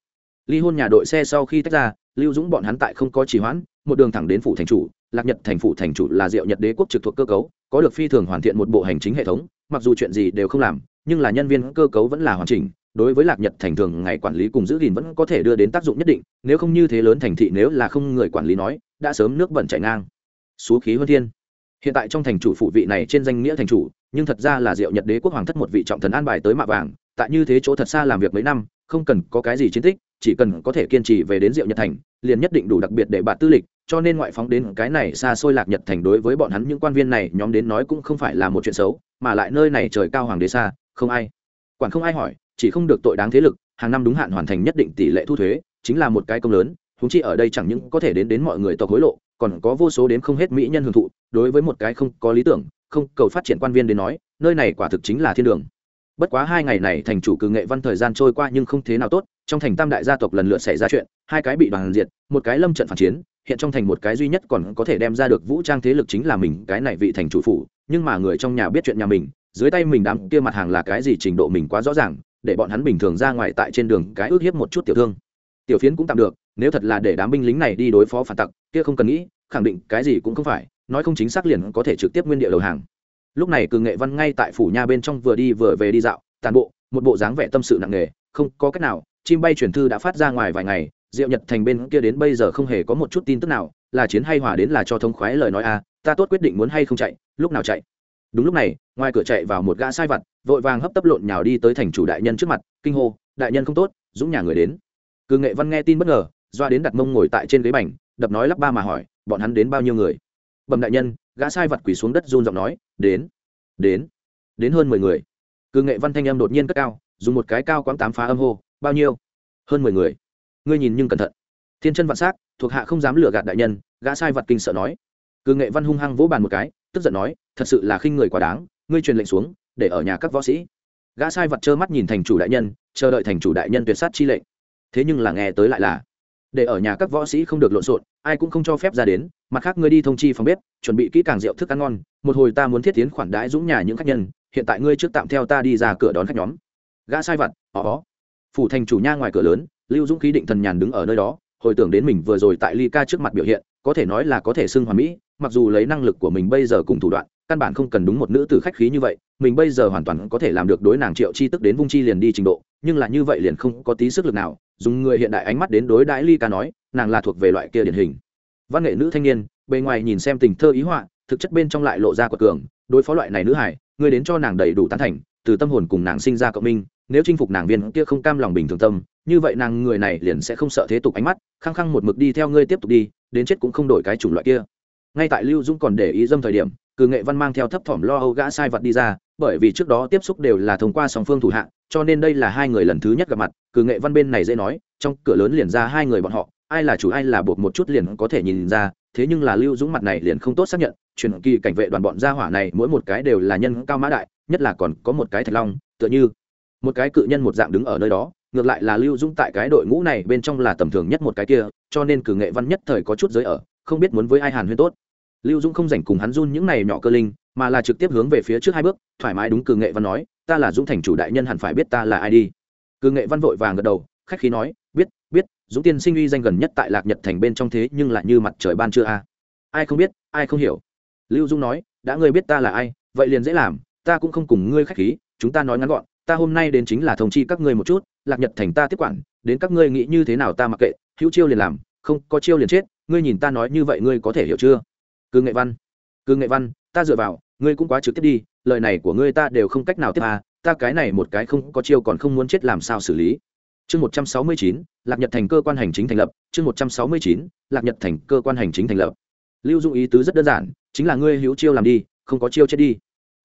Ly hôn nhà đội xe sau khi tách ra, lưu dũng bọn hắn tại không có trì hoãn, một đường thẳng đến phủ thành chủ, lạc nhật thành phủ thành chủ là diệu nhật đế quốc trực thuộc cơ cấu, có được phi thường hoàn thiện một bộ hành chính hệ thống, mặc dù chuyện gì đều không làm, nhưng là nhân viên cơ cấu vẫn là hoàn chỉnh, đối với lạc nhật thành thường ngày quản lý cùng giữ gìn vẫn có thể đưa đến tác dụng nhất định, nếu không như thế lớn thành thị nếu là không người quản lý nói, đã sớm nước bẩn chảy ngang. Xú khí hơn thiên hiện tại trong thành chủ phụ vị này trên danh nghĩa thành chủ, nhưng thật ra là diệu nhật đế quốc hoàng thất một vị trọng thần an bài tới mạ vàng, tại như thế chỗ thật xa làm việc mấy năm, không cần có cái gì chiến tích, chỉ cần có thể kiên trì về đến diệu nhật thành, liền nhất định đủ đặc biệt để bạn tư lịch, cho nên ngoại phóng đến cái này xa xôi lạc nhật thành đối với bọn hắn những quan viên này nhóm đến nói cũng không phải là một chuyện xấu, mà lại nơi này trời cao hoàng đế xa, không ai. Quản không ai hỏi, chỉ không được tội đáng thế lực, hàng năm đúng hạn hoàn thành nhất định tỷ lệ thu thuế, chính là một cái công lớn húng chi ở đây chẳng những có thể đến đến mọi người tộc hối lộ còn có vô số đến không hết mỹ nhân hưởng thụ, đối với một cái không có lý tưởng, không cầu phát triển quan viên đến nói, nơi này quả thực chính là thiên đường. Bất quá hai ngày này thành chủ cử nghệ văn thời gian trôi qua nhưng không thế nào tốt, trong thành tam đại gia tộc lần lượt xảy ra chuyện, hai cái bị đoàn diệt, một cái lâm trận phản chiến, hiện trong thành một cái duy nhất còn có thể đem ra được vũ trang thế lực chính là mình, cái này vị thành chủ phủ, nhưng mà người trong nhà biết chuyện nhà mình, dưới tay mình đám kia mặt hàng là cái gì trình độ mình quá rõ ràng, để bọn hắn bình thường ra ngoài tại trên đường cái ước hiếp một chút tiểu thương. Tiểu phiến cũng tạm được nếu thật là để đám binh lính này đi đối phó phản tặc, kia không cần nghĩ, khẳng định cái gì cũng không phải, nói không chính xác liền có thể trực tiếp nguyên địa đầu hàng. Lúc này cường nghệ văn ngay tại phủ nha bên trong vừa đi vừa về đi dạo, tàn bộ, một bộ dáng vẻ tâm sự nặng nề, không có cách nào, chim bay truyền thư đã phát ra ngoài vài ngày, diệu nhật thành bên kia đến bây giờ không hề có một chút tin tức nào, là chiến hay hỏa đến là cho thông khoái lời nói a ta tốt quyết định muốn hay không chạy, lúc nào chạy. Đúng lúc này, ngoài cửa chạy vào một gã sai vặt, vội vàng hấp tấp lộn nhào đi tới thành chủ đại nhân trước mặt, kinh hô, đại nhân không tốt, dũng nhà người đến. Cư nghệ văn nghe tin bất ngờ doa đến đặt mông ngồi tại trên ghế bành, đập nói lắp ba mà hỏi, bọn hắn đến bao nhiêu người? Bẩm đại nhân, gã sai vật quỳ xuống đất run giọng nói, đến đến đến hơn mười người. Cư nghệ văn thanh âm đột nhiên cất cao, dùng một cái cao quãng tám phá âm hô, bao nhiêu? Hơn mười người. Ngươi nhìn nhưng cẩn thận. Thiên chân vạn s á c thuộc hạ không dám lừa gạt đại nhân, gã sai vật kinh sợ nói. Cư nghệ văn hung hăng vỗ bàn một cái, tức giận nói, thật sự là khinh người quá đáng, ngươi truyền lệnh xuống, để ở nhà các võ sĩ. Gã sai vật trơ mắt nhìn thành chủ đại nhân, chờ đợi thành chủ đại nhân tuyệt sát chi lệnh. Thế nhưng là nghe tới lại là để ở nhà các võ sĩ không được lộn xộn, ai cũng không cho phép ra đến, mặt khác ngươi đi thông chi phòng bếp, chuẩn bị kỹ càng rượu thức ăn ngon, một hồi ta muốn thiết tiến khoản đãi dũng nhà những khách nhân, hiện tại ngươi trước tạm theo ta đi ra cửa đón khách nhóm. Gã sai vặt, ó phủ thành chủ nha ngoài cửa lớn, lưu dũng khí định thần nhàn đứng ở nơi đó, hồi tưởng đến mình vừa rồi tại ly ca trước mặt biểu hiện, có thể nói là có thể xưng hoàn mỹ, mặc dù lấy năng lực của mình bây giờ cùng thủ đoạn căn bản không cần đúng một nữ tử khách khí như vậy, mình bây giờ hoàn toàn có thể làm được đối nàng triệu chi tức đến vung chi liền đi trình độ, nhưng là như vậy liền không có tí sức lực nào, dùng người hiện đại ánh mắt đến đối đãi ly ca nói, nàng là thuộc về loại kia điển hình. Văn nghệ nữ thanh niên, bề ngoài nhìn xem tình thơ ý họa, thực chất bên trong lại lộ ra quật cường, đối phó loại này nữ hải ngươi đến cho nàng đầy đủ tán thành, từ tâm hồn cùng nàng sinh ra cộng minh, nếu chinh phục nàng viên kia không cam lòng bình thường tâm, như vậy nàng người này liền sẽ không sợ thế tục ánh mắt, khăng khăng một mực đi theo ngươi tiếp tục đi, đến chết cũng không đổi cái chủng loại kia. Ngay tại lưu dung còn để ý dâm thời điểm cử nghệ văn mang theo thấp thỏm lo âu gã sai vật đi ra, bởi vì trước đó tiếp xúc đều là thông qua song phương thủ hạ, cho nên đây là hai người lần thứ nhất gặp mặt. Cử nghệ văn bên này dễ nói, trong cửa lớn liền ra hai người bọn họ, ai là chủ ai là buộc một chút liền có thể nhìn ra, thế nhưng là lưu dũng mặt này liền không tốt xác nhận, truyền kỳ cảnh vệ đoàn bọn gia hỏa này mỗi một cái đều là nhân cao mã đại, nhất là còn có một cái thạch long, tựa như một cái cự nhân một dạng đứng ở nơi đó, ngược lại là lưu dũng tại cái đội ngũ này bên trong là tầm thường nhất một cái kia, cho nên cử nghệ văn nhất thời có chút giới ở, không biết muốn với ai hàn huyên tốt lưu dũng không dành cùng hắn run những này nhỏ cơ linh, mà là trực tiếp hướng về phía trước hai bước, thoải mái đúng cử nghệ văn nói, ta là dũng thành chủ đại nhân hẳn phải biết ta là ai đi. Cử nghệ văn vội vàng gật đầu, khách khí nói, biết biết, dũng tiên sinh uy danh gần nhất tại lạc nhật thành bên trong thế nhưng lại như mặt trời ban trưa a. Ai không biết, ai không hiểu. Lưu dung nói, đã ngươi biết ta là ai, vậy liền dễ làm, ta cũng không cùng ngươi khách khí, chúng ta nói ngắn gọn, ta hôm nay đến chính là thông chi các ngươi một chút, lạc nhật thành ta tiếp quản, đến các ngươi nghĩ như thế nào ta mặc kệ, hữu chiêu liền làm, không có chiêu liền chết, ngươi nhìn ta nói như vậy ngươi có thể hiểu chưa? Cư nghệ văn. Cư nghệ văn, ta dựa vào, ngươi cũng quá trực tiếp đi, lời này của ngươi ta đều không cách nào tiếp à ta cái này một cái không có chiêu còn không muốn chết làm sao xử lý. Chương một trăm sáu mươi chín, lạc nhật thành cơ quan hành chính thành lập. Chương một trăm sáu mươi chín, lạc nhật thành cơ quan hành chính thành lập. Lưu dụng ý tứ rất đơn giản, chính là ngươi hữu chiêu làm đi, không có chiêu chết đi.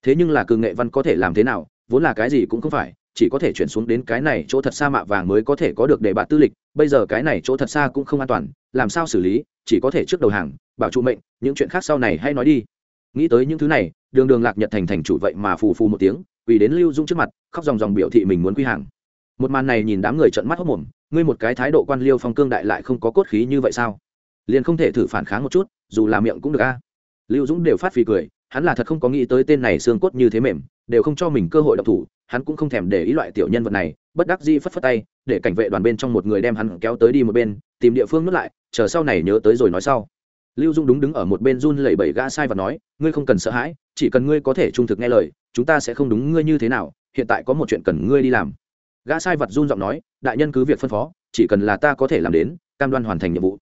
Thế nhưng là cường nghệ văn có thể làm thế nào, vốn là cái gì cũng không phải, chỉ có thể chuyển xuống đến cái này chỗ thật xa mạ vàng mới có thể có được để bạt tư lịch. Bây giờ cái này chỗ thật xa cũng không an toàn, làm sao xử lý, chỉ có thể trước đầu hàng bảo trụ mệnh, những chuyện khác sau này hay nói đi. Nghĩ tới những thứ này, đường đường lạc nhật thành thành chủ vậy mà phù phù một tiếng vì đến lưu dung trước mặt, khóc dòng dòng biểu thị mình muốn quy hàng. Một màn này nhìn đám người trận mắt hốc mồm, ngươi một cái thái độ quan liêu phong cương đại lại không có cốt khí như vậy sao? Liền không thể thử phản kháng một chút, dù là miệng cũng được a. Lưu dũng đều phát phì cười, hắn là thật không có nghĩ tới tên này xương cốt như thế mềm, đều không cho mình cơ hội độc thủ, hắn cũng không thèm để ý loại tiểu nhân vật này, bất đắc dĩ phất phất tay, để cảnh vệ đoàn bên trong một người đem hắn kéo tới đi một bên, tìm địa phương nuốt lại, chờ sau này nhớ tới rồi nói sau lưu dung đúng đứng ở một bên run lẩy bẩy gã sai và nói, ngươi không cần sợ hãi, chỉ cần ngươi có thể trung thực nghe lời, chúng ta sẽ không đúng ngươi như thế nào, hiện tại có một chuyện cần ngươi đi làm. Gã sai vật run giọng nói, đại nhân cứ việc phân phó, chỉ cần là ta có thể làm đến, cam đoan hoàn thành nhiệm vụ.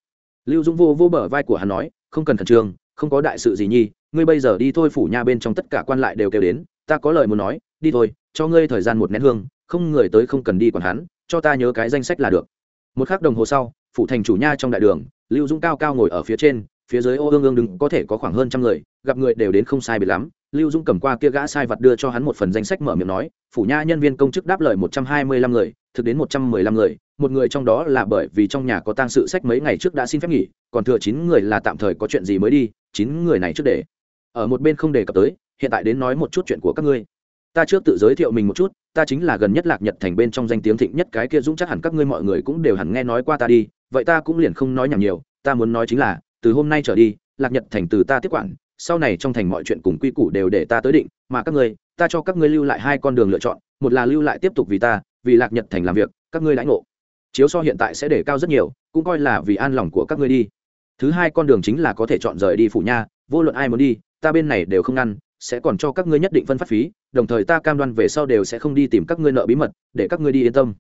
Lưu dung vô vô bờ vai của hắn nói, không cần khẩn trương, không có đại sự gì nhi, ngươi bây giờ đi thôi phủ nha bên trong tất cả quan lại đều kêu đến, ta có lời muốn nói, đi thôi, cho ngươi thời gian một nén hương, không người tới không cần đi còn hắn, cho ta nhớ cái danh sách là được. Một khắc đồng hồ sau, phủ thành chủ nha trong đại đường, lưu dũng cao cao ngồi ở phía trên phía dưới ô ương ương đứng có thể có khoảng hơn trăm người, gặp người đều đến không sai biệt lắm. Lưu dũng cầm qua kia gã sai vật đưa cho hắn một phần danh sách mở miệng nói, phủ nha nhân viên công chức đáp lời một trăm hai mươi lăm người, thực đến một trăm mười lăm người, một người trong đó là bởi vì trong nhà có tang sự sách mấy ngày trước đã xin phép nghỉ, còn thừa chín người là tạm thời có chuyện gì mới đi, chín người này trước để. Ở một bên không đề cập tới, hiện tại đến nói một chút chuyện của các ngươi. Ta trước tự giới thiệu mình một chút, ta chính là gần nhất lạc nhật thành bên trong danh tiếng thịnh nhất cái kia dũng chắc hẳn các ngươi mọi người cũng đều hẳn nghe nói qua ta đi, vậy ta cũng liền không nói nhảm nhiều, ta muốn nói chính là từ hôm nay trở đi, lạc nhật thành từ ta tiếp quản, sau này trong thành mọi chuyện cùng quy củ đều để ta tới định, mà các ngươi, ta cho các ngươi lưu lại hai con đường lựa chọn, một là lưu lại tiếp tục vì ta, vì lạc nhật thành làm việc, các ngươi lãnh ngộ. Chiếu so hiện tại sẽ để cao rất nhiều, cũng coi là vì an lòng của các ngươi đi. Thứ hai con đường chính là có thể chọn rời đi phủ nha, vô luận ai muốn đi, ta bên này đều không ngăn, sẽ còn cho các ngươi nhất định phân phát phí, đồng thời ta cam đoan về sau đều sẽ không đi tìm các ngươi nợ bí mật, để các ngươi đi yên tâm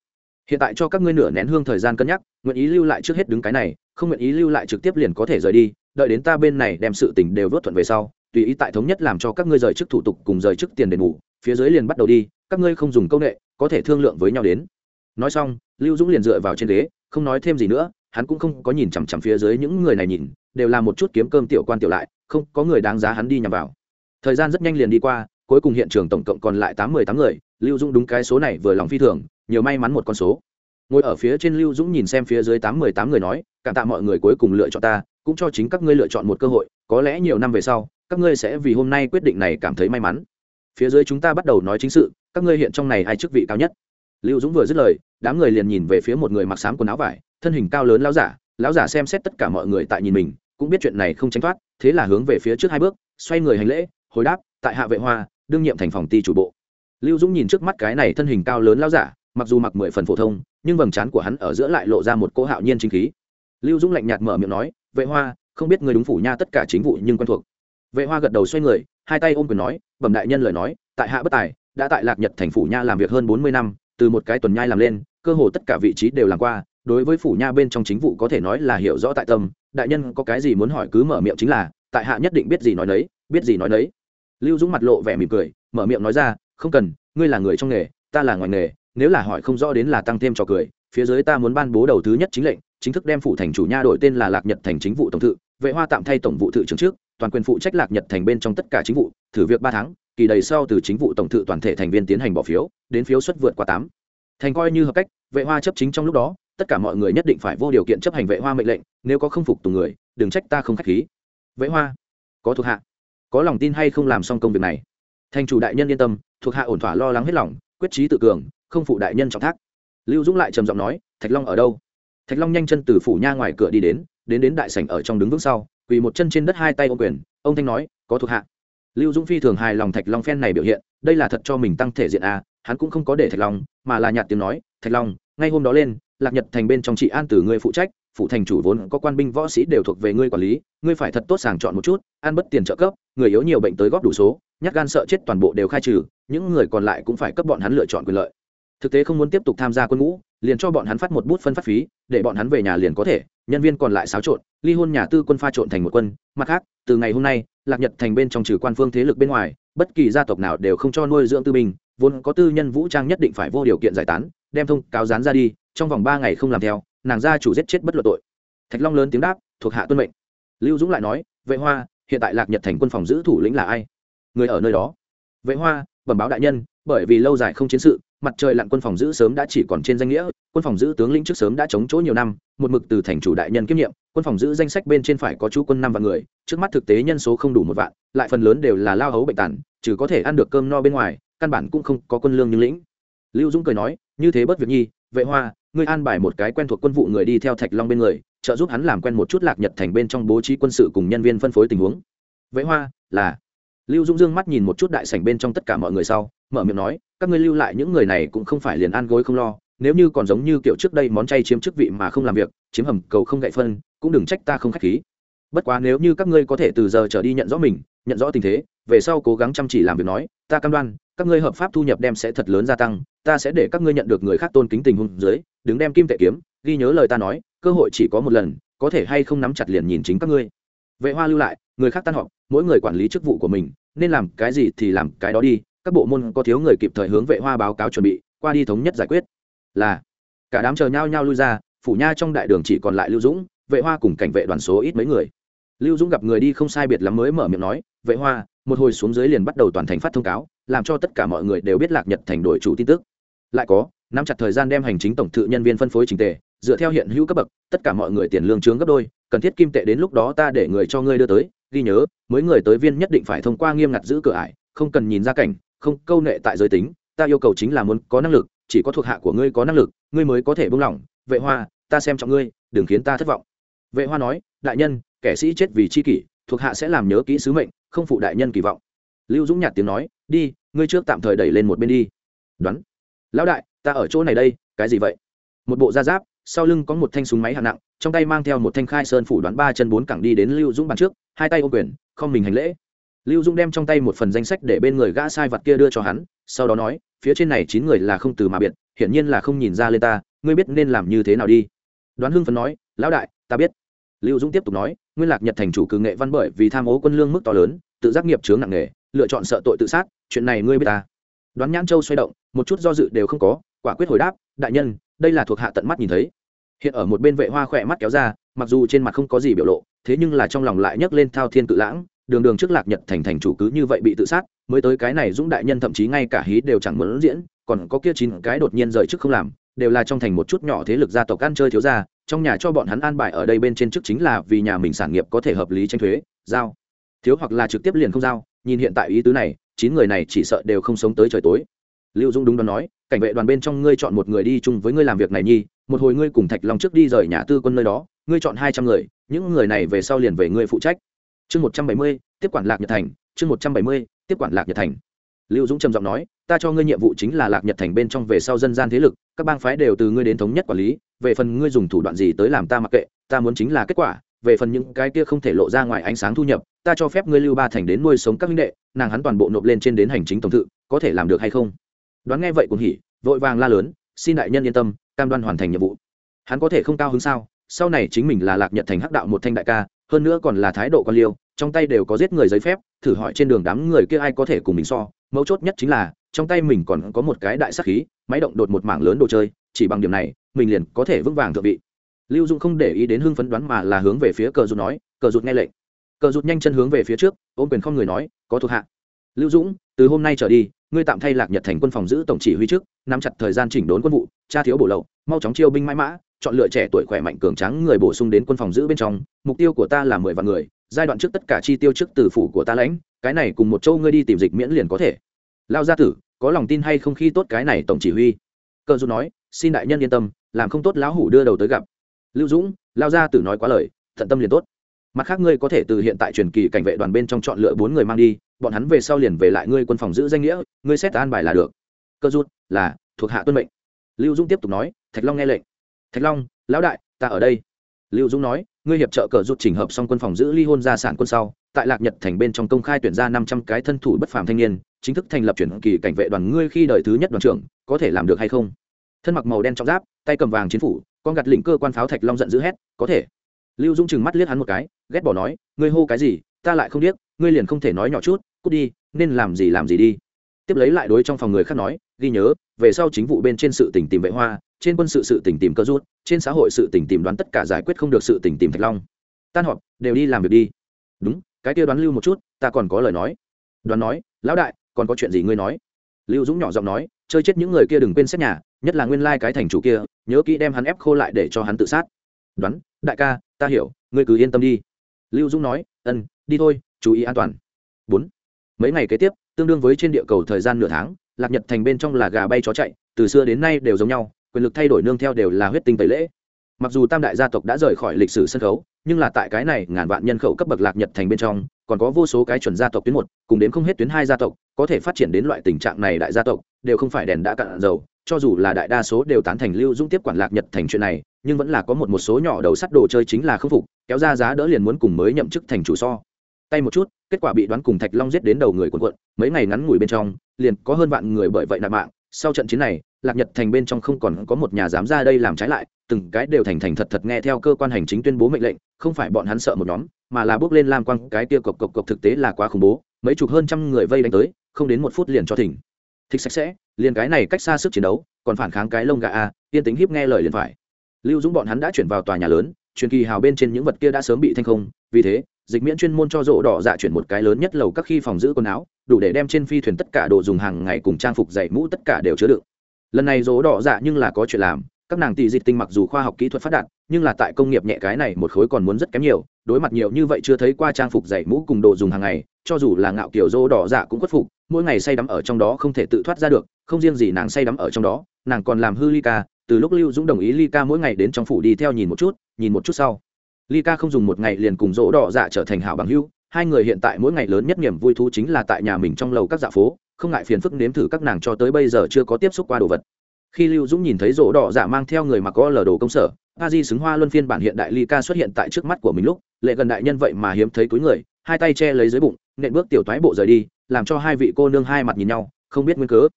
hiện tại cho các ngươi nửa nén hương thời gian cân nhắc, nguyện ý lưu lại trước hết đứng cái này, không nguyện ý lưu lại trực tiếp liền có thể rời đi, đợi đến ta bên này đem sự tình đều vớt thuận về sau, tùy ý tại thống nhất làm cho các ngươi rời chức thủ tục cùng rời chức tiền đền bù, phía dưới liền bắt đầu đi, các ngươi không dùng công nghệ có thể thương lượng với nhau đến. Nói xong, lưu dũng liền dựa vào trên ghế, không nói thêm gì nữa, hắn cũng không có nhìn chằm chằm phía dưới những người này nhìn, đều là một chút kiếm cơm tiểu quan tiểu lại, không có người đáng giá hắn đi nhằm vào. Thời gian rất nhanh liền đi qua, cuối cùng hiện trường tổng cộng còn lại tám mươi tám người, lưu dũng đúng cái số này vừa lòng phi thường nhiều may mắn một con số. Ngồi ở phía trên lưu dũng nhìn xem phía dưới tám mười tám người nói cảm tạ mọi người cuối cùng lựa chọn ta, cũng cho chính các ngươi lựa chọn một cơ hội, có lẽ nhiều năm về sau, các ngươi sẽ vì hôm nay quyết định này cảm thấy may mắn. Phía dưới chúng ta bắt đầu nói chính sự, các ngươi hiện trong này ai chức vị cao nhất? Lưu dũng vừa dứt lời, đám người liền nhìn về phía một người mặc xám quần áo vải, thân hình cao lớn lão giả lão giả xem xét tất cả mọi người tại nhìn mình, cũng biết chuyện này không tránh thoát, thế là hướng về phía trước hai bước, xoay người hành lễ, hồi đáp, tại hạ vệ hoa, đương nhiệm thành phòng ty chủ bộ. Lưu dũng nhìn trước mắt cái này thân hình cao lớn lão giả mặc dù mặc mười phần phổ thông, nhưng vầng trán của hắn ở giữa lại lộ ra một cỗ hạo nhiên chính khí. Lưu dũng lạnh nhạt mở miệng nói, vệ hoa, không biết người đúng phủ nha tất cả chính vụ nhưng quen thuộc. Vệ hoa gật đầu xoay người, hai tay ôm quyền nói, bẩm đại nhân lời nói, tại hạ bất tài, đã tại lạc nhật thành phủ nha làm việc hơn bốn mươi năm, từ một cái tuần nhai làm lên, cơ hồ tất cả vị trí đều làm qua, đối với phủ nha bên trong chính vụ có thể nói là hiểu rõ tại tâm, đại nhân có cái gì muốn hỏi cứ mở miệng chính là, tại hạ nhất định biết gì nói nấy, biết gì nói nấy. Lưu dũng mặt lộ vẻ mỉm cười, mở miệng nói ra, không cần, ngươi là người trong nghề, ta là ngoài nghề nếu là hỏi không rõ đến là tăng thêm trò cười, phía dưới ta muốn ban bố đầu thứ nhất chính lệnh, chính thức đem phủ thành chủ nha đổi tên là lạc nhật thành chính vụ tổng thự, vệ hoa tạm thay tổng vụ thự trưởng trước, toàn quyền phụ trách lạc nhật thành bên trong tất cả chính vụ, thử việc ba tháng, kỳ đầy sau từ chính vụ tổng thự toàn thể thành viên tiến hành bỏ phiếu, đến phiếu xuất vượt qua tám. Thành coi như hợp cách, vệ hoa chấp chính trong lúc đó, tất cả mọi người nhất định phải vô điều kiện chấp hành vệ hoa mệnh lệnh, nếu có không phục tùng người, đừng trách ta không k h á c h khí. Vệ hoa, có thuộc hạ. Có lòng tin hay không làm xong công việc này? Thành chủ đại nhân yên tâm, thuộc hạ ổn thỏa lo lắng hết lòng, quyết trí tự cường không phụ đại nhân trọng thác. Lưu dũng lại trầm giọng nói, thạch long ở đâu? Thạch long nhanh chân từ phủ nha ngoài cửa đi đến đến đến đại sảnh ở trong đứng vững sau, quỳ một chân trên đất hai tay ô quyền, ông thanh nói, có thuộc hạ. Lưu dũng phi thường hài lòng thạch long phen này biểu hiện, đây là thật cho mình tăng thể diện a, hắn cũng không có để thạch long, mà là nhạt tiếng nói, thạch long, ngay hôm đó lên, lạc nhật thành bên trong trị an từ ngươi phụ trách, phụ thành chủ vốn có quan binh võ sĩ đều thuộc về ngươi quản lý, ngươi phải thật tốt sàng chọn một chút, ăn bất tiền trợ cấp, người yếu nhiều bệnh tới góp đủ số, nhát gan sợ chết toàn bộ đều khai trừ, những người còn lại cũng phải cấp bọn hắn lựa chọn quyền lợi thực tế không muốn tiếp tục tham gia quân ngũ, liền cho bọn hắn phát một bút phân phát phí, để bọn hắn về nhà liền có thể, nhân viên còn lại xáo trộn, ly hôn nhà tư quân pha trộn thành một quân. Mặt khác, từ ngày hôm nay, lạc nhật thành bên trong trừ quan phương thế lực bên ngoài, bất kỳ gia tộc nào đều không cho nuôi dưỡng tư binh, vốn có tư nhân vũ trang nhất định phải vô điều kiện giải tán, đem thông cáo dán ra đi, trong vòng ba ngày không làm theo, nàng gia chủ giết chết bất luận tội. Thạch long lớn tiếng đáp, thuộc hạ tuân mệnh. Lưu dũng lại nói, vệ hoa, hiện tại lạc nhật thành quân phòng giữ thủ lĩnh là ai? Người ở nơi đó. Vệ hoa, bẩm báo đại nhân, bởi vì lâu dài không chiến sự mặt trời lặn quân phòng giữ sớm đã chỉ còn trên danh nghĩa quân phòng giữ tướng lĩnh trước sớm đã chống chỗ nhiều năm một mực từ thành chủ đại nhân kiêm nhiệm quân phòng giữ danh sách bên trên phải có chú quân năm vạn người trước mắt thực tế nhân số không đủ một vạn lại phần lớn đều là lao hấu bệnh tản, trừ có thể ăn được cơm no bên ngoài căn bản cũng không có quân lương như lĩnh. Lưu dũng cười nói như thế bất việc nhi vệ hoa ngươi an bài một cái quen thuộc quân vụ người đi theo thạch long bên người trợ giúp hắn làm quen một chút lạc nhật thành bên trong bố trí quân sự cùng nhân viên phân phối tình huống. Vệ hoa là. Lưu dũng dương mắt nhìn một chút đại sảnh bên trong tất cả mọi người sau mở miệng nói, các ngươi lưu lại những người này cũng không phải liền ăn gối không lo, nếu như còn giống như kiểu trước đây món chay chiếm chức vị mà không làm việc, chiếm hầm cầu không gậy phân, cũng đừng trách ta không khách khí. Bất quá nếu như các ngươi có thể từ giờ trở đi nhận rõ mình, nhận rõ tình thế, về sau cố gắng chăm chỉ làm việc nói, ta cam đoan, các ngươi hợp pháp thu nhập đem sẽ thật lớn gia tăng, ta sẽ để các ngươi nhận được người khác tôn kính tình huống dưới, đứng đem kim tệ kiếm, ghi nhớ lời ta nói, cơ hội chỉ có một lần, có thể hay không nắm chặt liền nhìn chính các ngươi. Vệ hoa lưu lại, người khác tan họp, mỗi người quản lý chức vụ của mình, nên làm cái gì thì làm cái đó đi các bộ môn có thiếu người kịp thời hướng vệ hoa báo cáo chuẩn bị, qua đi thống nhất giải quyết. Là, cả đám chờ nhau nhau lui ra, phủ nha trong đại đường chỉ còn lại lưu dũng, vệ hoa cùng cảnh vệ đoàn số ít mấy người. Lưu dũng gặp người đi không sai biệt lắm mới mở miệng nói, vệ hoa, một hồi xuống dưới liền bắt đầu toàn thành phát thông cáo, làm cho tất cả mọi người đều biết lạc nhật thành đổi chủ tin tức. Lại có, nắm chặt thời gian đem hành chính tổng thự nhân viên phân phối trình tề, dựa theo hiện hữu cấp bậc, tất cả mọi người tiền lương trướng gấp đôi, cần thiết kim tệ đến lúc đó ta để người cho ngươi đưa tới, ghi nhớ, mới người tới viên nhất định phải thông qua nghiêm ngặt giữ cửa ải, không cần nhìn ra cảnh không, câu nệ tại giới tính, ta yêu cầu chính là muốn có năng lực, chỉ có thuộc hạ của ngươi có năng lực, ngươi mới có thể buông lỏng. Vệ hoa, ta xem trọng ngươi, đừng khiến ta thất vọng. Vệ hoa nói, đại nhân, kẻ sĩ chết vì chi kỷ, thuộc hạ sẽ làm nhớ kỹ sứ mệnh, không phụ đại nhân kỳ vọng. Lưu dũng nhạt tiếng nói, đi, ngươi trước tạm thời đẩy lên một bên đi. Đoán. Lão đại, ta ở chỗ này đây, cái gì vậy? Một bộ da giáp, sau lưng có một thanh súng máy hạng nặng, trong tay mang theo một thanh khai sơn phủ đoán ba chân bốn cẳng đi đến lưu dũng bàn trước, hai tay ô quyền, không mình hành lễ lưu dũng đem trong tay một phần danh sách để bên người gã sai vật kia đưa cho hắn, sau đó nói, phía trên này chín người là không từ mà biệt, hiển nhiên là không nhìn ra lên ta, ngươi biết nên làm như thế nào đi. Đoán hưng phấn nói, lão đại, ta biết. Lưu dũng tiếp tục nói, nguyên lạc nhật thành chủ cử nghệ văn bởi vì tham ô quân lương mức to lớn, tự giác nghiệp chướng nặng nề, lựa chọn sợ tội tự sát, chuyện này ngươi biết ta. Đoán nhãn châu xoay động, một chút do dự đều không có, quả quyết hồi đáp, đại nhân, đây là thuộc hạ tận mắt nhìn thấy. Hiện ở một bên vệ hoa khỏe mắt kéo ra, mặc dù trên mặt không có gì biểu lộ, thế nhưng là trong lòng lại nhấc lên thao thiên cự lãng đường đường trước lạc nhật thành thành chủ cứ như vậy bị tự sát, mới tới cái này dũng đại nhân thậm chí ngay cả hí đều chẳng muốn diễn, còn có kia chín cái đột nhiên rời chức không làm, đều là trong thành một chút nhỏ thế lực gia tộc ăn chơi thiếu gia, trong nhà cho bọn hắn an bài ở đây bên trên chức chính là vì nhà mình sản nghiệp có thể hợp lý tranh thuế, giao. Thiếu hoặc là trực tiếp liền không giao, nhìn hiện tại ý tứ này, chín người này chỉ sợ đều không sống tới trời tối. Lưu dung đúng đoán nói, cảnh vệ đoàn bên trong ngươi chọn một người đi chung với ngươi làm việc này nhi, một hồi ngươi cùng thạch long trước đi rời nhà tư quân nơi đó, ngươi chọn hai trăm người, những người này về sau liền về ngươi phụ trách chương một trăm bảy mươi, tiếp quản lạc nhật thành, chương một trăm bảy mươi, tiếp quản lạc nhật thành. Lưu dũng trầm giọng nói, ta cho ngươi nhiệm vụ chính là lạc nhật thành bên trong về sau dân gian thế lực, các bang phái đều từ ngươi đến thống nhất quản lý, về phần ngươi dùng thủ đoạn gì tới làm ta mặc kệ, ta muốn chính là kết quả, về phần những cái kia không thể lộ ra ngoài ánh sáng thu nhập, ta cho phép ngươi lưu ba thành đến nuôi sống các minh đệ, nàng hắn toàn bộ nộp lên trên đến hành chính tổng thự, có thể làm được hay không? Đoán nghe vậy cũng hỉ, vội vàng la lớn, xin đại nhân yên tâm, cam đoan hoàn thành nhiệm vụ. Hắn có thể không cao hứng sao? Sau này chính mình là lạc nhật thành hắc đạo một thanh đại ca, hơn nữa còn là thái độ con liêu trong tay đều có giết người giấy phép, thử hỏi trên đường đám người kia ai có thể cùng mình so, mấu chốt nhất chính là, trong tay mình còn có một cái đại sắc khí, máy động đột một mảng lớn đồ chơi, chỉ bằng điểm này, mình liền có thể vững vàng thượng vị. Lưu dung không để ý đến hưng phấn đoán mà là hướng về phía cờ rụt nói, cờ rụt nghe lệnh. Cờ rụt nhanh chân hướng về phía trước, ôm quyền không người nói, có thuộc hạ. Lưu dũng, từ hôm nay trở đi, ngươi tạm thay lạc nhật thành quân phòng giữ tổng chỉ huy trước, nắm chặt thời gian chỉnh đốn quân vụ, tra thiếu bổ lậu, mau chóng chiêu binh mãi mã, chọn lựa trẻ tuổi khỏe mạnh cường tráng người bổ sung đến quân phòng giữ bên trong, mục tiêu của ta là mười vạn người giai đoạn trước tất cả chi tiêu trước từ phủ của ta lãnh, cái này cùng một châu ngươi đi tìm dịch miễn liền có thể. Lao gia tử, có lòng tin hay không khi tốt cái này tổng chỉ huy? Cơ dù nói, xin đại nhân yên tâm, làm không tốt lão hủ đưa đầu tới gặp. Lưu dũng, lao gia tử nói quá lời thận tâm liền tốt. Mặt khác ngươi có thể từ hiện tại truyền kỳ cảnh vệ đoàn bên trong chọn lựa bốn người mang đi, bọn hắn về sau liền về lại ngươi quân phòng giữ danh nghĩa, ngươi xét an bài là được. Cơ rút là, thuộc hạ tuân mệnh. Lưu dũng tiếp tục nói, thạch long nghe lệnh. Thạch long, lão đại, ta ở đây. Lưu dũng nói ngươi hiệp trợ cờ rút chỉnh hợp xong quân phòng giữ ly hôn gia sản quân sau, tại lạc nhật thành bên trong công khai tuyển ra năm trăm cái thân thủ bất phàm thanh niên, chính thức thành lập chuyển kỳ cảnh vệ đoàn ngươi khi đời thứ nhất đoàn trưởng, có thể làm được hay không? Thân mặc màu đen trong giáp, tay cầm vàng chiến phủ, con gặt lĩnh cơ quan pháo thạch long giận dữ hét, có thể. Lưu dung chừng mắt liếc hắn một cái, ghét bỏ nói, ngươi hô cái gì? Ta lại không biết ngươi liền không thể nói nhỏ chút, cút đi, nên làm gì làm gì đi. Tiếp lấy lại đối trong phòng người khác nói, ghi nhớ, về sau chính vụ bên trên sự tỉnh tìm vệ hoa trên quân sự sự tỉnh tìm cơ rút, trên xã hội sự tỉnh tìm đoán tất cả giải quyết không được sự tỉnh tìm thạch long. Tan họp, đều đi làm việc đi. Đúng, cái kia đoán lưu một chút, ta còn có lời nói. Đoán nói, lão đại, còn có chuyện gì ngươi nói? Lưu dũng nhỏ giọng nói, chơi chết những người kia đừng quên xét nhà, nhất là nguyên lai cái thành chủ kia, nhớ kỹ đem hắn ép khô lại để cho hắn tự sát. Đoán, đại ca, ta hiểu, ngươi cứ yên tâm đi. Lưu dũng nói, ân, đi thôi, chú ý an toàn. Bốn, mấy ngày kế tiếp, tương đương với trên địa cầu thời gian nửa tháng, lạc nhật thành bên trong là gà bay chó chạy, từ xưa đến nay đều giống nhau quyền lực thay đổi nương theo đều là huyết tinh tẩy lễ. Mặc dù tam đại gia tộc đã rời khỏi lịch sử sân khấu, nhưng là tại cái này ngàn vạn nhân khẩu cấp bậc lạc nhật thành bên trong, còn có vô số cái chuẩn gia tộc tuyến một, cùng đến không hết tuyến hai gia tộc, có thể phát triển đến loại tình trạng này đại gia tộc, đều không phải đèn đã cạn dầu, cho dù là đại đa số đều tán thành lưu dũng tiếp quản lạc nhật thành chuyện này, nhưng vẫn là có một một số nhỏ đầu sắt đồ chơi chính là không phục, kéo ra giá đỡ liền muốn cùng mới nhậm chức thành chủ so. Tay một chút, kết quả bị đoán cùng thạch long giết đến đầu người quần quận mấy ngày ngắn ngủi bên trong, liền có hơn vạn người bởi vậy nạp mạng sau trận chiến này, lạc nhật thành bên trong không còn có một nhà dám ra đây làm trái lại, từng cái đều thành thành thật thật nghe theo cơ quan hành chính tuyên bố mệnh lệnh, không phải bọn hắn sợ một nhóm, mà là bước lên lam quang, cái kia cộc cộc cộc thực tế là quá khủng bố, mấy chục hơn trăm người vây đánh tới, không đến một phút liền cho thỉnh. Thích sạch sẽ, liền cái này cách xa sức chiến đấu, còn phản kháng cái lông gà a yên tính hiếp nghe lời liền phải. Lưu dũng bọn hắn đã chuyển vào tòa nhà lớn, truyền kỳ hào bên trên những vật kia đã sớm bị thanh không, vì thế, dịch miễn chuyên môn cho rỗ đỏ dạ chuyển một cái lớn nhất lầu các khi phòng giữ quần áo đủ để đem trên phi thuyền tất cả đồ dùng hàng ngày cùng trang phục dạy mũ tất cả đều chứa đựng. Lần này dỗ đỏ dạ nhưng là có chuyện làm, các nàng tỷ dịch tinh mặc dù khoa học kỹ thuật phát đạt, nhưng là tại công nghiệp nhẹ cái này một khối còn muốn rất kém nhiều, đối mặt nhiều như vậy chưa thấy qua trang phục dạy mũ cùng đồ dùng hàng ngày, cho dù là ngạo kiểu dỗ đỏ dạ cũng khuất phục, mỗi ngày say đắm ở trong đó không thể tự thoát ra được, không riêng gì nàng say đắm ở trong đó, nàng còn làm hư ly ca, từ lúc lưu dũng đồng ý ly ca mỗi ngày đến trong phủ đi theo nhìn một chút, nhìn một chút sau. Ly ca không dùng một ngày liền cùng dỗ đỏ dạ trở thành hảo bằng hưu hai người hiện tại mỗi ngày lớn nhất niềm vui thú chính là tại nhà mình trong lầu các dạ phố, không ngại phiền phức nếm thử các nàng cho tới bây giờ chưa có tiếp xúc qua đồ vật. Khi lưu dũng nhìn thấy rỗ đỏ giả mang theo người mặc có lờ đồ công sở, a di xứng hoa luân phiên bản hiện đại ly ca xuất hiện tại trước mắt của mình lúc, lệ gần đại nhân vậy mà hiếm thấy túi người, hai tay che lấy dưới bụng, nện bước tiểu toái bộ rời đi, làm cho hai vị cô nương hai mặt nhìn nhau, không biết nguyên cớ.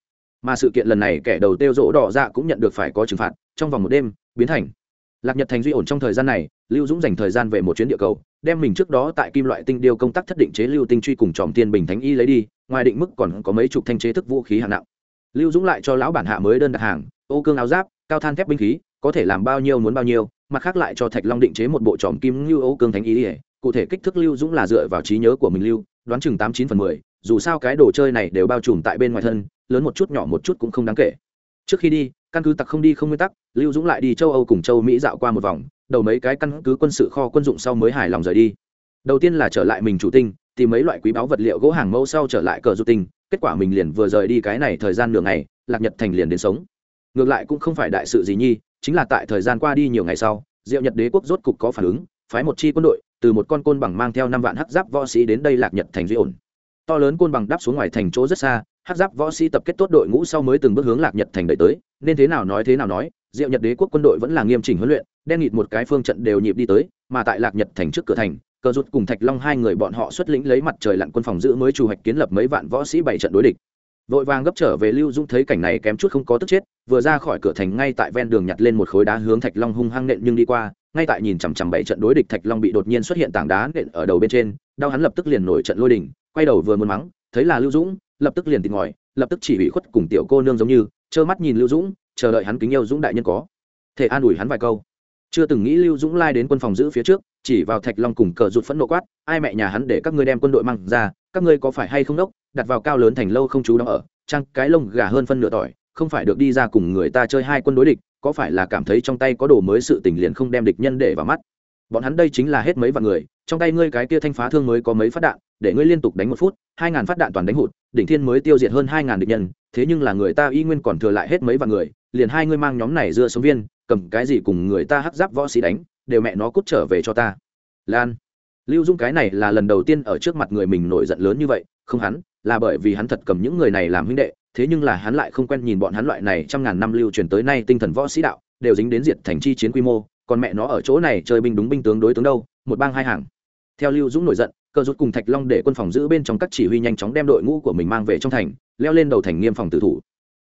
Mà sự kiện lần này kẻ đầu tiêu rỗ đỏ dạ cũng nhận được phải có trừng phạt, trong vòng một đêm, biến thành lạc nhật thành duy ổn trong thời gian này, lưu dũng dành thời gian về một chuyến địa cầu, đem mình trước đó tại kim loại tinh điêu công tác thất định chế lưu tinh truy cùng tròm tiên bình thánh y lấy đi, ngoài định mức còn có mấy chục thanh chế thức vũ khí hạng nặng. Lưu dũng lại cho lão bản hạ mới đơn đặt hàng, ô cương áo giáp, cao than thép binh khí, có thể làm bao nhiêu muốn bao nhiêu, mặt khác lại cho thạch long định chế một bộ tròm kim lưu ô cương thánh y, cụ thể kích thước lưu dũng là dựa vào trí nhớ của mình lưu, đoán chừng tám chín phần mười, dù sao cái đồ chơi này đều bao trùm tại bên ngoài thân, lớn một chút nhỏ một chút cũng không đáng kể trước khi đi, căn cứ tặc không đi không nguyên tắc, lưu dũng lại đi châu âu cùng châu mỹ dạo qua một vòng, đầu mấy cái căn cứ quân sự kho quân dụng sau mới hài lòng rời đi. Đầu tiên là trở lại mình chủ tinh, tìm mấy loại quý báu vật liệu gỗ hàng mẫu sau trở lại cờ du tinh, kết quả mình liền vừa rời đi cái này thời gian nửa ngày, lạc nhật thành liền đến sống. Ngược lại cũng không phải đại sự gì nhi, chính là tại thời gian qua đi nhiều ngày sau, diệu nhật đế quốc rốt cục có phản ứng, phái một chi quân đội, từ một con côn bằng mang theo năm vạn hắc giáp võ sĩ đến đây lạc nhật thành duy ổn to lớn côn bằng đáp xuống ngoài thành chỗ rất xa, Hát giáp võ sĩ tập kết tốt đội ngũ sau mới từng bước hướng lạc nhật thành đợi tới, nên thế nào nói thế nào nói, diệu nhật đế quốc quân đội vẫn là nghiêm chỉnh huấn luyện, đen nghịt một cái phương trận đều nhịp đi tới, mà tại lạc nhật thành trước cửa thành, cờ rút cùng thạch long hai người bọn họ xuất lĩnh lấy mặt trời lặn quân phòng giữ mới chủ hoạch kiến lập mấy vạn võ sĩ bảy trận đối địch vội vàng gấp trở về lưu dũng thấy cảnh này kém chút không có tức chết, vừa ra khỏi cửa thành ngay tại ven đường nhặt lên một khối đá hướng thạch long hung hăng nện nhưng đi qua, ngay tại nhìn chằm chằm bảy trận đối địch thạch long bị đột nhiên xuất hiện tảng đá nện ở đầu bên trên, đau hắn lập tức liền nổi trận lôi đỉnh quay đầu vừa muốn mắng, thấy là lưu dũng, lập tức liền tìm ngòi lập tức chỉ bị khuất cùng tiểu cô nương giống như, trơ mắt nhìn lưu dũng, chờ đợi hắn kính yêu dũng đại nhân có. Thể an ủi hắn vài câu. Chưa từng nghĩ lưu dũng lai đến quân phòng giữ phía trước, chỉ vào thạch long cùng cờ rụt phẫn nộ quát, ai mẹ nhà hắn để các ngươi đem quân đội mang ra, các ngươi có phải hay không đốc? Đặt vào cao lớn thành lâu không chú đóng ở trăng cái lông gà hơn phân nửa tỏi, không phải được đi ra cùng người ta chơi hai quân đối địch, có phải là cảm thấy trong tay có đồ mới sự tình liền không đem địch nhân để vào mắt? Bọn hắn đây chính là hết mấy vạn người, trong tay ngươi cái kia thanh phá thương mới có mấy phát đạn, để ngươi liên tục đánh một phút, hai ngàn phát đạn toàn đánh hụt, đỉnh thiên mới tiêu diệt hơn hai ngàn địch nhân, thế nhưng là người ta y nguyên còn thừa lại hết mấy vạn người, liền hai ngươi mang nhóm này dưa sống viên, cầm cái gì cùng người ta hắc giáp võ sĩ đánh, đều mẹ nó cút trở về cho ta. Lan. Lưu dung cái này là lần đầu tiên ở trước mặt người mình nổi giận lớn như vậy, không hắn là bởi vì hắn thật cầm những người này làm huynh đệ, thế nhưng là hắn lại không quen nhìn bọn hắn loại này trăm ngàn năm lưu truyền tới nay tinh thần võ sĩ đạo, đều dính đến diệt thành chi chiến quy mô, còn mẹ nó ở chỗ này chơi binh đúng binh tướng đối tướng đâu, một bang hai hàng. Theo lưu dũng nổi giận, cờ rút cùng thạch long để quân phòng giữ bên trong các chỉ huy nhanh chóng đem đội ngũ của mình mang về trong thành, leo lên đầu thành nghiêm phòng tử thủ.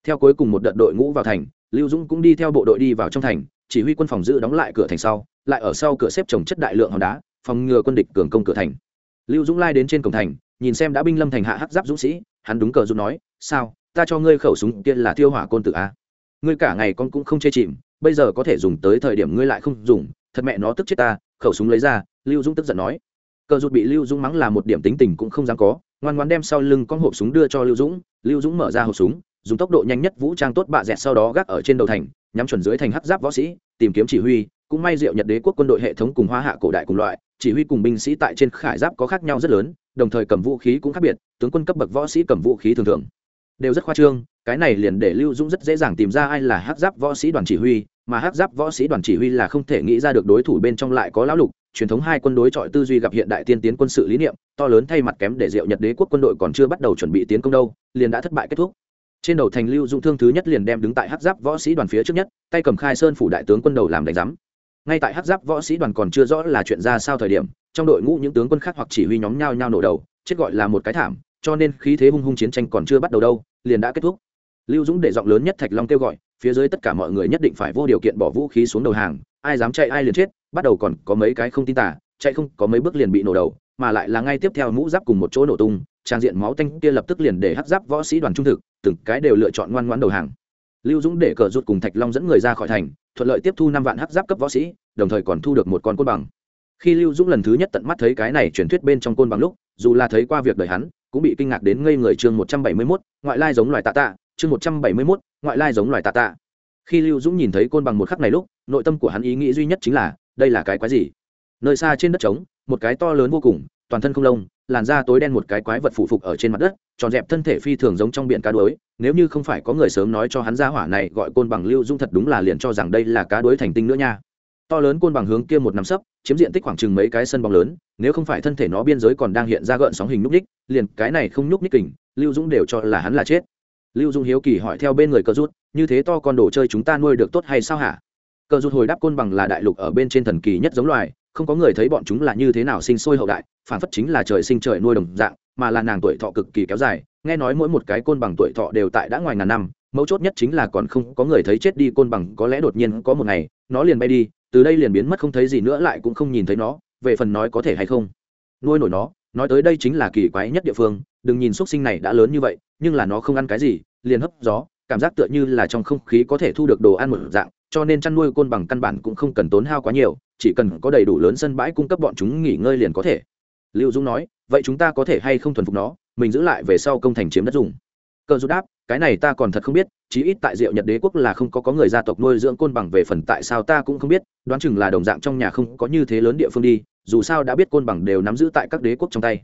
Theo cuối cùng một đợt đội ngũ vào thành, lưu dũng cũng đi theo bộ đội đi vào trong thành, chỉ huy quân phòng giữ đóng lại cửa thành sau, lại ở sau cửa xếp trồng chất đại lượng hòn đá, phòng ngừa quân địch cường công cửa thành. Lưu dũng lai đến trên cổng thành nhìn xem đã binh lâm thành hạ hắc giáp dũng sĩ, hắn đúng cờ rút nói, sao, ta cho ngươi khẩu súng kia là tiêu hỏa côn tử a ngươi cả ngày con cũng không chê chìm, bây giờ có thể dùng tới thời điểm ngươi lại không dùng, thật mẹ nó tức chết ta. Khẩu súng lấy ra, lưu dũng tức giận nói. Cờ rụt bị lưu dũng mắng là một điểm tính tình cũng không dám có, ngoan ngoan đem sau lưng con hộp súng đưa cho lưu dũng lưu dũng mở ra hộp súng, dùng tốc độ nhanh nhất vũ trang tốt bạ dẹt sau đó gác ở trên đầu thành, nhắm chuẩn dưới thành hắc giáp võ sĩ, tìm kiếm chỉ huy, cũng may diệu nhật đế quốc quân đội hệ thống cùng hoa hạ cổ đại cùng loại, chỉ huy cùng binh sĩ tại trên khải giáp có khác nhau rất lớn đồng thời cầm vũ khí cũng khác biệt, tướng quân cấp bậc võ sĩ cầm vũ khí thường thường. Đều rất khoa trương, cái này liền để lưu dũng rất dễ dàng tìm ra ai là hắc giáp võ sĩ đoàn chỉ huy, mà hắc giáp võ sĩ đoàn chỉ huy là không thể nghĩ ra được đối thủ bên trong lại có lão lục, truyền thống hai quân đối chọi tư duy gặp hiện đại tiên tiến quân sự lý niệm, to lớn thay mặt kém để diệu nhật đế quốc quân đội còn chưa bắt đầu chuẩn bị tiến công đâu, liền đã thất bại kết thúc. Trên đầu thành lưu dũng thương thứ nhất liền đem đứng tại hắc giáp võ sĩ đoàn phía trước nhất, tay cầm khai sơn phủ đại tướng quân đầu làm đánh giám ngay tại hắc giáp võ sĩ đoàn còn chưa rõ là chuyện ra sao thời điểm, trong đội ngũ những tướng quân khác hoặc chỉ huy nhóm nhau nhau nổ đầu, chết gọi là một cái thảm, cho nên khí thế hung hung chiến tranh còn chưa bắt đầu đâu, liền đã kết thúc. Lưu dũng để giọng lớn nhất thạch long kêu gọi, phía dưới tất cả mọi người nhất định phải vô điều kiện bỏ vũ khí xuống đầu hàng, ai dám chạy ai liền chết, bắt đầu còn có mấy cái không tin tả chạy không có mấy bước liền bị nổ đầu, mà lại là ngay tiếp theo mũ giáp cùng một chỗ nổ tung, trang diện máu tanh kia lập tức liền để hắt giáp võ sĩ đoàn trung thực, từng cái đều lựa chọn ngoan ngoãn đầu hàng lưu dũng để cờ rút cùng thạch long dẫn người ra khỏi thành, thuận lợi tiếp thu năm vạn hắc giáp cấp võ sĩ, đồng thời còn thu được một con côn bằng. Khi lưu dũng lần thứ nhất tận mắt thấy cái này truyền thuyết bên trong côn bằng lúc, dù là thấy qua việc đời hắn, cũng bị kinh ngạc đến ngây người chương một trăm bảy mươi mốt, ngoại lai giống loài tạ tạ, chương một trăm bảy mươi mốt, ngoại lai giống loài tạ tạ. Khi lưu dũng nhìn thấy côn bằng một khắc này lúc, nội tâm của hắn ý nghĩ duy nhất chính là, đây là cái quái gì? Nơi xa trên đất trống, một cái to lớn vô cùng, toàn thân không lông làn da tối đen một cái quái vật phụ phục ở trên mặt đất, tròn dẹp thân thể phi thường giống trong biển cá đuối. Nếu như không phải có người sớm nói cho hắn ra hỏa này gọi côn bằng lưu dung thật đúng là liền cho rằng đây là cá đuối thành tinh nữa nha. To lớn côn bằng hướng kia một nắm sấp, chiếm diện tích khoảng chừng mấy cái sân bóng lớn, nếu không phải thân thể nó biên giới còn đang hiện ra gợn sóng hình nhúc ních, liền cái này không nhúc ních kình, lưu dũng đều cho là hắn là chết. Lưu dung hiếu kỳ hỏi theo bên người cơ rút, như thế to con đồ chơi chúng ta nuôi được tốt hay sao hả? Cơ rút hồi đáp côn bằng là đại lục ở bên trên thần kỳ nhất giống loài không có người thấy bọn chúng là như thế nào sinh sôi hậu đại phản phất chính là trời sinh trời nuôi đồng dạng, mà là nàng tuổi thọ cực kỳ kéo dài, nghe nói mỗi một cái côn bằng tuổi thọ đều tại đã ngoài ngàn năm, mấu chốt nhất chính là còn không có người thấy chết đi côn bằng, có lẽ đột nhiên có một ngày, nó liền bay đi, từ đây liền biến mất không thấy gì nữa lại cũng không nhìn thấy nó, về phần nói có thể hay không, nuôi nổi nó, nói tới đây chính là kỳ quái nhất địa phương, đừng nhìn x u ấ t sinh này đã lớn như vậy, nhưng là nó không ăn cái gì, liền hấp gió, cảm giác tựa như là trong không khí có thể thu được đồ ăn một dạng, cho nên chăn nuôi côn bằng căn bản cũng không cần tốn hao quá nhiều chỉ cần có đầy đủ lớn sân bãi cung cấp bọn chúng nghỉ ngơi liền có thể. Lưu dũng nói, vậy chúng ta có thể hay không thuần phục nó, mình giữ lại về sau công thành chiếm đất dùng. Cơ rút đáp, cái này ta còn thật không biết, chí ít tại diệu nhật đế quốc là không có có người gia tộc nuôi dưỡng côn bằng về phần tại sao ta cũng không biết, đoán chừng là đồng dạng trong nhà không có như thế lớn địa phương đi, dù sao đã biết côn bằng đều nắm giữ tại các đế quốc trong tay.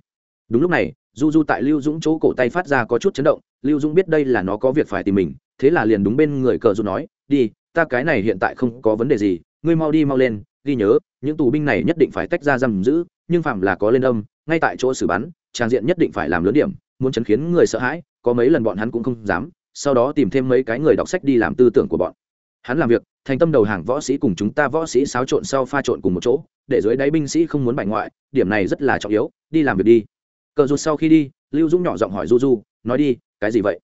Đúng lúc này, du du tại lưu dũng chỗ cổ tay phát ra có chút chấn động, lưu dũng biết đây là nó có việc phải tìm mình, thế là liền đúng bên người cờ du nói, đi, ta cái này hiện tại không có vấn đề gì, ngươi mau đi mau lên ghi nhớ, những tù binh này nhất định phải tách ra giam giữ, nhưng phạm là có lên âm, ngay tại chỗ xử bắn, trang diện nhất định phải làm lớn điểm, muốn chấn khiến người sợ hãi, có mấy lần bọn hắn cũng không dám, sau đó tìm thêm mấy cái người đọc sách đi làm tư tưởng của bọn. Hắn làm việc, thành tâm đầu hàng võ sĩ cùng chúng ta võ sĩ xáo trộn sau pha trộn cùng một chỗ, để dưới đáy binh sĩ không muốn bại ngoại, điểm này rất là trọng yếu, đi làm việc đi. Cờ rụt sau khi đi, lưu dũng nhỏ giọng hỏi du du, nói đi, cái gì vậy?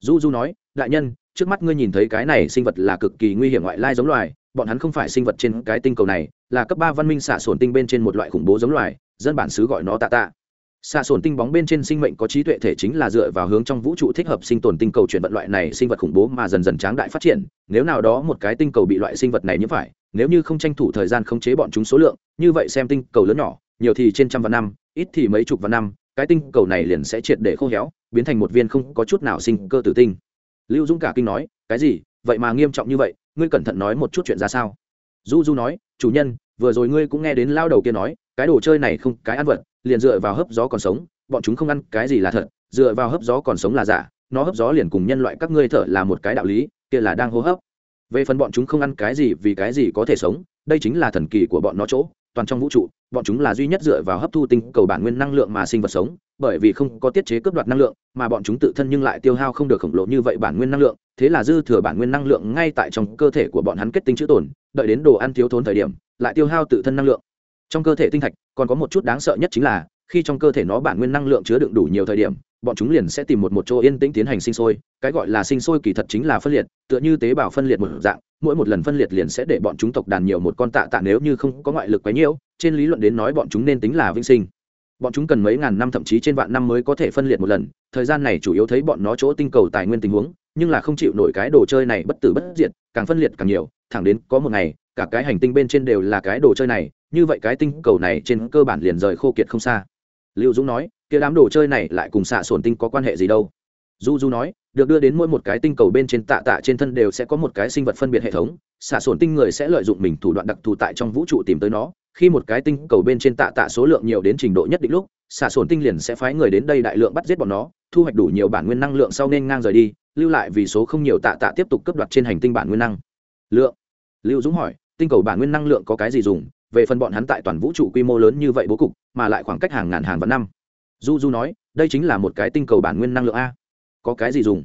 Du du nói, đại nhân, trước mắt ngươi nhìn thấy cái này sinh vật là cực kỳ nguy hiểm ngoại lai giống loài bọn hắn không phải sinh vật trên cái tinh cầu này, là cấp ba văn minh xạ sổn tinh bên trên một loại khủng bố giống loài, dân bản xứ gọi nó tạ tạ. Xạ sổn tinh bóng bên trên sinh mệnh có trí tuệ thể chính là dựa vào hướng trong vũ trụ thích hợp sinh tồn tinh cầu chuyển vận loại này sinh vật khủng bố mà dần dần tráng đại phát triển. Nếu nào đó một cái tinh cầu bị loại sinh vật này nhiễm phải, nếu như không tranh thủ thời gian khống chế bọn chúng số lượng, như vậy xem tinh cầu lớn nhỏ, nhiều thì trên trăm vạn năm, ít thì mấy chục vạn năm, cái tinh cầu này liền sẽ triệt để khô héo, biến thành một viên không có chút nào sinh cơ tử tinh. Lưu dũng cả kinh nói, cái gì? Vậy mà nghiêm trọng như vậy ngươi cẩn thận nói một chút chuyện ra sao? Du du nói, chủ nhân, vừa rồi ngươi cũng nghe đến lao đầu kia nói, cái đồ chơi này không, cái ăn vật, liền dựa vào hấp gió còn sống, bọn chúng không ăn cái gì là thật, dựa vào hấp gió còn sống là giả, nó hấp gió liền cùng nhân loại các ngươi thở là một cái đạo lý, kia là đang hô hấp. Về phần bọn chúng không ăn cái gì vì cái gì có thể sống, đây chính là thần kỳ của bọn nó chỗ, toàn trong vũ trụ, bọn chúng là duy nhất dựa vào hấp thu tinh cầu bản nguyên năng lượng mà sinh vật sống bởi vì không có tiết chế cướp đoạt năng lượng, mà bọn chúng tự thân nhưng lại tiêu hao không được khổng lồ như vậy bản nguyên năng lượng, thế là dư thừa bản nguyên năng lượng ngay tại trong cơ thể của bọn hắn kết tinh chữ tồn, đợi đến đồ ăn thiếu thốn thời điểm, lại tiêu hao tự thân năng lượng. Trong cơ thể tinh thạch, còn có một chút đáng sợ nhất chính là, khi trong cơ thể nó bản nguyên năng lượng chứa đựng đủ nhiều thời điểm, bọn chúng liền sẽ tìm một một chỗ yên tĩnh tiến hành sinh sôi, cái gọi là sinh sôi kỳ thật chính là phân liệt, tựa như tế bào phân liệt một dạng, mỗi một lần phân liệt liền sẽ để bọn chúng tộc đàn nhiều một con tạ tạ nếu như không có ngoại lực quấy nhiễu trên lý luận đến nói bọn chúng nên tính là vinh sinh bọn chúng cần mấy ngàn năm thậm chí trên vạn năm mới có thể phân liệt một lần. Thời gian này chủ yếu thấy bọn nó chỗ tinh cầu tài nguyên tình huống, nhưng là không chịu nổi cái đồ chơi này bất tử bất diệt, càng phân liệt càng nhiều, thẳng đến có một ngày, cả cái hành tinh bên trên đều là cái đồ chơi này, như vậy cái tinh cầu này trên cơ bản liền rời khô kiệt không xa. Lưu dũng nói, kia đám đồ chơi này lại cùng xạ sổn tinh có quan hệ gì đâu? Du du nói, được đưa đến mỗi một cái tinh cầu bên trên tạ tạ trên thân đều sẽ có một cái sinh vật phân biệt hệ thống, xạ sổn tinh người sẽ lợi dụng mình thủ đoạn đặc thù tại trong vũ trụ tìm tới nó khi một cái tinh cầu bên trên tạ tạ số lượng nhiều đến trình độ nhất định lúc, xạ sổn tinh liền sẽ phái người đến đây đại lượng bắt giết bọn nó, thu hoạch đủ nhiều bản nguyên năng lượng sau nên ngang rời đi, lưu lại vì số không nhiều tạ tạ tiếp tục cấp đoạt trên hành tinh bản nguyên năng. Lượng. Lưu dũng hỏi, tinh cầu bản nguyên năng lượng có cái gì dùng? Về phần bọn hắn tại toàn vũ trụ quy mô lớn như vậy bố cục, mà lại khoảng cách hàng ngàn hàng vạn năm. Du du nói, đây chính là một cái tinh cầu bản nguyên năng lượng a. Có cái gì dùng?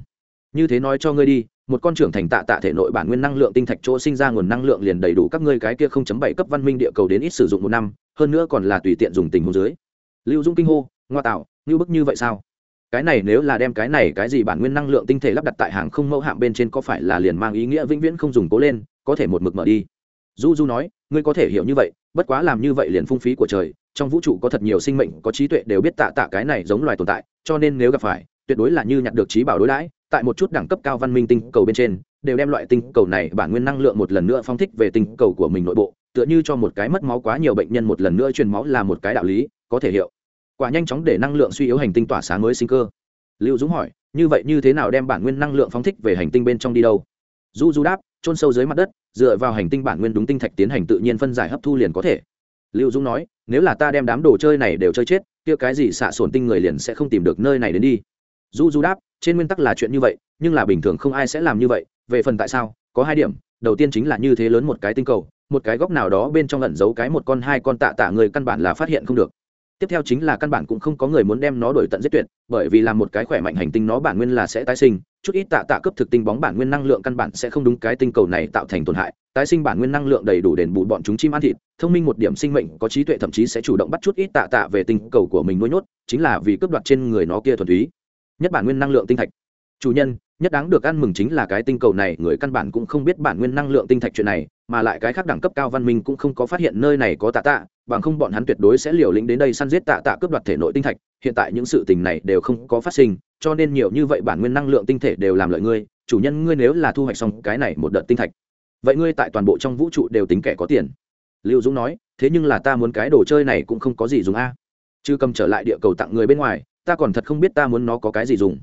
Như thế nói cho ngươi đi một con trưởng thành tạ tạ thể nội bản nguyên năng lượng tinh thạch chỗ sinh ra nguồn năng lượng liền đầy đủ các ngươi cái kia không chấm bảy cấp văn minh địa cầu đến ít sử dụng một năm, hơn nữa còn là tùy tiện dùng tình huống dưới. Lưu dung kinh hô, ngoa tạo, như bức như vậy sao? Cái này nếu là đem cái này cái gì bản nguyên năng lượng tinh thể lắp đặt tại hàng không mẫu hạm bên trên có phải là liền mang ý nghĩa vĩnh viễn không dùng cố lên, có thể một mực mở đi? Du du nói, ngươi có thể hiểu như vậy, bất quá làm như vậy liền phung phí của trời, trong vũ trụ có thật nhiều sinh mệnh, có trí tuệ đều biết tạ tạ cái này giống loài tồn tại, cho nên nếu gặp phải tuyệt đối là như nhặt được trí bảo đối đãi, tại một chút đẳng cấp cao văn minh tinh cầu bên trên, đều đem loại tinh cầu này bản nguyên năng lượng một lần nữa phong thích về tinh cầu của mình nội bộ, tựa như cho một cái mất máu quá nhiều bệnh nhân một lần nữa truyền máu là một cái đạo lý, có thể hiệu quả nhanh chóng để năng lượng suy yếu hành tinh tỏa sáng mới sinh cơ. Lưu dũng hỏi, như vậy như thế nào đem bản nguyên năng lượng phóng thích về hành tinh bên trong đi đâu? Du du đáp trôn sâu dưới mặt đất, dựa vào hành tinh bản nguyên đúng tinh thạch tiến hành tự nhiên phân giải hấp thu liền có thể. Lưu dũng nói, nếu là ta đem đám đồ chơi này đều chơi chết, kia cái gì xạ sổn tinh người liền sẽ không tìm được nơi này đến đi du du đáp, trên nguyên tắc là chuyện như vậy, nhưng là bình thường không ai sẽ làm như vậy. Về phần tại sao, có hai điểm. Đầu tiên chính là như thế lớn một cái tinh cầu, một cái góc nào đó bên trong lẩn giấu cái một con, hai con tạ tạ người căn bản là phát hiện không được. Tiếp theo chính là căn bản cũng không có người muốn đem nó đổi tận giết tuyệt, bởi vì là một cái khỏe mạnh hành tinh nó bản nguyên là sẽ tái sinh, chút ít tạ tạ cấp thực tinh bóng bản nguyên năng lượng căn bản sẽ không đúng cái tinh cầu này tạo thành tổn hại, tái sinh bản nguyên năng lượng đầy đủ đền bù bọn chúng chim ăn thịt, thông minh một điểm sinh mệnh có trí tuệ thậm chí sẽ chủ động bắt chút ít tạ tạ về tinh cầu của mình nuôi nhốt, chính là vì cướp đoạt trên người nó kia thuần túy nhất bản nguyên năng lượng tinh thạch. Chủ nhân, nhất đáng được ăn mừng chính là cái tinh cầu này, người căn bản cũng không biết bản nguyên năng lượng tinh thạch chuyện này, mà lại cái khác đẳng cấp cao văn minh cũng không có phát hiện nơi này có tạ tạ, bằng không bọn hắn tuyệt đối sẽ liều lĩnh đến đây săn giết tạ tạ cướp đoạt thể nội tinh thạch. Hiện tại những sự tình này đều không có phát sinh, cho nên nhiều như vậy bản nguyên năng lượng tinh thể đều làm lợi ngươi. Chủ nhân, ngươi nếu là thu hoạch xong cái này một đợt tinh thạch, vậy ngươi tại toàn bộ trong vũ trụ đều tính kẻ có tiền. Lưu dũng nói, thế nhưng là ta muốn cái đồ chơi này cũng không có gì dùng a. Chứ cầm trở lại địa cầu tặng người bên ngoài ta còn thật không biết ta muốn nó có cái gì dùng.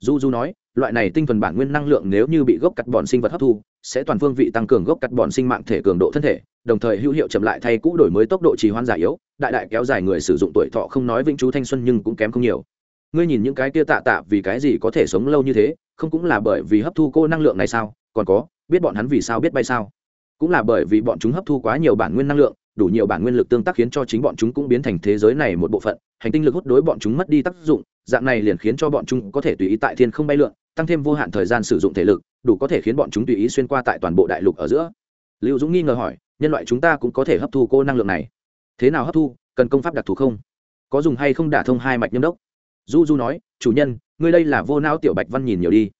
Du du nói, loại này tinh thuần bản nguyên năng lượng nếu như bị gốc cắt bọn sinh vật hấp thu, sẽ toàn phương vị tăng cường gốc cắt bọn sinh mạng thể cường độ thân thể, đồng thời hữu hiệu chậm lại thay cũ đổi mới tốc độ trì hoãn giải yếu, đại đại kéo dài người sử dụng tuổi thọ không nói vĩnh chú thanh xuân nhưng cũng kém không nhiều. Ngươi nhìn những cái kia tạ tạ vì cái gì có thể sống lâu như thế, không cũng là bởi vì hấp thu cô năng lượng này sao? Còn có, biết bọn hắn vì sao biết bay sao? Cũng là bởi vì bọn chúng hấp thu quá nhiều bản nguyên năng lượng đủ nhiều bản nguyên lực tương tác khiến cho chính bọn chúng cũng biến thành thế giới này một bộ phận, hành tinh lực hút đối bọn chúng mất đi tác dụng, dạng này liền khiến cho bọn chúng có thể tùy ý tại thiên không bay lượn, tăng thêm vô hạn thời gian sử dụng thể lực, đủ có thể khiến bọn chúng tùy ý xuyên qua tại toàn bộ đại lục ở giữa. Lưu dũng nghi ngờ hỏi, nhân loại chúng ta cũng có thể hấp thu cô năng lượng này? Thế nào hấp thu, cần công pháp đặc thù không? Có dùng hay không đả thông hai mạch nhâm đốc? Du du nói, chủ nhân, ngươi đây là vô não tiểu bạch văn nhìn nhiều đi.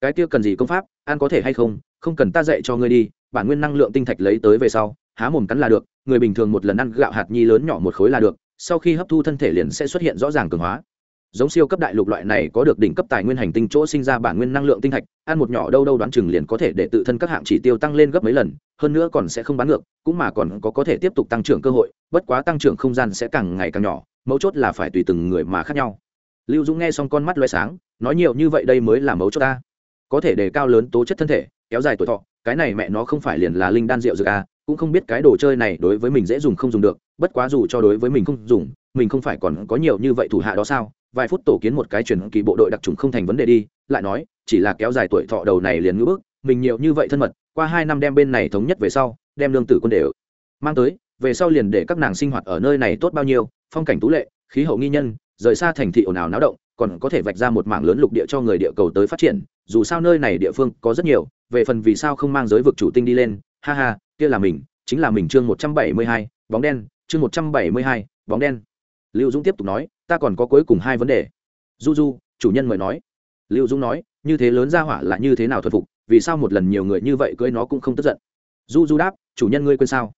Cái kia cần gì công pháp an có thể hay không không cần ta dạy cho ngươi đi, bản nguyên năng lượng tinh thạch lấy tới về sau, há mồm cắn là được người bình thường một lần ăn gạo hạt nhi lớn nhỏ một khối là được sau khi hấp thu thân thể liền sẽ xuất hiện rõ ràng cường hóa. Giống siêu cấp đại lục loại này có được đỉnh cấp tài nguyên hành tinh chỗ sinh ra bản nguyên năng lượng tinh thạch ăn một nhỏ đâu đâu đoán chừng liền có thể để tự thân các hạng chỉ tiêu tăng lên gấp mấy lần hơn nữa còn sẽ không bán ngược cũng mà còn có có thể tiếp tục tăng trưởng cơ hội bất quá tăng trưởng không gian sẽ càng ngày càng nhỏ mấu chốt là phải tùy từng người mà khác nhau. Lưu dũng nghe xong con mắt loay sáng nói nhiều như vậy đây mới là mấu chốt ta. Có thể đề cao lớn tố chất thân thể kéo dài tuổi thọ cái này mẹ nó không phải liền là linh đan rượu dược à, cũng không biết cái đồ chơi này đối với mình dễ dùng không dùng được, bất quá dù cho đối với mình không dùng, mình không phải còn có nhiều như vậy thủ hạ đó sao? Vài phút tổ kiến một cái truyền kỳ bộ đội đặc trùng không thành vấn đề đi, lại nói, chỉ là kéo dài tuổi thọ đầu này liền ngữ bức mình nhiều như vậy thân mật, qua hai năm đem bên này thống nhất về sau, đem lương tử quân đều mang tới, về sau liền để các nàng sinh hoạt ở nơi này tốt bao nhiêu, phong cảnh tú lệ, khí hậu nghi nhân, rời xa thành thị ồn ào náo động, còn có thể vạch ra một mảng lớn lục địa cho người địa cầu tới phát triển, dù sao nơi này địa phương có rất nhiều, về phần vì sao không mang giới vực chủ tinh đi lên, ha ha kia là mình, chính là mình chương một trăm bảy mươi hai, bóng đen, chương một trăm bảy mươi hai, bóng đen. Lưu dũng tiếp tục nói, ta còn có cuối cùng hai vấn đề. Du du chủ nhân mời nói. Lưu dũng nói, như thế lớn ra hỏa là như thế nào thuần phục, vì sao một lần nhiều người như vậy cưới nó cũng không tức giận? Du du đáp, chủ nhân ngươi quên sao?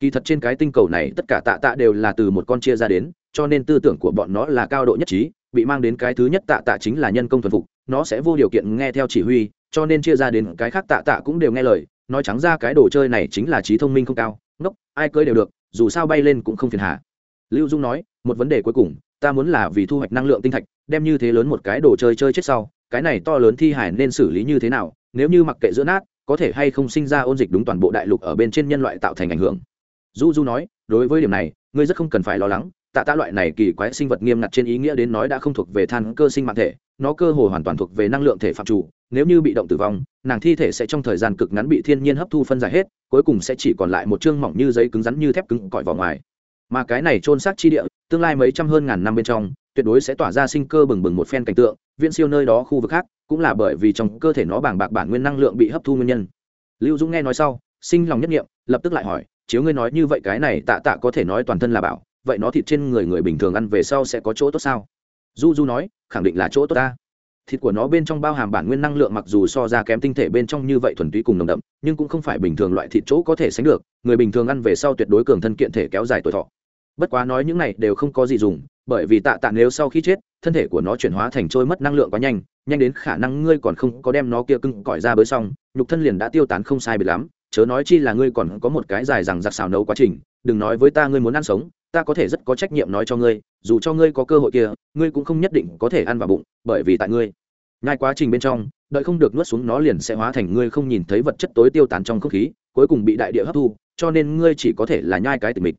Kỳ thật trên cái tinh cầu này tất cả tạ tạ đều là từ một con chia ra đến, cho nên tư tưởng của bọn nó là cao độ nhất trí, bị mang đến cái thứ nhất tạ tạ chính là nhân công thuần phục, nó sẽ vô điều kiện nghe theo chỉ huy, cho nên chia ra đến cái khác tạ tạ cũng đều nghe lời nói trắng ra cái đồ chơi này chính là trí thông minh không cao, ngốc, ai cưới đều được, dù sao bay lên cũng không phiền hà. Lưu dung nói, một vấn đề cuối cùng, ta muốn là vì thu hoạch năng lượng tinh thạch, đem như thế lớn một cái đồ chơi chơi chết sau, cái này to lớn thi hải nên xử lý như thế nào, nếu như mặc kệ giữa nát, có thể hay không sinh ra ôn dịch đúng toàn bộ đại lục ở bên trên nhân loại tạo thành ảnh hưởng. Du du nói, đối với điểm này, ngươi rất không cần phải lo lắng, tạ tạ loại này kỳ quái sinh vật nghiêm ngặt trên ý nghĩa đến nói đã không thuộc về than cơ sinh mạng thể, nó cơ hồ hoàn toàn thuộc về năng lượng thể phạm chủ nếu như bị động tử vong, nàng thi thể sẽ trong thời gian cực ngắn bị thiên nhiên hấp thu phân giải hết, cuối cùng sẽ chỉ còn lại một chương mỏng như giấy cứng rắn như thép cứng cỏi vào ngoài. Mà cái này trôn xác chi địa, tương lai mấy trăm hơn ngàn năm bên trong, tuyệt đối sẽ tỏa ra sinh cơ bừng bừng một phen cảnh tượng, viễn siêu nơi đó khu vực khác, cũng là bởi vì trong cơ thể nó bàng bạc bản nguyên năng lượng bị hấp thu nguyên nhân. Lưu dũng nghe nói sau, sinh lòng nhất nghiệm, lập tức lại hỏi, chiếu ngươi nói như vậy cái này tạ tạ có thể nói toàn thân là bảo, vậy nó thịt trên người người bình thường ăn về sau sẽ có chỗ tốt sao? Du du nói, khẳng định là chỗ tốt ta thịt của nó bên trong bao hàm bản nguyên năng lượng mặc dù so ra kém tinh thể bên trong như vậy thuần túy cùng nồng đậm, nhưng cũng không phải bình thường loại thịt chỗ có thể sánh được, người bình thường ăn về sau tuyệt đối cường thân kiện thể kéo dài tuổi thọ. Bất quá nói những này đều không có gì dùng, bởi vì tạ tạ nếu sau khi chết, thân thể của nó chuyển hóa thành trôi mất năng lượng quá nhanh nhanh đến khả năng ngươi còn không có đem nó kia cưng cõi ra bới xong, nhục thân liền đã tiêu tán không sai biệt lắm, chớ nói chi là ngươi còn có một cái dài rằng giặc xào nấu quá trình, đừng nói với ta ngươi muốn ăn sống ta có thể rất có trách nhiệm nói cho ngươi, dù cho ngươi có cơ hội kia, ngươi cũng không nhất định có thể ăn vào bụng, bởi vì tại ngươi ngay quá trình bên trong, đợi không được nuốt xuống nó liền sẽ hóa thành ngươi không nhìn thấy vật chất tối tiêu tán trong không khí, cuối cùng bị đại địa hấp thu, cho nên ngươi chỉ có thể là nhai cái tình mình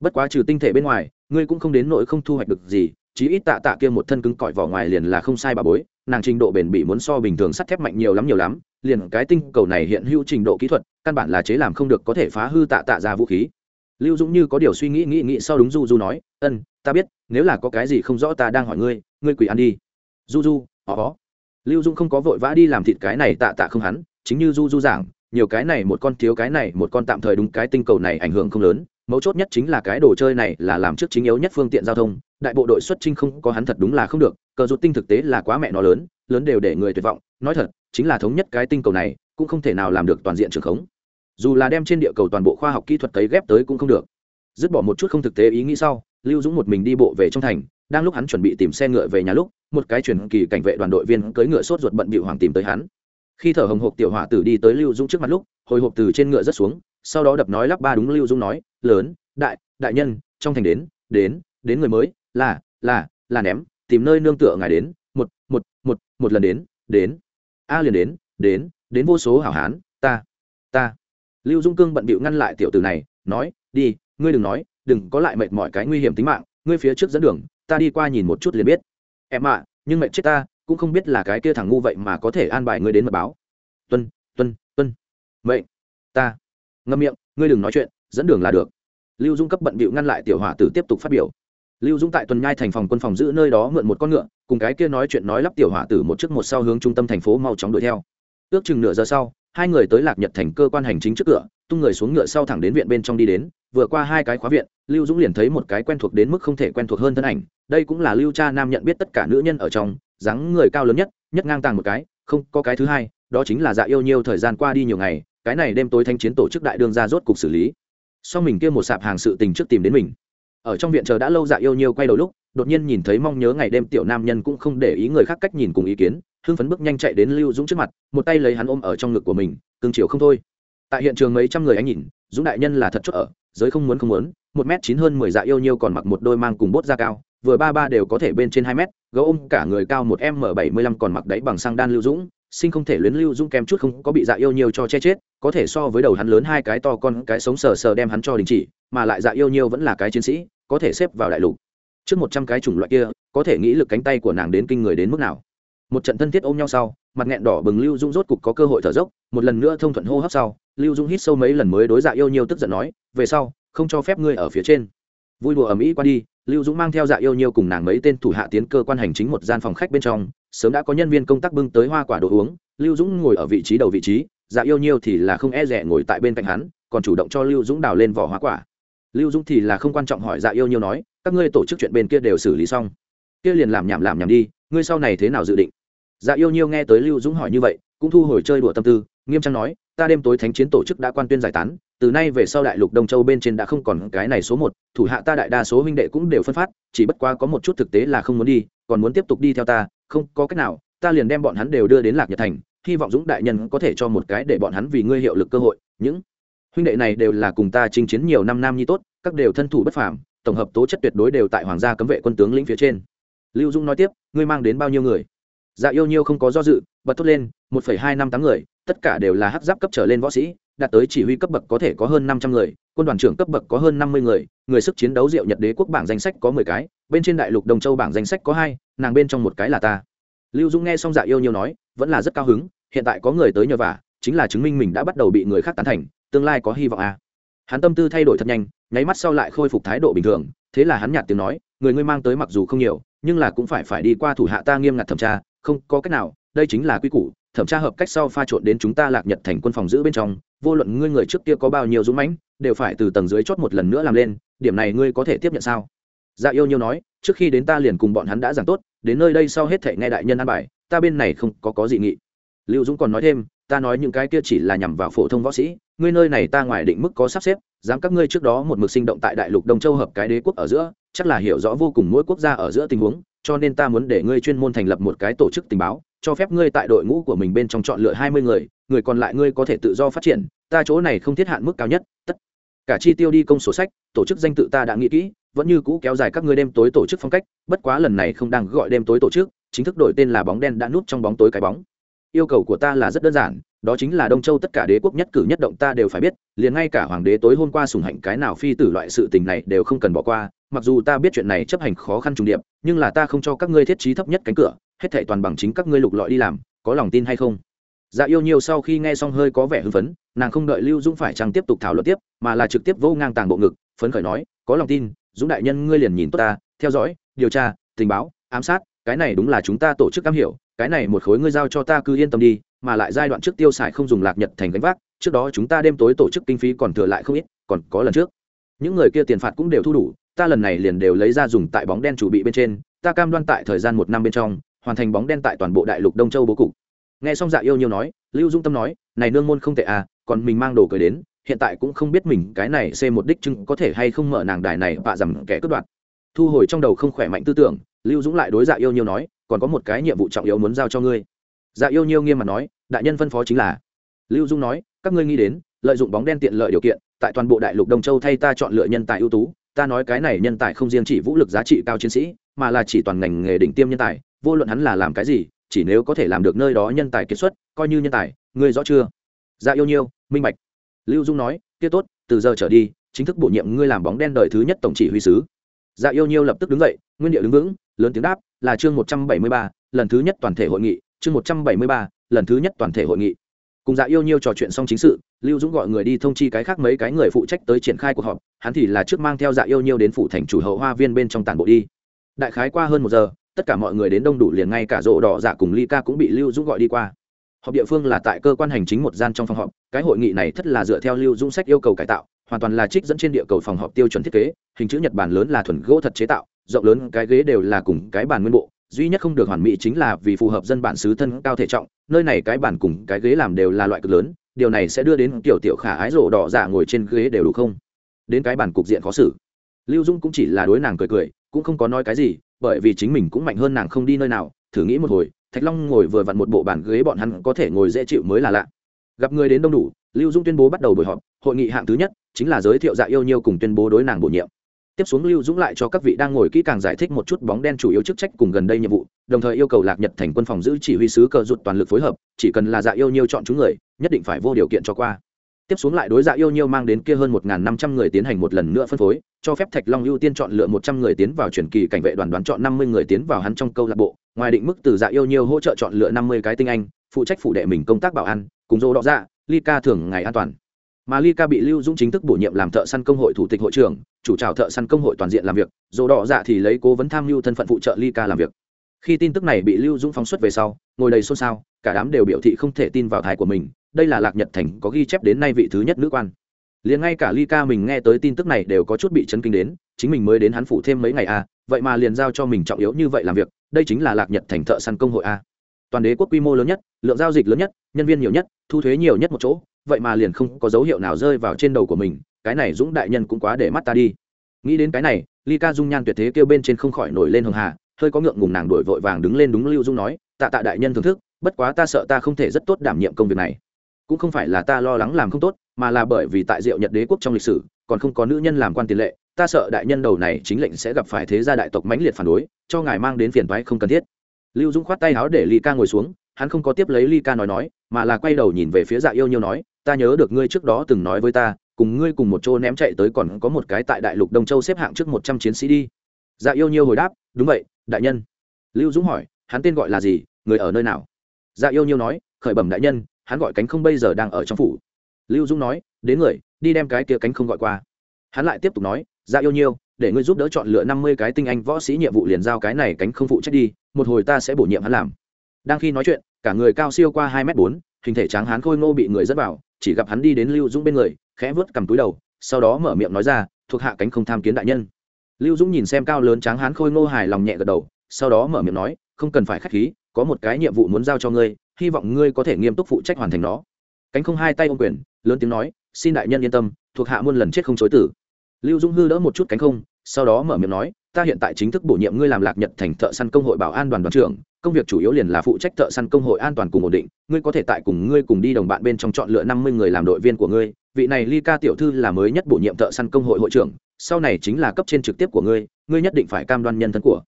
bất quá trừ tinh thể bên ngoài, ngươi cũng không đến nỗi không thu hoạch được gì, chí ít tạ tạ kia một thân cứng cỏi vỏ ngoài liền là không sai bà bối, nàng trình độ bền bỉ muốn so bình thường sắt thép mạnh nhiều lắm nhiều lắm, liền cái tinh cầu này hiện hữu trình độ kỹ thuật, căn bản là chế làm không được có thể phá hư tạ tạ ra vũ khí lưu dũng như có điều suy nghĩ nghĩ nghĩ sau đúng du du nói, ân, ta biết, nếu là có cái gì không rõ ta đang hỏi ngươi ngươi quỷ ăn đi. Du du họ có lưu dũng không có vội vã đi làm thịt cái này tạ tạ không hắn, chính như du du giảng, nhiều cái này một con thiếu cái này, một con tạm thời đúng cái tinh cầu này ảnh hưởng không lớn, mấu chốt nhất chính là cái đồ chơi này là làm trước chính yếu nhất phương tiện giao thông, đại bộ đội xuất trinh không có hắn thật đúng là không được, cờ rút tinh thực tế là quá mẹ nó lớn lớn đều để người tuyệt vọng, nói thật, chính là thống nhất cái tinh cầu này, cũng không thể nào làm được toàn diện trường khống dù là đem trên địa cầu toàn bộ khoa học kỹ thuật cấy ghép tới cũng không được. Dứt bỏ một chút không thực tế ý nghĩ sau, lưu dũng một mình đi bộ về trong thành, đang lúc hắn chuẩn bị tìm xe ngựa về nhà lúc, một cái truyền kỳ cảnh vệ đoàn đội viên cưỡi ngựa sốt ruột bận bịu hoàng tìm tới hắn. Khi thở hồng hộc tiểu hỏa tử đi tới lưu dũng trước mặt lúc, hồi hộp từ trên ngựa rất xuống, sau đó đập nói lắp ba đúng lưu dũng nói, lớn, đại đại nhân, trong thành đến đến đến người mới, là là là ném, tìm nơi nương tựa ngài đến, một một một một lần đến đến, a liền đến đến đến vô số hảo hán, ta ta lưu dung cương bận bịu ngăn lại tiểu tử này, nói, đi, ngươi đừng nói, đừng có lại mệt mỏi cái nguy hiểm tính mạng, ngươi phía trước dẫn đường, ta đi qua nhìn một chút liền biết. Em ạ, nhưng mệt chết ta, cũng không biết là cái kia thằng ngu vậy mà có thể an bài ngươi đến mật báo. Tuân tuân tuân. Mệnh, ta. Ngâm miệng, ngươi đừng nói chuyện, dẫn đường là được. Lưu dung cấp bận bịu ngăn lại tiểu hỏa tử tiếp tục phát biểu. Lưu dung tại tuần nhai thành phòng quân phòng giữ nơi đó mượn một con ngựa, cùng cái kia nói chuyện nói lắp tiểu hỏa tử một chiếc một sau hướng trung tâm thành phố mau chóng đuổi theo. Ước chừng nửa giờ sau hai người tới lạc nhật thành cơ quan hành chính trước cửa, tung người xuống ngựa sau thẳng đến viện bên trong đi đến, vừa qua hai cái khóa viện, lưu dũng liền thấy một cái quen thuộc đến mức không thể quen thuộc hơn thân ảnh, đây cũng là lưu cha nam nhận biết tất cả nữ nhân ở trong, dáng người cao lớn nhất nhất ngang tàng một cái, không có cái thứ hai, đó chính là dạ yêu nhiêu thời gian qua đi nhiều ngày, cái này đêm tối thanh chiến tổ chức đại đương ra rốt cục xử lý. Sau mình kia một sạp hàng sự tình trước tìm đến mình. Ở trong viện chờ đã lâu dạ yêu nhiêu quay đầu lúc, đột nhiên nhìn thấy mong nhớ ngày đêm tiểu nam nhân cũng không để ý người khác cách nhìn cùng ý kiến hưng phấn bước nhanh chạy đến lưu dũng trước mặt, một tay lấy hắn ôm ở trong ngực của mình cương chiều không thôi. Tại hiện trường mấy trăm người anh nhìn, dũng đại nhân là thật chốt ở, giới không muốn không muốn, một m chín hơn mười dạ yêu nhiêu còn mặc một đôi mang cùng bốt da cao, vừa ba ba đều có thể bên trên hai mét, gấu ôm cả người cao một m bảy mươi lăm còn mặc đáy bằng sang đan lưu dũng, sinh không thể luyến lưu dũng kém chút không có bị dạ yêu nhiêu cho che chết, có thể so với đầu hắn lớn hai cái to con, cái sống sờ sờ đem hắn cho đình chỉ, mà lại dạ yêu nhiêu vẫn là cái chiến sĩ, có thể xếp vào đại lục. Trước một trăm cái chủng loại kia, có thể nghĩ lực cánh tay của nàng đến kinh người đến mức nào? Một trận thân thiết ôm nhau sau, mặt nghẹn đỏ bừng lưu dung rốt cục có cơ hội thở dốc, một lần nữa thông thuận hô hấp sau, lưu dung hít sâu mấy lần mới đối dạ yêu nhiêu tức giận nói, về sau, không cho phép ngươi ở phía trên. Vui đùa ở mỹ qua đi, lưu dũng mang theo dạ yêu nhiêu cùng nàng mấy tên thủ hạ tiến cơ quan hành chính một gian phòng khách bên trong, sớm đã có nhân viên công tác bưng tới hoa quả đồ uống, lưu dũng ngồi ở vị trí đầu vị trí dạ yêu nhiêu thì là không e rẻ ngồi tại bên cạnh hắn, còn chủ động cho lưu dũng đào lên vỏ hoa quả. Lưu dũng thì là không quan trọng hỏi dạ yêu nhiêu nói, các ngươi tổ chức chuyện bên kia đều xử lý xong. Kia liền làm nhảm làm nhảm đi, ngươi sau này thế nào dự định? Dạ yêu nhiêu nghe tới lưu dũng hỏi như vậy, cũng thu hồi chơi đùa tâm tư, nghiêm trang nói, ta đêm tối thánh chiến tổ chức đã quan tuyên giải tán, từ nay về sau đại lục đông châu bên trên đã không còn cái này số một, thủ hạ ta đại đa số huynh đệ cũng đều phân phát, chỉ bất quá có một chút thực tế là không muốn đi, còn muốn tiếp tục đi theo ta, không có cách nào, ta liền đem bọn hắn đều đưa đến lạc nhật thành, hy vọng dũng đại nhân có thể cho một cái để bọn hắn vì ngươi hiệu lực cơ hội, những huynh đệ này đều là cùng ta chinh chiến nhiều năm nam nhi tốt, các đều thân thủ bất phàm, tổng hợp tố chất tuyệt đối đều tại hoàng gia cấm vệ quân tướng lĩnh phía trên. Lưu dung nói tiếp, ngươi mang đến bao nhiêu người? Dạ yêu nhiêu không có do dự, bật thốt lên, một phẩy hai năm tám người, tất cả đều là hát giáp cấp trở lên võ sĩ, đạt tới chỉ huy cấp bậc có thể có hơn năm trăm người, quân đoàn trưởng cấp bậc có hơn năm mươi người người sức chiến đấu diệu nhật đế quốc bảng danh sách có mười cái, bên trên đại lục đông châu bảng danh sách có hai, nàng bên trong một cái là ta lưu dũng nghe xong dạ yêu nhiêu nói, vẫn là rất cao hứng, hiện tại có người tới nhờ vả, chính là chứng minh mình đã bắt đầu bị người khác tán thành, tương lai có hy vọng à. hắn tâm tư thay đổi thật nhanh, nháy mắt sau lại khôi phục thái độ bình thường, thế là hắn nhạt tiếng nói, người ngươi mang tới mặc dù không nhiều, nhưng là cũng phải phải đi qua thủ hạ ta nghiêm ngặt thẩm tra không có cách nào, đây chính là quy củ, thẩm tra hợp cách sau pha trộn đến chúng ta lạc nhật thành quân phòng giữ bên trong, vô luận ngươi người trước kia có bao nhiêu dũng mãnh, đều phải từ tầng dưới chót một lần nữa làm lên, điểm này ngươi có thể tiếp nhận sao? Dạ yêu nhiêu nói, trước khi đến ta liền cùng bọn hắn đã giảng tốt, đến nơi đây sau hết thể nghe đại nhân an bài, ta bên này không có có gì nghị. Lưu dũng còn nói thêm, ta nói những cái kia chỉ là nhằm vào phổ thông võ sĩ, ngươi nơi này ta ngoài định mức có sắp xếp, dám các ngươi trước đó một mực sinh động tại đại lục đông châu hợp cái đế quốc ở giữa, chắc là hiểu rõ vô cùng mỗi quốc gia ở giữa tình huống cho nên ta muốn để ngươi chuyên môn thành lập một cái tổ chức tình báo, cho phép ngươi tại đội ngũ của mình bên trong chọn lựa hai mươi người người còn lại ngươi có thể tự do phát triển, ta chỗ này không thiết hạn mức cao nhất, tất cả chi tiêu đi công sổ sách, tổ chức danh tự ta đã nghĩ kỹ, vẫn như cũ kéo dài các ngươi đêm tối tổ chức phong cách, bất quá lần này không đang gọi đêm tối tổ chức, chính thức đổi tên là bóng đen đã núp trong bóng tối cái bóng. Yêu cầu của ta là rất đơn giản, đó chính là đông châu tất cả đế quốc nhất cử nhất động ta đều phải biết, liền ngay cả hoàng đế tối hôm qua sùng hạnh cái nào phi tử loại sự tình này đều không cần bỏ qua mặc dù ta biết chuyện này chấp hành khó khăn trùng điệp, nhưng là ta không cho các ngươi thiết trí thấp nhất cánh cửa, hết thảy toàn bằng chính các ngươi lục lọi đi làm, có lòng tin hay không? Dạ yêu nhiều sau khi nghe xong hơi có vẻ hưng phấn, nàng không đợi lưu dũng phải chăng tiếp tục thảo luận tiếp, mà là trực tiếp vô ngang tàng bộ ngực, phấn khởi nói, có lòng tin, dũng đại nhân ngươi liền nhìn tốt ta, theo dõi, điều tra, tình báo, ám sát, cái này đúng là chúng ta tổ chức cam hiểu, cái này một khối ngươi giao cho ta cứ yên tâm đi, mà lại giai đoạn trước tiêu xài không dùng lạc nhật thành gánh vác, trước đó chúng ta đêm tối tổ chức kinh phí còn thừa lại không ít, còn có lần trước. Những người kia tiền phạt cũng đều thu đủ ta lần này liền đều lấy ra dùng tại bóng đen chủ bị bên trên, ta cam đoan tại thời gian một năm bên trong, hoàn thành bóng đen tại toàn bộ đại lục đông châu bố cục. Nghe xong dạ yêu nhiều nói, lưu dung tâm nói, này nương môn không tệ à còn mình mang đồ cười đến, hiện tại cũng không biết mình cái này xê một đích chưng có thể hay không mở nàng đài này vạ dầm kẻ cướp đoạt. Thu hồi trong đầu không khỏe mạnh tư tưởng, lưu dũng lại đối dạ yêu nhiều nói, còn có một cái nhiệm vụ trọng yếu muốn giao cho ngươi. Dạ yêu nhiều nghiêm mặt nói, đại nhân phân phó chính là. Lưu dung nói, các ngươi nghĩ đến, lợi dụng bóng đen tiện lợi điều kiện, tại toàn bộ đại lục đông châu thay ta chọn lựa nhân tài ưu tú ta nói cái này nhân tài không riêng chỉ vũ lực giá trị cao chiến sĩ, mà là chỉ toàn ngành nghề đỉnh tiêm nhân tài, vô luận hắn là làm cái gì, chỉ nếu có thể làm được nơi đó nhân tài kiệt xuất, coi như nhân tài, ngươi rõ chưa? Dạ yêu nhiêu, minh bạch. Lưu dung nói, kia tốt, từ giờ trở đi, chính thức bổ nhiệm ngươi làm bóng đen đời thứ nhất tổng chỉ huy sứ. Dạ yêu nhiêu lập tức đứng dậy, nguyên địa đứng vững, lớn tiếng đáp, là chương một trăm bảy mươi ba, lần thứ nhất toàn thể hội nghị, chương một trăm bảy mươi ba, lần thứ nhất toàn thể hội nghị cùng dạ yêu nhiêu trò chuyện xong chính sự, lưu dũng gọi người đi thông chi cái khác mấy cái người phụ trách tới triển khai cuộc họp, hắn thì là trước mang theo dạ yêu nhiêu đến phủ thành chủ hậu hoa viên bên trong tàn bộ đi. Đại khái qua hơn một giờ, tất cả mọi người đến đông đủ liền ngay cả rộ đỏ dạ cùng ly ca cũng bị lưu dũng gọi đi qua. Họp địa phương là tại cơ quan hành chính một gian trong phòng họp, cái hội nghị này thất là dựa theo lưu dũng sách yêu cầu cải tạo, hoàn toàn là trích dẫn trên địa cầu phòng họp tiêu chuẩn thiết kế, hình chữ nhật bản lớn là thuần gỗ thật chế tạo, rộng lớn cái ghế đều là cùng cái bàn nguyên bộ duy nhất không được hoàn mỹ chính là vì phù hợp dân bản xứ thân cao thể trọng, nơi này cái bàn cùng cái ghế làm đều là loại cực lớn, điều này sẽ đưa đến tiểu tiểu khả ái rổ đỏ dạ ngồi trên ghế đều đủ không? Đến cái bàn cục diện khó xử. Lưu dung cũng chỉ là đối nàng cười cười, cũng không có nói cái gì, bởi vì chính mình cũng mạnh hơn nàng không đi nơi nào, thử nghĩ một hồi, thạch long ngồi vừa vặn một bộ bàn ghế bọn hắn có thể ngồi dễ chịu mới là lạ. Gặp người đến đông đủ, lưu dung tuyên bố bắt đầu buổi họp, hội nghị hạng thứ nhất, chính là giới thiệu dạ yêu nhiêu cùng tuyên bố đối nàng bổ nhiệm tiếp xuống lưu dũng lại cho các vị đang ngồi kỹ càng giải thích một chút bóng đen chủ yếu chức trách cùng gần đây nhiệm vụ, đồng thời yêu cầu lạc nhật thành quân phòng giữ chỉ huy sứ cờ rụt toàn lực phối hợp, chỉ cần là dạ yêu nhiêu chọn chúng người, nhất định phải vô điều kiện cho qua. Tiếp xuống lại đối dạ yêu nhiêu mang đến kia hơn một năm trăm người tiến hành một lần nữa phân phối, cho phép thạch long ưu tiên chọn lựa một trăm người tiến vào truyền kỳ cảnh vệ đoàn đoán chọn năm mươi người tiến vào hắn trong câu lạc bộ, ngoài định mức từ dạ yêu nhiêu hỗ trợ chọn lựa năm mươi cái tinh anh, phụ trách phụ đệ mình công tác bảo an, cùng dỗ đọ dạ ly ca thường ngày an toàn mà ly ca bị lưu dũng chính thức bổ nhiệm làm thợ săn công hội thủ tịch hội trưởng, chủ trào thợ săn công hội toàn diện làm việc dồ đỏ dạ thì lấy cố vấn tham mưu thân phận phụ trợ ly ca làm việc. Khi tin tức này bị lưu dũng phóng xuất về sau, ngồi đầy xôn xao, cả đám đều biểu thị không thể tin vào thái của mình, đây là lạc nhật thành có ghi chép đến nay vị thứ nhất nữ quan. Liền ngay cả ly ca mình nghe tới tin tức này đều có chút bị chấn kinh đến, chính mình mới đến hắn phủ thêm mấy ngày à vậy mà liền giao cho mình trọng yếu như vậy làm việc, đây chính là lạc nhật thành thợ săn công hội a toàn đế quốc quy mô lớn nhất, lượng giao dịch lớn nhất, nhân viên nhiều nhất, thu thuế nhiều nhất một chỗ vậy mà liền không có dấu hiệu nào rơi vào trên đầu của mình, cái này dũng đại nhân cũng quá để mắt ta đi. Nghĩ đến cái này, ly ca dung nhan tuyệt thế kêu bên trên không khỏi nổi lên hường hà, hơi có ngượng ngùng nàng đổi vội vàng đứng lên đúng lưu dung nói, tạ tạ đại nhân thưởng thức, bất quá ta sợ ta không thể rất tốt đảm nhiệm công việc này. Cũng không phải là ta lo lắng làm không tốt, mà là bởi vì tại diệu nhật đế quốc trong lịch sử, còn không có nữ nhân làm quan tiền lệ, ta sợ đại nhân đầu này chính lệnh sẽ gặp phải thế gia đại tộc mãnh liệt phản đối, cho ngài mang đến phiền toái không cần thiết. Lưu dung khoát tay áo để ly ca ngồi xuống, hắn không có tiếp lấy ly ca nói nói, mà là quay đầu nhìn về phía dạ yêu nhiêu nói ta nhớ được ngươi trước đó từng nói với ta, cùng ngươi cùng một chỗ ném chạy tới còn có một cái tại đại lục đông châu xếp hạng trước một trăm chiến sĩ đi. Dạ yêu nhiêu hồi đáp, đúng vậy, đại nhân. Lưu dũng hỏi, hắn tên gọi là gì, người ở nơi nào? Dạ yêu nhiêu nói, khởi bẩm đại nhân, hắn gọi cánh không bây giờ đang ở trong phủ. Lưu dũng nói, đến người, đi đem cái kia cánh không gọi qua. Hắn lại tiếp tục nói dạ yêu nhiêu, để ngươi giúp đỡ chọn lựa năm mươi cái tinh anh võ sĩ nhiệm vụ liền giao cái này cánh không phụ trách đi, một hồi ta sẽ bổ nhiệm hắn làm. Đang khi nói chuyện, cả người cao siêu qua hai m bốn, hình thể tráng hán khôi ngô bị người dẫn vào chỉ gặp hắn đi đến lưu dũng bên người, khẽ vớt cầm túi đầu, sau đó mở miệng nói ra, thuộc hạ cánh không tham kiến đại nhân. Lưu dũng nhìn xem cao lớn tráng hán khôi ngô hài lòng nhẹ gật đầu, sau đó mở miệng nói, không cần phải k h á c h khí, có một cái nhiệm vụ muốn giao cho ngươi, hy vọng ngươi có thể nghiêm túc phụ trách hoàn thành nó. Cánh không hai tay ô quyền, lớn tiếng nói, xin đại nhân yên tâm, thuộc hạ muôn lần chết không chối tử lưu dũng hư đỡ một chút cánh không, sau đó mở miệng nói, ta hiện tại chính thức bổ nhiệm ngươi làm lạc nhật thành thợ săn công hội bảo an đoàn đoàn trưởng công việc chủ yếu liền là phụ trách thợ săn công hội an toàn cùng ổn định. Ngươi có thể tại cùng ngươi cùng đi đồng bạn bên trong chọn lựa năm mươi người làm đội viên của ngươi. Vị này ly ca tiểu thư là mới nhất bổ nhiệm thợ săn công hội hội trưởng, sau này chính là cấp trên trực tiếp của ngươi ngươi nhất định phải cam đoan nhân thân của.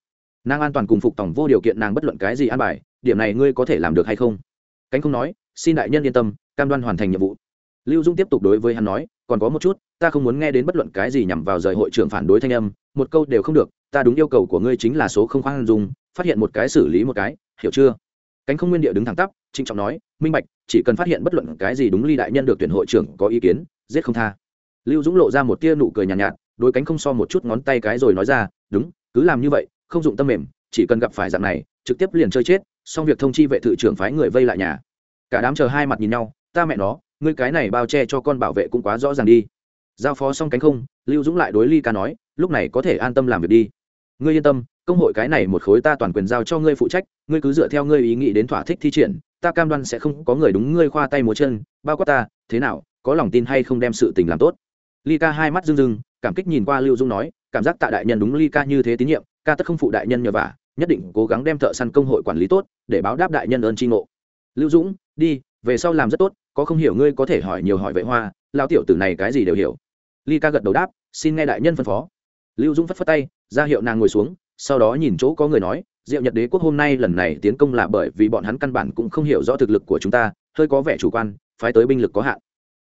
Nàng an toàn cùng phục tổng vô điều kiện, nàng bất luận cái gì an bài, điểm này ngươi có thể làm được hay không? Cánh không nói, xin đại nhân yên tâm, cam đoan hoàn thành nhiệm vụ. Lưu dung tiếp tục đối với hắn nói, còn có một chút, ta không muốn nghe đến bất luận cái gì nhằm vào rời hội trưởng phản đối thanh âm, một câu đều không được, ta đúng yêu cầu của ngươi chính là số không khoan dung phát hiện một cái xử lý một cái hiểu chưa? Cánh không nguyên địa đứng thẳng tắp trịnh trọng nói minh bạch chỉ cần phát hiện bất luận cái gì đúng ly đại nhân được tuyển hội trưởng có ý kiến giết không tha. Lưu dũng lộ ra một tia nụ cười nhàn nhạt, nhạt đôi cánh không so một chút ngón tay cái rồi nói ra đúng cứ làm như vậy không dụng tâm mềm chỉ cần gặp phải dạng này trực tiếp liền chơi chết xong việc thông chi vệ thự trưởng phái người vây lại nhà. Cả đám chờ hai mặt nhìn nhau ta mẹ nó ngươi cái này bao che cho con bảo vệ cũng quá rõ ràng đi. Giao phó xong cánh không lưu dũng lại đối ly ca nói lúc này có thể an tâm làm việc đi. Ngươi yên tâm công hội cái này một khối ta toàn quyền giao cho ngươi phụ trách, ngươi cứ dựa theo ngươi ý nghĩ đến thỏa thích thi triển, ta cam đoan sẽ không có người đúng ngươi khoa tay múa chân, bao quát ta, thế nào, có lòng tin hay không đem sự tình làm tốt. Ly ca hai mắt rưng rưng, cảm kích nhìn qua lưu dung nói, cảm giác tạ đại nhân đúng ly ca như thế tín nhiệm, ca tất không phụ đại nhân nhờ vả, nhất định cố gắng đem thợ săn công hội quản lý tốt, để báo đáp đại nhân ơn tri ngộ. Lưu dũng, đi, về sau làm rất tốt, có không hiểu ngươi có thể hỏi nhiều hỏi vệ hoa lao tiểu tử này cái gì đều hiểu. Ly ca gật đầu đáp, xin nghe đại nhân phân phó. Lưu dũng phất phất tay, ra hiệu nàng ngồi xuống sau đó nhìn chỗ có người nói, diệu nhật đế quốc hôm nay lần này tiến công là bởi vì bọn hắn căn bản cũng không hiểu rõ thực lực của chúng ta, hơi có vẻ chủ quan, phái tới binh lực có hạn.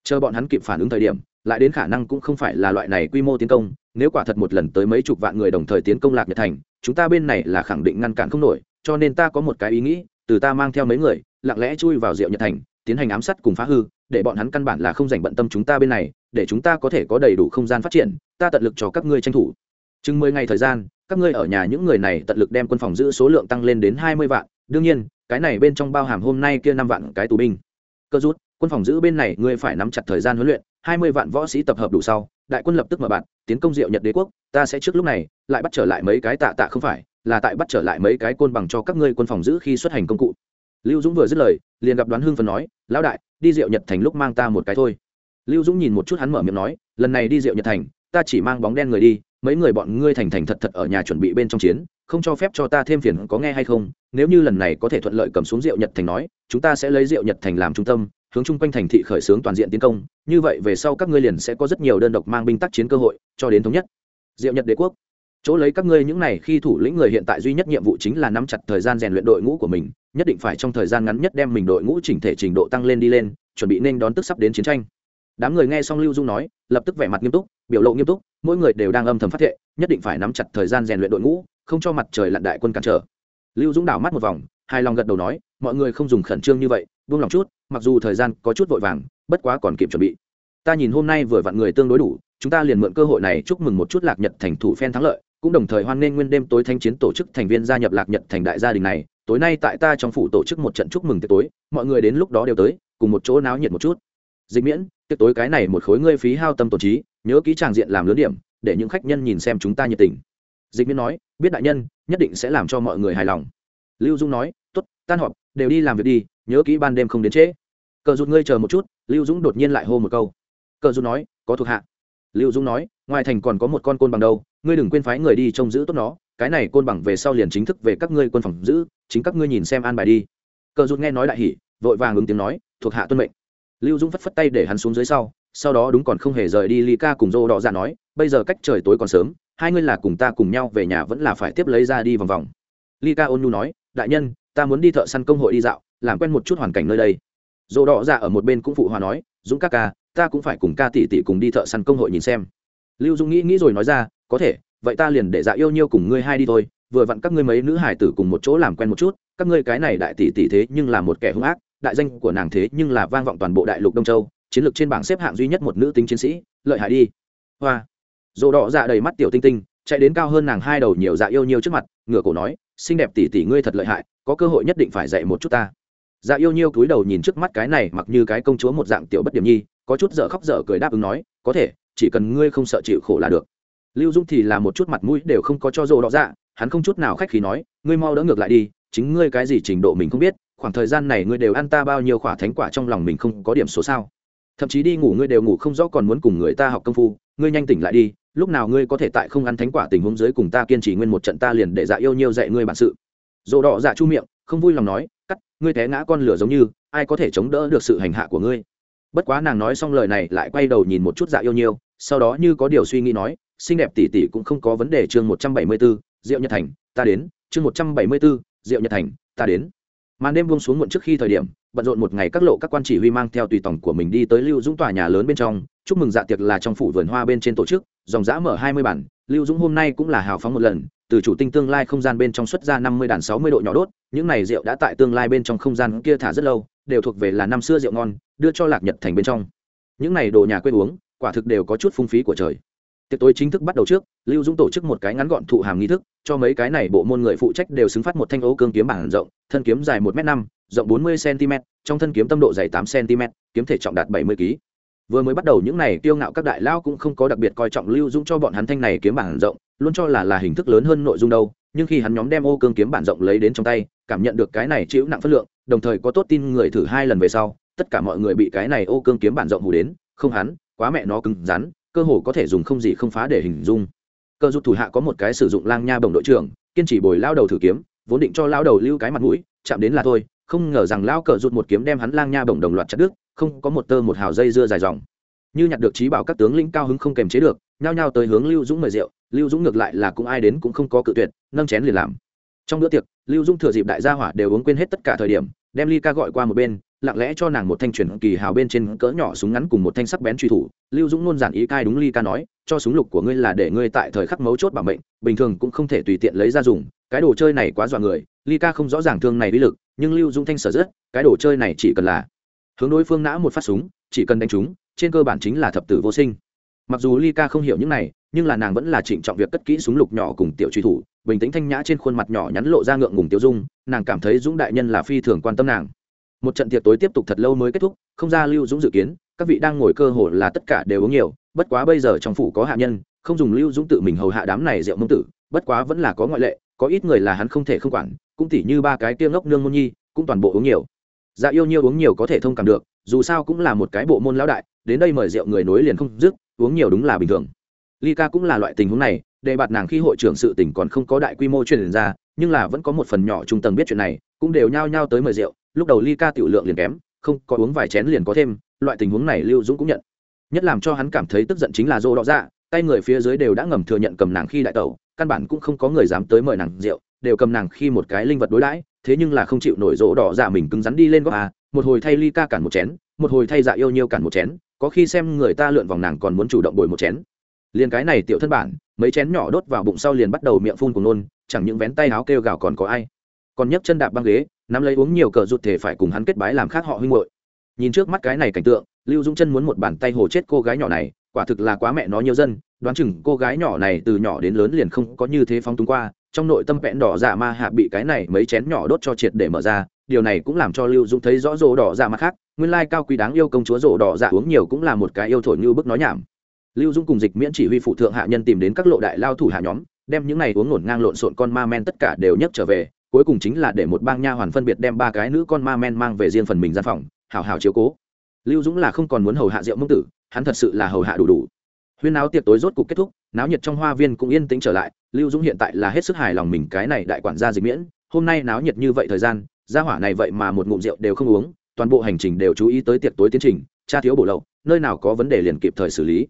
Chờ bọn hắn kịp phản ứng thời điểm, lại đến khả năng cũng không phải là loại này quy mô tiến công, nếu quả thật một lần tới mấy chục vạn người đồng thời tiến công lạc nhật thành, chúng ta bên này là khẳng định ngăn cản không nổi, cho nên ta có một cái ý nghĩ, từ ta mang theo mấy người, lặng lẽ chui vào diệu nhật thành, tiến hành ám sát cùng phá hư, để bọn hắn căn bản là không dành bận tâm chúng ta bên này, để chúng ta có thể có đầy đủ không gian phát triển, ta tận lực cho các ngươi tranh thủ. Chừng mười ngày thời gian các ngươi ở nhà những người này tận lực đem quân phòng giữ số lượng tăng lên đến hai mươi vạn, đương nhiên, cái này bên trong bao hàm hôm nay kia năm vạn cái tù binh. Cơ rút, quân phòng giữ bên này ngươi phải nắm chặt thời gian huấn luyện, hai mươi vạn võ sĩ tập hợp đủ sau, đại quân lập tức mở bạn, tiến công diệu nhật đế quốc, ta sẽ trước lúc này, lại bắt trở lại mấy cái tạ tạ không phải, là tại bắt trở lại mấy cái côn bằng cho các ngươi quân phòng giữ khi xuất hành công cụ. Lưu dũng vừa dứt lời, liền gặp đoán hưng phần nói, lão đại, đi diệu nhật thành lúc mang ta một cái thôi. Lưu dũng nhìn một chút hắn mở miệng nói, lần này đi diệu nhật thành ta chỉ mang bóng đen người đi, mấy người bọn ngươi thành thành thật thật ở nhà chuẩn bị bên trong chiến, không cho phép cho ta thêm phiền có nghe hay không? Nếu như lần này có thể thuận lợi cầm xuống rượu nhật thành nói, chúng ta sẽ lấy rượu nhật thành làm trung tâm, hướng chung quanh thành thị khởi xướng toàn diện tiến công, như vậy về sau các ngươi liền sẽ có rất nhiều đơn độc mang binh tác chiến cơ hội, cho đến thống nhất. Diệu nhật đế quốc. Chỗ lấy các ngươi những này khi thủ lĩnh người hiện tại duy nhất nhiệm vụ chính là nắm chặt thời gian rèn luyện đội ngũ của mình, nhất định phải trong thời gian ngắn nhất đem mình đội ngũ chỉnh thể trình độ tăng lên đi lên, chuẩn bị nên đón tức sắp đến chiến tranh đám người nghe xong lưu dung nói, lập tức vẻ mặt nghiêm túc, biểu lộ nghiêm túc, mỗi người đều đang âm thầm phát thệ, nhất định phải nắm chặt thời gian rèn luyện đội ngũ, không cho mặt trời lặn đại quân cản trở. Lưu dũng đảo mắt một vòng, hài lòng gật đầu nói, mọi người không dùng khẩn trương như vậy, buông lòng chút, mặc dù thời gian có chút vội vàng, bất quá còn kịp chuẩn bị. Ta nhìn hôm nay vừa vặn người tương đối đủ, chúng ta liền mượn cơ hội này chúc mừng một chút lạc nhật thành thủ phen thắng lợi, cũng đồng thời hoan nghênh nguyên đêm tối thanh chiến tổ chức thành viên gia nhập lạc nhật thành đại gia đình này, tối nay tại ta trong phủ tổ chức một trận chúc mừng tiệc tối, mọi người đến lúc đó đều tới, cùng một chỗ náo nhiệt một chút dịch miễn, tiệc tối cái này một khối ngươi phí hao tâm tổn trí, nhớ kỹ tràng diện làm lớn điểm, để những khách nhân nhìn xem chúng ta nhiệt tình. Dịch miễn nói, biết đại nhân, nhất định sẽ làm cho mọi người hài lòng. Lưu dung nói t ố t tan họp, đều đi làm việc đi, nhớ kỹ ban đêm không đến trễ. Cờ rụt ngươi chờ một chút, lưu dũng đột nhiên lại hô một câu. Cờ rụt nói, có thuộc hạ. Lưu dũng nói, ngoài thành còn có một con côn bằng đâu, ngươi đừng quên phái người đi trông giữ tốt nó, cái này côn bằng về sau liền chính thức về các ngươi quân phòng giữ, chính các ngươi nhìn xem an bài đi. Cờ rút nghe nói đại hỉ, vội vàng ứng tiếng nói, thuộc hạ tuân mệnh lưu dũng phất phất tay để hắn xuống dưới sau sau đó đúng còn không hề rời đi ly ca cùng dô đỏ ra nói, bây giờ cách trời tối còn sớm, hai ngươi là cùng ta cùng nhau về nhà vẫn là phải tiếp lấy ra đi vòng vòng. Ly ca ôn nhu nói, đại nhân, ta muốn đi thợ săn công hội đi dạo, làm quen một chút hoàn cảnh nơi đây. Dô đỏ ra ở một bên cũng phụ hòa nói, dũng các ca, ta cũng phải cùng ca tỷ tỷ cùng đi thợ săn công hội nhìn xem. Lưu dũng nghĩ nghĩ rồi nói ra, có thể, vậy ta liền để dạ yêu nhiêu cùng ngươi hai đi thôi, vừa vặn các ngươi mấy nữ hải tử cùng một chỗ làm quen một chút, các ngươi cái này đại tỷ tỷ thế nhưng là một kẻ hung ác đại danh của nàng thế nhưng là vang vọng toàn bộ đại lục đông châu, chiến lược trên bảng xếp hạng duy nhất một nữ tính chiến sĩ, lợi hại đi. Hoa. Dồ đỏ dạ đầy mắt tiểu tinh tinh, chạy đến cao hơn nàng hai đầu nhiều dạ yêu nhiều trước mặt, ngửa cổ nói, xinh đẹp tỷ tỷ ngươi thật lợi hại, có cơ hội nhất định phải dạy một chút ta. Dạ yêu nhiêu cúi đầu nhìn trước mắt cái này mặc như cái công chúa một dạng tiểu bất điểm nhi, có chút dở khóc dở cười đáp ứng nói, có thể, chỉ cần ngươi không sợ chịu khổ là được. Lưu dung thì là một chút mặt mũi đều không có cho rộ đỏ dạ hắn không chút nào khách khí nói, ngươi mau đỡ ngược lại đi, chính ngươi cái gì trình độ mình không biết khoảng thời gian này ngươi đều ăn ta bao nhiêu khỏa thánh quả trong lòng mình không có điểm số sao? Thậm chí đi ngủ ngươi đều ngủ không rõ còn muốn cùng người ta học công phu ngươi nhanh tỉnh lại đi lúc nào ngươi có thể tại không ăn thánh quả tình huống dưới cùng ta kiên trì nguyên một trận ta liền để dạ yêu nhiêu dạy ngươi bản sự. Dồ đỏ dạ chu miệng không vui lòng nói cắt ngươi té ngã con lửa giống như ai có thể chống đỡ được sự hành hạ của ngươi? Bất quá nàng nói xong lời này lại quay đầu nhìn một chút dạ yêu nhiêu sau đó như có điều suy nghĩ nói xinh đẹp tỷ tỷ cũng không có vấn đề chương một trăm bảy mươi 174, Diệu Nhật Thành, ta đến, chương một trăm bảy mươi 174, Diệu Nhật Thành, ta đến. Màn đêm buông xuống muộn trước khi thời điểm, bận rộn một ngày các lộ các quan chỉ huy mang theo tùy tổng của mình đi tới Lưu Dũng tòa nhà lớn bên trong, chúc mừng dạ tiệc là trong phủ vườn hoa bên trên tổ chức, dòng dã mở hai mươi bản, Lưu Dũng hôm nay cũng là hào phóng một lần, từ chủ tinh tương lai không gian bên trong xuất ra năm mươi đàn sáu mươi độ nhỏ đốt, những này rượu đã tại tương lai bên trong không gian kia thả rất lâu, đều thuộc về là năm xưa rượu ngon, đưa cho Lạc Nhật thành bên trong. Những này đồ nhà quê uống, quả thực đều có chút phung phí của trời tiệc tối chính thức bắt đầu trước, lưu dũng tổ chức một cái ngắn gọn thụ hàm nghi thức, cho mấy cái này bộ môn người phụ trách đều xứng phát một thanh ấu cương kiếm bản rộng, thân kiếm dài một m năm, rộng bốn mươi cm, trong thân kiếm tâm độ dày tám cm, kiếm thể trọng đạt bảy mươi kg vừa mới bắt đầu những này tiêu ngạo các đại lao cũng không có đặc biệt coi trọng lưu dũng cho bọn hắn thanh này kiếm bản rộng, luôn cho là là hình thức lớn hơn nội dung đâu, nhưng khi hắn nhóm đem ô cương kiếm bản rộng lấy đến trong tay, cảm nhận được cái này chịu nặng phất lượng, đồng thời có tốt tin người thử hai lần về sau, tất cả mọi người bị cái này ô cương kiếm bản rộng hù đến, không hắn, quá mẹ nó cứng rắn cơ hồ có thể dùng không gì không phá để hình dung. Cơ giúp thủ hạ có một cái sử dụng lang nha bồng đội trưởng, kiên trì bồi lao đầu thử kiếm, vốn định cho lao đầu lưu cái mặt mũi, chạm đến là thôi, không ngờ rằng lao cờ rút một kiếm đem hắn lang nha bồng đồng loạt chặt đứt, không có một tơ một hào dây dưa dài dòng. Như nhặt được trí bảo các tướng lĩnh cao hứng không kềm chế được, nhao nhao tới hướng lưu dũng mời rượu, lưu dũng ngược lại là cũng ai đến cũng không có cự tuyệt, nâng chén liền làm. Trong bữa tiệc, lưu dũng thừa dịp đại gia hỏa đều uống quên hết tất cả thời điểm, đem ly ca gọi qua một bên lặng lẽ cho nàng một thanh truyền kỳ hào bên trên cỡ nhỏ súng ngắn cùng một thanh sắc bén truy thủ. Lưu dũng luôn giản ý cai đúng ly ca nói, cho súng lục của ngươi là để ngươi tại thời khắc mấu chốt bảo mệnh, bình thường cũng không thể tùy tiện lấy ra dùng, cái đồ chơi này quá dọa người, ly ca không rõ ràng thương này uy lực, nhưng lưu dũng thanh sở rất, cái đồ chơi này chỉ cần là hướng đối phương nã một phát súng, chỉ cần đánh chúng trên cơ bản chính là thập tử vô sinh. Mặc dù ly ca không hiểu những này, nhưng là nàng vẫn là trịnh trọng việc cất kỹ súng lục nhỏ cùng tiểu truy thủ, bình tĩnh thanh nhã trên khuôn mặt nhỏ nhắn lộ ra ngượng ngùng tiêu dung, nàng cảm thấy dũng đại nhân là phi thường quan tâm nàng một trận tiệc tối tiếp tục thật lâu mới kết thúc, không ra lưu dũng dự kiến, các vị đang ngồi cơ hồ là tất cả đều uống nhiều, bất quá bây giờ trong phủ có hạ nhân, không dùng lưu dũng tự mình hầu hạ đám này rượu mông tử, bất quá vẫn là có ngoại lệ, có ít người là hắn không thể không quản, cũng tỉ như ba cái tiêm ngốc nương môn nhi, cũng toàn bộ uống nhiều. Dạ yêu nhiêu uống nhiều có thể thông cảm được, dù sao cũng là một cái bộ môn lão đại, đến đây mời rượu người nối liền không dứt, uống nhiều đúng là bình thường. Ly ca cũng là loại tình huống này, đề bạt nàng khi hội trưởng sự tỉnh còn không có đại quy mô truyền ra, nhưng là vẫn có một phần nhỏ trung tầng biết chuyện này, cũng đều nhao nhao tới mời rượu lúc đầu ly ca tiểu lượng liền kém, không có uống vài chén liền có thêm, loại tình huống này lưu dũng cũng nhận. Nhất làm cho hắn cảm thấy tức giận chính là dô đỏ dạ tay người phía dưới đều đã ngầm thừa nhận cầm nàng khi đại tẩu, căn bản cũng không có người dám tới mời nàng rượu, đều cầm nàng khi một cái linh vật đối đãi, thế nhưng là không chịu nổi rỗ đỏ dạ mình cứng rắn đi lên góc à một hồi thay ly ca cản một chén, một hồi thay dạ yêu nhiêu cản một chén, có khi xem người ta lượn vòng nàng còn muốn chủ động bồi một chén. Liền cái này tiểu thân bản, mấy chén nhỏ đốt vào bụng sau liền bắt đầu miệng phun cùng nôn, chẳng những vén tay áo kêu gào còn có ai còn nhấc chân đạp băng ghế, nắm lấy uống nhiều cờ rụt thể phải cùng hắn kết bái làm khác họ huynh hội nhìn trước mắt cái này cảnh tượng, lưu dũng chân muốn một bàn tay hồ chết cô gái nhỏ này, quả thực là quá mẹ nó nhiều dân, đoán chừng cô gái nhỏ này từ nhỏ đến lớn liền không có như thế phóng túng qua, trong nội tâm vẹn đỏ dạ ma hạ bị cái này mấy chén nhỏ đốt cho triệt để mở ra, điều này cũng làm cho lưu dũng thấy rõ rổ đỏ dạ mặt khác, nguyên lai cao quý đáng yêu công chúa rổ đỏ dạ uống nhiều cũng là một cái yêu thổi như bức nói nhảm. Lưu dũng cùng dịch miễn chỉ huy phụ thượng hạ nhân tìm đến các lộ đại lao thủ hạ nhóm, đem những này uống ngổn ngang lộn xộn con ma men tất cả đều nhấc trở về cuối cùng chính là để một bang nha hoàn phân biệt đem ba cái nữ con ma men mang về riêng phần mình gian phòng, hào hào chiếu cố. Lưu dũng là không còn muốn hầu hạ rượu mông tử, hắn thật sự là hầu hạ đủ đủ. Huyên áo tiệc tối rốt cục kết thúc, náo nhiệt trong hoa viên cũng yên tĩnh trở lại, lưu dũng hiện tại là hết sức hài lòng mình cái này đại quản gia dịch miễn, hôm nay náo nhiệt như vậy thời gian, gia hỏa này vậy mà một ngụm rượu đều không uống, toàn bộ hành trình đều chú ý tới tiệc tối tiến trình cha thiếu bổ lậu, nơi nào có vấn đề liền kịp thời xử lý.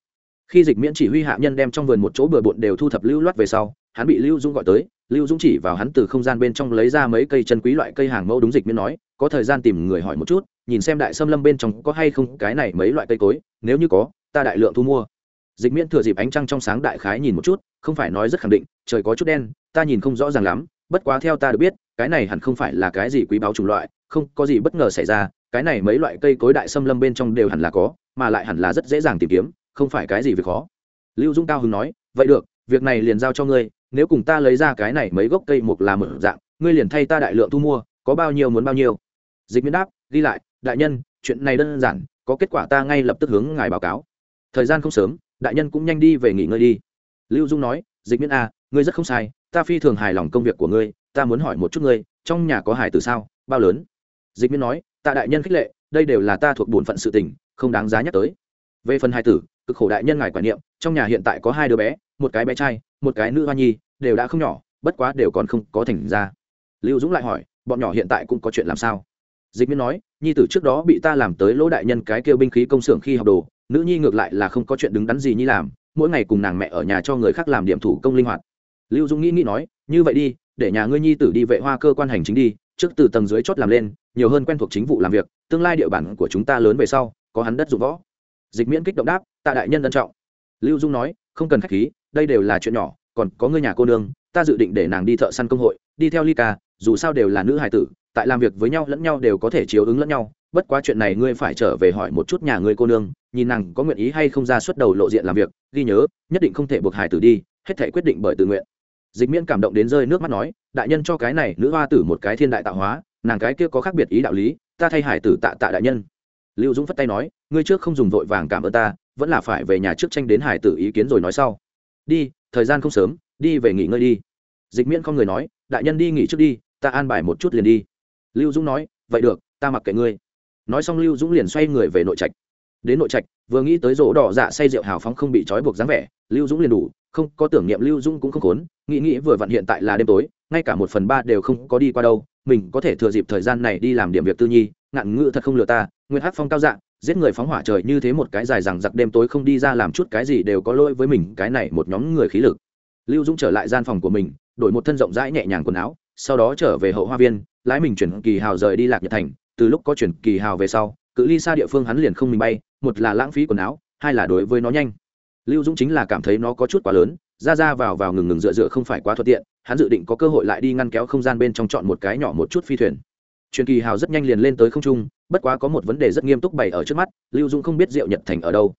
Khi dịch miễn chỉ huy hạ nhân đem trong vườn một chỗ bừa bộn đều thu thập lưu loát về sau hắn bị lưu dũng gọi tới, lưu dũng chỉ vào hắn từ không gian bên trong lấy ra mấy cây chân quý loại cây hàng mẫu đúng dịch miễn nói, có thời gian tìm người hỏi một chút, nhìn xem đại xâm lâm bên trong có hay không cái này mấy loại cây cối, nếu như có, ta đại lượng thu mua. Dịch miễn thừa dịp ánh trăng trong sáng đại khái nhìn một chút, không phải nói rất khẳng định, trời có chút đen, ta nhìn không rõ ràng lắm, bất quá theo ta được biết, cái này hẳn không phải là cái gì quý báu chủng loại, không có gì bất ngờ xảy ra, cái này mấy loại cây cối đại xâm lâm bên trong đều hẳn là có, mà lại hẳn là rất dễ dàng tìm kiếm, không phải cái gì việc khó. Lưu dung cao hưng nói, vậy được, việc này liền giao cho ngươi nếu cùng ta lấy ra cái này mấy gốc cây mục làm mở dạng ngươi liền thay ta đại lượng thu mua có bao nhiêu muốn bao nhiêu. Dịch miễn đáp ghi lại đại nhân chuyện này đơn giản có kết quả ta ngay lập tức hướng ngài báo cáo. Thời gian không sớm đại nhân cũng nhanh đi về nghỉ ngơi đi. Lưu dung nói dịch miễn a à, ngươi rất không sai ta phi thường hài lòng công việc của ngươi ta muốn hỏi một chút ngươi trong nhà có hải từ sao bao lớn? Dịch miễn nói ta đại nhân khích lệ đây đều là ta thuộc bổn phận sự tình không đáng giá nhắc tới. Về phần hai tử cực khổ đại nhân ngài quản niệm trong nhà hiện tại có hai đứa bé một cái bé trai một cái nữ hoa nhi, đều đã không nhỏ, bất quá đều còn không có thành ra. Lưu dũng lại hỏi, bọn nhỏ hiện tại cũng có chuyện làm sao? Dịch miễn nói, nhi tử trước đó bị ta làm tới lỗ đại nhân cái kêu binh khí công xưởng khi học đồ, nữ nhi ngược lại là không có chuyện đứng đắn gì nhi làm, mỗi ngày cùng nàng mẹ ở nhà cho người khác làm điểm thủ công linh hoạt. Lưu dũng nghĩ nghĩ nói, như vậy đi, để nhà ngươi nhi tử đi vệ hoa cơ quan hành chính đi, trước từ tầng dưới chót làm lên, nhiều hơn quen thuộc chính vụ làm việc, tương lai địa bản của chúng ta lớn về sau, có hắn đất dụng võ. Dịch miễn kích động đáp, tạ đại nhân ân trọng lưu dung nói, không cần khách khí, đây đều là chuyện nhỏ, còn có ngươi nhà cô nương, ta dự định để nàng đi thợ săn công hội, đi theo ly ca dù sao đều là nữ hài tử, tại làm việc với nhau lẫn nhau đều có thể chiếu ứng lẫn nhau, bất quá chuyện này ngươi phải trở về hỏi một chút nhà ngươi cô nương, nhìn nàng có nguyện ý hay không ra suất đầu lộ diện làm việc, ghi nhớ, nhất định không thể buộc hài tử đi, hết thể quyết định bởi tự nguyện. Dịch miễn cảm động đến rơi nước mắt nói, đại nhân cho cái này, nữ hoa tử một cái thiên đại tạo hóa, nàng cái kia có khác biệt ý đạo lý, ta thay hải tử tạ tạ đại nhân. Lưu dũng phất tay nói, ngươi trước không dùng vội vàng cảm ơn ta vẫn là phải về nhà trước tranh đến hải tử ý kiến rồi nói sau. Đi, thời gian không sớm, đi về nghỉ ngơi đi. Dịch miễn không người nói, đại nhân đi nghỉ trước đi, ta an bài một chút liền đi. Lưu dũng nói, vậy được, ta mặc kệ ngươi. Nói xong lưu dũng liền xoay người về nội trạch. Đến nội trạch, vừa nghĩ tới rỗ đỏ dạ say rượu hào phóng không bị trói buộc dáng vẻ, lưu dũng liền đủ, không có tưởng niệm lưu dũng cũng không khốn, nghĩ nghĩ vừa vặn hiện tại là đêm tối, ngay cả một phần ba đều không có đi qua đâu, mình có thể thừa dịp thời gian này đi làm điểm việc tư nhi, ngạn ngự thật không lừa ta nguyên hát phong cao dạng giết người phóng hỏa trời như thế một cái dài rằng giặc đêm tối không đi ra làm chút cái gì đều có lỗi với mình, cái này một nhóm người khí lực. Lưu dũng trở lại gian phòng của mình, đổi một thân rộng rãi nhẹ nhàng quần áo, sau đó trở về hậu hoa viên, lái mình chuyển kỳ hào rời đi lạc nhật thành. Từ lúc có chuyển kỳ hào về sau, cự ly xa địa phương hắn liền không mình bay, một là lãng phí quần áo, hai là đối với nó nhanh. Lưu dũng chính là cảm thấy nó có chút quá lớn, ra ra vào vào ngừng ngừng dựa dựa không phải quá thuận tiện, hắn dự định có cơ hội lại đi ngăn kéo không gian bên trong chọn một cái nhỏ một chút phi thuyền truyền kỳ hào rất nhanh liền lên tới không trung, bất quá có một vấn đề rất nghiêm túc bày ở trước mắt, lưu dũng không biết diệu nhật thành ở đâu.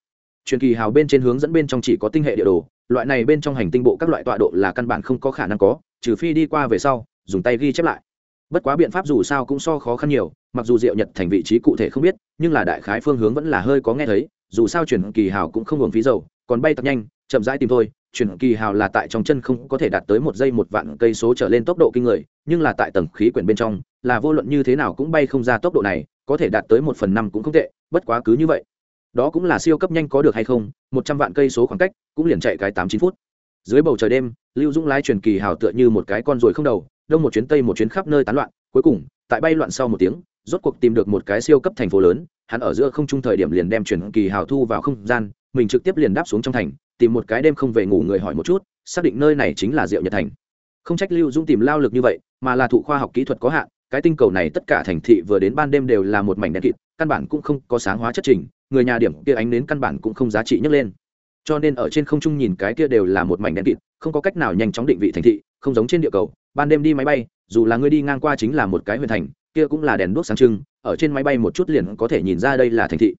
Truyền kỳ hào bên trên hướng dẫn bên trong chỉ có tinh hệ địa đồ, loại này bên trong hành tinh bộ các loại tọa độ là căn bản không có khả năng có, trừ phi đi qua về sau, dùng tay ghi chép lại. Bất quá biện pháp dù sao cũng so khó khăn nhiều, mặc dù diệu nhật thành vị trí cụ thể không biết, nhưng là đại khái phương hướng vẫn là hơi có nghe thấy, dù sao truyền kỳ hào cũng không hưởng phí dầu, còn bay thật nhanh, chậm rãi tìm thôi Chuyển kỳ hào là tại trong chân không có thể đạt tới một giây một vạn cây số trở lên tốc độ kinh người, nhưng là tại tầng khí quyển bên trong, là vô luận như thế nào cũng bay không ra tốc độ này, có thể đạt tới một phần năm cũng không tệ, bất quá cứ như vậy. Đó cũng là siêu cấp nhanh có được hay không, một trăm vạn cây số khoảng cách, cũng liền chạy cái tám chín phút. Dưới bầu trời đêm, lưu dũng lái truyền kỳ hào tựa như một cái con ruồi không đầu, đông một chuyến tây một chuyến khắp nơi tán loạn, cuối cùng, tại bay loạn sau một tiếng, rốt cuộc tìm được một cái siêu cấp thành phố lớn, hắn ở giữa không trung thời điểm liền đem truyền kỳ hào thu vào không gian, mình trực tiếp liền đáp xuống trong thành tìm một cái đêm không về ngủ người hỏi một chút, xác định nơi này chính là diệu nhật thành. Không trách lưu dũng tìm lao lực như vậy, mà là thụ khoa học kỹ thuật có hạn, cái tinh cầu này tất cả thành thị vừa đến ban đêm đều là một mảnh đen kịt, căn bản cũng không có sáng hóa chất trình, người nhà điểm kia ánh đến căn bản cũng không giá trị nhấc lên. Cho nên ở trên không trung nhìn cái kia đều là một mảnh đen kịt, không có cách nào nhanh chóng định vị thành thị, không giống trên địa cầu, ban đêm đi máy bay, dù là người đi ngang qua chính là một cái huyền thành, kia cũng là đèn đuốc sáng trưng, ở trên máy bay một chút liền có thể nhìn ra đây là thành thị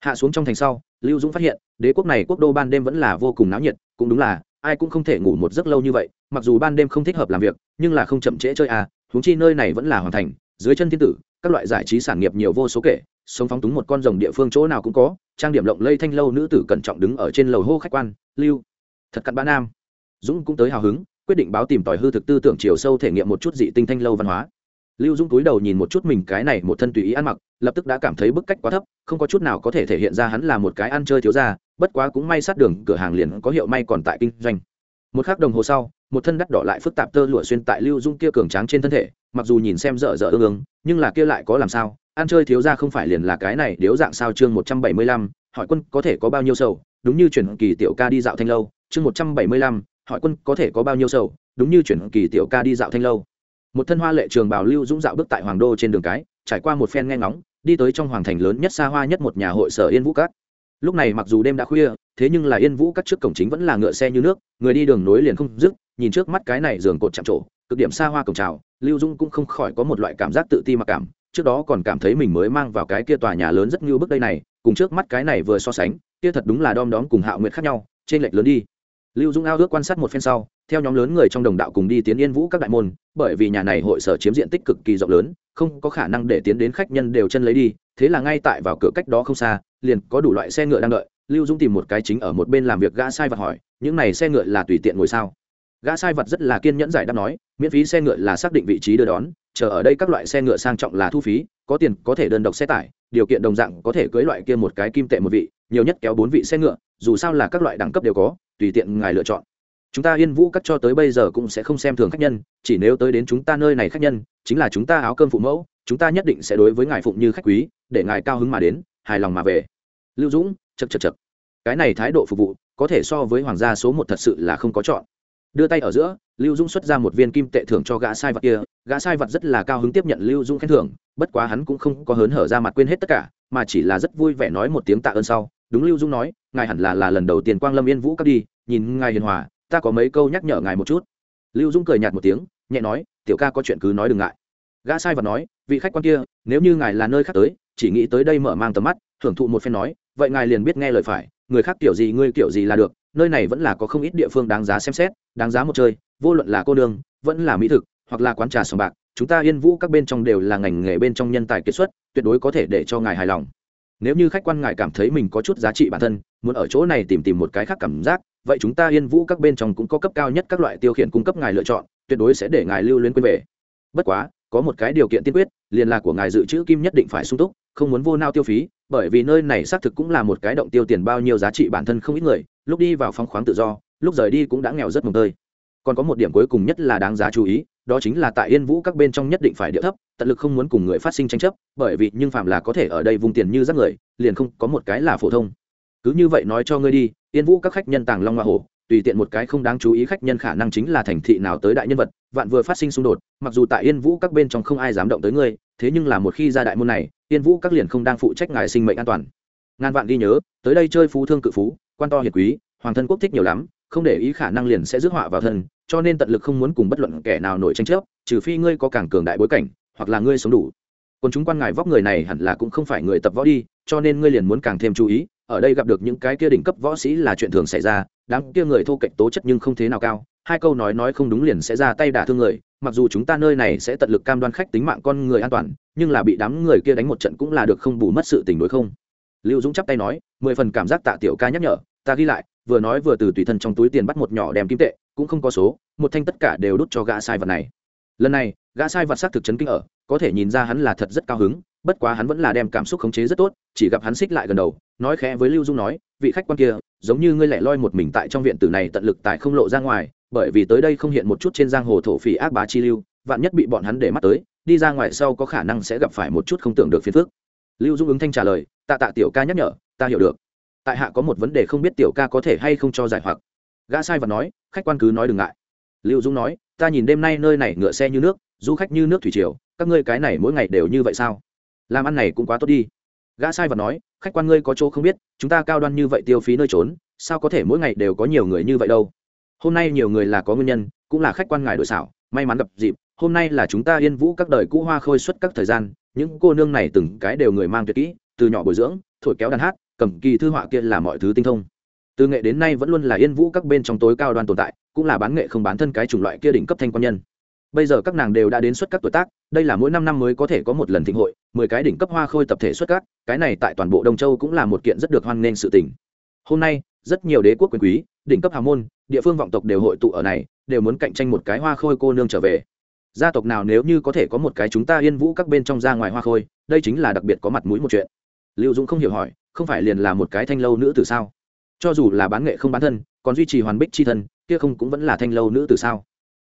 hạ xuống trong thành sau, lưu dũng phát hiện, đế quốc này quốc đô ban đêm vẫn là vô cùng náo nhiệt, cũng đúng là, ai cũng không thể ngủ một giấc lâu như vậy, mặc dù ban đêm không thích hợp làm việc, nhưng là không chậm trễ chơi à huống chi nơi này vẫn là hoàn thành, dưới chân thiên tử, các loại giải trí sản nghiệp nhiều vô số kể, sống phóng túng một con rồng địa phương chỗ nào cũng có, trang điểm lộng lây thanh lâu nữ tử cẩn trọng đứng ở trên lầu hô khách quan, lưu, thật cặn bã nam. Dũng cũng tới hào hứng, quyết định báo tìm tòi hư thực tư tưởng chiều sâu thể nghiệm một chút dị tinh thanh lâu văn hóa. Lưu dũng túi đầu nhìn một chút mình, cái này một thân tùy ý ăn mặc lập tức đã cảm thấy bức cách quá thấp, không có chút nào có thể thể hiện ra hắn là một cái ăn chơi thiếu ra bất quá cũng may sát đường cửa hàng liền có hiệu may còn tại kinh doanh. Một k h ắ c đồng hồ sau, một thân đắt đỏ lại phức tạp tơ lụa xuyên tại lưu dung kia cường tráng trên thân thể, mặc dù nhìn xem dở dở ương ương, nhưng là kia lại có làm sao, ăn chơi thiếu ra không phải liền là cái này điếu dạng sao chương một trăm bảy mươi lăm, hỏi quân có thể có bao nhiêu sầu, đúng như chuyển kỳ tiểu ca đi dạo thanh lâu, chương một trăm bảy mươi lăm, hỏi quân có thể có bao nhiêu sầu, đúng như chuyển kỳ tiểu ca đi dạo thanh lâu. Một thân hoa lệ trường bào lưu dũng dạo bước tại hoàng đô trên đường cái, trải qua một phen nghe ngóng đi tới trong hoàng thành lớn nhất xa hoa nhất một nhà hội sở yên vũ Cát. lúc này mặc dù đêm đã khuya, thế nhưng là yên vũ các trước cổng chính vẫn là ngựa xe như nước, người đi đường nối liền không dứt, nhìn trước mắt cái này giường cột chạm trổ, cực điểm xa hoa cổng trào lưu dung cũng không khỏi có một loại cảm giác tự ti mặc cảm, trước đó còn cảm thấy mình mới mang vào cái kia tòa nhà lớn rất như bức đây này, cùng trước mắt cái này vừa so sánh, kia thật đúng là đom đóm cùng hạo nguyệt khác nhau trên lệch lớn đi lưu dung ao ước quan sát một phen sau theo nhóm lớn người trong đồng đạo cùng đi tiến yên vũ các đại môn, bởi vì nhà này hội sở chiếm diện tích cực kỳ rộng lớn, không có khả năng để tiến đến khách nhân đều chân lấy đi, thế là ngay tại vào cửa cách đó không xa, liền có đủ loại xe ngựa đang đợi, lưu dung tìm một cái chính ở một bên làm việc gã sai vật hỏi, những này xe ngựa là tùy tiện ngồi sao? Gã sai vật rất là kiên nhẫn giải đáp nói, miễn phí xe ngựa là xác định vị trí đưa đón, chờ ở đây các loại xe ngựa sang trọng là thu phí, có tiền có thể đơn độc xe tải, điều kiện đồng dạng có thể cưới loại kia một cái kim tệ một vị, nhiều nhất kéo bốn vị xe ngựa, dù sao là các loại đẳng cấp đều có, tùy tiện ngài lựa chọn chúng ta yên vũ cắt cho tới bây giờ cũng sẽ không xem thường khách nhân, chỉ nếu tới đến chúng ta nơi này khách nhân, chính là chúng ta áo cơm phụ mẫu, chúng ta nhất định sẽ đối với ngài phụng như khách quý, để ngài cao hứng mà đến, hài lòng mà về. Lưu dũng chật chật chật cái này thái độ phục vụ, có thể so với hoàng gia số một thật sự là không có chọn. Đưa tay ở giữa, lưu dũng xuất ra một viên kim tệ thưởng cho gã sai vật kia, gã sai vật rất là cao hứng tiếp nhận lưu dũng khen thưởng, bất quá hắn cũng không có hớn hở ra mặt quên hết tất cả, mà chỉ là rất vui vẻ nói một tiếng tạ ơn sau. Đúng lưu dũng nói, ngài hẳn là là lần đầu tiên quang lâm yên vũ các đi, nhìn ngài hiền hòa ta có mấy câu nhắc nhở ngài một chút. Lưu dũng cười nhạt một tiếng nhẹ nói tiểu ca có chuyện cứ nói đừng ngại. Gã sai và nói vị khách quan kia nếu như ngài là nơi khác tới chỉ nghĩ tới đây mở mang tầm mắt thưởng thụ một phen nói vậy ngài liền biết nghe lời phải người khác kiểu gì ngươi kiểu gì là được nơi này vẫn là có không ít địa phương đáng giá xem xét đáng giá một chơi vô luận là cô đường, vẫn là mỹ thực hoặc là quán trà sòng bạc chúng ta yên vũ các bên trong đều là ngành nghề bên trong nhân tài kiệt xuất tuyệt đối có thể để cho ngài hài lòng. Nếu như khách quan ngài cảm thấy mình có chút giá trị bản thân muốn ở chỗ này tìm tìm một cái khác cảm giác vậy chúng ta yên vũ các bên trong cũng có cấp cao nhất các loại tiêu khiển cung cấp ngài lựa chọn, tuyệt đối sẽ để ngài lưu luyến quên về. Bất quá, có một cái điều kiện tiên quyết, liền là của ngài dự trữ kim nhất định phải sung túc, không muốn vô nao tiêu phí, bởi vì nơi này xác thực cũng là một cái động tiêu tiền bao nhiêu giá trị bản thân không ít người, lúc đi vào phong khoáng tự do, lúc rời đi cũng đã nghèo rất mồng tơi. Còn có một điểm cuối cùng nhất là đáng giá chú ý, đó chính là tại yên vũ các bên trong nhất định phải điệu thấp, tận lực không muốn cùng người phát sinh tranh chấp, bởi vì nhưng phạm là có thể ở đây vùng tiền như rác người, liền không có một cái là phổ thông cứ như vậy nói cho ngươi đi, yên vũ các khách nhân tàng long hoa hổ, tùy tiện một cái không đáng chú ý khách nhân khả năng chính là thành thị nào tới đại nhân vật, vạn vừa phát sinh xung đột, mặc dù tại yên vũ các bên trong không ai dám động tới ngươi, thế nhưng là một khi ra đại môn này, yên vũ các liền không đang phụ trách ngài sinh mệnh an toàn. Ngàn vạn ghi nhớ, tới đây chơi phú thương cự phú, quan to hiệt quý, hoàng thân quốc thích nhiều lắm, không để ý khả năng liền sẽ rước họa vào thân, cho nên tận lực không muốn cùng bất luận kẻ nào nổi tranh chấp, trừ phi ngươi có càng cường đại bối cảnh, hoặc là ngươi sống đủ. Còn chúng quan ngài vóc người này hẳn là cũng không phải người tập võ đi, cho nên ngươi liền muốn càng thêm chú ý ở đây gặp được những cái kia đỉnh cấp võ sĩ là chuyện thường xảy ra, đám kia người thô cạnh tố chất nhưng không thế nào cao, hai câu nói nói không đúng liền sẽ ra tay đả thương người, mặc dù chúng ta nơi này sẽ tận lực cam đoan khách tính mạng con người an toàn, nhưng là bị đám người kia đánh một trận cũng là được không bù mất sự tình đối không? Lưu dũng chắp tay nói, mười phần cảm giác tạ tiểu ca nhắc nhở, ta ghi lại, vừa nói vừa từ tùy thân trong túi tiền bắt một nhỏ đem kim tệ, cũng không có số, một thanh tất cả đều đút cho gã sai vật này. Lần này, gã sai vật xác thực chấn kinh ở, có thể nhìn ra hắn là thật rất cao hứng bất quá hắn vẫn là đem cảm xúc khống chế rất tốt, chỉ gặp hắn xích lại gần đầu, nói khẽ với lưu dung nói, vị khách quan kia, giống như ngươi lẻ loi một mình tại trong viện tử này tận lực tại không lộ ra ngoài, bởi vì tới đây không hiện một chút trên giang hồ thổ phỉ ác bá chi lưu, vạn nhất bị bọn hắn để mắt tới, đi ra ngoài sau có khả năng sẽ gặp phải một chút không tưởng được phiền phức. Lưu dung ứng thanh trả lời, tạ tạ tiểu ca nhắc nhở, ta hiểu được. Tại hạ có một vấn đề không biết tiểu ca có thể hay không cho giải hoặc. Gã sai và nói, khách quan cứ nói đừng ngại. Lưu dung nói, ta nhìn đêm nay nơi này ngựa xe như nước, du khách như nước thủy triều, các ngươi cái này mỗi ngày đều như vậy sao? Làm ăn này cũng quá tốt đi. Gã sai vật nói, khách quan ngươi có chỗ không biết, chúng ta cao đoan như vậy tiêu phí nơi trốn, sao có thể mỗi ngày đều có nhiều người như vậy đâu? Hôm nay nhiều người là có nguyên nhân, cũng là khách quan ngài đội xảo, may mắn gặp dịp, hôm nay là chúng ta yên vũ các đời cũ hoa khôi xuất các thời gian, những cô nương này từng cái đều người mang tuyệt kỹ, từ nhỏ bồi dưỡng, thổi kéo đàn hát, cầm kỳ thư họa kia là mọi thứ tinh thông. Từ nghệ đến nay vẫn luôn là yên vũ các bên trong tối cao đoan tồn tại, cũng là bán nghệ không bán thân cái chủng loại kia đỉnh cấp thanh quan nhân bây giờ các nàng đều đã đến xuất các tuổi tác, đây là mỗi năm năm mới có thể có một lần thịnh hội, mười cái đỉnh cấp hoa khôi tập thể xuất các, cái này tại toàn bộ đông châu cũng là một kiện rất được hoan nghênh sự tình. Hôm nay, rất nhiều đế quốc quyền quý, đỉnh cấp hào môn, địa phương vọng tộc đều hội tụ ở này, đều muốn cạnh tranh một cái hoa khôi cô nương trở về. Gia tộc nào nếu như có thể có một cái chúng ta yên vũ các bên trong ra ngoài hoa khôi, đây chính là đặc biệt có mặt mũi một chuyện. Lưu dũng không hiểu hỏi, không phải liền là một cái thanh lâu nữ từ sao? Cho dù là bán nghệ không bán thân, còn duy trì hoàn bích c h i thân, kia không cũng vẫn là thanh lâu nữ từ sao?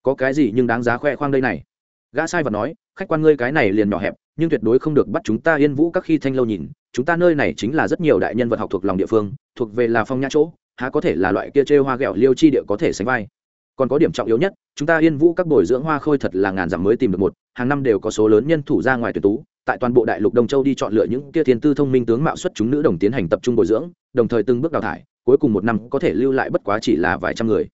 Có cái gì nhưng đáng giá khoe khoang đây này. Gã sai vật nói, khách quan ngươi cái này liền nhỏ hẹp, nhưng tuyệt đối không được bắt chúng ta yên vũ các khi thanh lâu nhìn, chúng ta nơi này chính là rất nhiều đại nhân vật học thuộc lòng địa phương, thuộc về là phong nhã chỗ, há có thể là loại kia chê hoa ghẹo liêu chi địa có thể sánh vai. Còn có điểm trọng yếu nhất, chúng ta yên vũ các bồi dưỡng hoa khôi thật là ngàn dặm mới tìm được một, hàng năm đều có số lớn nhân thủ ra ngoài tuyển tú, tại toàn bộ đại lục đông châu đi chọn lựa những kia thiên tư thông minh tướng mạo xuất chúng nữ đồng tiến hành tập trung bồi dưỡng, đồng thời từng bước đào thải, cuối cùng một năm có thể lưu lại bất quá chỉ là vài trăm người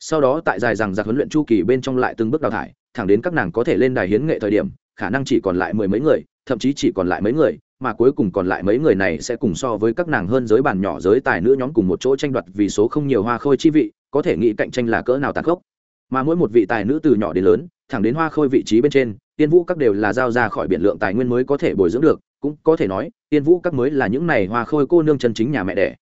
sau đó tại dài rằng giặc huấn luyện chu kỳ bên trong lại từng bước đào thải, thẳng đến các nàng có thể lên đài hiến nghệ thời điểm, khả năng chỉ còn lại mười mấy người, thậm chí chỉ còn lại mấy người, mà cuối cùng còn lại mấy người này sẽ cùng so với các nàng hơn giới bàn nhỏ giới tài nữ nhóm cùng một chỗ tranh đoạt vì số không nhiều hoa khôi chi vị, có thể nghĩ cạnh tranh là cỡ nào tàn khốc. Mà mỗi một vị tài nữ từ nhỏ đến lớn, thẳng đến hoa khôi vị trí bên trên, tiên vũ các đều là giao ra khỏi biển lượng tài nguyên mới có thể bồi dưỡng được, cũng có thể nói, tiên vũ các mới là những này hoa khôi cô nương chân chính nhà mẹ đẻ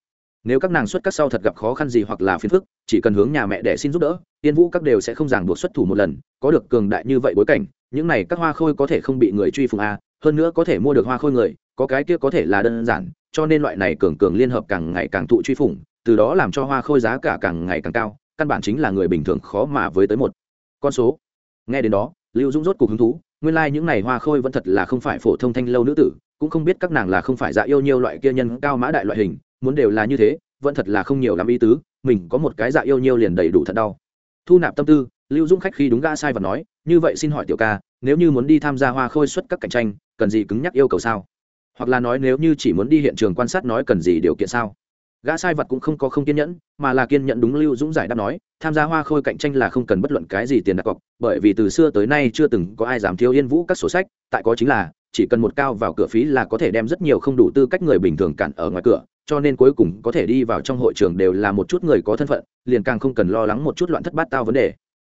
nếu các nàng xuất các sau thật gặp khó khăn gì hoặc là phiền phức, chỉ cần hướng nhà mẹ để xin giúp đỡ tiên vũ các đều sẽ không ràng buộc xuất thủ một lần. Có được cường đại như vậy bối cảnh, những này các hoa khôi có thể không bị người truy phùng a, hơn nữa có thể mua được hoa khôi người, có cái kia có thể là đơn giản, cho nên loại này cường cường liên hợp càng ngày càng thụ truy phủng từ đó làm cho hoa khôi giá cả càng ngày càng cao, căn bản chính là người bình thường khó mà với tới một. Con số. Nghe đến đó, lưu dũng rốt cuộc hứng thú, nguyên lai、like、những n à y hoa khôi vẫn thật là không phải phổ thông thanh lâu nữ tử, cũng không biết các nàng là không phải dạ yêu nhiều loại kia nhân cao mã đại loại hình muốn đều là như thế, vẫn thật là không nhiều lắm ý tứ, mình có một cái dạ yêu nhiêu liền đầy đủ thật đau. Thu nạp tâm tư, lưu dũng khách khi đúng gã sai và nói, như vậy xin hỏi tiểu ca, nếu như muốn đi tham gia hoa khôi xuất các cạnh tranh, cần gì cứng nhắc yêu cầu sao? Hoặc là nói nếu như chỉ muốn đi hiện trường quan sát nói cần gì điều kiện sao? Gã sai vật cũng không có không kiên nhẫn, mà là kiên nhẫn đúng lưu dũng giải đáp nói, tham gia hoa khôi cạnh tranh là không cần bất luận cái gì tiền đặt cọc, bởi vì từ xưa tới nay chưa từng có ai dám thiếu yên vũ các sổ sách, tại có chính là, chỉ cần một cao vào cửa phí là có thể đem rất nhiều không đủ tư cách người bình thường cản ở ngoài cửa cho nên cuối cùng có thể đi vào trong hội trường đều là một chút người có thân phận, liền càng không cần lo lắng một chút loạn thất bát tao vấn đề.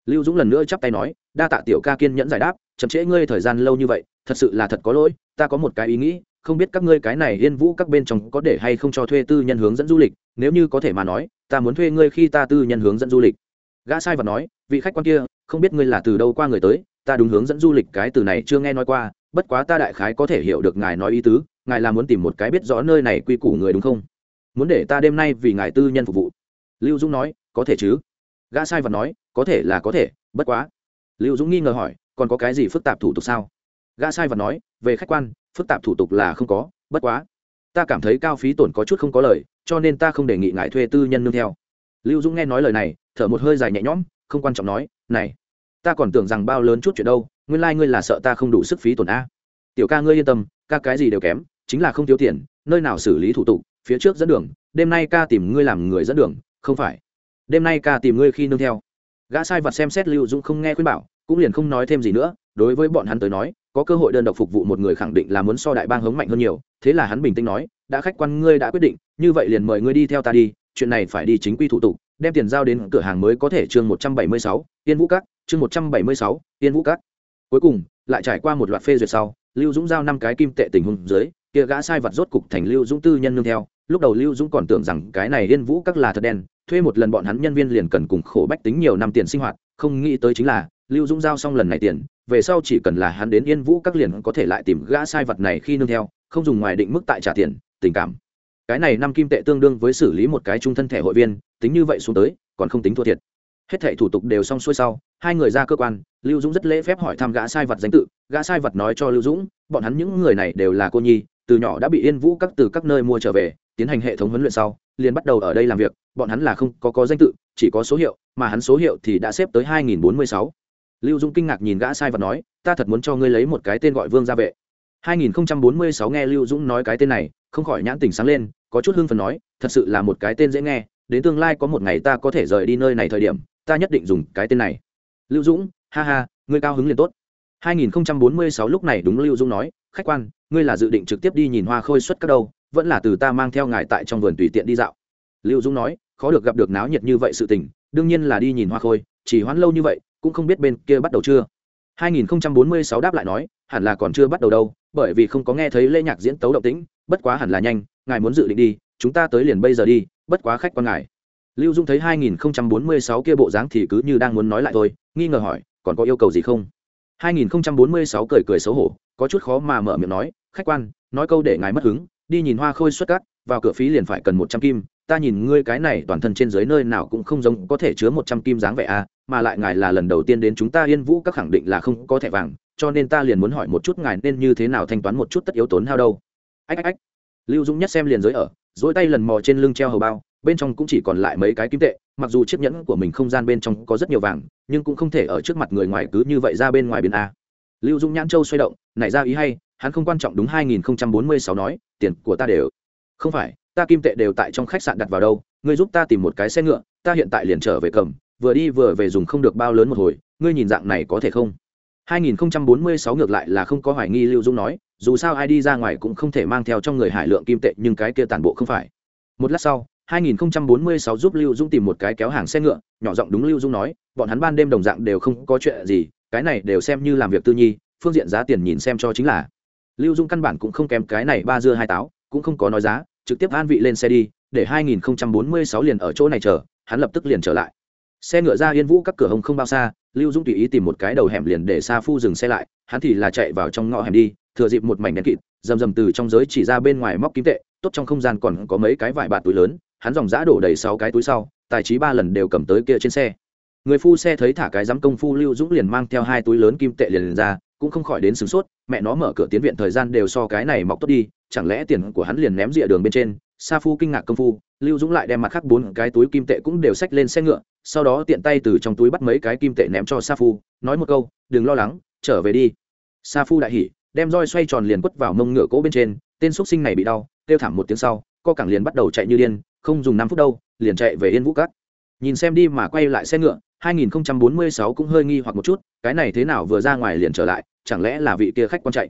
Lưu dũng lần nữa chắp tay nói, đa tạ tiểu ca kiên nhẫn giải đáp, chậm trễ ngươi thời gian lâu như vậy, thật sự là thật có lỗi, ta có một cái ý nghĩ, không biết các ngươi cái này yên vũ các bên trong có để hay không cho thuê tư nhân hướng dẫn du lịch, nếu như có thể mà nói, ta muốn thuê ngươi khi ta tư nhân hướng dẫn du lịch. Gã sai và nói, vị khách quan kia, không biết ngươi là từ đâu qua người tới, ta đúng hướng dẫn du lịch cái từ này chưa nghe nói qua, bất quá ta đại khái có thể hiểu được ngài nói ý tứ ngài là muốn tìm một cái biết rõ nơi này quy củ người đúng không? Muốn để ta đêm nay vì ngài tư nhân phục vụ. Lưu dũng nói, có thể chứ. Gã sai vật nói, có thể là có thể, bất quá. Lưu dũng nghi ngờ hỏi, còn có cái gì phức tạp thủ tục sao? Gã sai vật nói, về khách quan, phức tạp thủ tục là không có, bất quá. Ta cảm thấy cao phí tổn có chút không có lời, cho nên ta không đề nghị ngài thuê tư nhân nương theo. Lưu dũng nghe nói lời này, thở một hơi dài nhẹ nhõm, không quan trọng nói, này, ta còn tưởng rằng bao lớn chút chuyện đâu, nguyên lai、like、ngươi là sợ ta không đủ sức phí tổn a. Tiểu ca ngươi yên tâm, ca cái gì đều kém chính là không thiếu tiền, nơi nào xử lý thủ tục, phía trước dẫn đường, đêm nay ca tìm ngươi làm người dẫn đường, không phải. Đêm nay ca tìm ngươi khi nương theo. Gã sai vật xem xét lưu dũng không nghe khuyên bảo, cũng liền không nói thêm gì nữa, đối với bọn hắn tới nói, có cơ hội đơn độc phục vụ một người khẳng định là muốn so đại bang hống mạnh hơn nhiều, thế là hắn bình tĩnh nói, đã khách quan, ngươi đã quyết định, như vậy liền mời ngươi đi theo ta đi, chuyện này phải đi chính quy thủ tục, đem tiền giao đến cửa hàng mới có thể chương một trăm bảy mươi sáu tiên vũ các, chương một trăm bảy mươi sáu tiên vũ các. Cuối cùng, lại trải qua một loạt phê duyệt sau, lưu dũng giao năm cái kim tệ tình huống dưới kia gã sai vật rốt cục thành lưu dũng tư nhân nương theo. Lúc đầu lưu dũng còn tưởng rằng cái này yên vũ các là thật đen, thuê một lần bọn hắn nhân viên liền cần cùng khổ bách tính nhiều năm tiền sinh hoạt, không nghĩ tới chính là, lưu dũng giao xong lần này tiền, về sau chỉ cần là hắn đến yên vũ các liền có thể lại tìm gã sai vật này khi nương theo, không dùng ngoài định mức tại trả tiền, tình cảm. Cái này năm kim tệ tương đương với xử lý một cái trung thân thẻ hội viên, tính như vậy xuống tới, còn không tính thua thiệt. Hết thẻ thủ tục đều xong xuôi sau, hai người ra cơ quan, lưu dũng rất lễ phép hỏi thăm gã sai vật danh tự, gã sai vật nói cho lưu dũng, bọn hắn những người này đều là cô nhi từ nhỏ đã bị yên vũ các từ các nơi mua trở về, tiến hành hệ thống huấn luyện sau, liền bắt đầu ở đây làm việc, bọn hắn là không có có danh tự, chỉ có số hiệu, mà hắn số hiệu thì đã xếp tới hai nghìn bốn mươi sáu. Lưu dung kinh ngạc nhìn gã sai và nói, ta thật muốn cho ngươi lấy một cái tên gọi vương gia vệ. 2046 nghe lưu dũng nói cái tên này, không khỏi nhãn tình sáng lên, có chút hưng phần nói, thật sự là một cái tên dễ nghe, đến tương lai có một ngày ta có thể rời đi nơi này thời điểm, ta nhất định dùng cái tên này. Lưu dũng ha ha, ngươi cao hứng liền tốt. 2046 lúc này đúng lưu Dung nói, khách quan, ngươi là dự định trực tiếp đi nhìn hoa khôi xuất các đâu, vẫn là từ ta mang theo ngài tại trong vườn tùy tiện đi dạo. Lưu Dung nói, khó được gặp được náo nhiệt như vậy sự tình, đương nhiên là đi nhìn hoa khôi, chỉ hoãn lâu như vậy, cũng không biết bên kia bắt đầu chưa. 2046 đáp lại nói, hẳn là còn chưa bắt đầu đâu, bởi vì không có nghe thấy lễ nhạc diễn tấu động tĩnh, bất quá hẳn là nhanh, ngài muốn dự định đi, chúng ta tới liền bây giờ đi, bất quá khách quan ngài. Lưu dung thấy 2046 kia bộ dáng thì cứ như đang muốn nói lại thôi, nghi ngờ hỏi, còn có yêu cầu gì không? 2046 cười cười xấu hổ, có chút khó mà mở miệng nói, khách quan, nói câu để ngài mất hứng, đi nhìn hoa khôi xuất cát, vào cửa phí liền phải cần một trăm kim, ta nhìn ngươi cái này toàn thân trên dưới nơi nào cũng không giống có thể chứa một trăm kim dáng vẻ a mà lại ngài là lần đầu tiên đến chúng ta yên vũ, các khẳng định là không có thẻ vàng, cho nên ta liền muốn hỏi một chút ngài nên như thế nào thanh toán một chút tất yếu tốn hao đâu. Ách ách ách. Lưu dung nhất xem liền giới ở, duỗi tay lần mò trên lưng treo hầu bao, bên trong cũng chỉ còn lại mấy cái kim tệ mặc dù chiếc nhẫn của mình không gian bên trong có rất nhiều vàng, nhưng cũng không thể ở trước mặt người ngoài cứ như vậy ra bên ngoài biển a. Lưu dũng nhãn châu xoay động, nảy ra ý hay, hắn không quan trọng đúng 2046 nói, tiền của ta đều. Không phải, ta kim tệ đều tại trong khách sạn đặt vào đâu, ngươi giúp ta tìm một cái xe ngựa, ta hiện tại liền trở về cầm, vừa đi vừa về dùng không được bao lớn một hồi, ngươi nhìn dạng này có thể không? 2046 ngược lại là không có hoài nghi lưu dũng nói, dù sao ai đi ra ngoài cũng không thể mang theo trong người hải lượng kim tệ, nhưng cái kia tàn bộ không phải. Một lát sau 2046 giúp lưu Dung tìm một cái kéo hàng xe ngựa, nhỏ giọng đúng lưu Dung nói, bọn hắn ban đêm đồng dạng đều không có chuyện gì, cái này đều xem như làm việc tư nhi, phương diện giá tiền nhìn xem cho chính là. Lưu dung căn bản cũng không kém cái này ba dưa hai táo, cũng không có nói giá, trực tiếp an vị lên xe đi, để 2046 liền ở chỗ này chờ, hắn lập tức liền trở lại. Xe ngựa ra yên vũ các cửa hồng không bao xa, lưu dung tùy ý tìm một cái đầu hẻm liền để xa phu dừng xe lại, hắn thì là chạy vào trong ngõ hẻm đi, thừa dịp một mảnh đen kịt, rầm rầm từ trong giới chỉ ra bên ngoài móc kim tệ, tốt trong không gian còn có mấy cái vải bạt túi lớn hắn dòng giã đổ đầy sáu cái túi sau tài trí ba lần đều cầm tới kia trên xe. Người phu xe thấy thả cái giám công phu lưu dũng liền mang theo hai túi lớn kim tệ liền, liền ra cũng không khỏi đến sửng sốt mẹ nó mở cửa tiến viện thời gian đều so cái này mọc tốt đi chẳng lẽ tiền của hắn liền ném rìa đường bên trên? Sa phu kinh ngạc công phu lưu dũng lại đem mặt khác bốn cái túi kim tệ cũng đều xách lên xe ngựa sau đó tiện tay từ trong túi bắt mấy cái kim tệ ném cho sa phu nói một câu đừng lo lắng trở về đi. Sa phu đại hỉ đem roi xoay tròn liền quất vào mông ngựa cỗ bên trên tên x sinh này bị đau kêu thảm một tiếng sau co cẳng liền bắt đầu chạy như điên không dùng năm phút đâu, liền chạy về yên vũ cát. Nhìn xem đi mà quay lại xe ngựa 2046 cũng hơi nghi hoặc một chút, cái này thế nào vừa ra ngoài liền trở lại, chẳng lẽ là vị kia khách quan chạy?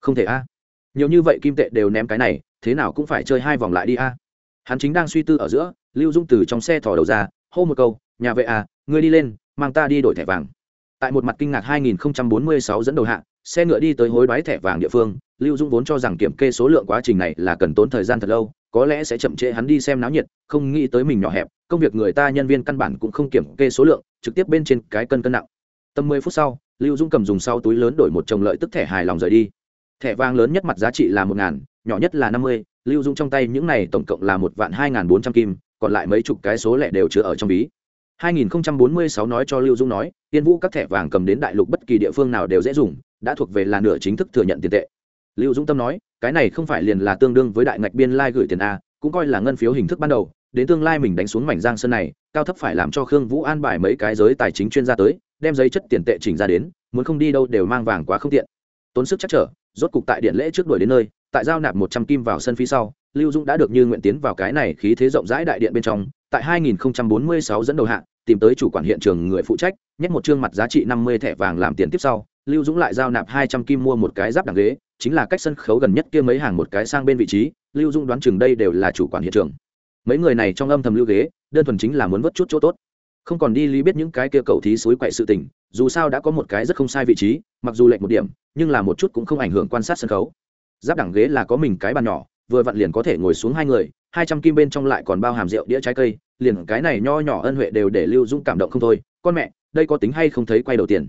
Không thể a. Nhiều như vậy kim tệ đều ném cái này, thế nào cũng phải chơi hai vòng lại đi a. Hắn chính đang suy tư ở giữa, lưu dung từ trong xe thò đầu ra, hô một câu, nhà vệ à ngươi đi lên, mang ta đi đổi thẻ vàng. Tại một mặt kinh ngạc 2046 dẫn đầu hạ xe ngựa đi tới hối đoái thẻ vàng địa phương, lưu dung vốn cho rằng kiểm kê số lượng quá trình này là cần tốn thời gian thật lâu, có lẽ sẽ chậm trễ hắn đi xem náo nhiệt, không nghĩ tới mình nhỏ hẹp, công việc người ta nhân viên căn bản cũng không kiểm kê số lượng, trực tiếp bên trên cái cân cân nặng. Tầm mười phút sau, lưu dung cầm dùng sau túi lớn đổi một chồng lợi tức thẻ hài lòng rời đi. Thẻ vàng lớn nhất mặt giá trị là một ngàn, nhỏ nhất là năm mươi, lưu dung trong tay những này tổng cộng là một vạn hai ngàn bốn trăm kim, còn lại mấy chục cái số lẻ đều chứa ở trong ví. 2046 nói cho lưu dung nói tiên vũ các thẻ vàng cầm đến đại lục bất kỳ địa phương nào đều dễ dùng đã thuộc về là nửa chính thức thừa nhận tiền tệ. Lưu dũng tâm nói, cái này không phải liền là tương đương với đại ngạch biên lai gửi tiền a, cũng coi là ngân phiếu hình thức ban đầu, đến tương lai mình đánh xuống mảnh giang sơn này, cao thấp phải làm cho khương vũ an bài mấy cái giới tài chính chuyên gia tới, đem giấy chất tiền tệ chỉnh ra đến, muốn không đi đâu đều mang vàng quá không tiện. Tốn sức chắc trở, rốt cục tại điện lễ trước đuổi đến nơi, tại giao nạp một trăm kim vào sân phía sau, lưu dũng đã được như nguyện tiến vào cái này khí thế rộng rãi đại điện bên trong, tại 2046 dẫn đầu hạng tìm tới chủ quản hiện trường người phụ trách, nhét một chương mặt giá trị năm mươi thẻ vàng làm tiền tiếp sau lưu dũng lại giao nạp hai trăm kim mua một cái giáp đằng ghế, chính là cách sân khấu gần nhất kia mấy hàng một cái sang bên vị trí, lưu dũng đoán chừng đây đều là chủ quản hiện trường. Mấy người này trong âm thầm lưu ghế, đơn thuần chính là muốn vớt chút chỗ tốt. Không còn đi lý biết những cái kia cầu thí suối quậy sự tình, dù sao đã có một cái rất không sai vị trí, mặc dù lệch một điểm, nhưng là một chút cũng không ảnh hưởng quan sát sân khấu. Giáp đẳng ghế là có mình cái bàn nhỏ, vừa vặn liền có thể ngồi xuống hai người, hai trăm kim bên trong lại còn bao hàm rượu, đĩa trái cây, liền cái này nho nhỏ ân huệ đều để lưu dũng cảm động không thôi. Con mẹ, đây có tính hay không thấy quay đầu tiền?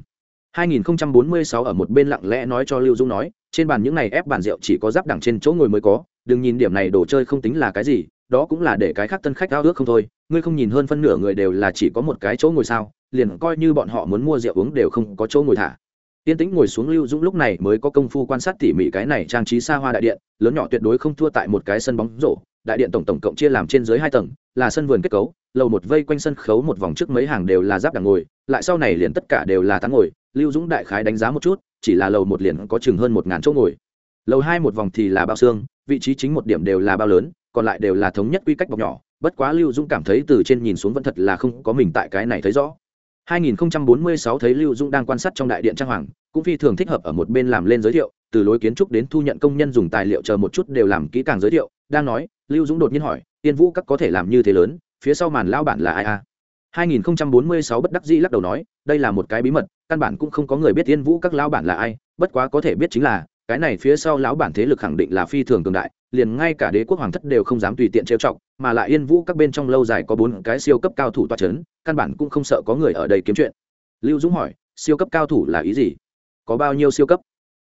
2046 ở một bên lặng lẽ nói cho lưu Dung nói trên bàn những này ép bàn rượu chỉ có giáp đẳng trên chỗ ngồi mới có đừng nhìn điểm này đồ chơi không tính là cái gì đó cũng là để cái khác tân khách ao ước không thôi ngươi không nhìn hơn phân nửa người đều là chỉ có một cái chỗ ngồi sao liền coi như bọn họ muốn mua rượu uống đều không có chỗ ngồi thả Tiên tĩnh ngồi xuống Lưu Dung lúc này mới có công phu quan sát tỉ mỉ cái này trang trí xa hoa đại điện, lớn nhỏ tuyệt đối không thua tại một cái sân bóng rổ. Đại điện tổng tổng cộng chia làm trên dưới hai tầng, là sân vườn kết cấu, lầu một vây quanh sân khấu một vòng trước mấy hàng đều là giáp đằng ngồi, lại sau này liền tất cả đều là tán ngồi. Lưu Dũng đại khái đánh giá một chút, chỉ là lầu một liền có chừng hơn một ngàn chỗ ngồi. Lầu hai một vòng thì là bao xương, vị trí chính một điểm đều là bao lớn, còn lại đều là thống nhất quy cách bọc nhỏ. Bất quá Lưu Dũng cảm thấy từ trên nhìn xuống vẫn thật là không có mình tại cái này thấy rõ. 2046 thấy Lưu Dung đang quan sát trong đại điện trang hoàng, cũng phi thường thích hợp ở một bên làm lên giới thiệu, từ lối kiến trúc đến thu nhận công nhân dùng tài liệu chờ một chút đều làm kỹ càng giới thiệu, đang nói, Lưu Dung đột nhiên hỏi, Tiên Vũ các có thể làm như thế lớn, phía sau màn lão bản là ai a? 2046 bất đắc dĩ lắc đầu nói, đây là một cái bí mật, căn bản cũng không có người biết yên Vũ các lão bản là ai, bất quá có thể biết chính là, cái này phía sau lão bản thế lực khẳng định là phi thường cường đại, liền ngay cả đế quốc hoàng thất đều không dám tùy tiện trêu chọc, mà lại Yên Vũ các bên trong lâu dài có bốn cái siêu cấp cao thủ tọa chấn, căn bản cũng không sợ có người ở đây kiếm chuyện. Lưu Dũng hỏi, siêu cấp cao thủ là ý gì? Có bao nhiêu siêu cấp?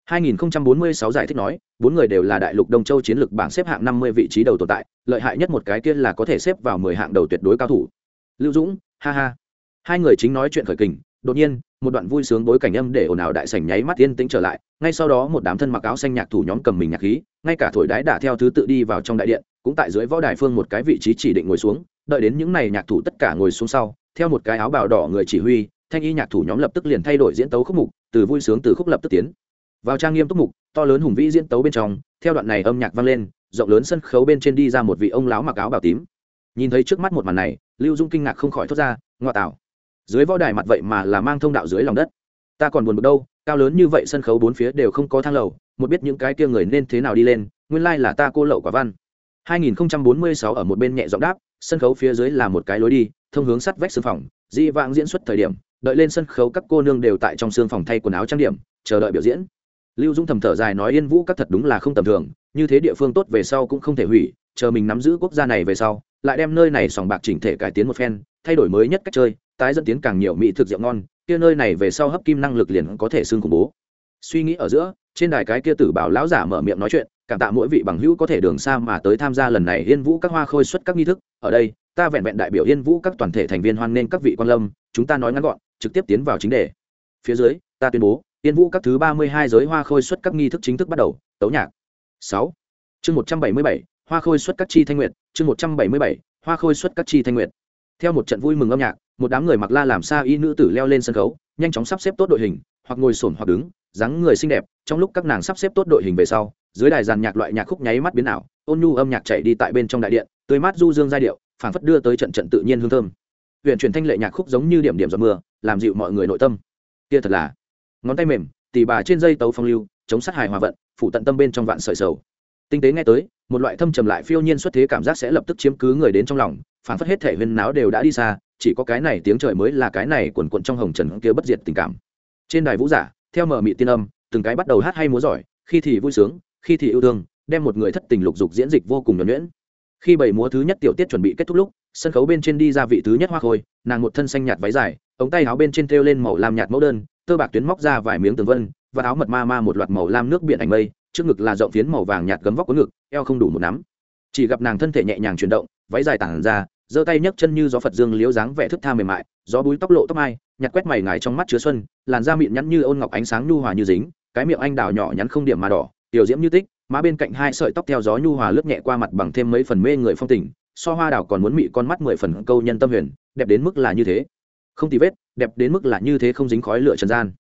2046 giải thích nói, bốn người đều là đại lục Đông Châu chiến lược bảng xếp hạng 50 vị trí đầu tồn tại, lợi hại nhất một cái kia là có thể xếp vào 10 hạng đầu tuyệt đối cao thủ. Lưu Dũng, ha ha. Hai người chính nói chuyện khởi kình, đột nhiên, một đoạn vui sướng bối cảnh âm để ồn ào đại sảnh nháy mắt yên tĩnh trở lại, ngay sau đó một đám thân mặc áo xanh nhạc thủ nhóm cầm mình nhạc khí, ngay cả thổi đái đã theo thứ tự đi vào trong đại điện, cũng tại dưới võ đài phương một cái vị trí chỉ định ngồi xuống, đợi đến những này nhạc thủ tất cả ngồi xuống sau, theo một cái áo bào đỏ người chỉ huy, thanh y nhạc thủ nhóm lập tức liền thay đổi diễn tấu khúc mục, từ vui sướng từ khúc lập tức tiến vào trang nghiêm túc mục to lớn hùng vĩ diễn tấu bên trong theo đoạn này âm nhạc vang lên rộng lớn sân khấu bên trên đi ra một vị ông lão mặc áo bào tím nhìn thấy trước mắt một màn này, lưu dung kinh ngạc không khỏi thốt ra, ngoa tạo, dưới võ đài mặt vậy mà là mang thông đạo dưới lòng đất. Ta còn buồn bực đâu, cao lớn như vậy sân khấu bốn phía đều không có thang lầu, một biết những cái kia người nên thế nào đi lên, nguyên lai là ta cô lậu quả văn. 2046 ở một bên nhẹ giọng đáp, sân khấu phía dưới là một cái lối đi, thông hướng sắt vách sương phòng, dị vãng diễn xuất thời điểm, đợi lên sân khấu các cô nương đều tại trong sương phòng thay quần áo trang điểm, chờ đợi biểu diễn. Lưu dung thầm thở dài nói, yên vũ các thật đúng là không tầm thường, như thế địa phương tốt về sau cũng không thể hủy, chờ mình nắm giữ quốc gia này về sau lại đem nơi này sòng bạc chỉnh thể cải tiến một phen, thay đổi mới nhất cách chơi, tái dẫn tiến càng nhiều mỹ thực rượu ngon, kia nơi này về sau hấp kim năng lực liền có thể xương khủng bố. Suy nghĩ ở giữa, trên đài cái kia tử bảo lão giả mở miệng nói chuyện, cảm tạ mỗi vị bằng hữu có thể đường xa mà tới tham gia lần này yên vũ các hoa khôi xuất các nghi thức. Ở đây, ta vẹn vẹn đại biểu yên vũ các toàn thể thành viên hoan nghênh các vị quan lâm, chúng ta nói ngắn gọn, trực tiếp tiến vào chính đề. Phía dưới, ta tuyên bố yên vũ các thứ ba mươi hai giới hoa khôi xuất các nghi thức chính thức bắt đầu, tấu nhạc. Sáu. Chương một trăm bảy mươi bảy hoa khôi xuất các chi thanh nguyệt, chương một trăm bảy mươi bảy hoa khôi xuất các chi thanh nguyệt. theo một trận vui mừng âm nhạc một đám người mặc la làm xa y nữ tử leo lên sân khấu nhanh chóng sắp xếp tốt đội hình hoặc ngồi sổn hoặc đứng dáng người xinh đẹp trong lúc các nàng sắp xếp tốt đội hình về sau dưới đài giàn nhạc loại nhạc khúc nháy mắt biến ảo ôn nhu âm nhạc chạy đi tại bên trong đại điện tươi mát du dương giai điệu phảng phất đưa tới trận trận tự nhiên hương thơm. Huyện truyền thanh lệ nhạc khúc giống như điểm điểm giọt mưa làm dịu mọi người nội tâm. Kia thật là ngón tay mềm tỉ bà trên dây tấu phong lưu chống sát hài hòa vận phủ tận tâm bên trong vạn sợi sầu tinh tế nghe tới, một loại thâm trầm lại phiêu nhiên xuất thế cảm giác sẽ lập tức chiếm cứ người đến trong lòng phản phất hết thể huyên náo đều đã đi xa, chỉ có cái này tiếng trời mới là cái này quần quận trong hồng trần kia bất diệt tình cảm. Trên đài vũ giả, theo mở mị tiên âm, từng cái bắt đầu hát hay múa giỏi, khi thì vui sướng, khi thì yêu thương, đem một người thất tình lục dục diễn dịch vô cùng nhuẩn nhuyễn. Khi bảy múa thứ nhất tiểu tiết chuẩn bị kết thúc lúc, sân khấu bên trên đi ra vị thứ nhất hoa khôi, nàng một thân xanh nhạt váy dài, ống tay áo bên trên thêu lên màu lam nhạt mẫu đơn, tơ bạc tuyến móc ra vài miếng tường vân, và áo mật ma ma một loạt màu lam nước biển ảnh mây trước ngực là rộng phiến màu vàng nhạt gấm vóc có ngực, eo không đủ một nắm. Chỉ gặp nàng thân thể nhẹ nhàng chuyển động, váy dài tản ra, giơ tay nhấc chân như gió phật dương liếu dáng vẻ thức tha mềm mại, gió búi tóc lộ tóc mai nhặt quét mày ngài trong mắt chứa xuân, làn da mịn nhắn như ôn ngọc ánh sáng nhu hòa như dính, cái miệng anh đào nhỏ nhắn không điểm mà đỏ, tiểu diễm như tích, má bên cạnh hai sợi tóc theo gió nhu hòa lướt nhẹ qua mặt bằng thêm mấy phần mê người phong tình, so hoa đào còn muốn mị con mắt mười phần câu nhân tâm huyền, đẹp đến mức là như thế. Không tì vết, đẹp đến mức là như thế không dính khói lửa trần gian.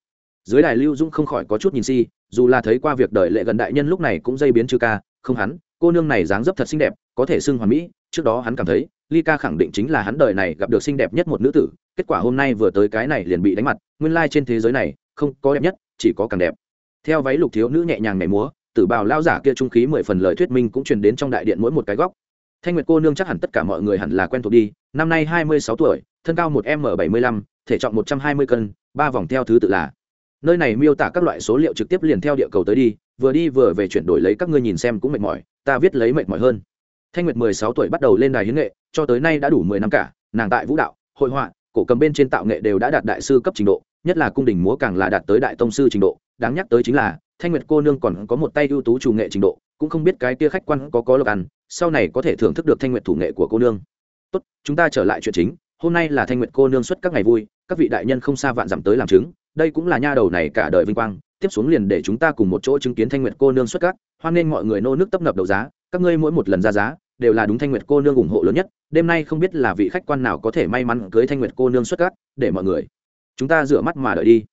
Dưới đài lưu dũng không khỏi có chút nhìn si dù là thấy qua việc đợi lệ gần đại nhân lúc này cũng dây biến chư ca, không hắn, cô nương này dáng dấp thật xinh đẹp, có thể xưng hoàn mỹ, trước đó hắn cảm thấy, ly ca khẳng định chính là hắn đời này gặp được xinh đẹp nhất một nữ tử, kết quả hôm nay vừa tới cái này liền bị đánh mặt, nguyên lai trên thế giới này, không có đẹp nhất, chỉ có càng đẹp. Theo váy lục thiếu nữ nhẹ nhàng nhảy múa, tử bào lao giả kia trung khí mười phần lời thuyết minh cũng truyền đến trong đại điện mỗi một cái góc. Thanh nguyệt cô nương chắc hẳn tất cả mọi người hẳn là quen thuộc đi, năm nay hai mươi sáu tuổi, thân cao một m bảy mươi lăm, thể trọng một trăm hai mươi cân, ba vòng theo thứ tự là nơi này miêu tả các loại số liệu trực tiếp liền theo địa cầu tới đi, vừa đi vừa về chuyển đổi lấy các ngươi nhìn xem cũng mệt mỏi, ta viết lấy mệt mỏi hơn. Thanh nguyệt mười sáu tuổi bắt đầu lên đài hiến nghệ, cho tới nay đã đủ mười năm cả, nàng tại vũ đạo, hội họa, cổ cầm bên trên tạo nghệ đều đã đạt đại sư cấp trình độ, nhất là cung đình múa càng là đạt tới đại tông sư trình độ. Đáng nhắc tới chính là, thanh nguyệt cô nương còn có một tay ưu tú chủ nghệ trình độ, cũng không biết cái kia khách quan có có lộc ăn, sau này có thể thưởng thức được thanh nguyệt thủ nghệ của cô nương. Tốt, chúng ta trở lại chuyện chính, hôm nay là thanh nguyệt cô nương xuất các ngày vui, các vị đại nhân không xa vạn dặm tới làm chứng đây cũng là nha đầu này cả đời vinh quang tiếp xuống liền để chúng ta cùng một chỗ chứng kiến thanh nguyệt cô nương xuất cát, hoan nghênh mọi người nô nước tấp nập đầu giá các ngươi mỗi một lần ra giá đều là đúng thanh nguyệt cô nương ủng hộ lớn nhất đêm nay không biết là vị khách quan nào có thể may mắn cưới thanh nguyệt cô nương xuất cát, để mọi người chúng ta rửa mắt mà đợi đi.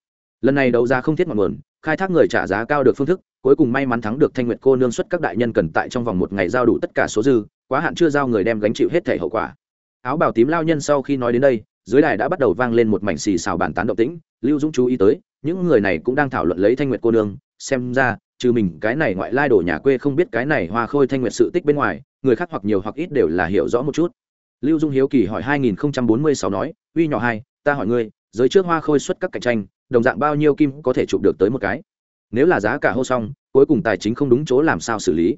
Lần này đấu giá không thiết ngọn nguồn khai thác người trả giá cao được phương thức cuối cùng may mắn thắng được thanh nguyệt cô nương xuất các đại nhân cần tại trong vòng một ngày giao đủ tất cả số dư quá hạn chưa giao người đem gánh chịu hết thể hậu quả. Áo bào tím lao nhân sau khi nói đến đây dưới đài đã bắt đầu vang lên một mảnh xì xào bàn tán động tĩnh lưu dũng chú ý tới, những người này cũng đang thảo luận lấy thanh nguyệt cô nương, xem ra, trừ mình, cái này ngoại lai đổ nhà quê không biết cái này hoa khôi thanh nguyệt sự tích bên ngoài, người khác hoặc nhiều hoặc ít đều là hiểu rõ một chút. Lưu dung hiếu kỳ hỏi 2046 nói, uy nhỏ hai, ta hỏi ngươi, giới trước hoa khôi xuất các cạnh tranh, đồng dạng bao nhiêu kim có thể chụp được tới một cái? Nếu là giá cả hô xong, cuối cùng tài chính không đúng chỗ làm sao xử lý?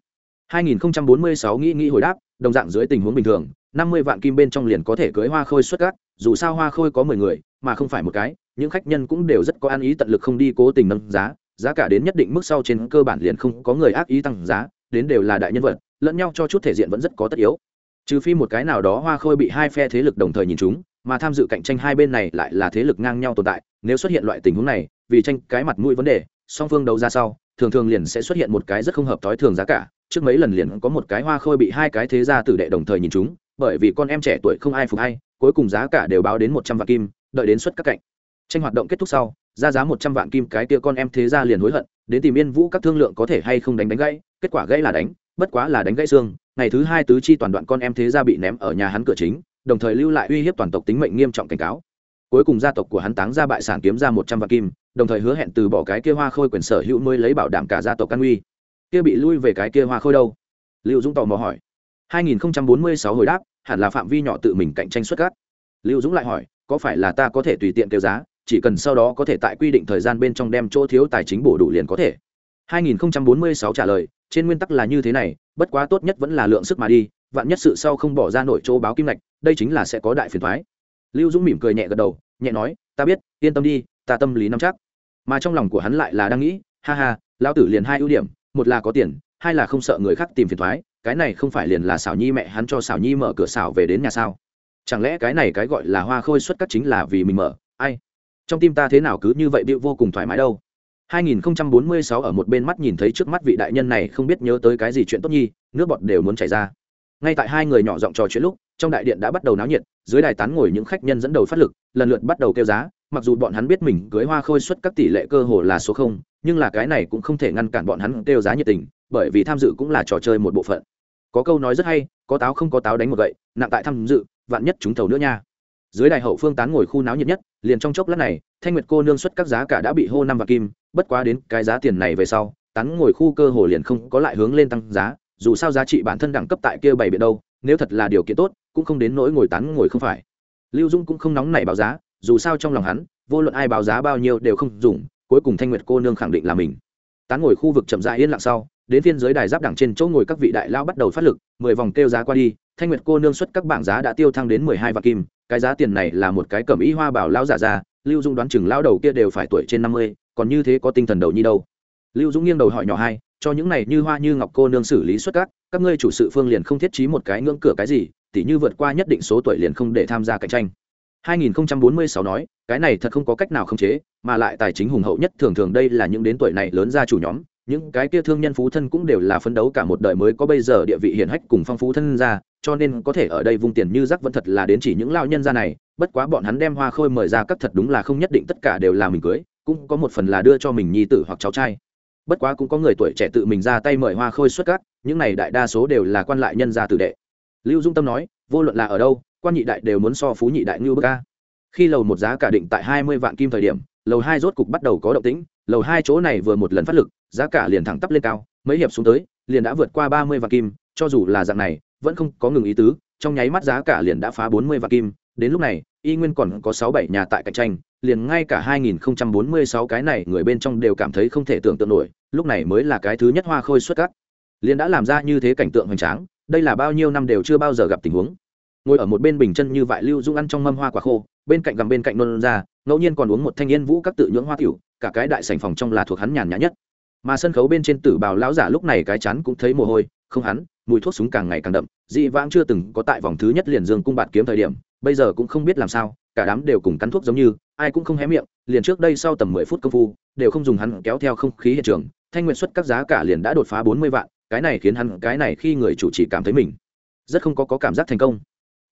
2046 nghĩ nghĩ hồi đáp, đồng dạng dưới tình huống bình thường 50 vạn kim bên trong liền có thể cưới hoa khôi xuất các, dù sao hoa khôi có 10 người mà không phải một cái, những khách nhân cũng đều rất có ăn ý tận lực không đi cố tình nâng giá giá cả đến nhất định mức sau trên cơ bản liền không có người ác ý tăng giá, đến đều là đại nhân vật, lẫn nhau cho chút thể diện vẫn rất có tất yếu. Trừ phi một cái nào đó hoa khôi bị hai phe thế lực đồng thời nhìn chúng, mà tham dự cạnh tranh hai bên này lại là thế lực ngang nhau tồn tại, nếu xuất hiện loại tình huống này, vì tranh cái mặt mũi vấn đề, song phương đấu ra sau, thường thường liền sẽ xuất hiện một cái rất không hợp thói thường giá cả, trước mấy lần liền có một cái hoa khôi bị hai cái thế gia tử đệ đồng thời nhìn chúng, bởi vì con em trẻ tuổi không ai phục hay, cuối cùng giá cả đều báo đến một trăm vạn kim đợi đến xuất các cạnh tranh hoạt động kết thúc sau, ra giá một trăm vạn kim cái kia con em thế gia liền hối hận, đến tìm yên vũ các thương lượng có thể hay không đánh đánh gãy, kết quả gãy là đánh, bất quá là đánh gãy xương, ngày thứ hai tứ chi toàn đoạn con em thế gia bị ném ở nhà hắn cửa chính, đồng thời lưu lại uy hiếp toàn tộc tính mệnh nghiêm trọng cảnh cáo. Cuối cùng gia tộc của hắn táng ra bại sản kiếm ra một trăm vạn kim, đồng thời hứa hẹn từ bỏ cái kia hoa khôi quyền sở hữu mới lấy bảo đảm cả gia tộc căn uy. Kia bị lui về cái kia hoa khôi đâu? Lưu dũng tò mò hỏi. 2046 hồi đáp, hẳn là phạm vi nhỏ tự mình cạnh tranh xuất cát lưu dũng lại hỏi có phải là ta có thể tùy tiện kêu giá, chỉ cần sau đó có thể tại quy định thời gian bên trong đem chỗ thiếu tài chính bổ đủ liền có thể. 2046 trả lời, trên nguyên tắc là như thế này, bất quá tốt nhất vẫn là lượng sức mà đi, vạn nhất sự sau không bỏ ra nổi chỗ báo kim lạch đây chính là sẽ có đại phiền thoái. Lưu dũng mỉm cười nhẹ gật đầu, nhẹ nói, ta biết, yên tâm đi, ta tâm lý nắm chắc. Mà trong lòng của hắn lại là đang nghĩ, ha ha, lão tử liền hai ưu điểm, một là có tiền, hai là không sợ người khác tìm phiền thoái, cái này không phải liền là xảo nhi mẹ hắn cho xảo nhi mở cửa xảo về đến nhà sao? Chẳng lẽ cái này cái gọi là hoa khôi xuất cắt chính là vì mình mở? Ai? Trong tim ta thế nào cứ như vậy bịu vô cùng thoải mái đâu? 2046 ở một bên mắt nhìn thấy trước mắt vị đại nhân này không biết nhớ tới cái gì chuyện tốt nhi, nước bọt đều muốn chảy ra. Ngay tại hai người nhỏ giọng trò chuyện lúc, trong đại điện đã bắt đầu náo nhiệt, dưới đài tán ngồi những khách nhân dẫn đầu phát lực, lần lượt bắt đầu kêu giá, mặc dù bọn hắn biết mình cưới hoa khôi xuất các tỷ lệ cơ hồ là số không, nhưng là cái này cũng không thể ngăn cản bọn hắn kêu giá nhiệt tình, bởi vì tham dự cũng là trò chơi một bộ phận. Có câu nói rất hay, có táo không có táo đánh một gậy, nặng tại tham dự vạn nhất chúng thầu nữa nha. Dưới đài hậu phương tán ngồi khu náo nhiệt nhất, liền trong chốc lát này, thanh nguyệt cô nương xuất các giá cả đã bị hô năm và kim, bất quá đến cái giá tiền này về sau, tán ngồi khu cơ hồ liền không có lại hướng lên tăng giá, dù sao giá trị bản thân đẳng cấp tại kia bảy biện đâu, nếu thật là điều kiện tốt, cũng không đến nỗi ngồi tán ngồi không phải. Lưu dung cũng không nóng nảy báo giá, dù sao trong lòng hắn, vô luận ai báo giá bao nhiêu đều không dùng, cuối cùng thanh nguyệt cô nương khẳng định là mình. Tán ngồi khu vực chậm rãi yên lặng sau, đến phiên giới đài giáp đẳng trên chỗ ngồi các vị đại lao bắt đầu phát lực, mười vòng kêu giá qua đi thanh nguyệt cô nương xuất các bảng giá đã tiêu thăng đến mười hai vạn kim cái giá tiền này là một cái cẩm ý hoa bảo lao giả ra lưu dung đoán chừng lao đầu kia đều phải tuổi trên năm mươi còn như thế có tinh thần đầu nhi đâu. Lưu dũng nghiêng đầu hỏi nhỏ hai cho những này như hoa như ngọc cô nương xử lý xuất các các ngươi chủ sự phương liền không thiết trí một cái ngưỡng cửa cái gì tỉ như vượt qua nhất định số tuổi liền không để tham gia cạnh tranh. 2046 nói, cái này thật không có cách nào khống chế, mà lại tài chính hùng hậu nhất thường thường đây là những đến tuổi này lớn ra chủ nhóm, những cái kia thương nhân phú thân cũng đều là phấn đấu cả một đời mới có bây giờ địa vị hiển hách cùng phong phú thân ra, cho nên có thể ở đây vung tiền như rắc vẫn thật là đến chỉ những lao nhân gia này, bất quá bọn hắn đem hoa khôi mời ra các thật đúng là không nhất định tất cả đều là mình cưới, cũng có một phần là đưa cho mình nhi tử hoặc cháu trai. Bất quá cũng có người tuổi trẻ tự mình ra tay mời hoa khôi xuất các, những này đại đa số đều là quan lại nhân gia tử đệ. Lưu Dung Tâm nói, vô luận là ở đâu, quan nhị đại đều muốn so phú nhị đại như bức ca khi lầu một giá cả định tại hai mươi vạn kim thời điểm lầu hai rốt cục bắt đầu có động tĩnh lầu hai chỗ này vừa một lần phát lực giá cả liền thẳng tắp lên cao mấy hiệp xuống tới liền đã vượt qua ba mươi vạn kim cho dù là dạng này vẫn không có ngừng ý tứ, trong nháy mắt giá cả liền đã phá bốn mươi vạn kim, đến lúc này, y nguyên còn có sáu bảy nhà tại cạnh tranh, liền ngay cả hai nghìn bốn mươi sáu cái này người bên trong đều cảm thấy không thể tưởng tượng nổi, lúc này mới là cái thứ nhất hoa khôi xuất cắt liền đã làm ra như thế cảnh tượng hoành tráng, đây là bao nhiêu năm đều chưa bao giờ gặp tình huống. Ngồi ở một bên bình chân như vại lưu dung ăn trong mâm hoa quả khô, bên cạnh gầm bên cạnh nôn ra, ngẫu nhiên còn uống một thanh niên vũ các tự nhưỡng hoa tiểu, cả cái đại sảnh phòng trong là thuộc hắn nhàn nhã nhất. Mà sân khấu bên trên tử bào lão giả lúc này cái chắn cũng thấy mồ hôi, không hắn mùi thuốc súng càng ngày càng đậm dị vãng chưa từng có tại vòng thứ nhất liền dương cung bạt kiếm thời điểm bây giờ cũng không biết làm sao cả đám đều cùng cắn thuốc giống như ai cũng không hé miệng liền trước đây sau tầm mười phút công phu đều không dùng hắn kéo theo không khí hiện trường thanh nguyện xuất các giá cả liền đã đột phá bốn mươi vạn cái này khiến hắn cái này khi người chủ trì cảm thấy mình rất không có, có cảm giác thành công.